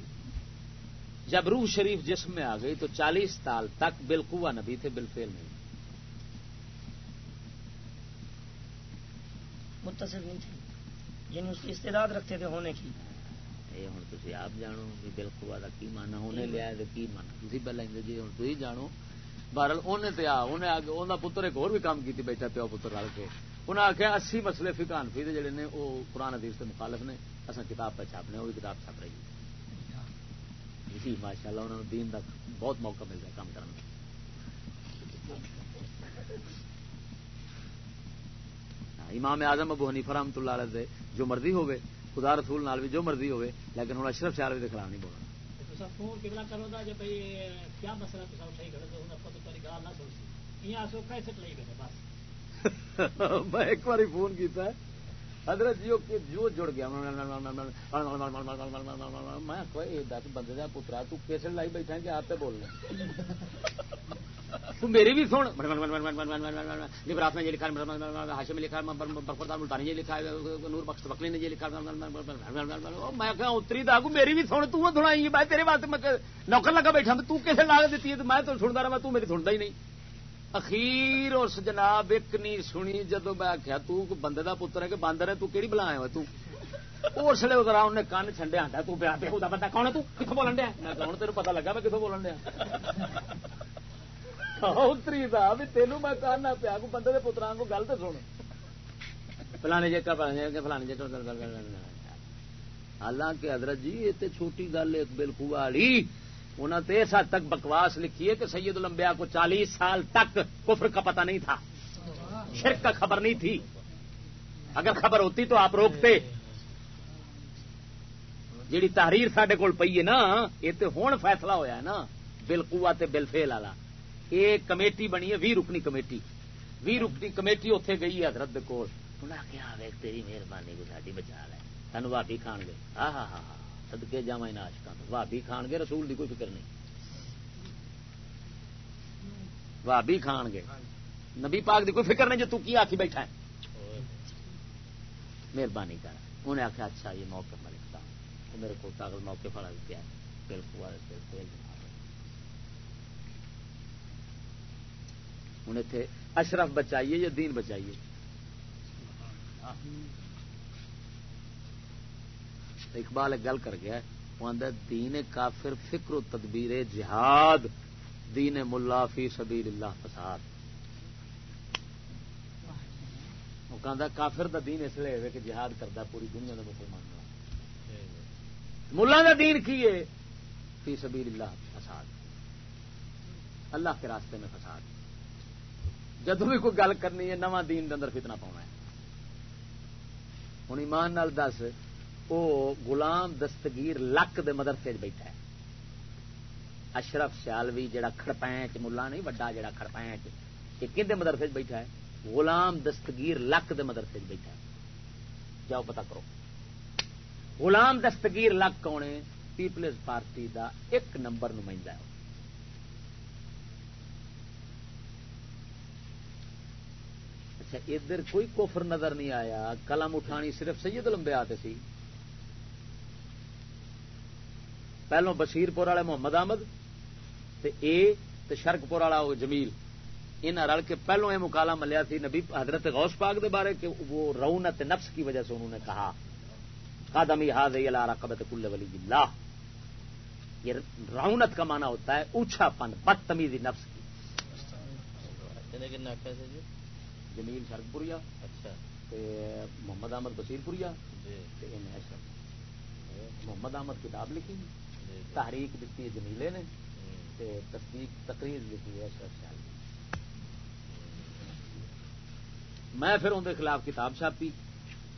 جب روح شریف جسم میں آ گئی تو چالیس سال تک بالکوا نبی تھے بالفیل نہیں۔ متصل نہیں تھے۔ یعنی اس کی استعداد رکھتے تھے ہونے کی۔ ہوں تھی آپ جانو بھی بالکوا کا کی مانا ہونے لیا کی مانا تھی پہلے جی ہوں تھی جانو بہرل انہیں آ انہیں آ کے پتر ایک اور بھی کام کی بیٹھا پیو پتر رل کے۔ انہیں آخیا اسی مسئلے فکان فی جڑے نے وہ قرآن حدیث کے مخالف نے۔ اصل کتاب پہ چھاپنے وہ بھی کتاب چھپ رہی ہے۔ جی ماشاء اللہ انہوں نے دین کا بہت موقع مل رہا کام کرنے امام اعظم ابو حنیفہ رحمۃ اللہ علیہ جو مرضی ہوے خدا رسول نال بھی جو مرضی ہوے لیکن ہوں اشرف سیال بھی خلاف نہیں بولنا میں ایک بار فون کیتا ہے حضرت جی جو جڑ گیا میں دس بندے کا پترا تیسے لائی بیٹھا کہ آپ بولنا میری بھی سن نبراس نے یہ لکھا ہاشم میں لکھا برفردار ملتانی یہ لکھا نور بخش بکلی نے یہ لکھا میں کہ اتری دا میری بھی سن تو سنائی میں تیرے واسطے نوکر لگا بیٹھا تو کیسے لا دیتی ہے میں تو سنتا رہا تو میری سنتا ہی نہیں اخیر اس جناب ایک نہیں سنی جدو میں آخیا تندے کا پتر ہے کہ باندر ہے تو کہڑی بلا ہے تو اس لیے ادھر انہیں کن چنڈیا آتا تو بندہ کون ہے تو کتوں بولن دیا میں کون تیرے پتا لگا میں کتوں بولن دیا اتری دا بھی تینوں میں کہنا پیا کو بندے کے پترا کو گل تو سن فلانے جے فلانے جے حالانکہ حضرت جی یہ چھوٹی گل ایک بالکل والی انہوں نے اس حد تک بکواس لکھی ہے کہ سید الانبیاء کو چالیس سال تک کفر کا پتہ نہیں تھا شرک کا خبر نہیں تھی اگر خبر ہوتی تو آپ روکتے جیڑی تحریر سڈے کول پی ہے نا یہ تو ہوں فیصلہ ہویا ہے نا بلکوا بل فیل والا یہ کمیٹی بنی ہے، وی رکنی کمیٹی۔ وی رکنی کمیٹی اتے گئی ہے حضرت کول۔ انہیں آخیا تیری مہربانی کو ساری بچا لے۔ سانو واپی کھان گے۔ ہاں ہاں ہاں سدکے جا آشکا بھابی کھان گے، رسول دی کوئی فکر نہیں۔ بھابی کھان گے۔ نبی پاک دی کوئی فکر نہیں جو تو کی آخی بیٹھا ہے۔ مہربانی کر۔ انہیں آخیا اچھا یہ موقع میں لکھتا ہوں میرے کو کاغذ موقع پڑا بھی پیا بالکل ہوں اتنے اشرف بچائیے یا دین بچائیے؟ اقبال ایک گل کر گیا، وہ دین کافر فکر و تدبیر جہاد، دین ملا فی سبیل اللہ فساد۔ وہ کہ کافر دا دین اس لیے ہے کہ جہاد کرتا پوری دنیا کا مسلمان ملا کا دین کی ہے؟ فی سبیل اللہ فساد۔ اللہ کے راستے میں فساد۔ جدو بھی کوئی گل کرنی ہے، نواں دین اندر فتنہ پاؤنا ہے۔ ہوں ایمان نال دس وہ غلام دستگیر لک دے مدرسے بیٹھا ہے۔ اشرف سیالوی جڑا کھڑپینچ ملا نہیں وڈا جڑا کھڑپینچ یہ کھڑے مدرسے بیٹھا ہے؟ غلام دستگیر لک دے مدرسے بیٹھا ہے۔ جاؤ پتا کرو۔ غلام دستگیر لک کون ہے؟ پیپلز پارٹی دا ایک نمبر نمائندہ ہے۔ اچھا ادھر کوئی کوفر نظر نہیں آیا، قلم اٹھانی صرف سید لمبے آتے سی۔ پہلو بشیر پور والے محمد احمد تے اے تے شرک پور والا جمیل۔ ان رل کے پہلو یہ مکالا ملیا تھی نبی حضرت غوث پاک دے بارے کہ وہ رونت نفس کی وجہ سے انہوں نے کہا قادمی ہاد رقبت کل ولی اللہ۔ یہ رونت کا معنی ہوتا ہے اونچا پن بدتمیزی نفس کی۔ جمیل شرک پوریا اچھا محمد احمد بشیر پوریا جی۔ محمد احمد کتاب لکھی جی، تحریک دیتی ہے جمیلے نے تصدیق تقریر لکھی ہے اشرف شاہ۔ میں پھر اندر خلاف کتاب چھاپی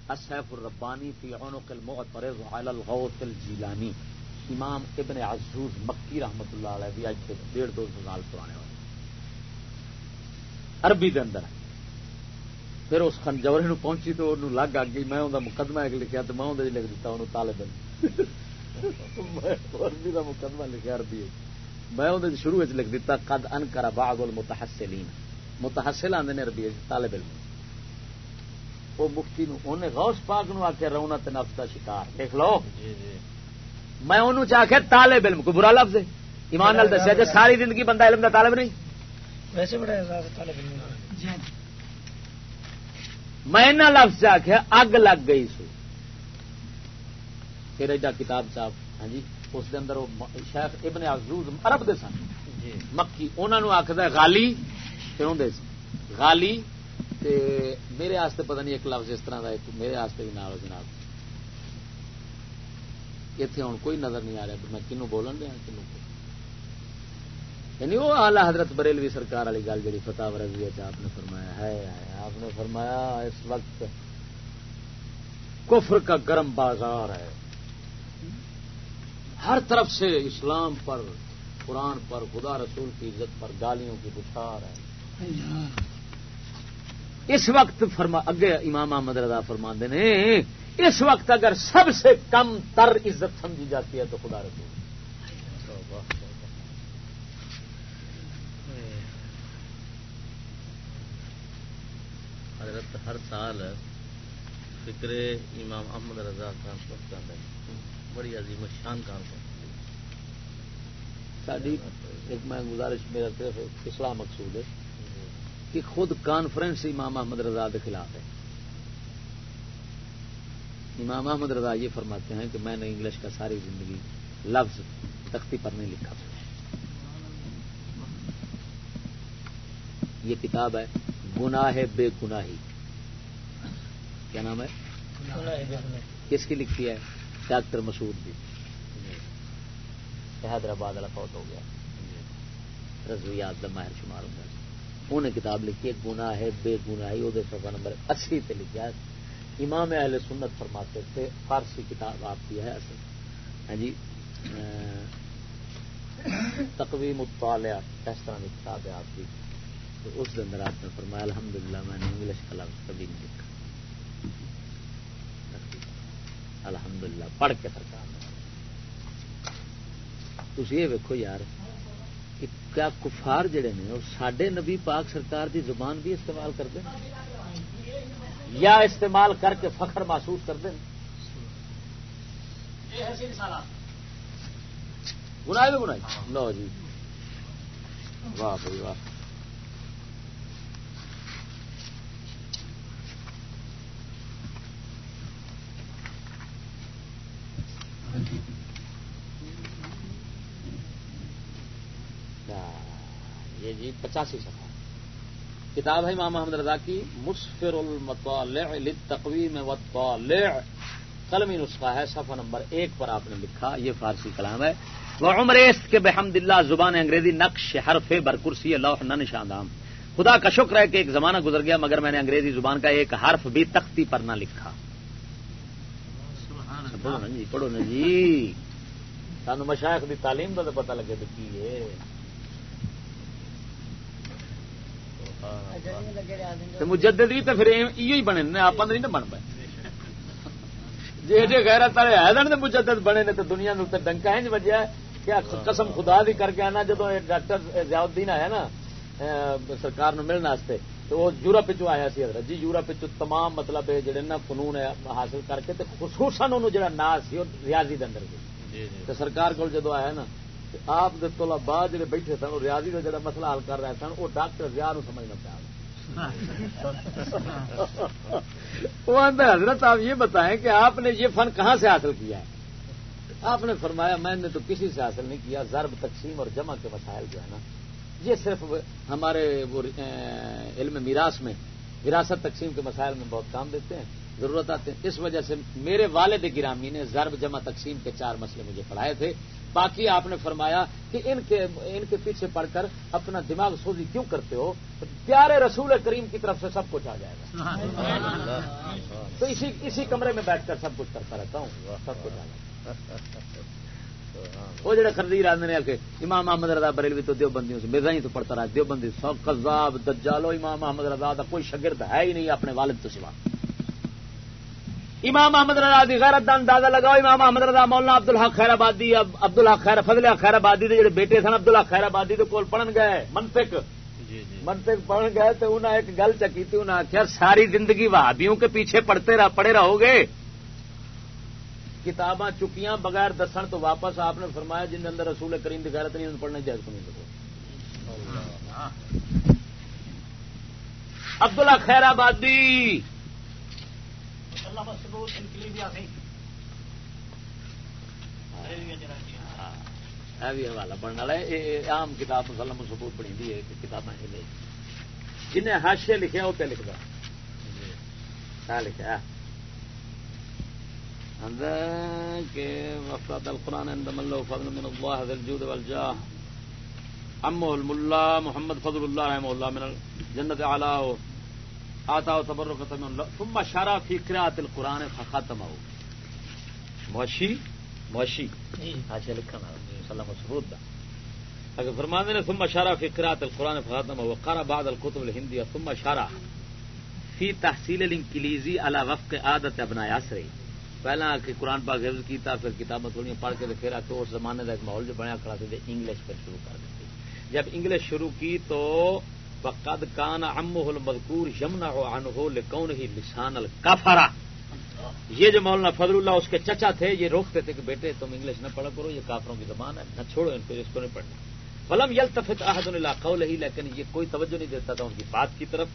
اصف الربانی فی عنق المعترض علی الغوث الجیلانی۔ امام ابن عزوز مکی رحمت اللہ علیہ بھی اج ڈیڑھ دو سو سال پرانے ہوئے۔ عربی دے اندر۔ پھر اس خنجوری نو پہنچی تو انہوں لگ آ گئی میں انہوں مقدمہ ایک لکھا تو میں اندر لکھ دیتا انہوں طالب عربی کا مقدمہ لکھا عربی میں اندر شروع لکھ دیتا قد ان کرا باغ المتحسلین۔ متحسل آدھے نے عربی طالب علم وہ مفتی نو انہیں غوث پاک نو آ کے رونا نفس کا شکار۔ دیکھ لو۔ جی، جی۔ میں انہوں چاہ طالب علم کو برا لفظ ہے؟ ایمان نال دسیا جی ساری زندگی بندہ علم کا طالب نہیں؟ ویسے بڑا طالب علم جی۔ میں لفظ آخیا اگ لگ گئی سو۔ پھر ایڈا کتاب صاحب ہاں جی اس دے اندر شیخ ابن عزوز عرب دے سن۔ مکی انہوں آخد غالی غالی تے میرے آستے پتہ نہیں ایک لفظ اس طرح کا میرے آستے بھی نال جناب۔ اتنے ہوں کوئی نظر نہیں آ رہا میں کنو بولن دیا کنو یعنی وہ آلہ حضرت بریلوی سرکار والی گل جی فتح رضوی آپ نے فرمایا ہے۔ آپ نے فرمایا اس وقت کفر کا گرم بازار ہے۔ ہر طرف سے اسلام پر، قرآن پر، خدا رسول کی عزت پر گالیوں کی بچھار ہے۔ اس وقت فرما، اگے امام احمد رضا فرما نے، اس وقت اگر سب سے کم تر عزت سمجھی جاتی ہے تو خدا رسول۔ حضرت ہر سال فکر امام احمد رضا خان بڑی عظیم شان کام ساری ایک میں گزارش میرا صرف اسلام مقصود ہے کہ خود کانفرنس امام احمد رضا کے خلاف ہے۔ امام احمد رضا یہ فرماتے ہیں کہ میں نے انگلش کا ساری زندگی لفظ تختی پر نہیں لکھا۔ یہ کتاب ہے۔ گناہ بے گناہی۔ کیا نام ہے؟ کس کی لکھتی ہے؟ ڈاکٹر مسعود بھی حیدرآباد والا فوت ہو گیا۔ رضویات کا ماہر شمار ہوں گا۔ انہیں کتاب لکھی ہے گنا ہے، بے گناہی، وہ سفا نمبر اسی پہ لکھا ہے۔ امام اہل سنت فرماتے تھے، فارسی کتاب آپ کی ہے اصل۔ ہاں جی تقویم مطالعہ اس طرح کی کتاب ہے آپ کی۔ تو اس اندر آپ نے فرمایا الحمد للہ میں نے انگلش کا لفظ کبھی نہیں لکھا۔ الحمد للہ پڑھ کے سرکار تھی یہ ویکو یار کیا کفار جڑے نے اور سڈے نبی پاک سرکار دی زبان بھی استعمال کرتے ہیں یا استعمال کر کے فخر محسوس کرتے ہیں گنائی بھی گنائی لو جی۔ واہ بھائی واہ۔ یہ جی پچاسی سفا کتاب ہے امام محمد رضا کی، مسفر المطالع للتقویم والطالع۔ قلمی نسخہ ہے، صفحہ نمبر ایک پر آپ نے لکھا، یہ فارسی کلام ہے۔ وہ عمر کے بحمد اللہ زبان انگریزی نقش حرف برکرسی اللہ نشاندام خدا کا شکر ہے کہ ایک زمانہ گزر گیا، مگر میں نے انگریزی زبان کا ایک حرف بھی تختی پر نہ لکھا۔ پڑھو نا جی پڑھو نا جی۔ سانو مشائق دی تعلیم کا تو پتا لگے تو کی ہے۔ مجدد بھی تو پھر یہ بنے آپ نہیں بن پائے۔ جی جی غیر تارے ہے تو مجدد بنے نے تو دنیا میں ڈنکا ہے بجیا۔ کیا قسم خدا دی کر کے آنا جدو ڈاکٹر ضیاء الدین آیا نا سرکار نو ملنے تو وہ یورپ آیا سی حضرت۔ جی یورپ تمام مطلب جڑے نا فنون حاصل کر کے خصوصاً جڑا ناز سی ریاضی دن جی، جی۔ سرکار کو جدو آیا نا آپ بعد جڑے بیٹھے سن ریاضی کا جڑا مسئلہ حل کر رہے سن وہ ڈاکٹر نو سمجھنا پیا۔ وہ حضرت آپ یہ بتائیں کہ آپ نے یہ فن کہاں سے حاصل کیا ہے؟ آپ نے فرمایا میں نے تو کسی سے حاصل نہیں کیا ضرب تقسیم اور جمع کے مسائل جو ہے نا یہ صرف ہمارے وہ علم میراث میں وراثت تقسیم کے مسائل میں بہت کام دیتے ہیں ضرورت آتے ہیں۔ اس وجہ سے میرے والد گرامی نے ضرب جمع تقسیم کے چار مسئلے مجھے پڑھائے تھے۔ باقی آپ نے فرمایا کہ ان کے ان کے پیچھے پڑھ کر اپنا دماغ سوزی کیوں کرتے ہو؟ پیارے رسول کریم کی طرف سے سب کچھ آ جائے گا۔ تو اسی اسی کمرے میں بیٹھ کر سب کچھ کرتا رہتا ہوں۔ سب کچھ آ جائے وہ جڑے خردیر آدھے نے کہ امام محمد رضا بریلوی تو دیو بندیوں سے میرا ہی تو پڑھتا رہا دیو بندی سب قذاب دجالو امام محمد رضا کا کوئی شگرد ہے ہی نہیں اپنے والد تو سوا۔ امام محمد رضا دی غیرت دا اندازہ لگاؤ امام محمد رضا مولانا عبد الحق خیر آبادی عبد الحق خیر فضل خیر آبادی دے جڑے بیٹے سن عبد الحق خیر آبادی دے کول پڑھن گئے منطق۔ جی، جی۔ منطق پڑھن گئے تو انہیں ایک گل چکی تھی انہیں آخیا ساری زندگی وہابیوں کے پیچھے پڑھتے رہ پڑے رہو گے۔ کتاباں چکیاں بغیر دسن تو واپس آپ نے فرمایا جن اندر رسول کریم کی غیرت نہیں پڑھنا جائز کو نہیں عبد اللہ خیر آبادی۔ بھی حوالہ پڑھنے والا عام کتاب مسلم سبوت پڑھی دی ہے کتابیں جنہیں ہاشے لکھے وہ کیا لکھتا کیا وفراد القرآن فضل من الله ذي الجود والجاه. عمه الملا محمد فضل الله رحمه الله من الجنة علاه آتا تبركة من الله ثم شرع في قراءة القرآن موشی موشی صلی اللہ دا اگر فرمانے نے ثم شرع في قراءة القرآن فختمه. وقرأ بعض الكتب الهندية ثم شرع. في تحصيل الانجليزي على وفق عادة ابناء عصره. پہلا کہ قرآن پاک حفظ کیتا، پھر کتابیں تھوڑی پڑھ کے پھر آ کے اس زمانے کا ایک ماحول جو بنیا کھڑا تھے انگلش پھر شروع کر دیتی جب انگلش شروع کی تو وقد کان ام المذکور یمنا ہو ان ہو لکون ہی لسان الکافرا یہ جو مولانا فضل اللہ اس کے چچا تھے، یہ روکتے تھے کہ بیٹے تم انگلش نہ پڑھا کرو، یہ کافروں کی زبان ہے، نہ چھوڑو ان کو، اس کو نہیں پڑھنا۔ فلم یل تفت احد اللہ قول ہی لیکن یہ کوئی توجہ نہیں دیتا تھا ان کی بات کی طرف۔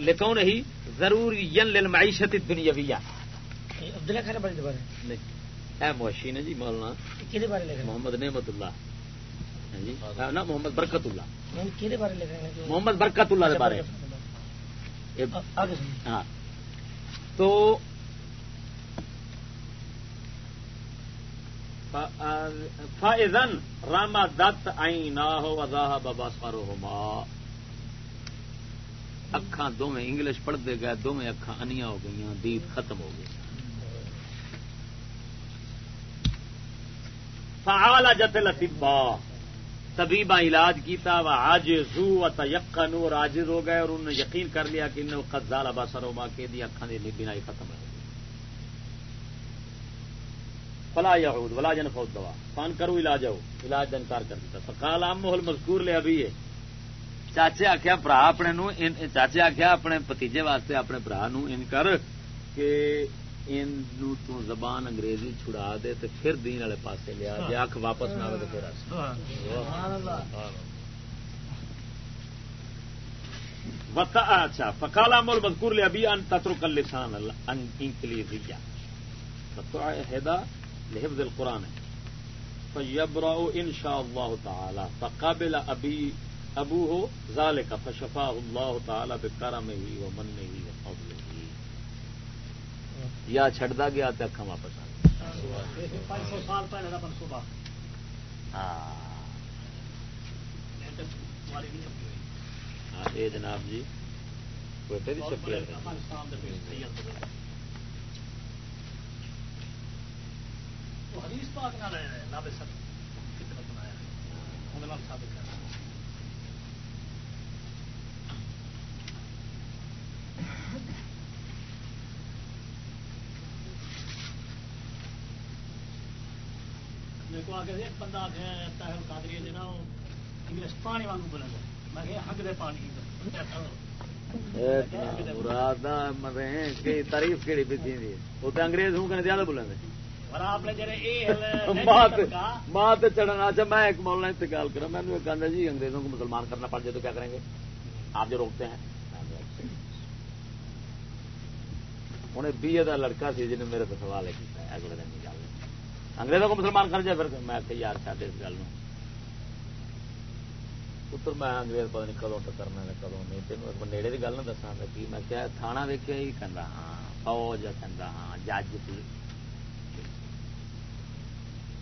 لکھوں نہیں ضرور ین معیشت دنیا عبداللہ خیر بارے نہیں۔ اے موشی نے جی مولانا۔ بارے محمد نعمت اللہ۔ جی۔ نا محمد برکت اللہ۔ بارے محمد برکت اللہ کے بارے۔ ہاں۔ تو فائزن راما دت آئی نہ ہو وضاح بابا سارو ماں اکھان دونوں انگلش پڑھتے گئے دونوں اکھان انیا ہو گئی دید ختم ہو گئی۔ فعال جت لطیبا طبیبا علاج کیتا وہ آج زو و تیقن اور آجز ہو گئے، اور انہوں نے یقین کر لیا کہ انہیں قزال ابا سروما کے دی اکھان دی بینائی ختم ہو گئی فلا یعود ولا جن فوت دوا فان کرو علاج ہو. علاج کا انکار کر دیتا. فقال عام محل مذکور لے ابھی ہے. چاچے آخیا برا اپنے نو چاچے آخیا اپنے پتیجے واسطے اپنے برا نو ان کر کہ ان تو زبان انگریزی چھڑا دے تو پھر دین والے پاسے لیا جی اکھ واپس نہ آئے تو پھر اچھا فکالا مول مذکور لے ابھی ان تترک اللسان انگلیزیا ہدا لحفظ القرآن فیبرا ان شاء اللہ تعالی فقابل ابھی ابو ہو ظال کا فشفا اللہ تعالی بکارا میں ہی وہ من میں ہی وہ فضل ہی یا چھڑتا گیا تو اکھا واپس آ ہاں یہ جناب جی بیٹے حدیث پاک نہ رہے سب کتنا بنایا ثابت کرنا بندہ انگلش پانی واگ بولے میں حق دے پانی تعریف کہڑی پی وہ تو انگریز ہوں کہ زیادہ بولیں ماں چڑھنا۔ اچھا میں ایک مولنا انتقال کرا میں نے کہا جی انگریزوں کو مسلمان کرنا پڑ جائے تو کیا کریں گے؟ آپ جو روکتے ہیں۔ انہیں بی اے کا لڑکا سی جنہیں میرے تو سوال ہے اگلے دن گل انگریزوں کو مسلمان کر جائے پھر۔ میں کہ یار چاہتے اس گل پتر میں انگریز پتا نہیں کدوں ٹکرنا کدوں نہیں۔ تین نیڑے کی گل نہ دسا کی میں کیا تھانہ ویکیا ہی کہ ہاں فوج کہ ہاں جج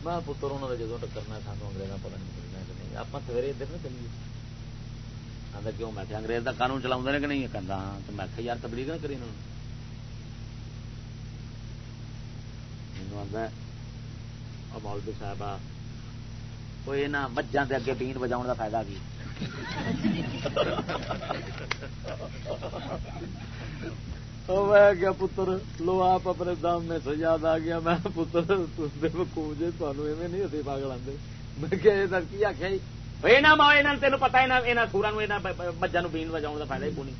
میں پتر انہوں نے جدو ٹکرنا سانو انگریزوں پتا نہیں ملنا کہ نہیں آپ سویرے ادھر نہ چلیے آتا کیوں میں انگریز کا قانون چلا کہ نہیں کہ ہاں تو میں یار تبلیغ نہ کری انہوں مولوی صاحب کوئی نہ مجھا کے اگے بین بجاؤ کا فائدہ کی میں کیا پتر لو آپ اپنے دم میں سجاد آ گیا۔ میں پتر جی تمہیں نہیں ہوتے پاگل آتے میں کی آخیا جی؟ تین پتا سورا مجھا بین بجاؤ کا فائدہ ہی کونی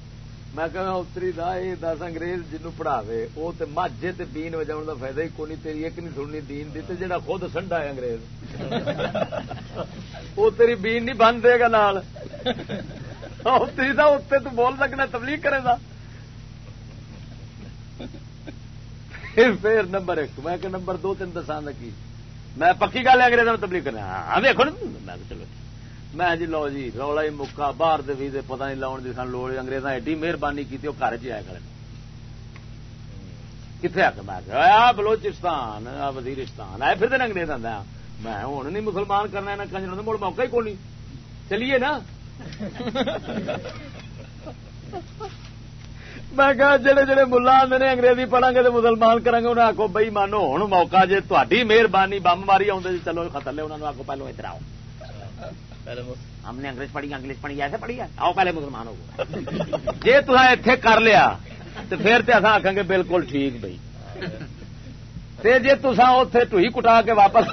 میں اتری دا یہ دس انگریز جنو پڑھاوے وہ تو ماجے تے بین وجاؤ کا فائدہ ہی کونی تیری ایک نہیں سننی دین دی تے جڑا خود سنڈا ہے انگریز۔ وہ تیری بین نہیں بن دے گا نال۔ اتری دا اتنے تو بول سکنا تبلیغ کرے گا پھر نمبر ایک، میں کہ نمبر دو تین دساں کی میں پکی گل انگریزوں ہاں، ہاں، میں تبلیغ کرنا ہاں دیکھو میں چلو۔ میں جی لو جی رولا ہی مکا باہر ویزے پتا نہیں لاؤن کی سن لوڑ۔ انگریزاں ایڈی مہربانی کی وہ گھر چیا کرے۔ کتنے آ کے میں بلوچستان وزیرستان۔ آئے پھر دن انگریز آدھا میں ہوں نہیں مسلمان کرنا یہاں کنجر مڑ موقع ہی کون چلیے نا۔ میں کہا جڑے جڑے ملا آدھے نے انگریزی پڑھا گے تو مسلمان کریں گے انہیں آخو بئی مانو ہوں موقع جی تاری مہربانی بم ماری آدھے چلو خطر لے انہوں نے آخو پہلو ادھر آؤ۔ ہم نے انگریز پڑھی انگلش پڑھی ایسے پڑھی ہے؟ آؤ پہلے مسلمان ہو جی تصا اتے کر لیا تو پھر تو اصا آخان گے بالکل ٹھیک بھائی جی تسا اتے ٹوئی کٹا کے واپس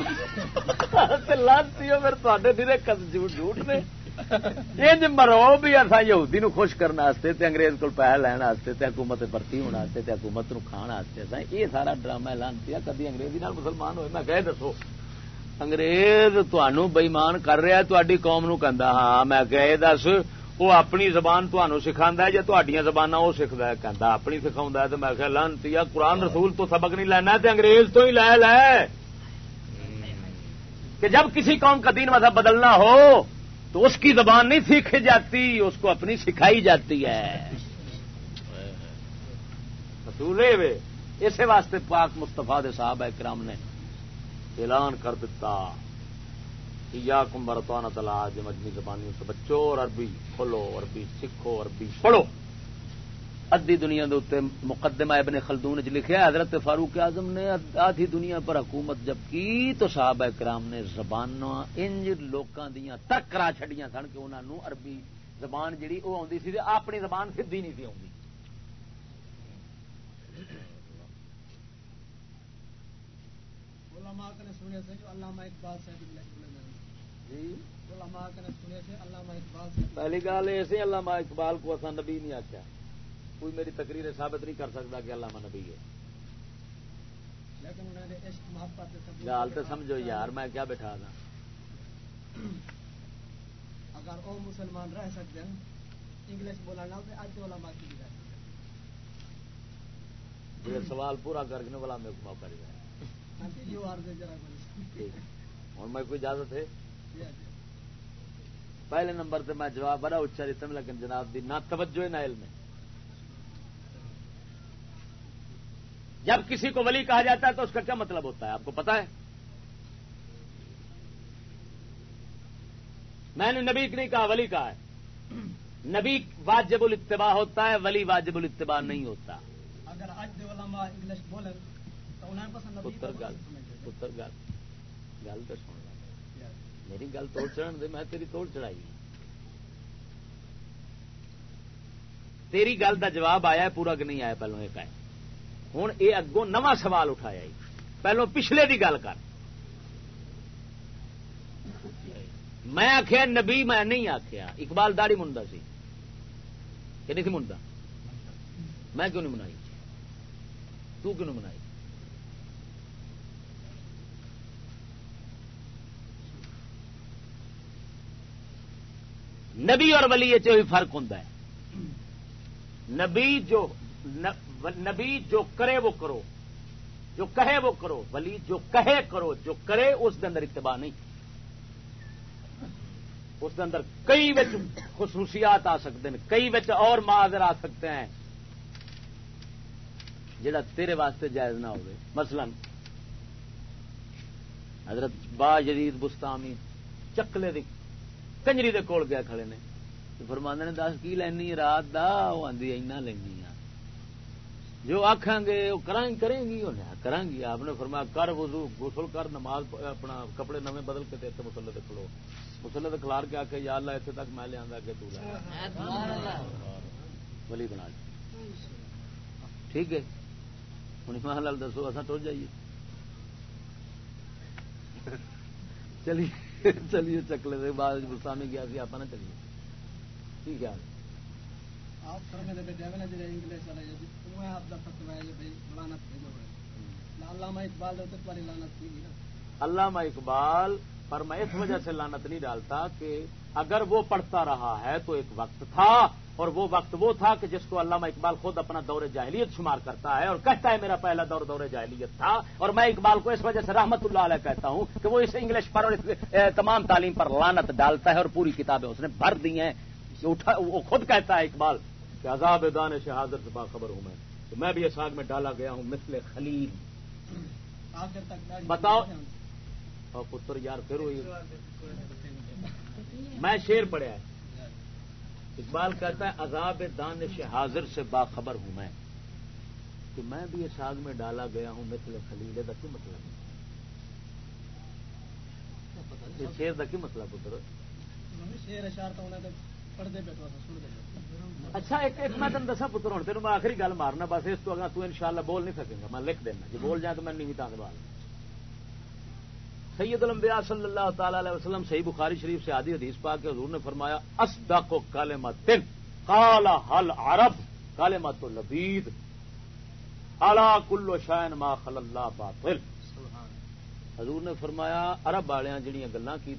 لانتی ہو پھر تے جھوٹ نے۔ انج مرو بھی اصا یہودی نو خوش کرنے تے انگریز کو پیسے لین تے حکومت بھرتی ہونے تے حکومت نو کھان یہ سارا ڈرامہ لانتی کدی انگریزی مسلمان ہوئے؟ میں کہ دسو انگریز تنوع بئیمان کر رہا تاری قوم نو کہ ہاں میں کہ دس وہ اپنی زبان تمہوں سکھا ہے یا تڈیا زبان وہ سکھتا ہے اپنی سکھا تو میں کہ لانتی قرآن رسول تو سبق نہیں لینا تو انگریز تو ہی لے لے۔ کہ جب کسی قوم کا دین مذہب بدلنا ہو تو اس کی زبان نہیں سیکھی جاتی، اس کو اپنی سکھائی جاتی ہے۔ رسولے وے اسی واسطے پاک مستفا دے صاحب اکرام نے اعلان کر دیتا یا کمبرتوان تلا مجموعی زبانی سے بچو اور عربی کھولو عربی سکھو عربی پڑھو۔ ادی دنیا دے اتنے مقدمہ ابن خلدون چ لکھا حضرت فاروق اعظم نے آدھی دنیا پر حکومت جب کی تو صحابہ کرام نے زبان انج لوکاں دیاں ترک کرا چڈیاں سن کہ انہوں نے عربی زبان جڑی وہ آتی سی اپنی زبان سدھی نہیں تھی آتی پہلی گل ایسے علامہ اقبال کو اصا نبی نہیں آخیا کوئی میری تقریر ثابت نہیں کر سکتا کہ علامہ نبی ہے۔ گال تو سمجھو یار میں کیا بٹھا دا۔ اگر وہ مسلمان رہ سکتے ہیں انگلش بولنا جی سوال پورا کر کے بلا میرے کو موقع دیا ہوں میں کوئی اجازت ہے؟ پہلے نمبر سے میں جواب بڑا اچھا دیتا ہوں لیکن جناب دی نہ توجہ نہ علم جب کسی کو ولی کہا جاتا ہے تو اس کا کیا مطلب ہوتا ہے؟ آپ کو پتا ہے؟ میں نے نبی نہیں کہا ولی کہا ہے۔ نبی واجب الاتباع ہوتا ہے ولی واجب الاتباع نہیں ہوتا۔ اگر آج انگلش بولے پتر گل پتر گل۔ گل تو سن میری گل توڑ چڑھن دے میں تیری توڑ چڑھائی۔ تیری گل دا جواب آیا ہے پورا کہ نہیں آیا؟ پہلو ایک آیا۔ ہوں یہ اگوں نواں سوال اٹھایا جی۔ پہلو پچھلے دی گل کر۔ میں آخیا نبی میں نہیں آخیا اقبال داڑی منڈا سی۔ کہ نہیں سی منڈا؟ میں کیوں نہیں منائی؟ تو کیوں نہیں منائی؟ نبی اور ولی فرق ہوں نبی جو نبی جو کرے وہ کرو، جو کہے وہ کرو، ولی جو کہے کرو، جو کرے اس کے اندر اتباع نہیں۔ اس کے اندر کئی بچ خصوصیات آ سکتے ہیں، کئی بچ اور معذر آ سکتے ہیں۔ جڑا تیرے واسطے جائز نہ ہوگی مثلا، حضرت با جدید بستامی چکلے دی کنجری دے کول گیا کھڑے نے۔ فرماندے نے، دس کی لینی، رات دا؟ وہ آدھی اینا لینی آ جو آخان گے، وہ کریں گی، انہیں کریں گی۔ آپ نے فرمایا، کر وضو، غسل کر، نماز اپنا کپڑے نویں بدل کے دے مسلے دے کھلو۔ مسلے دے کھلار کے آ کے یا اللہ اتنے تک میں لیا کہ تو ولی بنا ٹھیک ہے۔ ہوں ایمان لال دسو اصا ٹر جائیے۔ چلیے چلیے، چکلے دے بعد گلستان گیا سی آپ نہ چلیے۔ ٹھیک ہے علامہ اقبال پر میں اس وجہ سے لانت نہیں ڈالتا کہ اگر وہ پڑھتا رہا ہے تو ایک وقت تھا، اور وہ وقت وہ تھا کہ جس کو علامہ اقبال خود اپنا دور جاہلیت شمار کرتا ہے اور کہتا ہے میرا پہلا دور دور جاہلیت تھا۔ اور میں اقبال کو اس وجہ سے رحمت اللہ علیہ کہتا ہوں کہ وہ اس انگلش پر اور تمام تعلیم پر لانت ڈالتا ہے اور پوری کتابیں اس نے بھر دی ہیں۔ وہ خود کہتا ہے اقبال کہ عذاب دان حاضر سے باخبر ہوں میں۔ تو میں بھی اس آگ میں ڈالا گیا ہوں مثل خلیل۔ بتاؤ۔ اور پتر یار پھر ہوئی۔ میں شیر پڑیا ہے اقبال کہتا ہے عذاب دان سے حاضر سے باخبر ہوں میں۔ کہ میں بھی اس آگ میں ڈالا گیا ہوں مثل خلیل کا کیا مطلب۔ شیر کا کیا مطلب پتر۔ شیر اشار تو اچھا ایک ایک میں تین دسا پتر، ہوں تین میں آخری گل مارنا، بس اس تو اگر تو ان شاء اللہ بول نہیں سکیں گا میں لکھ دینا۔ جی بول جائیں تو میں نہیں تان بال سید الانبیاء صلی اللہ تعالی علیہ وسلم صحیح بخاری شریف سے آدھی حدیث پا کے حضور نے فرمایا اسدا کو کالے مت کالا حل عرب کالے مت لبید الا کلو شائن ما خل اللہ باطل۔ حضور نے فرمایا ارب والے جہیا گلا کی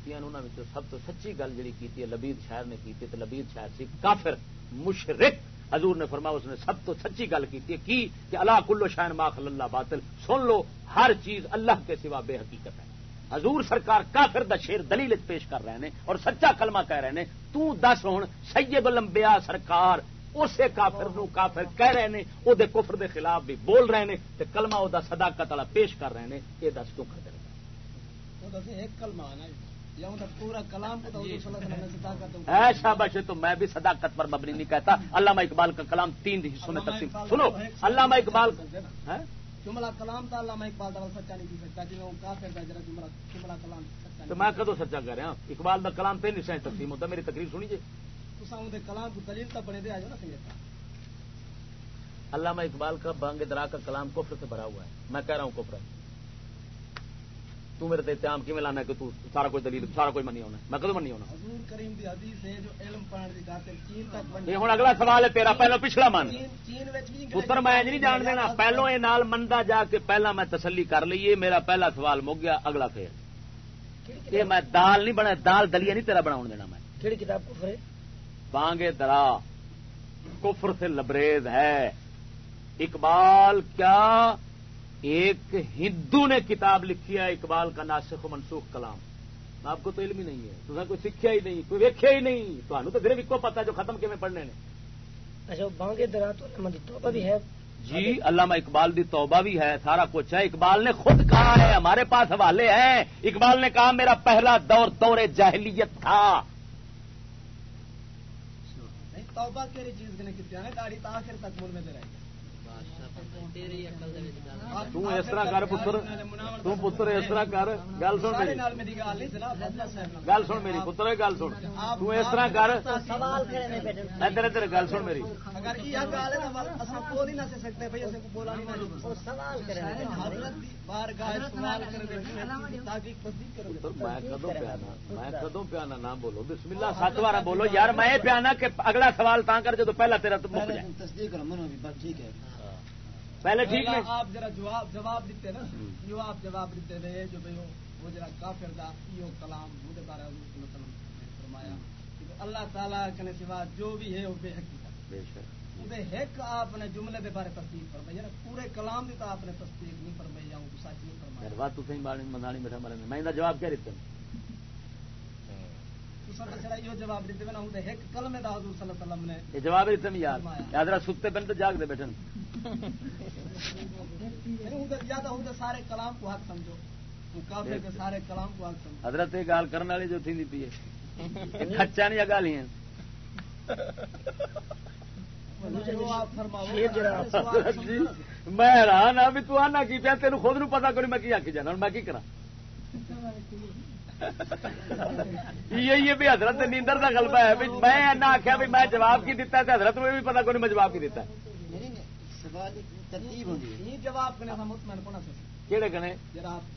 سب تو سچی گل جی کی لبید شاعر نے کی لبید شاعر سی کافر مشرق حضور نے فرمایا، اس نے سب تو سچی گل کی کی؟ کہ اللہ کلو شائن ماخل اللہ باطل۔ سن لو، ہر چیز اللہ کے سوا بے حقیقت ہے۔ حضور سرکار کافر دا شیر دلیل پیش کر رہے ہیں اور سچا کلمہ کہہ رہے ہیں تو دس ہوں سید لمبیا سرکار اسے کافر نو کافر کہہ رہے ہیں وہ کفر دے خلاف بھی بول رہے ہیں کلمہ وہ صداقت والا پیش کر رہے ہیں یہ دس کیوں کرتے شابش تو میں بھی صداقت پر مبنی نہیں کہتا۔ علامہ اقبال کا کلام تین حصوں میں تقسیم سنو علامہ اقبال جملہ کلام تھا علامہ اقبال سچا نہیں سکتا جی جملہ کلام تو میں کدو سچا کہہ رہا اقبال کا کلام تین حصے تقسیم ہوتا میری تقریر سنی جی۔ کلام کو دلیل بنے دے آ نا علامہ اقبال کا بانگ درا کا کلام کفر سے بھرا ہوا ہے۔ میں کہہ رہا ہوں کفر ہے۔ تو میرے تے اتحام کی لانا کہ تو سارا کوئی دلیل سارا کوئی منی ہونا میں کدو منی ہونا؟ یہ ہوں اگلا سوال ہے تیرا پہلو پچھلا من۔ پتر میں نہیں جان دینا پہلو یہ نال مندا جا کے پہلا میں تسلی کر لیے میرا پہلا سوال مک گیا اگلا پھر۔ یہ میں دال نہیں بنا دال دلیا نہیں تیرا بنا دینا میں۔ کہڑی کتاب کفر بانگے درا کفر سے لبریز ہے۔ اقبال کیا ایک ہندو نے کتاب لکھی ہے اقبال کا ناسخ و منسوخ کلام۔ آپ کو تو علم ہی نہیں ہے۔ تو کوئی سیکھا ہی نہیں کوئی ویکیا ہی نہیں۔ تو صرف ایک پتا جو ختم کیون پڑھنے نے۔ اچھا بانگے درا تو بھی ہے۔ جی علامہ اقبال دی توبہ بھی ہے سارا کچھ ہے۔ اقبال نے خود کہا ہے ہمارے پاس حوالے ہیں۔ اقبال نے کہا میرا پہلا دور دور جاہلیت تھا۔ توبہ چیز تاخیر تک مل میں دے رہے اس طرح کر پتر پتر اس طرح کر گل سن میری گل سن میری پتر گل سن اس طرح کر ادھر ادھر گل سن میری میں کدو پیانا نہ بولو بسم اللہ سات بار بولو یار میں پیانا کہ اگلا سوال تا کر جب پہلا تیرا تصدیق ٹھیک ہے پہلے ٹھیک ہے آپ ذرا جواب جواب دیتے نا۔ آپ جواب دیتے رہے جو بھائی وہ ذرا کافر دا یہ کلام مجھے بارے فرمایا اللہ تعالیٰ کے سوا جو بھی ہے وہ بے حقیقت ایک آپ نے جملے کے بارے تصدیق فرمائی نا۔ پورے کلام کی تو آپ نے تصدیق نہیں فرمائی آؤں سچ نہیں فرمائی بات تو صحیح بانی منانی بیٹھا مرے میں جواب کیا دیتے جواب دیتے نا ایک کلمے دا حضور صلی اللہ علیہ وسلم نے یہ جواب دیتے یار ستے تو جاگ دے بیٹھن۔ یا تو سارے کلام کو حق سمجھو۔ سارے کلام کو حق سمجھو۔ حضرت یہ گال کرنے والی جو تھی کچا نہیں گالی ہیں جی میں حیران ہاں بھی تو آنا کی پیا تین خود نو پتا کری میں کی آکی جانا میں کی کرا یہ بھی حضرت نیندر کا گلبا ہے۔ میں آخیا بھی میں جواب کی دتا ہے حضرت میں بھی پتا کوئی میں جواب کی دتا جواب کہڑے کہنے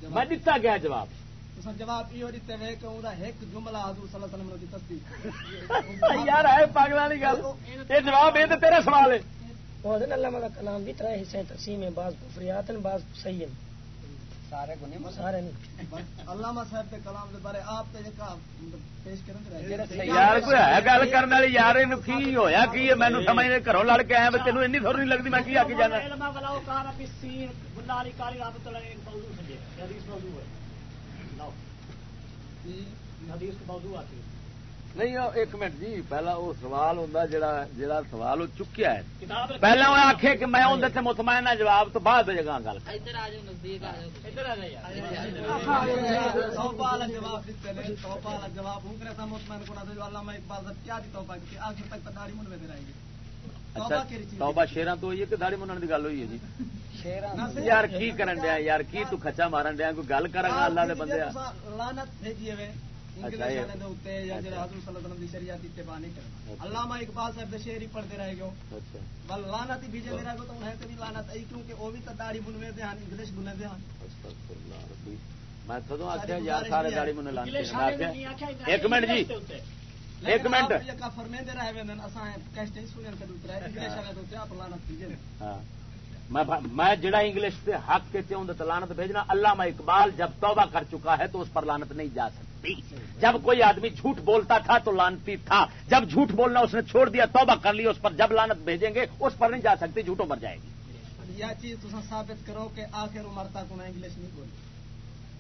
میں دتا گیا جواب۔ جواب یہ دیتے ہوئے کہ انہوں ایک جملہ حضور صلی اللہ علیہ وسلم کی تصدیق یار ہے پاگل والی گل۔ یہ جواب تو تیرا سوال ہے وہ کا کلام بھی طرح حصے تقسیم ہے بعض کفریات بعض صحیح ہیں سارے کو نہیں سارے نہیں۔ علامہ صاحب کے کلام کے بارے آپ تے پیش کریں یار کوئی ہے گل کرنے والی؟ یار کی ہویا؟ کی ہے؟ مینوں سمجھ نہیں گھروں لڑ کے آیا میں تینوں اینی تھوڑی نہیں لگتی میں کی آ کے جانا نہیں ایک منٹ جی پہلا وہ سوال ہوں جا سوال وہ چکیا ہے۔ پہلے وہ آخ کہ میں اندر سے مطمئن جواب تو بعد جگہ گل۔ توبہ شیران تو ہوئی ہے کہ داڑی منن کی گل ہوئی ہے جی؟ یار کی کرن دیا یار کی تو کچا مارن دیا کوئی گل کر اللہ دے بندے علامہ اقبال صاحب شہر ہی پڑھتے رہے گو بل لانت ہی بھیجے رہے گو تو انہیں کبھی لانت آئی کیونکہ وہ بھی تو داڑی بنوے دے ہیں انگلش بنے دے ہیں۔ میں تو آخیا یار سارے داڑی بنے لانے ایک منٹ جی۔ ایک منٹ۔ فرمے دے رہے ہیں اساں کیسٹ نہیں سنن کے دوسرا انگلش والے تو آپ لانت بھیجے ہاں۔ میں جڑا انگلش سے حق ہوں تو لانت بھیجنا علامہ اقبال جب توبہ کر چکا ہے تو اس پر لانت نہیں جا سکتی جب کوئی آدمی جھوٹ بولتا تھا تو لانتی تھا۔ جب جھوٹ بولنا اس نے چھوڑ دیا توبہ کر لی اس پر جب لانت بھیجیں گے اس پر نہیں جا سکتی جھوٹوں مر جائے گی۔ یہ چیز تو ثابت کرو کہ آخر عمر تک انہیں انگلش نہیں بولی۔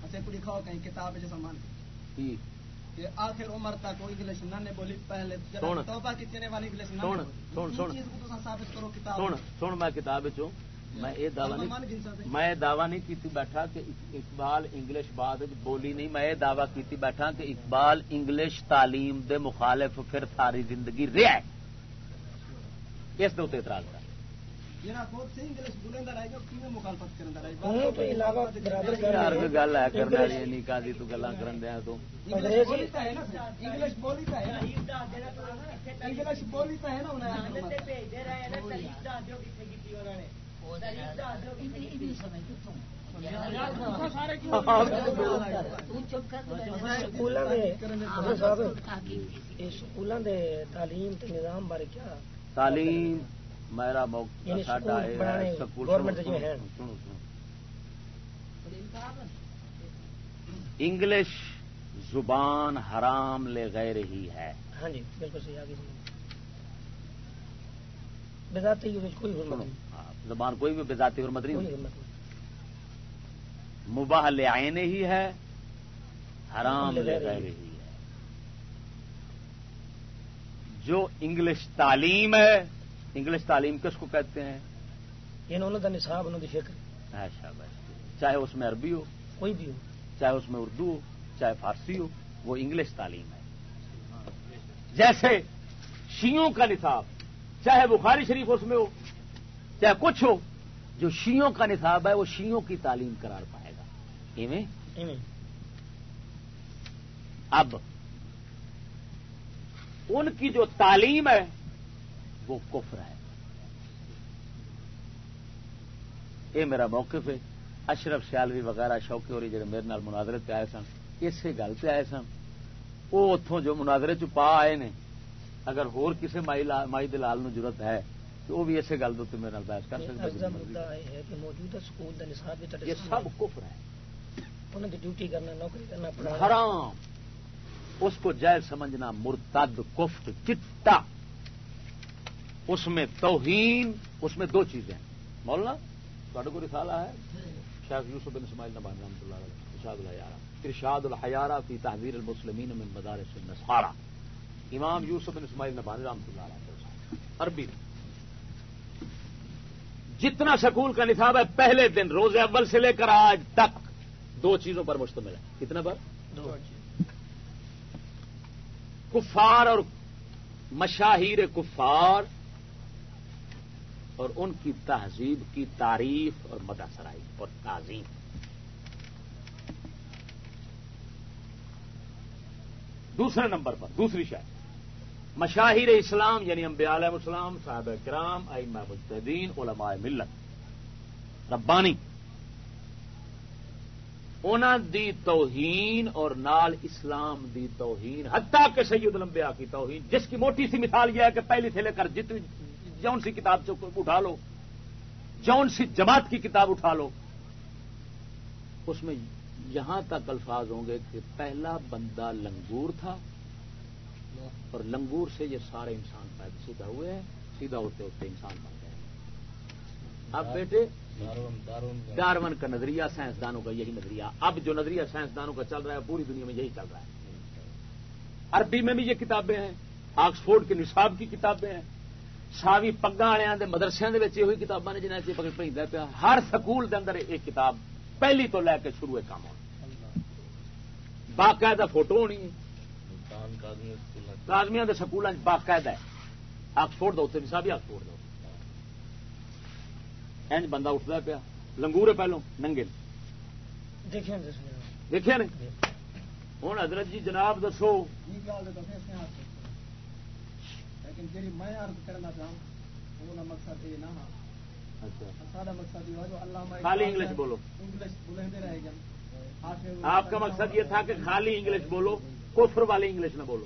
اچھا کو لکھاؤ کہیں کتاب جیسا مان کہ آخر عمر تک وہ انگلش نہ بولی پہلے توبہ کتنے والی انگلش نہ ثابت کرو کتاب سن میں کتاب چوں۔ میں یہ دعوی نہیں میں دعوی نہیں کیتی بیٹھا کہ اقبال انگلش بعد بولی نہیں۔ میں یہ دعوی کیتی بیٹھا کہ اقبال انگلش تعلیم دے مخالف پھر ساری زندگی رہا اس دے اعتراض کر گل ہے کرنے والی؟ نہیں کا تو گلا کرن دیا تو۔ تعلیم نظام بارے کیا تعلیم میرا انگلش زبان حرام لے گئے رہی ہے۔ ہاں جی بالکل صحیح آگے بذاتی کوئی زبان کوئی بھی بذاتی حرمت نہیں مباح لے آئے ہی ہے حرام لے گئے رہی ہے۔ جو انگلش تعلیم ہے انگلش تعلیم کس کو کہتے ہیں؟ انہوں کا نصاب انہوں کی فکر چاہے اس میں عربی ہو کوئی بھی ہو۔ چاہے اس میں اردو ہو چاہے فارسی ہو وہ انگلش تعلیم ہے۔ جیسے شیوں کا نصاب چاہے بخاری شریف اس میں ہو چاہے کچھ ہو جو شیوں کا نصاب ہے وہ شیوں کی تعلیم قرار پائے گا۔ ایویں اب ان کی جو تعلیم ہے وہ کفر ہے۔ یہ میرا موقف ہے۔ اشرف سیالوی وغیرہ شوقی اور جڑے میرے نال مناظرے پہ آئے سن اسی گل پہ آئے سن۔ وہ اتوں جو مناظرے چ پا آئے نے اگر ہور کسی مائی دلال نو ضرورت ہے وہ بھی اسی گل میرے بحث کر سکتے یہ سب کفر ہے ڈیوٹی کرنا نوکری کرنا حرام۔ اس کو جائز سمجھنا مرتد کفت چٹا اس میں توہین اس میں دو چیزیں۔ مولانا تھوڑے کو رسالہ ہے؟ شیخ یوسف بن اسماعیل نبان رحمۃ اللہ علیہ ارشاد الحیارہ۔ ارشاد الحیارہ فی تحویر المسلمین من مدارس النصارى۔ امام یوسف بن اسماعیل نبان رحمۃ اللہ علیہ۔ عربی۔ جتنا سکول کا نصاب ہے پہلے دن روز اول سے لے کر آج تک دو چیزوں پر مشتمل ہے۔ کتنے پر دو کفار اور مشاہیر کفار اور ان کی تہذیب کی تعریف اور مداثرائی اور تعظیم۔ دوسرے نمبر پر دوسری شاید۔ مشاہر اسلام یعنی انبیاء علیہ السلام صاحب کرام، ائمہ مجتدین علماء ملت۔ ربانی انہوں دی توہین اور نال اسلام دی توہین، حتیٰ کہ سید الانبیاء کی توہین، جس کی موٹی سی مثال یہ ہے کہ پہلی سے لے کر جتنی جون سی کتاب سے اٹھا لو، جون سی جماعت کی کتاب اٹھا لو، اس میں یہاں تک الفاظ ہوں گے کہ پہلا بندہ لنگور تھا اور لنگور سے یہ سارے انسان پیدا سیدھا ہوئے ہیں سیدھا ہوتے ہوتے انسان بن گئے اب بیٹے ڈارون کا نظریہ سائنسدانوں کا یہی نظریہ۔ اب جو نظریہ سائنسدانوں کا چل رہا ہے پوری دنیا میں یہی چل رہا ہے۔ عربی میں بھی یہ کتابیں ہیں آکسفورڈ کے نصاب کی کتابیں ہیں۔ ساوی پگا والے مدرسے یہ کتابیں نے جنہیں پہ پیا ہر سکول کے اندر ایک کتاب پہلی تو لے کے شروع ہے کام۔ ہونا باقاعدہ فوٹو ہونی ہے۔ کادمیاں سکول باقاعدہ ہے۔ آکسفورڈ دو نصاب ہی آکسفورڈ دو۔ اینج بندہ اٹھتا پیا۔ لنگور ہے پہلو ننگے۔ دیکھے نا ہوں حضرت جی جناب دسو۔ خالی انگلش بولو۔ آپ کا مقصد یہ تھا کہ خالی انگلش بولو کفر والی انگلش نہ بولو۔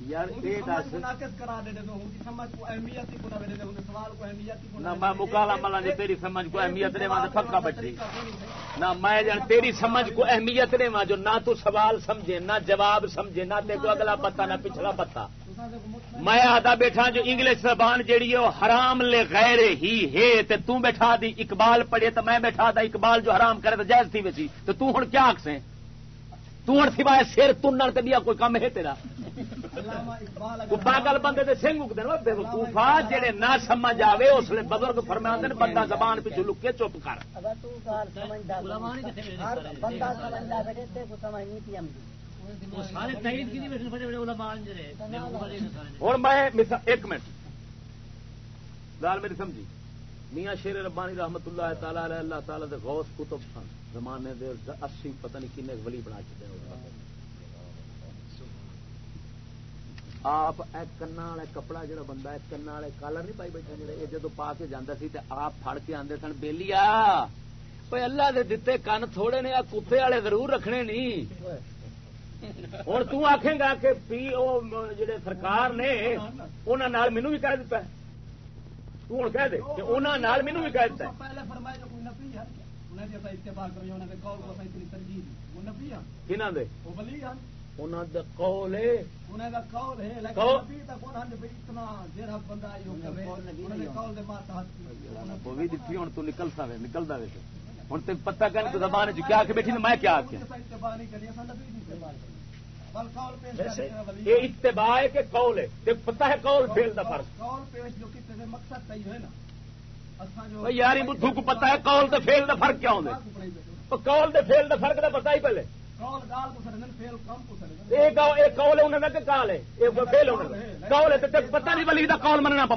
یار میں مکالا ملا جی تیری سمجھ کو اہمیت دے وہاں پکا بچی۔ نہ میں جان تیری سمجھ کو اہمیت دے وہاں جو نہ تو سوال سمجھے نہ جواب سمجھے نہ تے کو اگلا پتا نہ پچھلا پتا میں آدھا بیٹھا جو انگلش زبان جیڑی ہے وہ حرام لے غیر ہی ہے۔ تے تو بیٹھا دی اقبال پڑھے تو میں بیٹھا دا اقبال جو حرام کرے تو جائز تھی ویسی۔ تو تو ہن کیا آخسیں تو ہن سوائے سر تنن تے دیا کوئی کم ہے تیرا؟ پاگل بندے دے سنگ اگتے ہیں بے وقوفا جہے نہ سمجھ آئے اس لیے بزرگ فرما دے بندہ زبان پیچھے لکے چپ کر۔ اور میں ایک منٹ۔ گال میری سمجھی؟ میاں شیر ربانی رحمت اللہ تعالی اللہ تعالی دے غوث کتب سن، زمانے دے اسی پتہ نہیں کنے ولی بنا چکے آپ کنا والے کپڑا جہاں بندہ کنا والے کالر نہیں پائی بیٹھا جڑے یہ جدو پا کے جانا سی آپ فڑ کے آدھے سن بہلی اللہ دے دتے کن تھوڑے نے کتے والے ضرور رکھنے نہیں۔ ہوں تکھے گا کہ پی او جڑے سرکار نے انہوں مینو بھی کہہ دتا توں کہہ دے کہ انہوں مینو بھی کہہ دے قول ہے نکلتا ہوں تین پتا کہ زبان کیا آ کے بیٹھی میں کیا یہ اتباع ہے کہ قول ہے پتا ہے قول فیل کا فرق یار بدھو کو پتا ہے قول تو فیل کا فرق کیا ہوتا قول دے فیل کا فرق تو پتا ہی پہلے۔ پتا نہیں ولی کا کال مننا پہ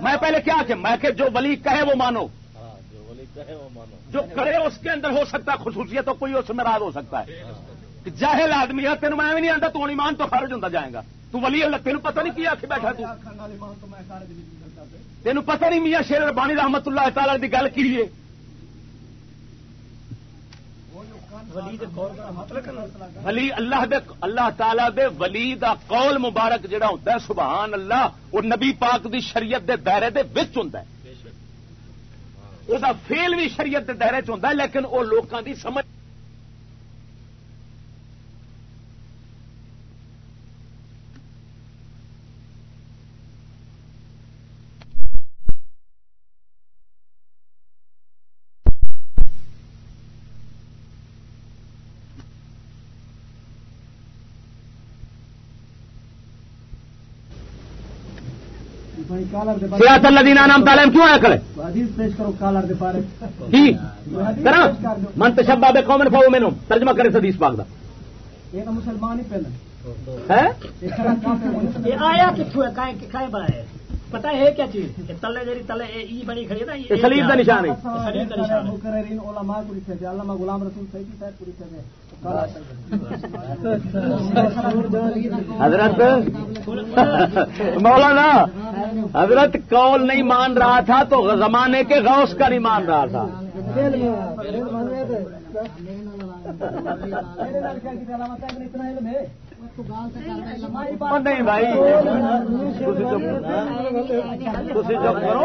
میں پہلے کیا کہ میں کہ جو ولی کہے وہ مانو۔ جو کرے اس کے اندر ہو سکتا ہے خصوصیت تو کوئی اس میں راز ہو سکتا ہے۔ جاہل آدمی ہے تین میں نہیں آتا تو ایمان تو خارج ہوتا جائے گا۔ تو ولی اللہ تین پتہ نہیں کیا آخ بیٹھا تین پتہ نہیں میاں شیر ربانی رحمت اللہ تعالی کی گل کی ولی اللہ دے اللہ تعالی دے ولی دا قول مبارک جڑا ہوتا ہے سبحان اللہ وہ نبی پاک دی شریعت دے دائرے دے وچ ہوندا ہے۔ وہ فیل بھی شریعت دے دائرے چ ہوندا ہے لیکن وہ لوکاں دی سمجھ سیاست الذین نام تعلیم کیوں آیا کرے من تشبہ بے قوم فو میں ترجمہ کرے حدیث پاک دا۔ یہ مسلمان ہی پہلے۔ یہ آیا کتوں ہے؟ کہیں بڑا ہے پتا ہے کیا چیز؟ تلے جی تلے ای بنی کھڑی ہے نا سلیب کا نشان ہے۔ سلیب کا نشان علامہ غلام رسول صحیح صاحب پوری تھے حضرت مولانا حضرت کال نہیں مان رہا تھا تو زمانے کے غوث کا نہیں مان رہا تھا۔ نہیں بھائی چپ کرو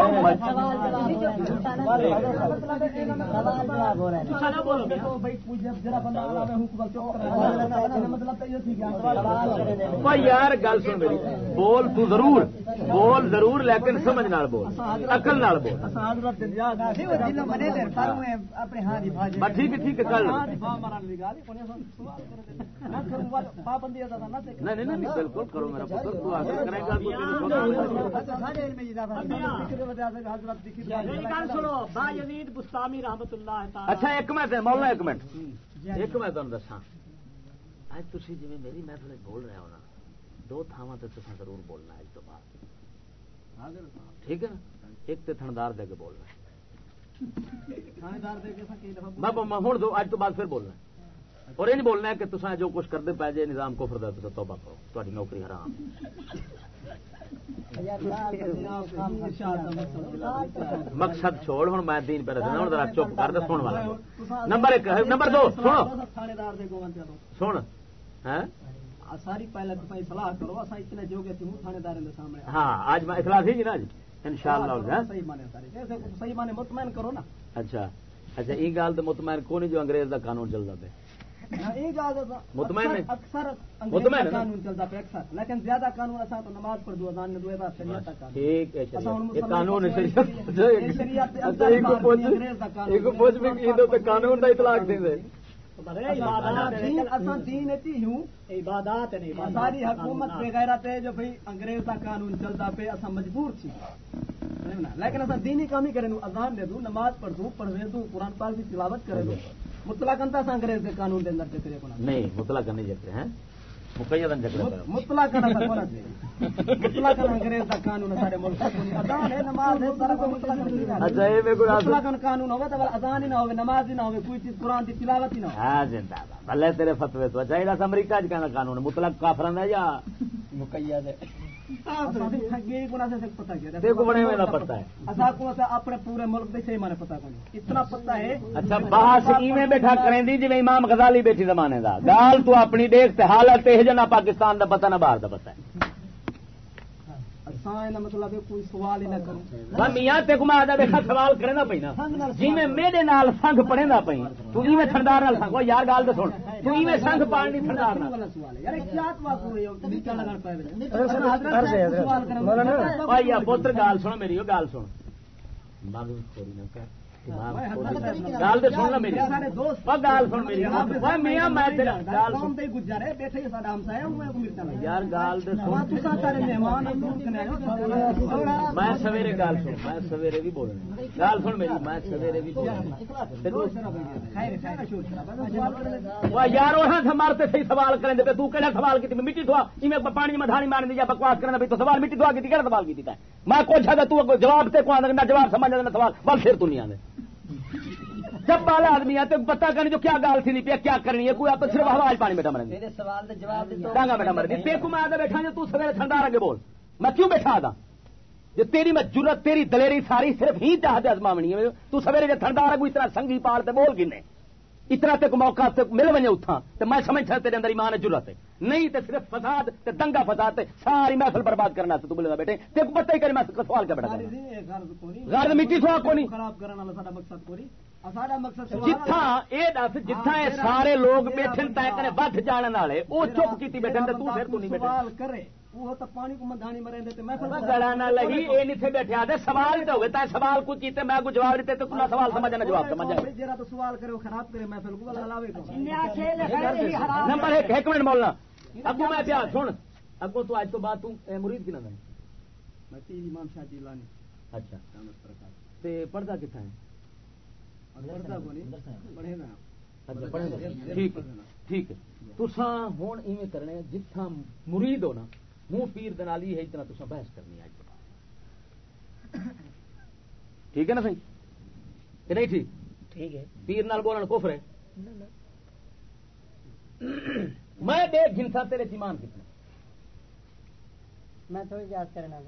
یار، گل سن میری۔ بول تو ضرور، بول ضرور، لیکن سمجھ نال بول اکل نال بول۔ ٹھیک ٹھیک ہے، کل۔ نہیں نہیں بالکل کرو میرا پتر تو حاصل کرے گا اچھا ایک منٹ مولانا ایک منٹ ایک میں تمہیں دسا اج تھی جی میری محفل بول رہے ہو نا دو تھاواں تو تصا ضرور بولنا اج تو بعد ٹھیک ہے نا ایک تو تھندار دے کے بولنا میں ہوں دو اج تو بعد پھر بولنا اور یہ بولنا ہے کہ تصا جو کچھ کرتے پی جائے نظام کو فرد تو توبہ کرو۔ تاری نوکری حرام۔ مقصد چھوڑ ہوں میں دین پہ رکھنا ہوں ذرا چپ کر دے سن والا۔ نمبر ایک نمبر دو سن۔ سن۔ ساری پہلے سلاح کرو اتنے جو گے تھانے دار سامنے ہاں آج میں اخلاص ہی نا ان شاء اللہ صحیح مانے مطمئن کرو نا۔ اچھا۔ اچھا یہ گل تو مطمئن کو نہیں جو انگریز کا قانون چلتا پہ مطمئن اکثر مطمئن قانون چلتا پہ اکثر۔ لیکن زیادہ قانون اصل تو نماز پڑھ دو اذان دو بار شریعت کا ٹھیک ہے یہ قانون شریعت۔ قانون کا اطلاق دیں عبادات ساری حکومت بغیر جو بھائی انگریز کا قانون چلتا پہ اصا مجبور تھی۔ لیکن اصا دینی کام ہی کریں اذان دے دوں نماز پڑھ دوں پڑھے دوں قرآن پاک کی تلاوت کرے دوں مطلق انتا سا انگریز کے قانون دے اندر چکرے نہیں مطلق نہیں چکرے ہیں۔ مطلق مطلق انگریز کا قانون سارے ملک اذان ہے نماز ہے سارا اچھا یہ مطلق قانون ہوگا تو اذان ہی نہ ہوگا نماز ہی نہ ہوگا کوئی چیز قرآن کی تلاوت ہی نہ ہو ہاں زندہ بھلے تیرے فتوے تو اچھا یہ امریکہ کہنا قانون مطلق کافرن ہے یا مقید ہے اپنے پورے ملک سے مانے پتا اتنا پتا ہے۔ اچھا باہر ایویں بیٹھا کریں دی جی امام غزالی بیٹھی زمانے دا۔ گال تو اپنی دیکھ حالت جنا پاکستان دا پتا نہ باہر دا پتا ہے۔ مطلب کوئی سوال ہی نہ کروں۔ میاں تے گما دیکھا سوال کرے نا پہ جی میں میرے نال سنگ پڑے نا پہ تو ایویں ٹھنڈار نال سنگ یار گال تو سن۔ تو ایویں سنگ پانی ٹھنڈار نال۔ پوتر گال سن میری گال سن مغز تھوڑی نہ کر۔ گل تو سن میری۔ گل سن میری۔ میاں میں یار گال میں سویرے گل سن میں سویرے بھی بولنا گل سن میری میں سویرے بھی یار وہ مارتے صحیح سوال کریں تو سوال کی مٹی دھوا۔ پانی میں دھانی مارنے یا بکواس کرنا تو سوال مٹی دھوا کی سوال کی میں کچھ ہے تو جواب سے کو جواب سمجھ سوال بل پھر تو نہیں آنے جب بالا آدمی ہے تو پتا کرنی جو کیا گال سی نہیں پیا کیا کرنی ہے کوئی آپ صرف آواز پانی بیٹا جواب ڈانگا بیٹا مرے تے کو میں آدھا بیٹھا جو تو سویرے ٹھنڈا رنگے بول۔ میں کیوں بیٹھا آدھا؟ جو تیری میں جرت تیری دلیری ساری صرف ہی چاہتے ازماونی ہے تو سویرے جو ٹھنڈا رنگ اتنا سنگھی پار تے بول گنے اتنا تک موقع تے مل وجے اتھا تے میں سمجھتا تیرے اندر ایمان ضرورت ہے۔ نہیں تے صرف فساد تے دنگا فساد تے ساری محفل برباد کرنا تو بولے بیٹے۔ تے کو پتہ ہی کرے میں سوال کیا بیٹا غرض مٹی سوال کو نہیں خراب کرنا والا ساڈا مقصد کوئی جتھا اے دس جتھا اے سارے لوگ بیٹھے تے کرے ودھ جان والے؟ او چپ کیتی بیٹھے تے تو پھر تو نہیں بیٹھے سوال کرے۔ وہ تو پانی کو مدانی مرے دے تے میں گلا نہ لگی اے نہیں تھے بیٹھے آدھے سوال تو ہوئے تے سوال کو کیتے میں کو جواب دیتے تو کلا سوال سمجھنا جواب سمجھا۔ جرا تو سوال کرے وہ خراب کرے محفل کو اللہ لاوے کو نمبر ایک ایک منٹ بولنا اگو میں پیا سن اگو تو اج تو بعد تو اے مرید کی نہ میں تین امام شاہ جیلانی۔ اچھا۔ تے پردہ کتنا ہے؟ پڑھتا کو نہیں پڑھے نا اچھا پڑھے ٹھیک ہے ٹھیک ہے۔ تساں ہن ایویں کرنے جتھاں مرید ہو نا منہ پیر دنالی ہے اتنا تساں بحث کرنی ہے ٹھیک ہے نا صحیح کہ نہیں ٹھیک؟ ٹھیک ہے۔ پیر نال بولن کفر ہے۔ میں بے گنسا تیرے ایمان کتنا میں تھوڑی یاد کرنا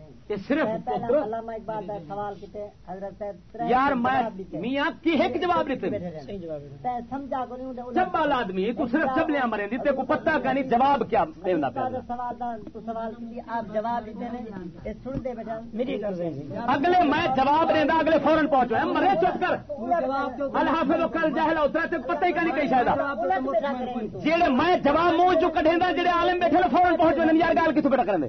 صرف علامہ اقبال سوال کیتے حضرت یار میں میاں کی ایک جواب دیتے؟ صحیح جواب سمجھا کو نہیں جب بال آدمی تو صرف مرے دی تے کو پتہ کا نہیں جواب کیا دینا پیا سوال دا تو سوال کی آپ جواب دیتے ہیں اے سن دے بیٹا میری کر دیں اگلے میں جواب دیندا اگلے فورن پہنچو۔ مرے چپ کر۔ الحافظ کل جہل اترا تے پتہ ہی کا نہیں کہیں شاید۔ جڑے میں جواب منہ جو کڈیندا جڑے عالم بیٹھے فورن پہنچو یار گل کتوں بیٹا کرن دے؟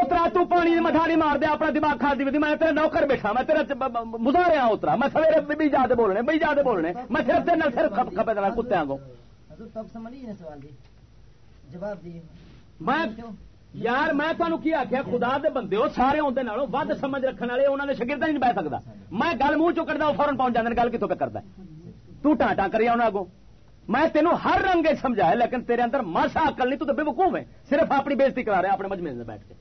اترا تو پانی مٹھا نہیں مار دے اپنا دماغ کھا دی میں تیرے نوکر بیٹھا میں تیرا مزاریا اترا میں سویرے بھی جا بولنے بھائی جا بولنے میں صرف تیرے صرف کھپے دینا کتوں کو میں یار میں تمہیں کی آخیا خدا دے بندے ہو سارے آدھے نالوں ود سمجھ رکھنے والے انہوں نے شگرد نہیں بہ سکتا میں گل منہ چ کرتا وہ فورن پہنچ جاتے گل کتوں پہ کرتا تو ٹان ٹان کری انہوں اگوں۔ میں تینوں ہر رنگ سمجھایا لیکن تیرے اندر ماسا عقل نہیں تو بے وقوف ہے۔ صرف اپنی بےزتی کرا رہے اپنے مجمے میں بیٹھ کے۔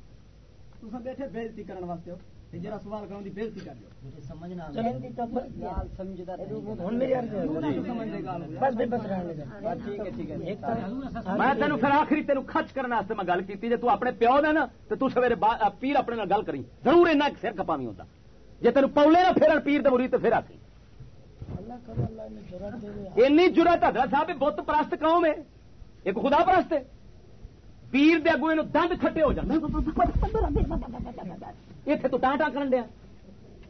تسا بیٹھے بےزتی کرن واسطے۔ تے جڑا سوال کرن دی بےزتی کر لیو۔ سمجھنا میں تینوں پھر آخری تینوں خچ کرنے واسطے میں گل کی جی تو اپنے پیو دے نا تو تو سویرے پیر اپنے نال گل کری ضرور اینا سر کپاوی ہوتا۔ جی تینوں پولے نہ پھرن پیر مرید تے پھر آخری اینی جرت حضرت صاحب بت پرست قوم ہے۔ ایک خدا پرست ہے۔ پیر دے اگو دند کھٹے ہو جاتے اتنے تو ٹان ٹان کرن دیا۔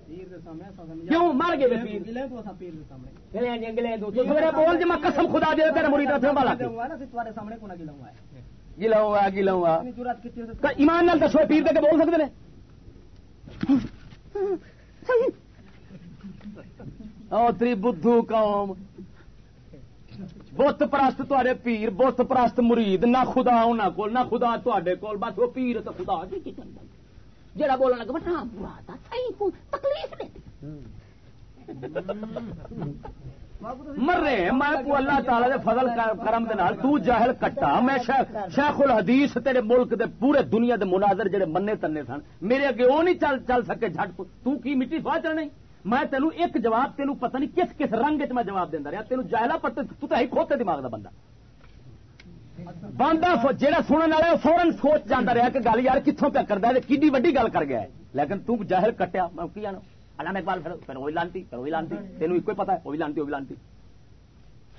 پیر دے سامنے اساں کیوں مر گئے وے پیر؟ لے تو اساں پیر دے سامنے۔ گلے گلے تو سویرے بول جی میں قسم خدا دے تیرے مرید رکھنے والا گلا ہوا گلا ہوا ایمان نال دسو پیر دے کے بول سکتے ہیں اوتری بدھو قوم۔ بت پرست تے پیر، بت پرست مرید، نہ خدا انہوں کو نہ خدا تے کول، بس وہ پیر تو خدا جی کی کرنا جڑا بولنا لگا بٹا برا تھا صحیح تکلیف دیتی مرے، میں کو اللہ تعالی دے فضل کرم دے نال تو جاہل کٹا۔ میں شیخ الحدیث تیرے ملک دے پورے دنیا دے مناظر جڑے منے تنے سن۔ میرے اگے وہ نہیں چل چل سکے جھٹ تو کی مٹی سوا چلنا میں تینوں ایک جواب تینوں پتہ نہیں کس کس رنگ چ میں جواب دینا رہا تینوں جاہلا پتہ تو ہی کھوتے دماغ دا بندہ۔ بندہ جہاں سننے والا فورن سوچ جانا رہا کہ گل یار کتوں پیا کرتا ہے کھی وڈی گل کر گیا ہے۔ لیکن تو جاہل کٹیا میں کی جانا علامہ اقبال پھر پھر وہی لانتی پھر وہی لانتی تینوں ایک پتا ہے وہ بھی لانتی وہ بھی لانتی۔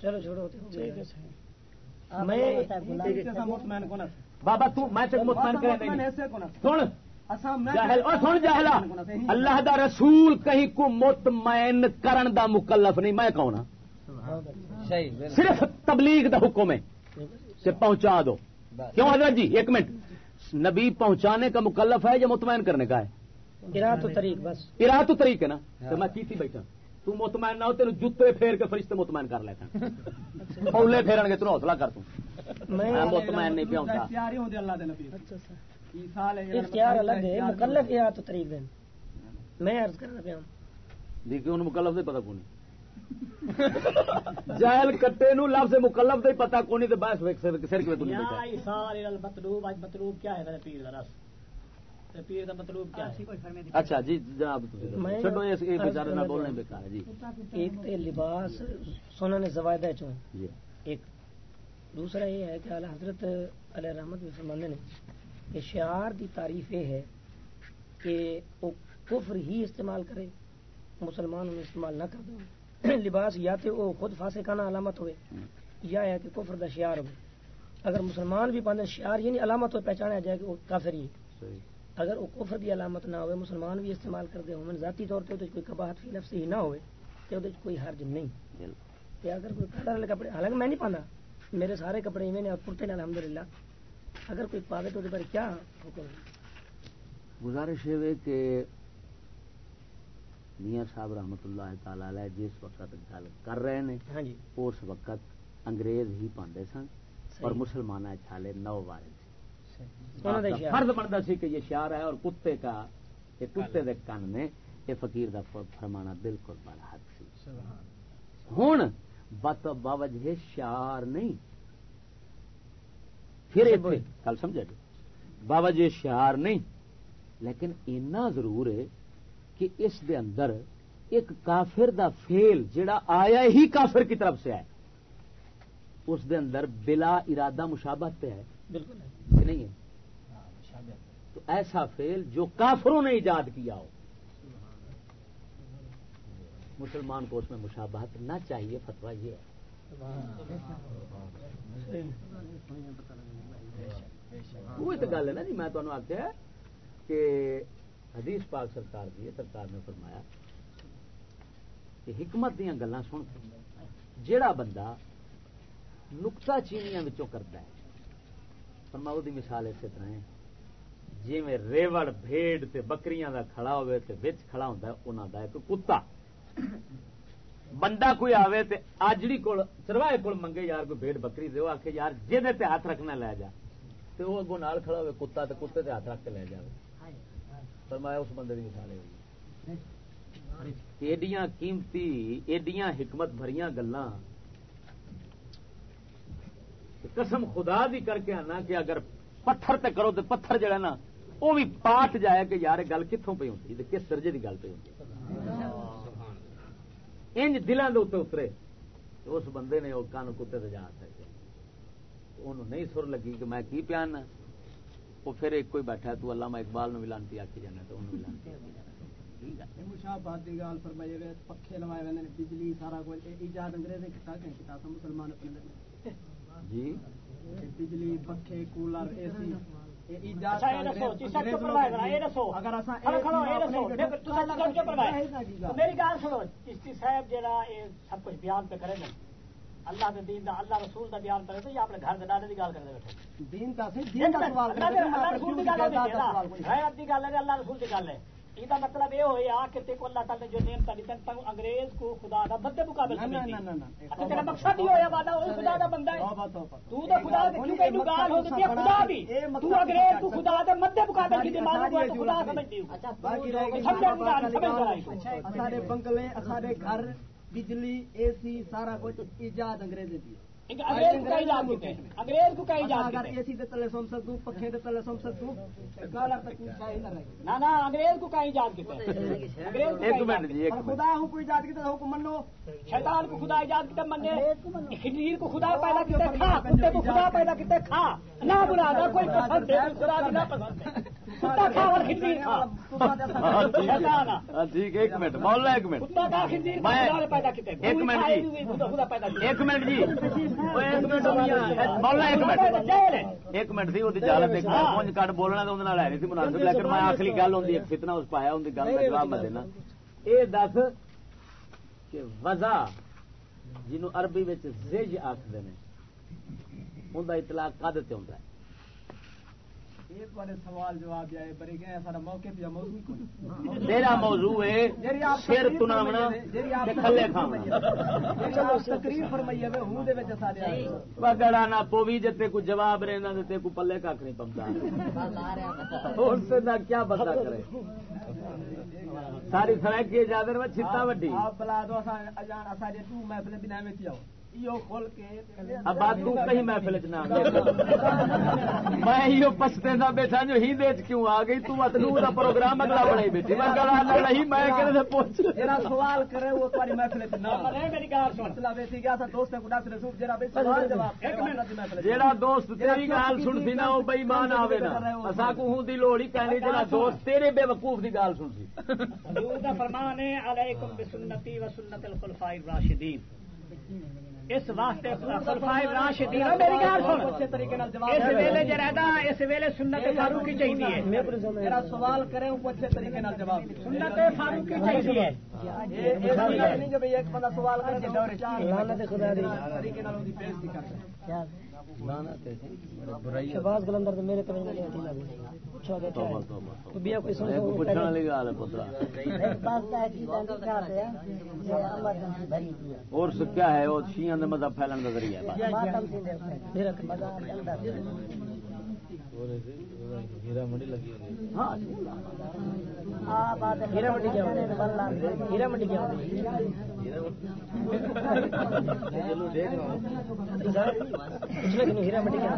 چلو چھوڑو ہے بابا تو میں تک مطمئن ہے؟ سن۔ اساں میں جاہل اور سن جاہلا! اللہ دا رسول کہیں کو مطمئن کرن دا مکلف نہیں۔ میں کون ہاں صرف تبلیغ دا حکم ہے۔ سے پہنچا دو۔ کیوں حضرت جی؟ ایک منٹ۔ نبی پہنچانے کا مکلف ہے یا مطمئن کرنے کا ہے؟ تو طریق بس۔ ارا تو طریق ہے نا؟ تو میں کی تھی بیٹھا۔ تو مطمئن نہ ہو تین جوتے پھیر کے فرشتے مطمئن کر لیتا۔ پولے پھیرن گے تین حوصلہ کر توں میں مطمئن نہیں پیا ہوتا اختیار دے الگ ہے مکلف گرا تو طریق دین میں عرض کرنا پیا دیکھیں ان مکلف سے پتا کون جائل کٹے نو لفظ مکلف دے پتا کونی تے بس سر کے تو نہیں بیٹھا سارے مطلوب اج مطلوب کیا ہے میرے پیر رس پیر کا مطلب کیا اچھا جی جناب چلو یہ بیچارے نہ بولنے بیکار ہے جی۔ ایک تو لباس سونا نے زوائدہ چون جی۔ ایک دوسرا یہ ہے کہ اعلیٰ حضرت علیہ رحمت بھی فرماندے نے کہ شعار دی تعریف یہ ہے کہ وہ کفر ہی استعمال کرے مسلمان انہیں استعمال نہ کر دیں لباس یا تو وہ خود فاسقانہ علامت ہوئے یا ہے کہ کفر دا شعار ہوئے۔ اگر مسلمان بھی پاندے شعار یہ نہیں علامت ہو پہچانا جائے کہ وہ کافر ہی اگر وہ کفر دی علامت نہ ہوئے مسلمان بھی استعمال کر دے ہوں ذاتی طور پہ کوئی کباہت فی نفس ہی نہ ہوئے تو کوئی حرج نہیں۔ کہ اگر کوئی کلر والے کپڑے حالانکہ میں نہیں پانا میرے سارے کپڑے میں نے اور کرتے نے الحمد للہ اگر کوئی پاوے تو کیا حکم گزارش ہے کہ میاں صاحب رحمت اللہ تعالی جس وقت گل کر رہے ہیں ہاں جی۔ اس وقت انگریز ہی پاندے سن اور مسلمان چھالے نو وارے فرض بنتا سی کہ یہ شعر ہے اور کتے کا یہ کتے دے کن نے یہ فقیر دا فرمانا بالکل بڑا حد سی ہوں بت باوجہ شعر نہیں پھر کل سمجھا جی باوجہ شعر نہیں۔ لیکن اینا ضرور ہے کہ اس دے اندر ایک کافر دا فیل جڑا آیا ہی کافر کی طرف سے ہے۔ اس دے اندر بلا ارادہ مشابت ہے۔ بالکل نہیں ہے؟ تو ایسا فیل جو کافروں نے ایجاد کیا ہو۔ مسلمان کو اس میں مشابہت نہ چاہیے فتوا یہ ہے۔ وہ تو گل ہے نا جی میں تمہیں آخیا کہ حدیث پاک سرکار دی سرکار نے فرمایا کہ حکمت دیا گلا سن، جیڑا بندہ نکتا چینیاں کرتا ہے فرما وہ مثال اسی طرح ہے جی میں ریوڑ بھیڑ تے بکریاں دا کھڑا ہوئے تے وچ کھڑا ہوتا ہے انہوں دا ایک کتا۔ بندہ کوئی آوے تے آجڑی کول چروائے کول منگے یار کوئی بھیڑ بکری دے آ کے یار جی تے ہاتھ رکھنا لے جا۔ تے وہ اگوں نال کھڑا ہوئے کتا تے کتے تے ہاتھ رکھ کے لے جائے فرمایا اس بندے کی مثال ہوئی ایڈیاں قیمتی ایڈیاں حکمت بھریاں گلاں۔ قسم خدا دی کر کے آنا کہ اگر پتھر تے کرو تو پتھر جڑا نا وہ بھی پاٹ جائے کہ یار گل کتوں پی ہوں کس درجے کی گل پی ہوں انج دلان دے اترے۔ اس بندے نے وہ کن کتے جا سکے انہوں نہیں سر لگی کہ میں کی پیان وہ پھر ایک کوئی بیٹھا تو میں اقبال نو بھی لانتی آکی جانا تو انہوں بھی لانتی پکھے لوائے بجلی سارا کچھ ایجاد انگریز مسلمان اپنے جی۔ بجلی پکھے کولر اے سی۔ میری گل سنو چشتی صاحب جہاں سب کچھ بیان پہ کرے اللہ دے دین دا اللہ رسول دا بیان کرے تو یا اپنے گھر دے دادے کی گل کرتے بیٹھے۔ دین کا اللہ رسول کی گل ہے اللہ رسول کی گل ہے۔ یہ مطلب یہ ہوا کہ تیرے کو اللہ تعالی نے جو نعمت دی تن انگریز کو خدا دا بدے مقابل اچھا تیرا مقصد یہ ہویا وعدہ وہ خدا دا بندہ ہے تو تو خدا دے کیوں کہ گال ہو ہے خدا بھی تو انگریز کو خدا دے مدے مقابل کی دماغ کو تو خدا سمجھتی ہوں اچھا باقی رہ گئی سمجھ نہیں سمجھ رہا ہے سارے بنگلے سارے گھر بجلی اے سی سارا کچھ ایجاد انگریز دی انگریز کو کہیں اگر اے سی تلے سم سکوں پکھے تلے سم سکوں نہ انگریز کو کہیں ایجاد کیتے خدا ہوں کو ایجاد کیتے ہوں کو منو۔ شیطان کو خدا ایجاد کیتے منے خنزیر کو خدا پیدا کیتے کھا کتے کو خدا پیدا کیتے کھا۔ نہ بنا دا کوئی پسند ہے خدا بھی نہ پسند ہے۔ کتا کھا اور خنزیر کھا۔ ٹھیک ایک منٹ مولا ایک منٹ۔ کتا کھا خنزیر خدا پیدا کیتے ایک منٹ جی۔ خدا پیدا ایک منٹ جی۔ ایک منٹ سی وہ جالت ایک پونج کٹ بولنا تو ہے نہیں مناسب لیکن میں آخری گل ہوں فتنا اس پایا ہوں گل کا جواب میں دینا یہ دس کہ وزا جنوب عربی زج آخر ان کا اطلاع کد تے ہوتا ہے سوال جواب میرا موضوع ہے سر تناونا تھلے گڑا نہ پوی جتے کو جواب رہنا تے کو پلے کھ نہیں پمتا۔ کیا بندہ کرے؟ ساری سڑک کی اجازت میں چھتا وڈی۔ بلا دو محفل بنا میں آؤ۔ تو کہیں محفل چ نہ میں یہ پچھتے نہ بیٹھا جو ہی دیچ کیوں آ گئی؟ تو اتنو دا پروگرام اگلا بڑھائی بیٹھی۔ میں گلا نہ نہیں میں کہنے سے پوچھ۔ جڑا سوال کرے وہ تمہاری محفل چ نہ میری گل سن۔ مطلب ایسی گیا تھا دوست کو ڈاکٹر رسول جڑا بے سوال جواب ایک منٹ۔ جیڑا دوست تیری گال سن سی نا وہ بے ایمان آوے نا اسا کو ہوں دی لوڑ ہی کہنی جڑا دوست تیرے بے وقوف دی گال سن سی حضور دا فرمان ہے علیکم بسنتی و سنت الخلفاء الراشدین۔ اس واسطے خلفائے راشدین میری گل سن۔ اچھے طریقے نال جواب اس ویلے جے رہدا اس ویلے سنت فاروقی چاہیے میرا سوال کرے وہ اچھے طریقے نال جواب سنت فاروقی چاہیے یہ نہیں کہ ایک بندہ سوال کرے تے دور لعنت خدا دی۔ طریقے نال اودی پیش دی کر شہباز گلندر تو میرے کمے میں نہیں لگی۔ پوچھو گے کیا تو بیا کوئی سن سو پوچھنے والی گال ہے؟ پترا اور سب کیا ہے؟ وہ شیعہ دے مذہب پھیلن کا ذریعہ ہے۔ ہیرا منڈی لگی ہوئی ہاں ہیرا منڈی کیا ہے ہیرا منڈی کیا ہیرا منڈی کیا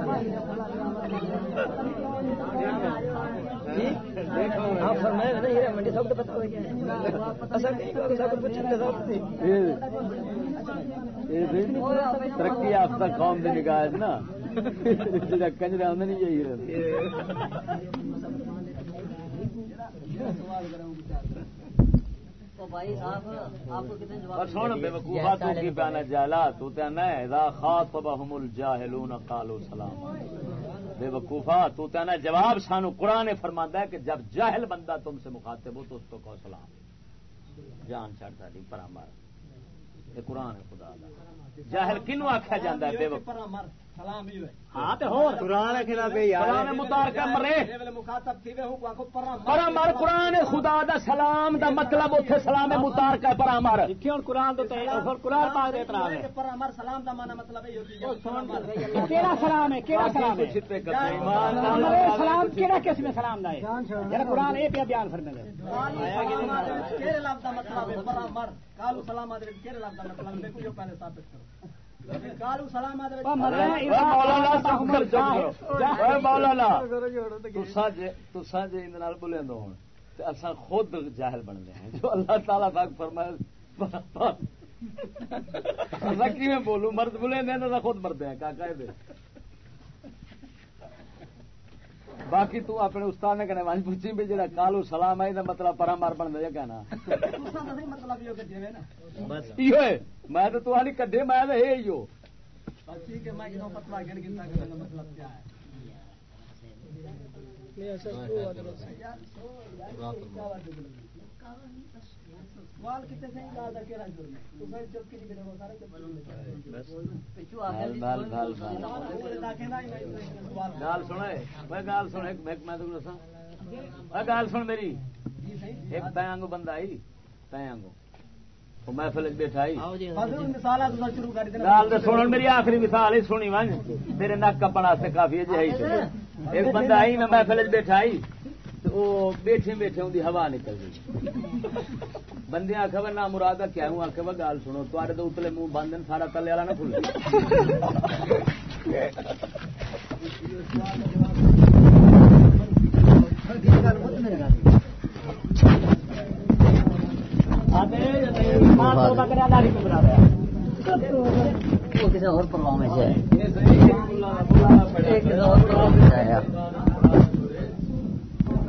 نا ہیرا منڈی سب پتا ہو ترقی یافتہ قوم کی نگاہ نا کنجر آدھے نہیں چاہیے بے وقوفا تو تینا جواب سانو قرآن نے فرماندا ہے کہ جب جاہل بندہ تم سے مخاطب ہو تو اس کو کہو سلام جان چھڑ ساری پرامر یہ قرآن ہے خدا جاہل کنو آکھیا جاندا ہے؟ بے وقوفا ہاں تے ہور قرآن کھلا پہ یار قرآن متارکہ مرے۔ مخاطب تھی وہ کو کو پرامر۔ قرآن خدا دا سلام دا مطلب اوتھے سلام متارکہ کیوں قرآن تو تے قرآن پاک دے اعتراض ہے پرامر سلام دا معنی مطلب ہے یہ کیڑا سلام ہے کیڑا سلام ہے؟ سلام کیڑا قسم ہے سلام دا ہے؟ جڑا قرآن اے پیا بیان فرمے دے۔ کیڑے لفظ دا مطلب ہے سلام کیڑے لفظ دا مطلب ہے کوئی پہلے ثابت کرو۔ تے اساں خود جاہل بن گئے ہیں۔ جو اللہ تعالی پاک فرمایا بولوں؟ مرد نا خود مرد ہیں کا باقی تو اپنے استاد نے کہنے وانج پوچھی بھی جڑا کالو سلام آئی دا مطلب پرا مار بن دے کہنا۔ مطلب یہ بس۔ ہے میں تو تو نہیں کڈے میں تے ہے ایو ٹھیک ہے میں کہوں فتوا گن گن کا مطلب کیا ہے؟ ہے تو۔ میں میں تو۔ گال سن میری۔ ایک تیانگو بندہ آئی تیانگو وہ محفل بیٹھا آئی۔ شروع کر گال سن میری آخری مثال ہی سنی ون تیرے نک واسطے کافی جی ہے ایک بندہ آئی میں محفل بیٹھا آئی۔ وہ بیٹھے بیٹھے ان کی ہوا نکل گئی۔ بندے آخر نہ مراد کیا؟ ہوں آخر وہ گال سنو۔ تے تو اتلے منہ بند سارا تلے والا نہ کسی اور پرواہ میں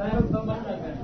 سے